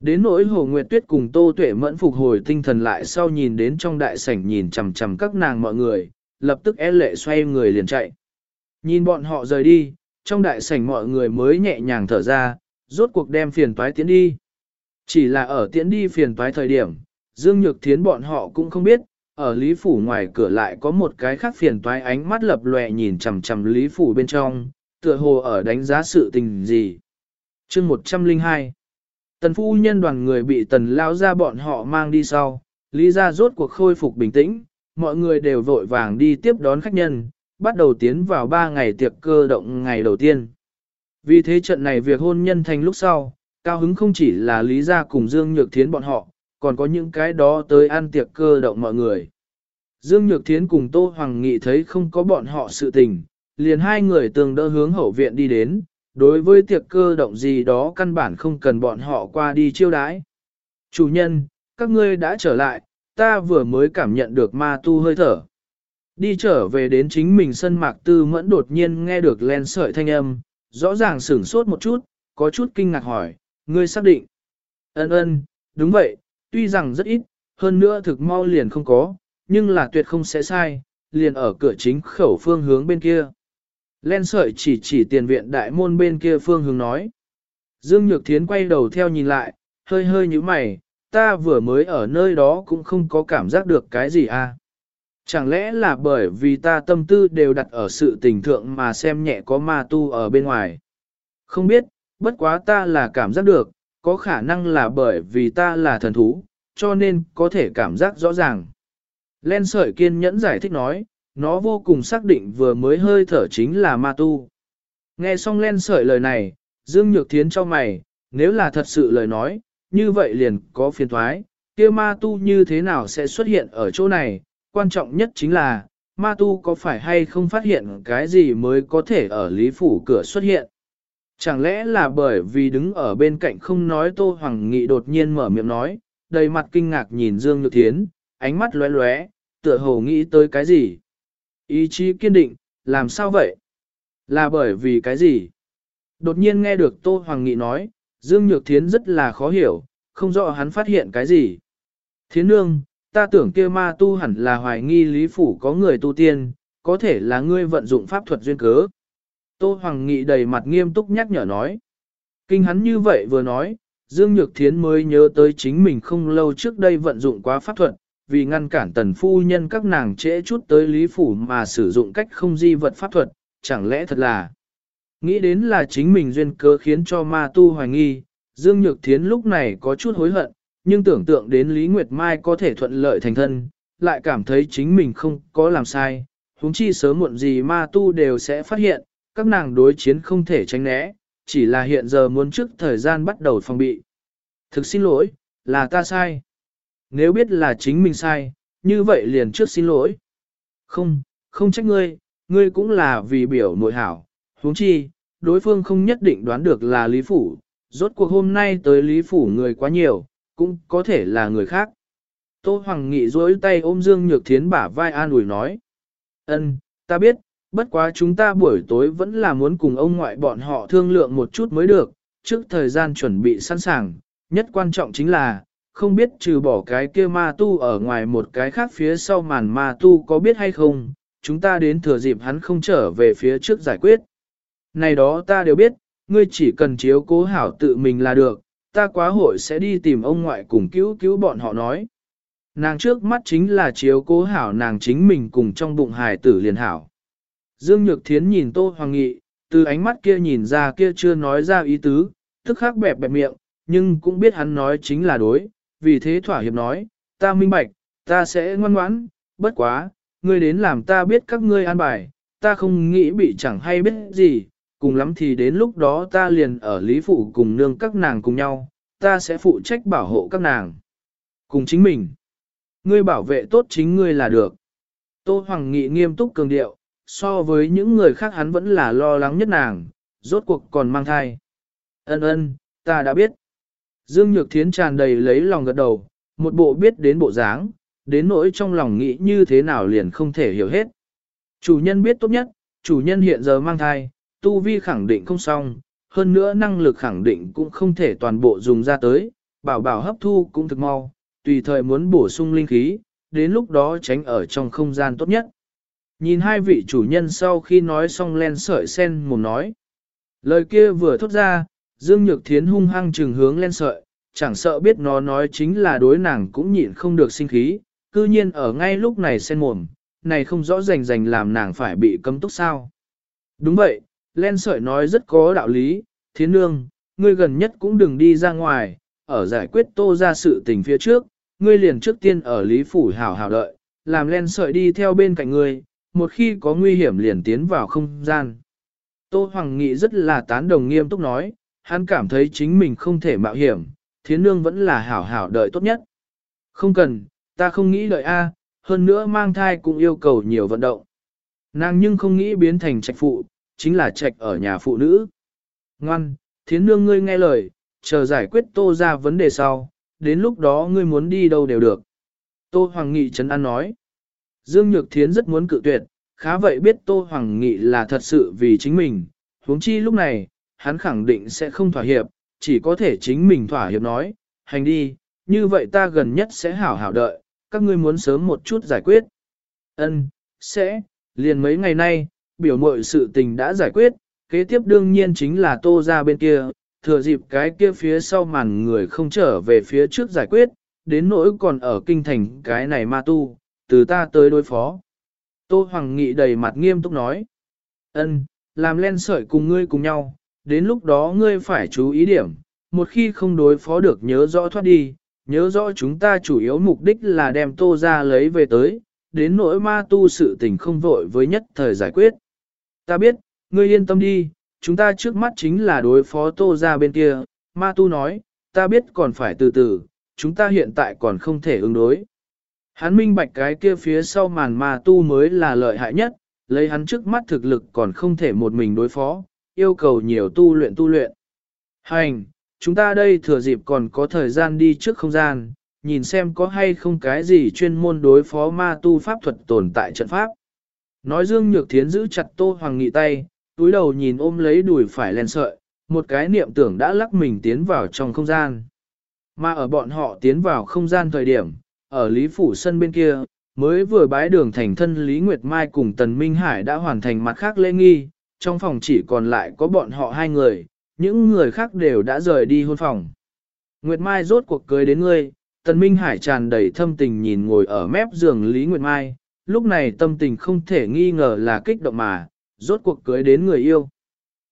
Đến nỗi Hồ Nguyệt Tuyết cùng Tô Tuệ mẫn phục hồi tinh thần lại sau nhìn đến trong đại sảnh nhìn chằm chằm các nàng mọi người, lập tức e lệ xoay người liền chạy. Nhìn bọn họ rời đi, trong đại sảnh mọi người mới nhẹ nhàng thở ra, rốt cuộc đem phiền toái tiến đi. Chỉ là ở tiến đi phiền toái thời điểm, Dương Nhược Thiến bọn họ cũng không biết, ở Lý Phủ ngoài cửa lại có một cái khác phiền toái ánh mắt lập lòe nhìn chằm chằm Lý Phủ bên trong, tựa hồ ở đánh giá sự tình gì. chương 102 Tần phu nhân đoàn người bị tần lao ra bọn họ mang đi sau, Lý ra rốt cuộc khôi phục bình tĩnh, mọi người đều vội vàng đi tiếp đón khách nhân, bắt đầu tiến vào 3 ngày tiệc cơ động ngày đầu tiên. Vì thế trận này việc hôn nhân thành lúc sau, cao hứng không chỉ là Lý gia cùng Dương Nhược Thiến bọn họ, còn có những cái đó tới ăn tiệc cơ động mọi người. Dương Nhược Thiến cùng Tô Hoàng Nghị thấy không có bọn họ sự tình, liền hai người tường đỡ hướng hậu viện đi đến, đối với tiệc cơ động gì đó căn bản không cần bọn họ qua đi chiêu đãi. Chủ nhân, các ngươi đã trở lại, ta vừa mới cảm nhận được ma tu hơi thở. Đi trở về đến chính mình sân mạc tư mẫn đột nhiên nghe được len sợi thanh âm, rõ ràng sửng sốt một chút, có chút kinh ngạc hỏi, ngươi xác định. Ân ân, đúng vậy, tuy rằng rất ít, hơn nữa thực mau liền không có, nhưng là tuyệt không sẽ sai, liền ở cửa chính khẩu phương hướng bên kia. Len sợi chỉ chỉ tiền viện đại môn bên kia phương hướng nói. Dương Nhược Thiến quay đầu theo nhìn lại, hơi hơi như mày, ta vừa mới ở nơi đó cũng không có cảm giác được cái gì à. Chẳng lẽ là bởi vì ta tâm tư đều đặt ở sự tình thượng mà xem nhẹ có ma tu ở bên ngoài. Không biết, bất quá ta là cảm giác được, có khả năng là bởi vì ta là thần thú, cho nên có thể cảm giác rõ ràng. Len sợi kiên nhẫn giải thích nói, nó vô cùng xác định vừa mới hơi thở chính là ma tu. Nghe xong len sợi lời này, Dương Nhược Thiến cho mày, nếu là thật sự lời nói, như vậy liền có phiền thoái, kia ma tu như thế nào sẽ xuất hiện ở chỗ này, quan trọng nhất chính là, ma tu có phải hay không phát hiện cái gì mới có thể ở lý phủ cửa xuất hiện. Chẳng lẽ là bởi vì đứng ở bên cạnh không nói Tô Hoàng Nghị đột nhiên mở miệng nói, đầy mặt kinh ngạc nhìn Dương Nhược Thiến, ánh mắt lóe lóe, tựa hồ nghĩ tới cái gì. Ý chí kiên định, làm sao vậy? Là bởi vì cái gì? Đột nhiên nghe được Tô Hoàng Nghị nói, Dương Nhược Thiến rất là khó hiểu, không rõ hắn phát hiện cái gì. Thiến nương, ta tưởng kia ma tu hẳn là hoài nghi lý phủ có người tu tiên, có thể là ngươi vận dụng pháp thuật duyên cớ. Tô Hoàng Nghị đầy mặt nghiêm túc nhắc nhở nói. Kinh hắn như vậy vừa nói, Dương Nhược Thiến mới nhớ tới chính mình không lâu trước đây vận dụng quá pháp thuật, vì ngăn cản tần phu nhân các nàng trễ chút tới lý phủ mà sử dụng cách không di vật pháp thuật, chẳng lẽ thật là. Nghĩ đến là chính mình duyên cớ khiến cho ma tu hoài nghi, Dương Nhược Thiến lúc này có chút hối hận, nhưng tưởng tượng đến Lý Nguyệt Mai có thể thuận lợi thành thân, lại cảm thấy chính mình không có làm sai, huống chi sớm muộn gì ma tu đều sẽ phát hiện, các nàng đối chiến không thể tránh né, chỉ là hiện giờ muốn trước thời gian bắt đầu phòng bị. Thực xin lỗi, là ta sai. Nếu biết là chính mình sai, như vậy liền trước xin lỗi. Không, không trách ngươi, ngươi cũng là vì biểu nội hảo. huống chi, đối phương không nhất định đoán được là Lý Phủ, rốt cuộc hôm nay tới Lý Phủ người quá nhiều, cũng có thể là người khác. Tô Hoàng Nghị duỗi tay ôm Dương Nhược Thiến bả vai an ủi nói. ân, ta biết, bất quá chúng ta buổi tối vẫn là muốn cùng ông ngoại bọn họ thương lượng một chút mới được, trước thời gian chuẩn bị sẵn sàng, nhất quan trọng chính là, không biết trừ bỏ cái kia ma tu ở ngoài một cái khác phía sau màn ma tu có biết hay không, chúng ta đến thừa dịp hắn không trở về phía trước giải quyết. Này đó ta đều biết, Ngươi chỉ cần chiếu cố hảo tự mình là được, ta quá hội sẽ đi tìm ông ngoại cùng cứu cứu bọn họ nói. Nàng trước mắt chính là chiếu cố hảo nàng chính mình cùng trong bụng hài tử liền hảo. Dương Nhược Thiến nhìn Tô Hoàng Nghị, từ ánh mắt kia nhìn ra kia chưa nói ra ý tứ, tức khắc bẹp bẹp miệng, nhưng cũng biết hắn nói chính là đối, vì thế thỏa hiệp nói, ta minh bạch, ta sẽ ngoan ngoãn, bất quá, ngươi đến làm ta biết các ngươi an bài, ta không nghĩ bị chẳng hay biết gì, cùng lắm thì đến lúc đó ta liền ở Lý Phụ cùng nương các nàng cùng nhau, ta sẽ phụ trách bảo hộ các nàng. Cùng chính mình. Ngươi bảo vệ tốt chính ngươi là được. Tô Hoàng Nghị nghiêm túc cường điệu, so với những người khác hắn vẫn là lo lắng nhất nàng, rốt cuộc còn mang thai. Ân ân, ta đã biết. Dương Nhược Thiến tràn đầy lấy lòng gật đầu, một bộ biết đến bộ dáng, đến nỗi trong lòng nghĩ như thế nào liền không thể hiểu hết. Chủ nhân biết tốt nhất, chủ nhân hiện giờ mang thai, tu vi khẳng định không xong, hơn nữa năng lực khẳng định cũng không thể toàn bộ dùng ra tới, bảo bảo hấp thu cũng thực mau, tùy thời muốn bổ sung linh khí, đến lúc đó tránh ở trong không gian tốt nhất. Nhìn hai vị chủ nhân sau khi nói xong len sợi sen mồm nói. Lời kia vừa thốt ra, Dương Nhược Thiến hung hăng trừng hướng len sợi, chẳng sợ biết nó nói chính là đối nàng cũng nhịn không được sinh khí, cư nhiên ở ngay lúc này sen mồm, này không rõ rành rành làm nàng phải bị cấm túc sao. Đúng vậy, len sợi nói rất có đạo lý, thiến nương, ngươi gần nhất cũng đừng đi ra ngoài, ở giải quyết tô ra sự tình phía trước, ngươi liền trước tiên ở Lý Phủ hảo hảo đợi, làm len sợi đi theo bên cạnh ngươi, một khi có nguy hiểm liền tiến vào không gian. Tô Hoàng Nghị rất là tán đồng nghiêm túc nói, hắn cảm thấy chính mình không thể mạo hiểm, thiến nương vẫn là hảo hảo đợi tốt nhất. Không cần, ta không nghĩ đợi A, hơn nữa mang thai cũng yêu cầu nhiều vận động. Nàng nhưng không nghĩ biến thành trạch phụ, chính là trạch ở nhà phụ nữ. Ngoan, thiến nương ngươi nghe lời, chờ giải quyết tô ra vấn đề sau, đến lúc đó ngươi muốn đi đâu đều được. Tô Hoàng Nghị Trấn An nói. Dương Nhược Thiến rất muốn cự tuyệt, khá vậy biết Tô Hoàng Nghị là thật sự vì chính mình, huống chi lúc này, hắn khẳng định sẽ không thỏa hiệp, chỉ có thể chính mình thỏa hiệp nói, hành đi, như vậy ta gần nhất sẽ hảo hảo đợi, các ngươi muốn sớm một chút giải quyết. Ân, sẽ, liền mấy ngày nay, biểu mội sự tình đã giải quyết, kế tiếp đương nhiên chính là tô ra bên kia, thừa dịp cái kia phía sau màn người không trở về phía trước giải quyết, đến nỗi còn ở kinh thành cái này ma tu, từ ta tới đối phó. Tô Hoàng Nghị đầy mặt nghiêm túc nói, ân, làm len sợi cùng ngươi cùng nhau, đến lúc đó ngươi phải chú ý điểm, một khi không đối phó được nhớ rõ thoát đi, nhớ rõ chúng ta chủ yếu mục đích là đem tô ra lấy về tới, đến nỗi ma tu sự tình không vội với nhất thời giải quyết. Ta biết, ngươi yên tâm đi, chúng ta trước mắt chính là đối phó tô ra bên kia, ma tu nói, ta biết còn phải từ từ, chúng ta hiện tại còn không thể ứng đối. Hắn minh bạch cái kia phía sau màn ma tu mới là lợi hại nhất, lấy hắn trước mắt thực lực còn không thể một mình đối phó, yêu cầu nhiều tu luyện tu luyện. Hành, chúng ta đây thừa dịp còn có thời gian đi trước không gian, nhìn xem có hay không cái gì chuyên môn đối phó ma tu pháp thuật tồn tại trận pháp. Nói Dương Nhược Thiến giữ chặt Tô Hoàng Nghị tay, túi đầu nhìn ôm lấy đùi phải len sợi, một cái niệm tưởng đã lắc mình tiến vào trong không gian. Mà ở bọn họ tiến vào không gian thời điểm, ở Lý Phủ Sân bên kia, mới vừa bái đường thành thân Lý Nguyệt Mai cùng Tần Minh Hải đã hoàn thành mặt khác lễ nghi, trong phòng chỉ còn lại có bọn họ hai người, những người khác đều đã rời đi hôn phòng. Nguyệt Mai rốt cuộc cưới đến ngươi, Tần Minh Hải tràn đầy thâm tình nhìn ngồi ở mép giường Lý Nguyệt Mai, lúc này tâm tình không thể nghi ngờ là kích động mà, rốt cuộc cưới đến người yêu.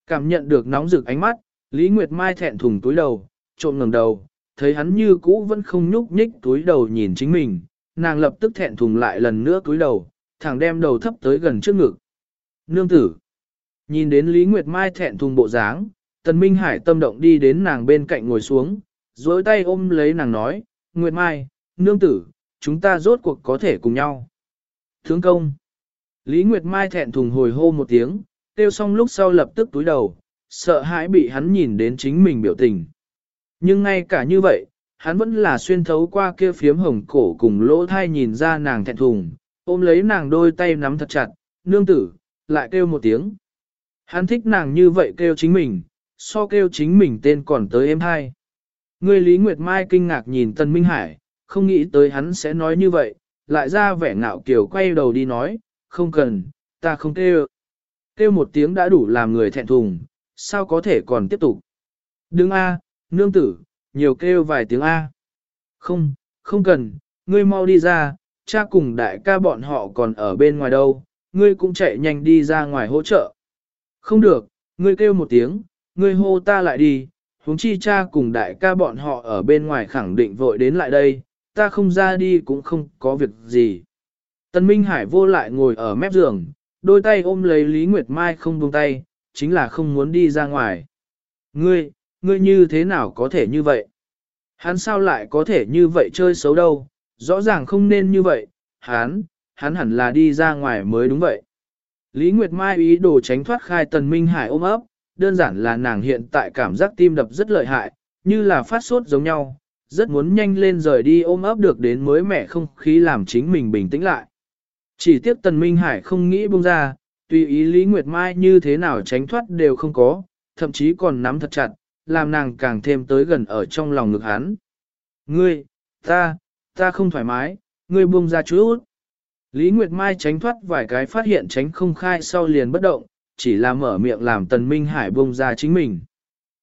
Cảm nhận được nóng rực ánh mắt, Lý Nguyệt Mai thẹn thùng túi đầu, trộm ngẩng đầu, thấy hắn như cũ vẫn không nhúc nhích túi đầu nhìn chính mình, nàng lập tức thẹn thùng lại lần nữa túi đầu, thẳng đem đầu thấp tới gần trước ngực. Nương tử. Nhìn đến Lý Nguyệt Mai thẹn thùng bộ dáng, Tần Minh Hải tâm động đi đến nàng bên cạnh ngồi xuống, dối tay ôm lấy nàng nói, Nguyệt Mai, nương tử, chúng ta rốt cuộc có thể cùng nhau. Thướng công. Lý Nguyệt Mai thẹn thùng hồi hô một tiếng, tiêu xong lúc sau lập tức túi đầu, sợ hãi bị hắn nhìn đến chính mình biểu tình. Nhưng ngay cả như vậy, hắn vẫn là xuyên thấu qua kia phiếm hồng cổ cùng lỗ thai nhìn ra nàng thẹn thùng, ôm lấy nàng đôi tay nắm thật chặt, nương tử, lại kêu một tiếng. Hắn thích nàng như vậy kêu chính mình, so kêu chính mình tên còn tới em hai. Người Lý Nguyệt Mai kinh ngạc nhìn Tân Minh Hải, không nghĩ tới hắn sẽ nói như vậy, lại ra vẻ ngạo kiều quay đầu đi nói, không cần, ta không kêu. Kêu một tiếng đã đủ làm người thẹn thùng, sao có thể còn tiếp tục. Đừng A, nương tử, nhiều kêu vài tiếng A. Không, không cần, ngươi mau đi ra, cha cùng đại ca bọn họ còn ở bên ngoài đâu, ngươi cũng chạy nhanh đi ra ngoài hỗ trợ. Không được, ngươi kêu một tiếng, ngươi hô ta lại đi, huống chi cha cùng đại ca bọn họ ở bên ngoài khẳng định vội đến lại đây, ta không ra đi cũng không có việc gì. Tân Minh Hải vô lại ngồi ở mép giường, đôi tay ôm lấy Lý Nguyệt Mai không buông tay, chính là không muốn đi ra ngoài. Ngươi, ngươi như thế nào có thể như vậy? Hắn sao lại có thể như vậy chơi xấu đâu, rõ ràng không nên như vậy, hắn, hắn hẳn là đi ra ngoài mới đúng vậy. Lý Nguyệt Mai ý đồ tránh thoát khai Tần Minh Hải ôm ấp, đơn giản là nàng hiện tại cảm giác tim đập rất lợi hại, như là phát sốt giống nhau, rất muốn nhanh lên rời đi ôm ấp được đến mới mẻ không khí làm chính mình bình tĩnh lại. Chỉ tiếc Tần Minh Hải không nghĩ buông ra, tùy ý Lý Nguyệt Mai như thế nào tránh thoát đều không có, thậm chí còn nắm thật chặt, làm nàng càng thêm tới gần ở trong lòng ngực hắn. Ngươi, ta, ta không thoải mái, ngươi buông ra chút. Lý Nguyệt Mai tránh thoát vài cái phát hiện tránh không khai sau liền bất động, chỉ là mở miệng làm Tần Minh Hải buông ra chính mình.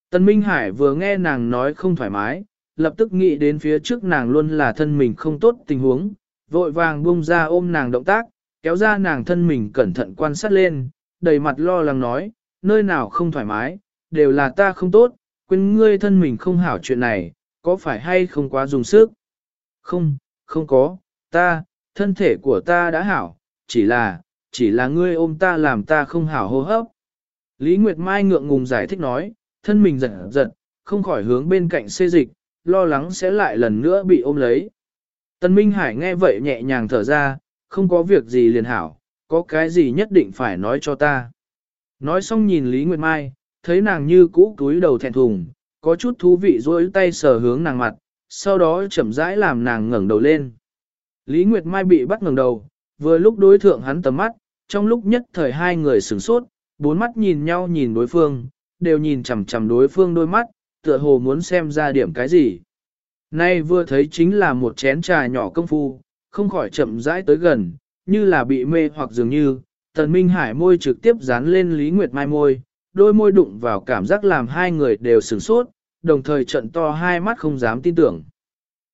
Tần Minh Hải vừa nghe nàng nói không thoải mái, lập tức nghĩ đến phía trước nàng luôn là thân mình không tốt tình huống, vội vàng buông ra ôm nàng động tác, kéo ra nàng thân mình cẩn thận quan sát lên, đầy mặt lo lắng nói, nơi nào không thoải mái, đều là ta không tốt, quên ngươi thân mình không hảo chuyện này, có phải hay không quá dùng sức? Không, không có, ta, thân thể của ta đã hảo, chỉ là, chỉ là ngươi ôm ta làm ta không hảo hô hấp. Lý Nguyệt Mai ngượng ngùng giải thích nói, thân mình giật giật, không khỏi hướng bên cạnh xê dịch, lo lắng sẽ lại lần nữa bị ôm lấy. Tân Minh Hải nghe vậy nhẹ nhàng thở ra, không có việc gì liền hảo, có cái gì nhất định phải nói cho ta. Nói xong nhìn Lý Nguyệt Mai, thấy nàng như cũ túi đầu thẹn thùng, có chút thú vị dối tay sờ hướng nàng mặt, sau đó chậm rãi làm nàng ngẩng đầu lên. Lý Nguyệt Mai bị bắt ngẩng đầu, vừa lúc đối thượng hắn tầm mắt, trong lúc nhất thời hai người sửng sốt, bốn mắt nhìn nhau nhìn đối phương, đều nhìn chằm chằm đối phương đôi mắt, tựa hồ muốn xem ra điểm cái gì. Nay vừa thấy chính là một chén trà nhỏ công phu, không khỏi chậm rãi tới gần, như là bị mê hoặc dường như, tần minh hải môi trực tiếp dán lên Lý Nguyệt Mai môi, đôi môi đụng vào cảm giác làm hai người đều sửng sốt, đồng thời trận to hai mắt không dám tin tưởng.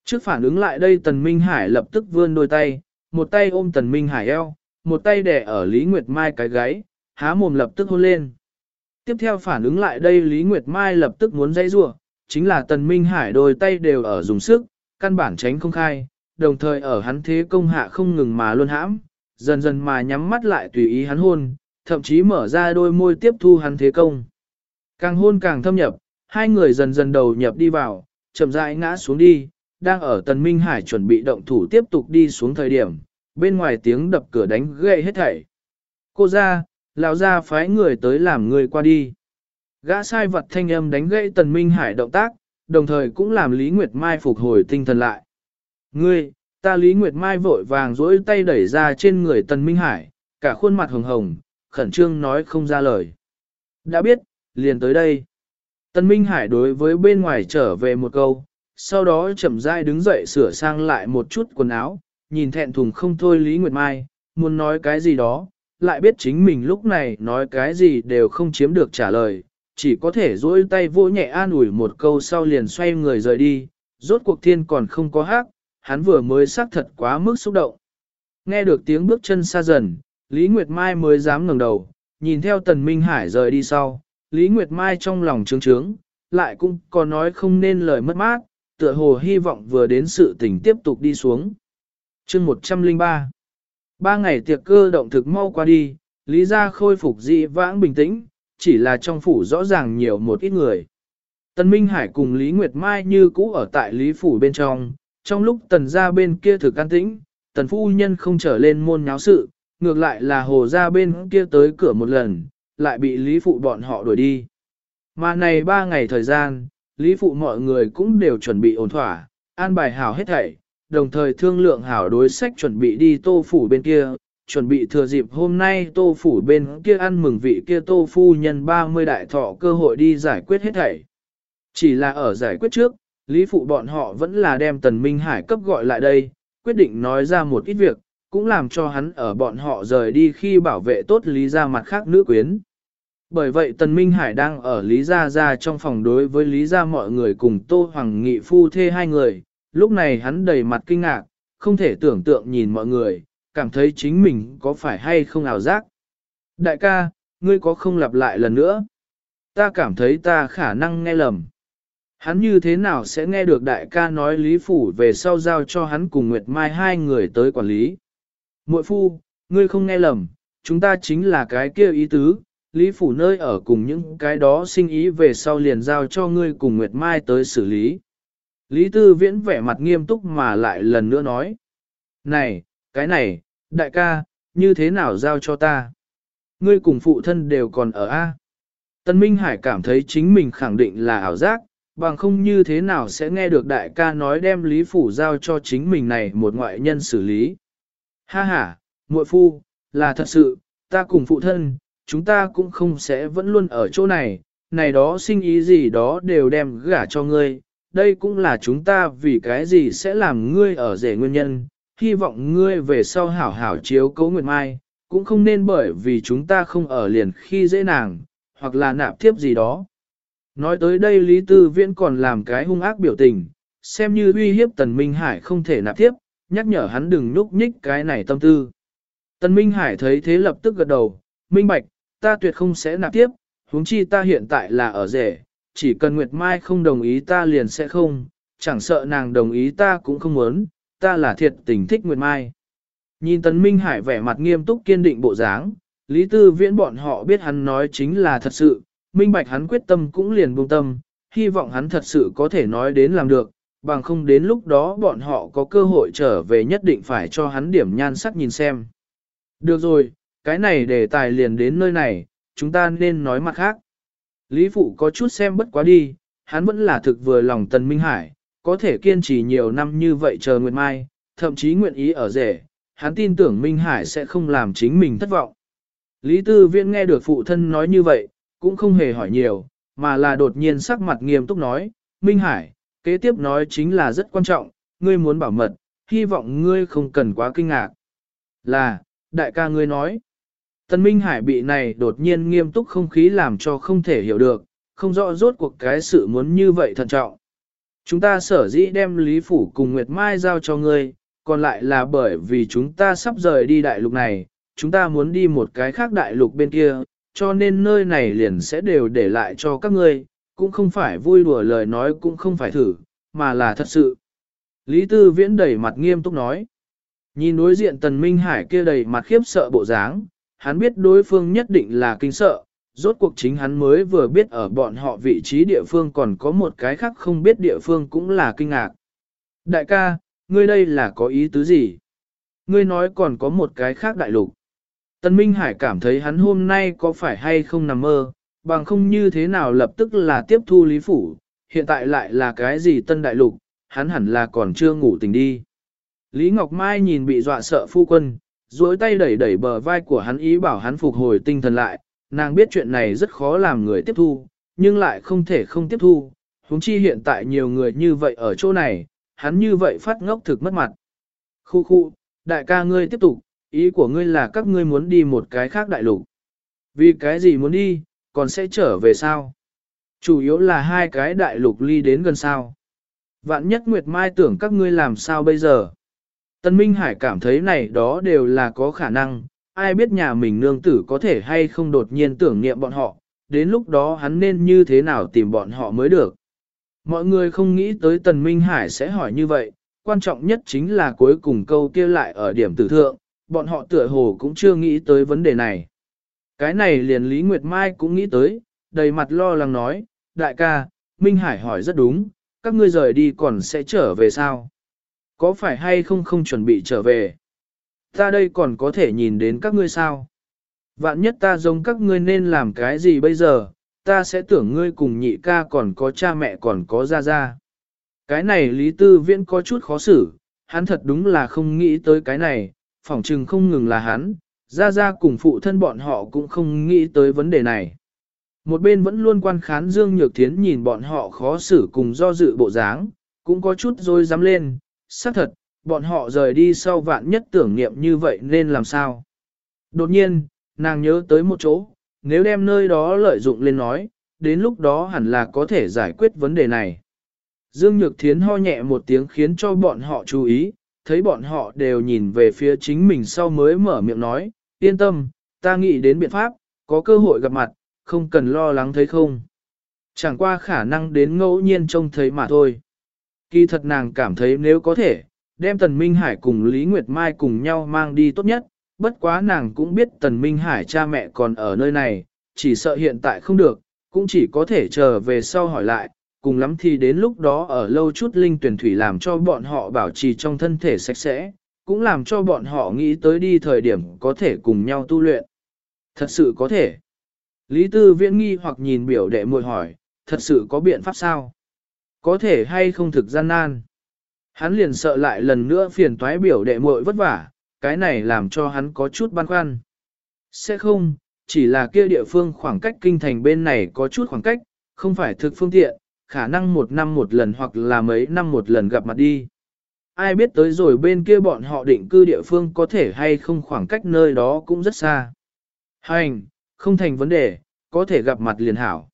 Trước phản ứng lại đây Tần Minh Hải lập tức vươn đôi tay, một tay ôm Tần Minh Hải eo, một tay đè ở Lý Nguyệt Mai cái gáy, há mồm lập tức hôn lên. Tiếp theo phản ứng lại đây Lý Nguyệt Mai lập tức muốn dây rủa, chính là Tần Minh Hải đôi tay đều ở dùng sức, căn bản tránh không khai, đồng thời ở hắn thế công hạ không ngừng mà luôn hãm, dần dần mà nhắm mắt lại tùy ý hắn hôn, thậm chí mở ra đôi môi tiếp thu hắn thế công. Càng hôn càng thâm nhập, hai người dần dần đầu nhập đi vào, chậm rãi ngã xuống đi, đang ở Tần Minh Hải chuẩn bị động thủ tiếp tục đi xuống thời điểm, bên ngoài tiếng đập cửa đánh gậy hết thảy. Cô ra, lão ra phái người tới làm người qua đi. Gã sai vật thanh âm đánh gãy Tần Minh Hải động tác, đồng thời cũng làm Lý Nguyệt Mai phục hồi tinh thần lại. Ngươi, ta Lý Nguyệt Mai vội vàng duỗi tay đẩy ra trên người Tần Minh Hải, cả khuôn mặt hồng hồng, khẩn trương nói không ra lời. Đã biết, liền tới đây. Tân Minh Hải đối với bên ngoài trở về một câu, sau đó chậm rãi đứng dậy sửa sang lại một chút quần áo, nhìn thẹn thùng không thôi Lý Nguyệt Mai, muốn nói cái gì đó, lại biết chính mình lúc này nói cái gì đều không chiếm được trả lời, chỉ có thể duỗi tay vỗ nhẹ an ủi một câu sau liền xoay người rời đi, rốt cuộc thiên còn không có hát, hắn vừa mới xác thật quá mức xúc động. Nghe được tiếng bước chân xa dần, Lý Nguyệt Mai mới dám ngẩng đầu, nhìn theo Tần Minh Hải rời đi sau, Lý Nguyệt Mai trong lòng trướng trướng, lại cũng có nói không nên lời mất mát, tựa hồ hy vọng vừa đến sự tình tiếp tục đi xuống. chương 103 Ba ngày tiệc cơ động thực mau qua đi, Lý gia khôi phục dị vãng bình tĩnh, chỉ là trong phủ rõ ràng nhiều một ít người. Tần Minh Hải cùng Lý Nguyệt Mai như cũ ở tại Lý Phủ bên trong, trong lúc tần gia bên kia thực an tĩnh, tần phu nhân không trở lên môn nháo sự, ngược lại là hồ ra bên kia tới cửa một lần, lại bị Lý Phụ bọn họ đuổi đi. Mà này ba ngày thời gian, Lý Phụ mọi người cũng đều chuẩn bị ổn thỏa, an bài hảo hết thảy, đồng thời thương lượng hảo đối sách chuẩn bị đi tô phủ bên kia, chuẩn bị thừa dịp hôm nay tô phủ bên kia ăn mừng vị kia tô phu nhân 30 đại thọ cơ hội đi giải quyết hết thảy. Chỉ là ở giải quyết trước, Lý Phụ bọn họ vẫn là đem Tần Minh Hải cấp gọi lại đây, quyết định nói ra một ít việc, cũng làm cho hắn ở bọn họ rời đi khi bảo vệ tốt Lý gia mặt khác nữ quyến. Bởi vậy Tần Minh Hải đang ở Lý Gia Gia trong phòng đối với Lý Gia mọi người cùng Tô Hoàng Nghị phu thê hai người, lúc này hắn đầy mặt kinh ngạc, không thể tưởng tượng nhìn mọi người, cảm thấy chính mình có phải hay không ảo giác. Đại ca, ngươi có không lặp lại lần nữa? Ta cảm thấy ta khả năng nghe lầm. Hắn như thế nào sẽ nghe được đại ca nói Lý Phủ về sau giao cho hắn cùng Nguyệt Mai hai người tới quản lý? Muội phu, ngươi không nghe lầm, chúng ta chính là cái kia ý tứ, Lý Phủ nơi ở cùng những cái đó sinh ý về sau liền giao cho ngươi cùng Nguyệt Mai tới xử lý. Lý Tư Viễn vẻ mặt nghiêm túc mà lại lần nữa nói. Này, cái này, đại ca, như thế nào giao cho ta? Ngươi cùng phụ thân đều còn ở A. Tân Minh Hải cảm thấy chính mình khẳng định là ảo giác, bằng không như thế nào sẽ nghe được đại ca nói đem Lý Phủ giao cho chính mình này một ngoại nhân xử lý. Ha ha, muội phu, là thật sự, ta cùng phụ thân, chúng ta cũng không sẽ vẫn luôn ở chỗ này, này đó sinh ý gì đó đều đem gả cho ngươi, đây cũng là chúng ta vì cái gì sẽ làm ngươi ở rể nguyên nhân, hy vọng ngươi về sau hảo hảo chiếu cấu Nguyệt Mai, cũng không nên bởi vì chúng ta không ở liền khi dễ nàng, hoặc là nạp tiếp gì đó. Nói tới đây Lý Tư Viễn còn làm cái hung ác biểu tình, xem như uy hiếp Tần Minh Hải không thể nạp tiếp, nhắc nhở hắn đừng nhúc nhích cái này tâm tư. Tân Minh Hải thấy thế lập tức gật đầu, minh bạch, ta tuyệt không sẽ nạp tiếp, huống chi ta hiện tại là ở rể, chỉ cần Nguyệt Mai không đồng ý ta liền sẽ không, chẳng sợ nàng đồng ý ta cũng không muốn, ta là thiệt tình thích Nguyệt Mai. Nhìn Tấn Minh Hải vẻ mặt nghiêm túc kiên định bộ dáng, Lý Tư Viễn bọn họ biết hắn nói chính là thật sự, minh bạch hắn quyết tâm cũng liền buông tâm, hy vọng hắn thật sự có thể nói đến làm được, bằng không đến lúc đó bọn họ có cơ hội trở về nhất định phải cho hắn điểm nhan sắc nhìn xem. Được rồi, cái này để tài liền đến nơi này, chúng ta nên nói mặt khác. Lý Phụ có chút xem bất quá đi, hắn vẫn là thực vừa lòng Tần Minh Hải, có thể kiên trì nhiều năm như vậy chờ Nguyệt Mai, thậm chí nguyện ý ở rể, hắn tin tưởng Minh Hải sẽ không làm chính mình thất vọng. Lý Tư Viễn nghe được phụ thân nói như vậy, cũng không hề hỏi nhiều, mà là đột nhiên sắc mặt nghiêm túc nói, Minh Hải, kế tiếp nói chính là rất quan trọng, ngươi muốn bảo mật, hy vọng ngươi không cần quá kinh ngạc. Là, đại ca ngươi nói. Tân Minh Hải bị này đột nhiên nghiêm túc không khí làm cho không thể hiểu được, không rõ rốt cuộc cái sự muốn như vậy thận trọng. Chúng ta sở dĩ đem Lý Phủ cùng Nguyệt Mai giao cho ngươi, còn lại là bởi vì chúng ta sắp rời đi đại lục này, chúng ta muốn đi một cái khác đại lục bên kia, cho nên nơi này liền sẽ đều để lại cho các ngươi, cũng không phải vui đùa lời nói cũng không phải thử, mà là thật sự. Lý Tư Viễn đầy mặt nghiêm túc nói. Nhìn đối diện Tần Minh Hải kia đầy mặt khiếp sợ bộ dáng, hắn biết đối phương nhất định là kinh sợ, rốt cuộc chính hắn mới vừa biết ở bọn họ vị trí địa phương còn có một cái khác không biết địa phương cũng là kinh ngạc. Đại ca, ngươi đây là có ý tứ gì? Ngươi nói còn có một cái khác đại lục. tần Minh Hải cảm thấy hắn hôm nay có phải hay không nằm mơ, bằng không như thế nào lập tức là tiếp thu lý phủ, hiện tại lại là cái gì tân đại lục, hắn hẳn là còn chưa ngủ tỉnh đi. Lý Ngọc Mai nhìn bị dọa sợ phu quân, duỗi tay đẩy đẩy bờ vai của hắn ý bảo hắn phục hồi tinh thần lại, nàng biết chuyện này rất khó làm người tiếp thu, nhưng lại không thể không tiếp thu, huống chi hiện tại nhiều người như vậy ở chỗ này, hắn như vậy phát ngốc thực mất mặt. Khu khu, đại ca ngươi tiếp tục, ý của ngươi là các ngươi muốn đi một cái khác đại lục. Vì cái gì muốn đi, còn sẽ trở về sao? Chủ yếu là hai cái đại lục ly đến gần sao. Vạn nhất Nguyệt Mai tưởng các ngươi làm sao bây giờ? Tân Minh Hải cảm thấy này đó đều là có khả năng, ai biết nhà mình nương tử có thể hay không đột nhiên tưởng niệm bọn họ, đến lúc đó hắn nên như thế nào tìm bọn họ mới được. Mọi người không nghĩ tới Tần Minh Hải sẽ hỏi như vậy, quan trọng nhất chính là cuối cùng câu kia lại ở điểm tử thượng, bọn họ tựa hồ cũng chưa nghĩ tới vấn đề này. Cái này liền Lý Nguyệt Mai cũng nghĩ tới, đầy mặt lo lắng nói, đại ca, Minh Hải hỏi rất đúng, các ngươi rời đi còn sẽ trở về sao? Có phải hay không không chuẩn bị trở về? Ta đây còn có thể nhìn đến các ngươi sao? Vạn nhất ta giống các ngươi nên làm cái gì bây giờ, ta sẽ tưởng ngươi cùng nhị ca còn có cha mẹ còn có gia gia. Cái này Lý Tư Viễn có chút khó xử, hắn thật đúng là không nghĩ tới cái này, phỏng chừng không ngừng là hắn, gia gia cùng phụ thân bọn họ cũng không nghĩ tới vấn đề này. Một bên vẫn luôn quan khán Dương Nhược Thiến nhìn bọn họ khó xử cùng do dự bộ dáng, cũng có chút rồi dám lên, xác thật, bọn họ rời đi sau vạn nhất tưởng niệm như vậy nên làm sao. Đột nhiên, nàng nhớ tới một chỗ, nếu đem nơi đó lợi dụng lên nói, đến lúc đó hẳn là có thể giải quyết vấn đề này. Dương Nhược Thiến ho nhẹ một tiếng khiến cho bọn họ chú ý, thấy bọn họ đều nhìn về phía chính mình sau mới mở miệng nói, yên tâm, ta nghĩ đến biện pháp, có cơ hội gặp mặt, không cần lo lắng thấy không. Chẳng qua khả năng đến ngẫu nhiên trông thấy mà thôi. Kỳ thật nàng cảm thấy nếu có thể, đem Tần Minh Hải cùng Lý Nguyệt Mai cùng nhau mang đi tốt nhất, bất quá nàng cũng biết Tần Minh Hải cha mẹ còn ở nơi này, chỉ sợ hiện tại không được, cũng chỉ có thể chờ về sau hỏi lại, cùng lắm thì đến lúc đó ở lâu chút linh tuyển thủy làm cho bọn họ bảo trì trong thân thể sạch sẽ, cũng làm cho bọn họ nghĩ tới đi thời điểm có thể cùng nhau tu luyện. Thật sự có thể. Lý Tư Viễn nghi hoặc nhìn biểu đệ muội hỏi, thật sự có biện pháp sao? Có thể hay không thực gian nan? Hắn liền sợ lại lần nữa phiền toái biểu đệ muội vất vả, cái này làm cho hắn có chút băn khoăn. Sẽ không, chỉ là kia địa phương khoảng cách kinh thành bên này có chút khoảng cách, không phải thực phương tiện, khả năng một năm một lần hoặc là mấy năm một lần gặp mặt đi. Ai biết tới rồi bên kia bọn họ định cư địa phương có thể hay không khoảng cách nơi đó cũng rất xa. Hành, không thành vấn đề, có thể gặp mặt liền hảo.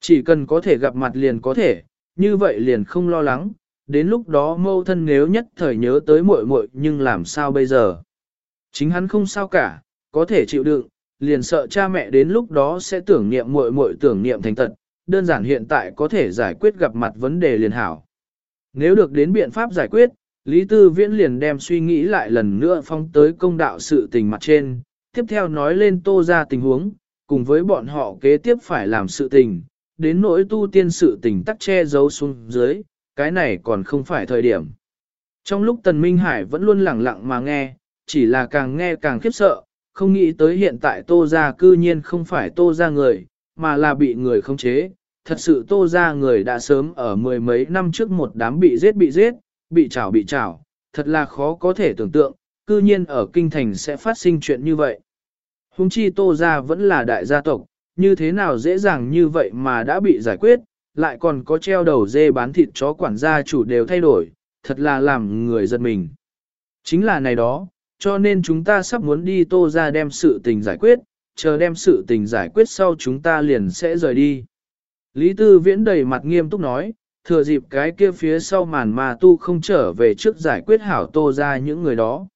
Chỉ cần có thể gặp mặt liền có thể, như vậy liền không lo lắng, đến lúc đó mâu thân nếu nhất thời nhớ tới muội muội nhưng làm sao bây giờ. Chính hắn không sao cả, có thể chịu đựng, liền sợ cha mẹ đến lúc đó sẽ tưởng niệm muội muội tưởng niệm thành tật, đơn giản hiện tại có thể giải quyết gặp mặt vấn đề liền hảo. Nếu được đến biện pháp giải quyết, Lý Tư Viễn liền đem suy nghĩ lại lần nữa phong tới công đạo sự tình mặt trên, tiếp theo nói lên tô ra tình huống, cùng với bọn họ kế tiếp phải làm sự tình, đến nỗi tu tiên sự tình tắc che giấu xuống dưới, cái này còn không phải thời điểm. Trong lúc Tần Minh Hải vẫn luôn lặng lặng mà nghe, chỉ là càng nghe càng khiếp sợ, không nghĩ tới hiện tại tô ra cư nhiên không phải tô ra người, mà là bị người khống chế. Thật sự tô ra người đã sớm ở mười mấy năm trước một đám bị giết bị giết, bị chảo bị chảo, thật là khó có thể tưởng tượng, cư nhiên ở kinh thành sẽ phát sinh chuyện như vậy. Hùng chi tô ra vẫn là đại gia tộc, như thế nào dễ dàng như vậy mà đã bị giải quyết, lại còn có treo đầu dê bán thịt chó quản gia chủ đều thay đổi, thật là làm người giật mình. Chính là này đó, cho nên chúng ta sắp muốn đi tô ra đem sự tình giải quyết, chờ đem sự tình giải quyết sau chúng ta liền sẽ rời đi. Lý Tư Viễn đầy mặt nghiêm túc nói, thừa dịp cái kia phía sau màn mà tu không trở về trước giải quyết hảo tô ra những người đó.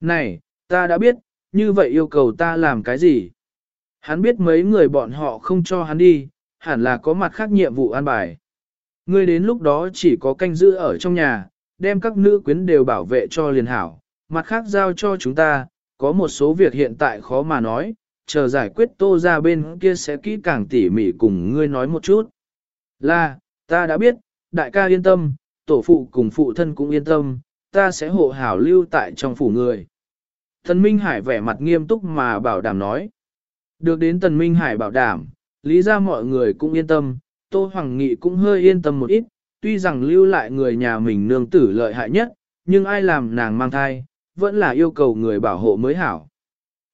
Này, ta đã biết, như vậy yêu cầu ta làm cái gì? Hắn biết mấy người bọn họ không cho hắn đi, hẳn là có mặt khác nhiệm vụ an bài. Ngươi đến lúc đó chỉ có canh giữ ở trong nhà, đem các nữ quyến đều bảo vệ cho liền hảo, mặt khác giao cho chúng ta, có một số việc hiện tại khó mà nói, chờ giải quyết tô ra bên kia sẽ kỹ càng tỉ mỉ cùng ngươi nói một chút. Là, ta đã biết, đại ca yên tâm, tổ phụ cùng phụ thân cũng yên tâm, ta sẽ hộ hảo lưu tại trong phủ người. Thần Minh Hải vẻ mặt nghiêm túc mà bảo đảm nói. Được đến Tần Minh Hải bảo đảm, lý ra mọi người cũng yên tâm, Tô Hoàng Nghị cũng hơi yên tâm một ít, tuy rằng lưu lại người nhà mình nương tử lợi hại nhất, nhưng ai làm nàng mang thai, vẫn là yêu cầu người bảo hộ mới hảo.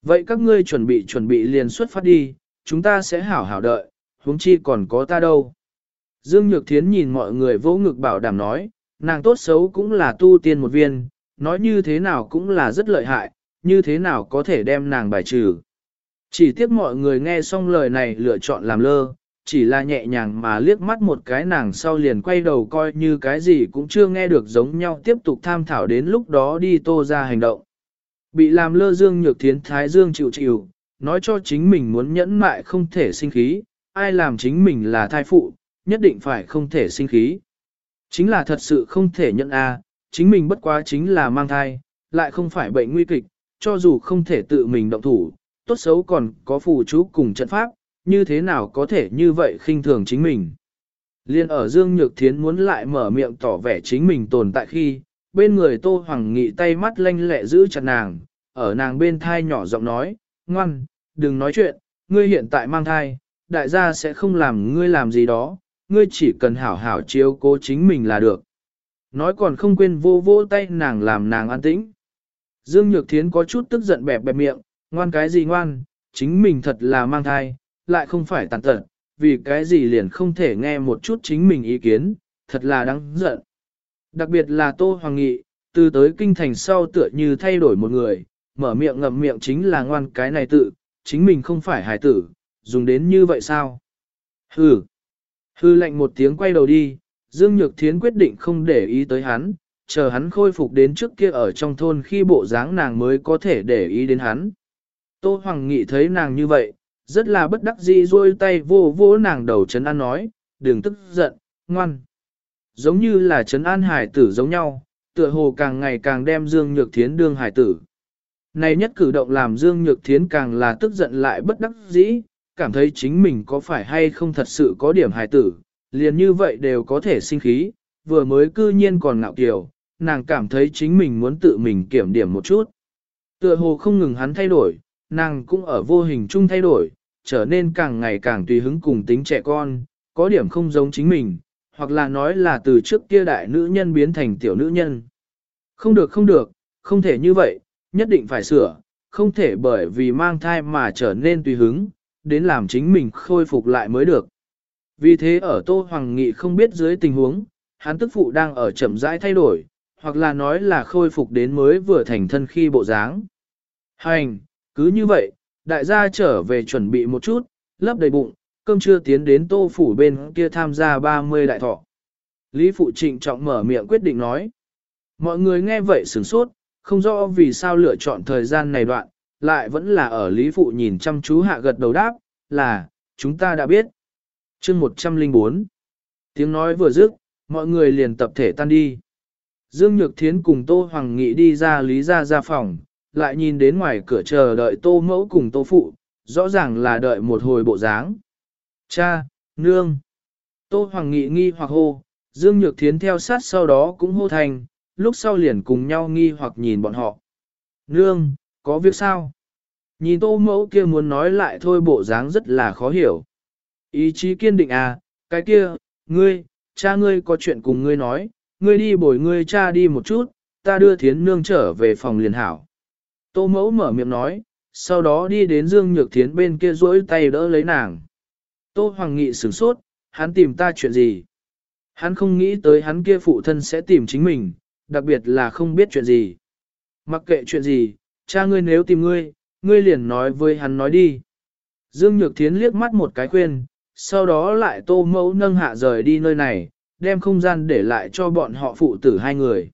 Vậy các ngươi chuẩn bị chuẩn bị liền xuất phát đi, chúng ta sẽ hảo hảo đợi, huống chi còn có ta đâu. Dương Nhược Thiến nhìn mọi người vỗ ngực bảo đảm nói, nàng tốt xấu cũng là tu tiên một viên, nói như thế nào cũng là rất lợi hại, như thế nào có thể đem nàng bài trừ. Chỉ tiếc mọi người nghe xong lời này lựa chọn làm lơ, chỉ là nhẹ nhàng mà liếc mắt một cái nàng sau liền quay đầu coi như cái gì cũng chưa nghe được giống nhau tiếp tục tham thảo đến lúc đó đi tô ra hành động. Bị làm lơ dương nhược thiến thái dương chịu chịu, nói cho chính mình muốn nhẫn mại không thể sinh khí, ai làm chính mình là thai phụ, nhất định phải không thể sinh khí. Chính là thật sự không thể nhận a, chính mình bất quá chính là mang thai, lại không phải bệnh nguy kịch, cho dù không thể tự mình động thủ, tốt xấu còn có phù chú cùng trận pháp, như thế nào có thể như vậy khinh thường chính mình. Liên ở Dương Nhược Thiến muốn lại mở miệng tỏ vẻ chính mình tồn tại khi, bên người Tô Hoàng Nghị tay mắt lanh lẹ giữ chặt nàng, ở nàng bên thai nhỏ giọng nói, ngoan, đừng nói chuyện, ngươi hiện tại mang thai, đại gia sẽ không làm ngươi làm gì đó, ngươi chỉ cần hảo hảo chiếu cố chính mình là được. Nói còn không quên vô vô tay nàng làm nàng an tĩnh. Dương Nhược Thiến có chút tức giận bẹp bẹp miệng, ngoan cái gì ngoan, chính mình thật là mang thai, lại không phải tàn tật, vì cái gì liền không thể nghe một chút chính mình ý kiến, thật là đáng giận. Đặc biệt là Tô Hoàng Nghị, từ tới kinh thành sau tựa như thay đổi một người, mở miệng ngậm miệng chính là ngoan cái này tự, chính mình không phải hài tử, dùng đến như vậy sao? Hừ. Hư lệnh một tiếng quay đầu đi, Dương Nhược Thiến quyết định không để ý tới hắn, chờ hắn khôi phục đến trước kia ở trong thôn khi bộ dáng nàng mới có thể để ý đến hắn. Tô Hoàng Nghị thấy nàng như vậy, rất là bất đắc dĩ rôi tay vô vô nàng đầu chấn an nói, đừng tức giận, ngoan. Giống như là chấn an hải tử giống nhau, tựa hồ càng ngày càng đem Dương Nhược Thiến đương hải tử. Này nhất cử động làm Dương Nhược Thiến càng là tức giận lại bất đắc dĩ, cảm thấy chính mình có phải hay không thật sự có điểm hải tử, liền như vậy đều có thể sinh khí, vừa mới cư nhiên còn ngạo kiều, nàng cảm thấy chính mình muốn tự mình kiểm điểm một chút. Tựa hồ không ngừng hắn thay đổi, nàng cũng ở vô hình chung thay đổi, trở nên càng ngày càng tùy hứng cùng tính trẻ con, có điểm không giống chính mình, hoặc là nói là từ trước kia đại nữ nhân biến thành tiểu nữ nhân. Không được không được, không thể như vậy, nhất định phải sửa, không thể bởi vì mang thai mà trở nên tùy hứng, đến làm chính mình khôi phục lại mới được. Vì thế ở Tô Hoàng Nghị không biết dưới tình huống, hắn tức phụ đang ở chậm rãi thay đổi, hoặc là nói là khôi phục đến mới vừa thành thân khi bộ dáng. Hành, cứ như vậy, đại gia trở về chuẩn bị một chút, lấp đầy bụng, cơm chưa tiến đến tô phủ bên kia tham gia 30 đại thọ. Lý Phụ Trịnh trọng mở miệng quyết định nói. Mọi người nghe vậy sửng sốt, không rõ vì sao lựa chọn thời gian này đoạn, lại vẫn là ở Lý Phụ nhìn chăm chú hạ gật đầu đáp, là, chúng ta đã biết. chương 104 Tiếng nói vừa dứt, mọi người liền tập thể tan đi. Dương Nhược Thiến cùng Tô Hoàng Nghị đi ra Lý ra ra phòng, lại nhìn đến ngoài cửa chờ đợi Tô Mẫu cùng Tô Phụ, rõ ràng là đợi một hồi bộ dáng. Cha, nương. Tô Hoàng Nghị nghi hoặc hô, Dương Nhược Thiến theo sát sau đó cũng hô thành, lúc sau liền cùng nhau nghi hoặc nhìn bọn họ. Nương, có việc sao? Nhìn tô mẫu kia muốn nói lại thôi bộ dáng rất là khó hiểu. Ý chí kiên định à, cái kia, ngươi, cha ngươi có chuyện cùng ngươi nói, ngươi đi bồi ngươi cha đi một chút, ta đưa thiến nương trở về phòng liền hảo. Tô mẫu mở miệng nói, sau đó đi đến Dương Nhược Thiến bên kia duỗi tay đỡ lấy nàng. Tô Hoàng Nghị sửng sốt, hắn tìm ta chuyện gì? Hắn không nghĩ tới hắn kia phụ thân sẽ tìm chính mình, đặc biệt là không biết chuyện gì. Mặc kệ chuyện gì, cha ngươi nếu tìm ngươi, ngươi liền nói với hắn nói đi. Dương Nhược Thiến liếc mắt một cái khuyên, sau đó lại tô mẫu nâng hạ rời đi nơi này, đem không gian để lại cho bọn họ phụ tử hai người.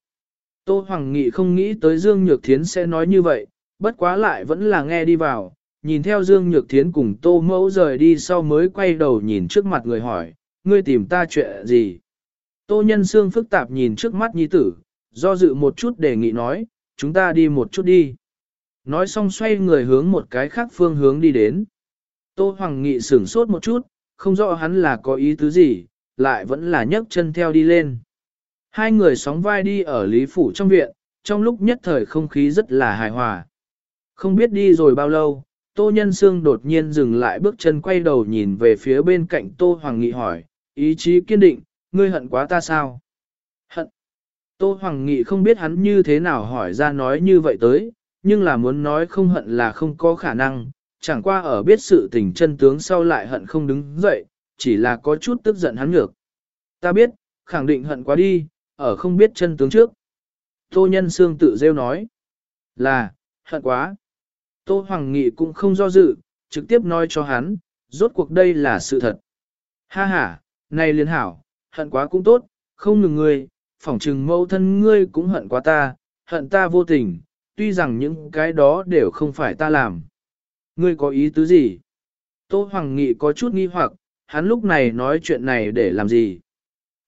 Tô Hoàng Nghị không nghĩ tới Dương Nhược Thiến sẽ nói như vậy, bất quá lại vẫn là nghe đi vào, nhìn theo Dương Nhược Thiến cùng Tô Mẫu rời đi sau mới quay đầu nhìn trước mặt người hỏi, ngươi tìm ta chuyện gì? Tô Nhân Sương phức tạp nhìn trước mắt nhi tử, do dự một chút đề nghị nói, chúng ta đi một chút đi. Nói xong xoay người hướng một cái khác phương hướng đi đến. Tô Hoàng Nghị sửng sốt một chút, không rõ hắn là có ý tứ gì, lại vẫn là nhấc chân theo đi lên. Hai người sóng vai đi ở Lý Phủ trong viện, trong lúc nhất thời không khí rất là hài hòa. Không biết đi rồi bao lâu, Tô Nhân Sương đột nhiên dừng lại bước chân quay đầu nhìn về phía bên cạnh Tô Hoàng Nghị hỏi, ý chí kiên định, ngươi hận quá ta sao? Hận. Tô Hoàng Nghị không biết hắn như thế nào hỏi ra nói như vậy tới, nhưng là muốn nói không hận là không có khả năng, chẳng qua ở biết sự tình chân tướng sau lại hận không đứng dậy, chỉ là có chút tức giận hắn ngược. Ta biết, khẳng định hận quá đi, ở không biết chân tướng trước. Tô Nhân Sương tự rêu nói, là, hận quá. Tô Hoàng Nghị cũng không do dự, trực tiếp nói cho hắn, rốt cuộc đây là sự thật. Ha ha, này liên hảo, hận quá cũng tốt, không ngừng ngươi, phỏng chừng mâu thân ngươi cũng hận quá ta, hận ta vô tình, tuy rằng những cái đó đều không phải ta làm. Ngươi có ý tứ gì? Tô Hoàng Nghị có chút nghi hoặc, hắn lúc này nói chuyện này để làm gì?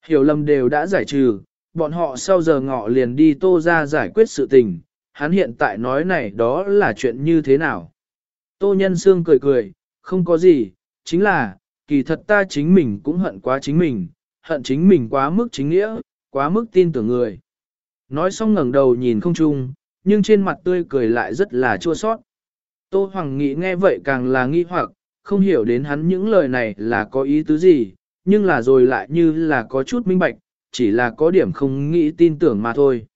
Hiểu lầm đều đã giải trừ, bọn họ sau giờ ngọ liền đi tô ra giải quyết sự tình, hắn hiện tại nói này đó là chuyện như thế nào? Tô Nhân Sương cười cười, không có gì, chính là, kỳ thật ta chính mình cũng hận quá chính mình, hận chính mình quá mức chính nghĩa, quá mức tin tưởng người. Nói xong ngẩng đầu nhìn không chung, nhưng trên mặt tươi cười lại rất là chua sót. Tô Hoàng Nghị nghe vậy càng là nghi hoặc, không hiểu đến hắn những lời này là có ý tứ gì, nhưng là rồi lại như là có chút minh bạch, chỉ là có điểm không nghĩ tin tưởng mà thôi.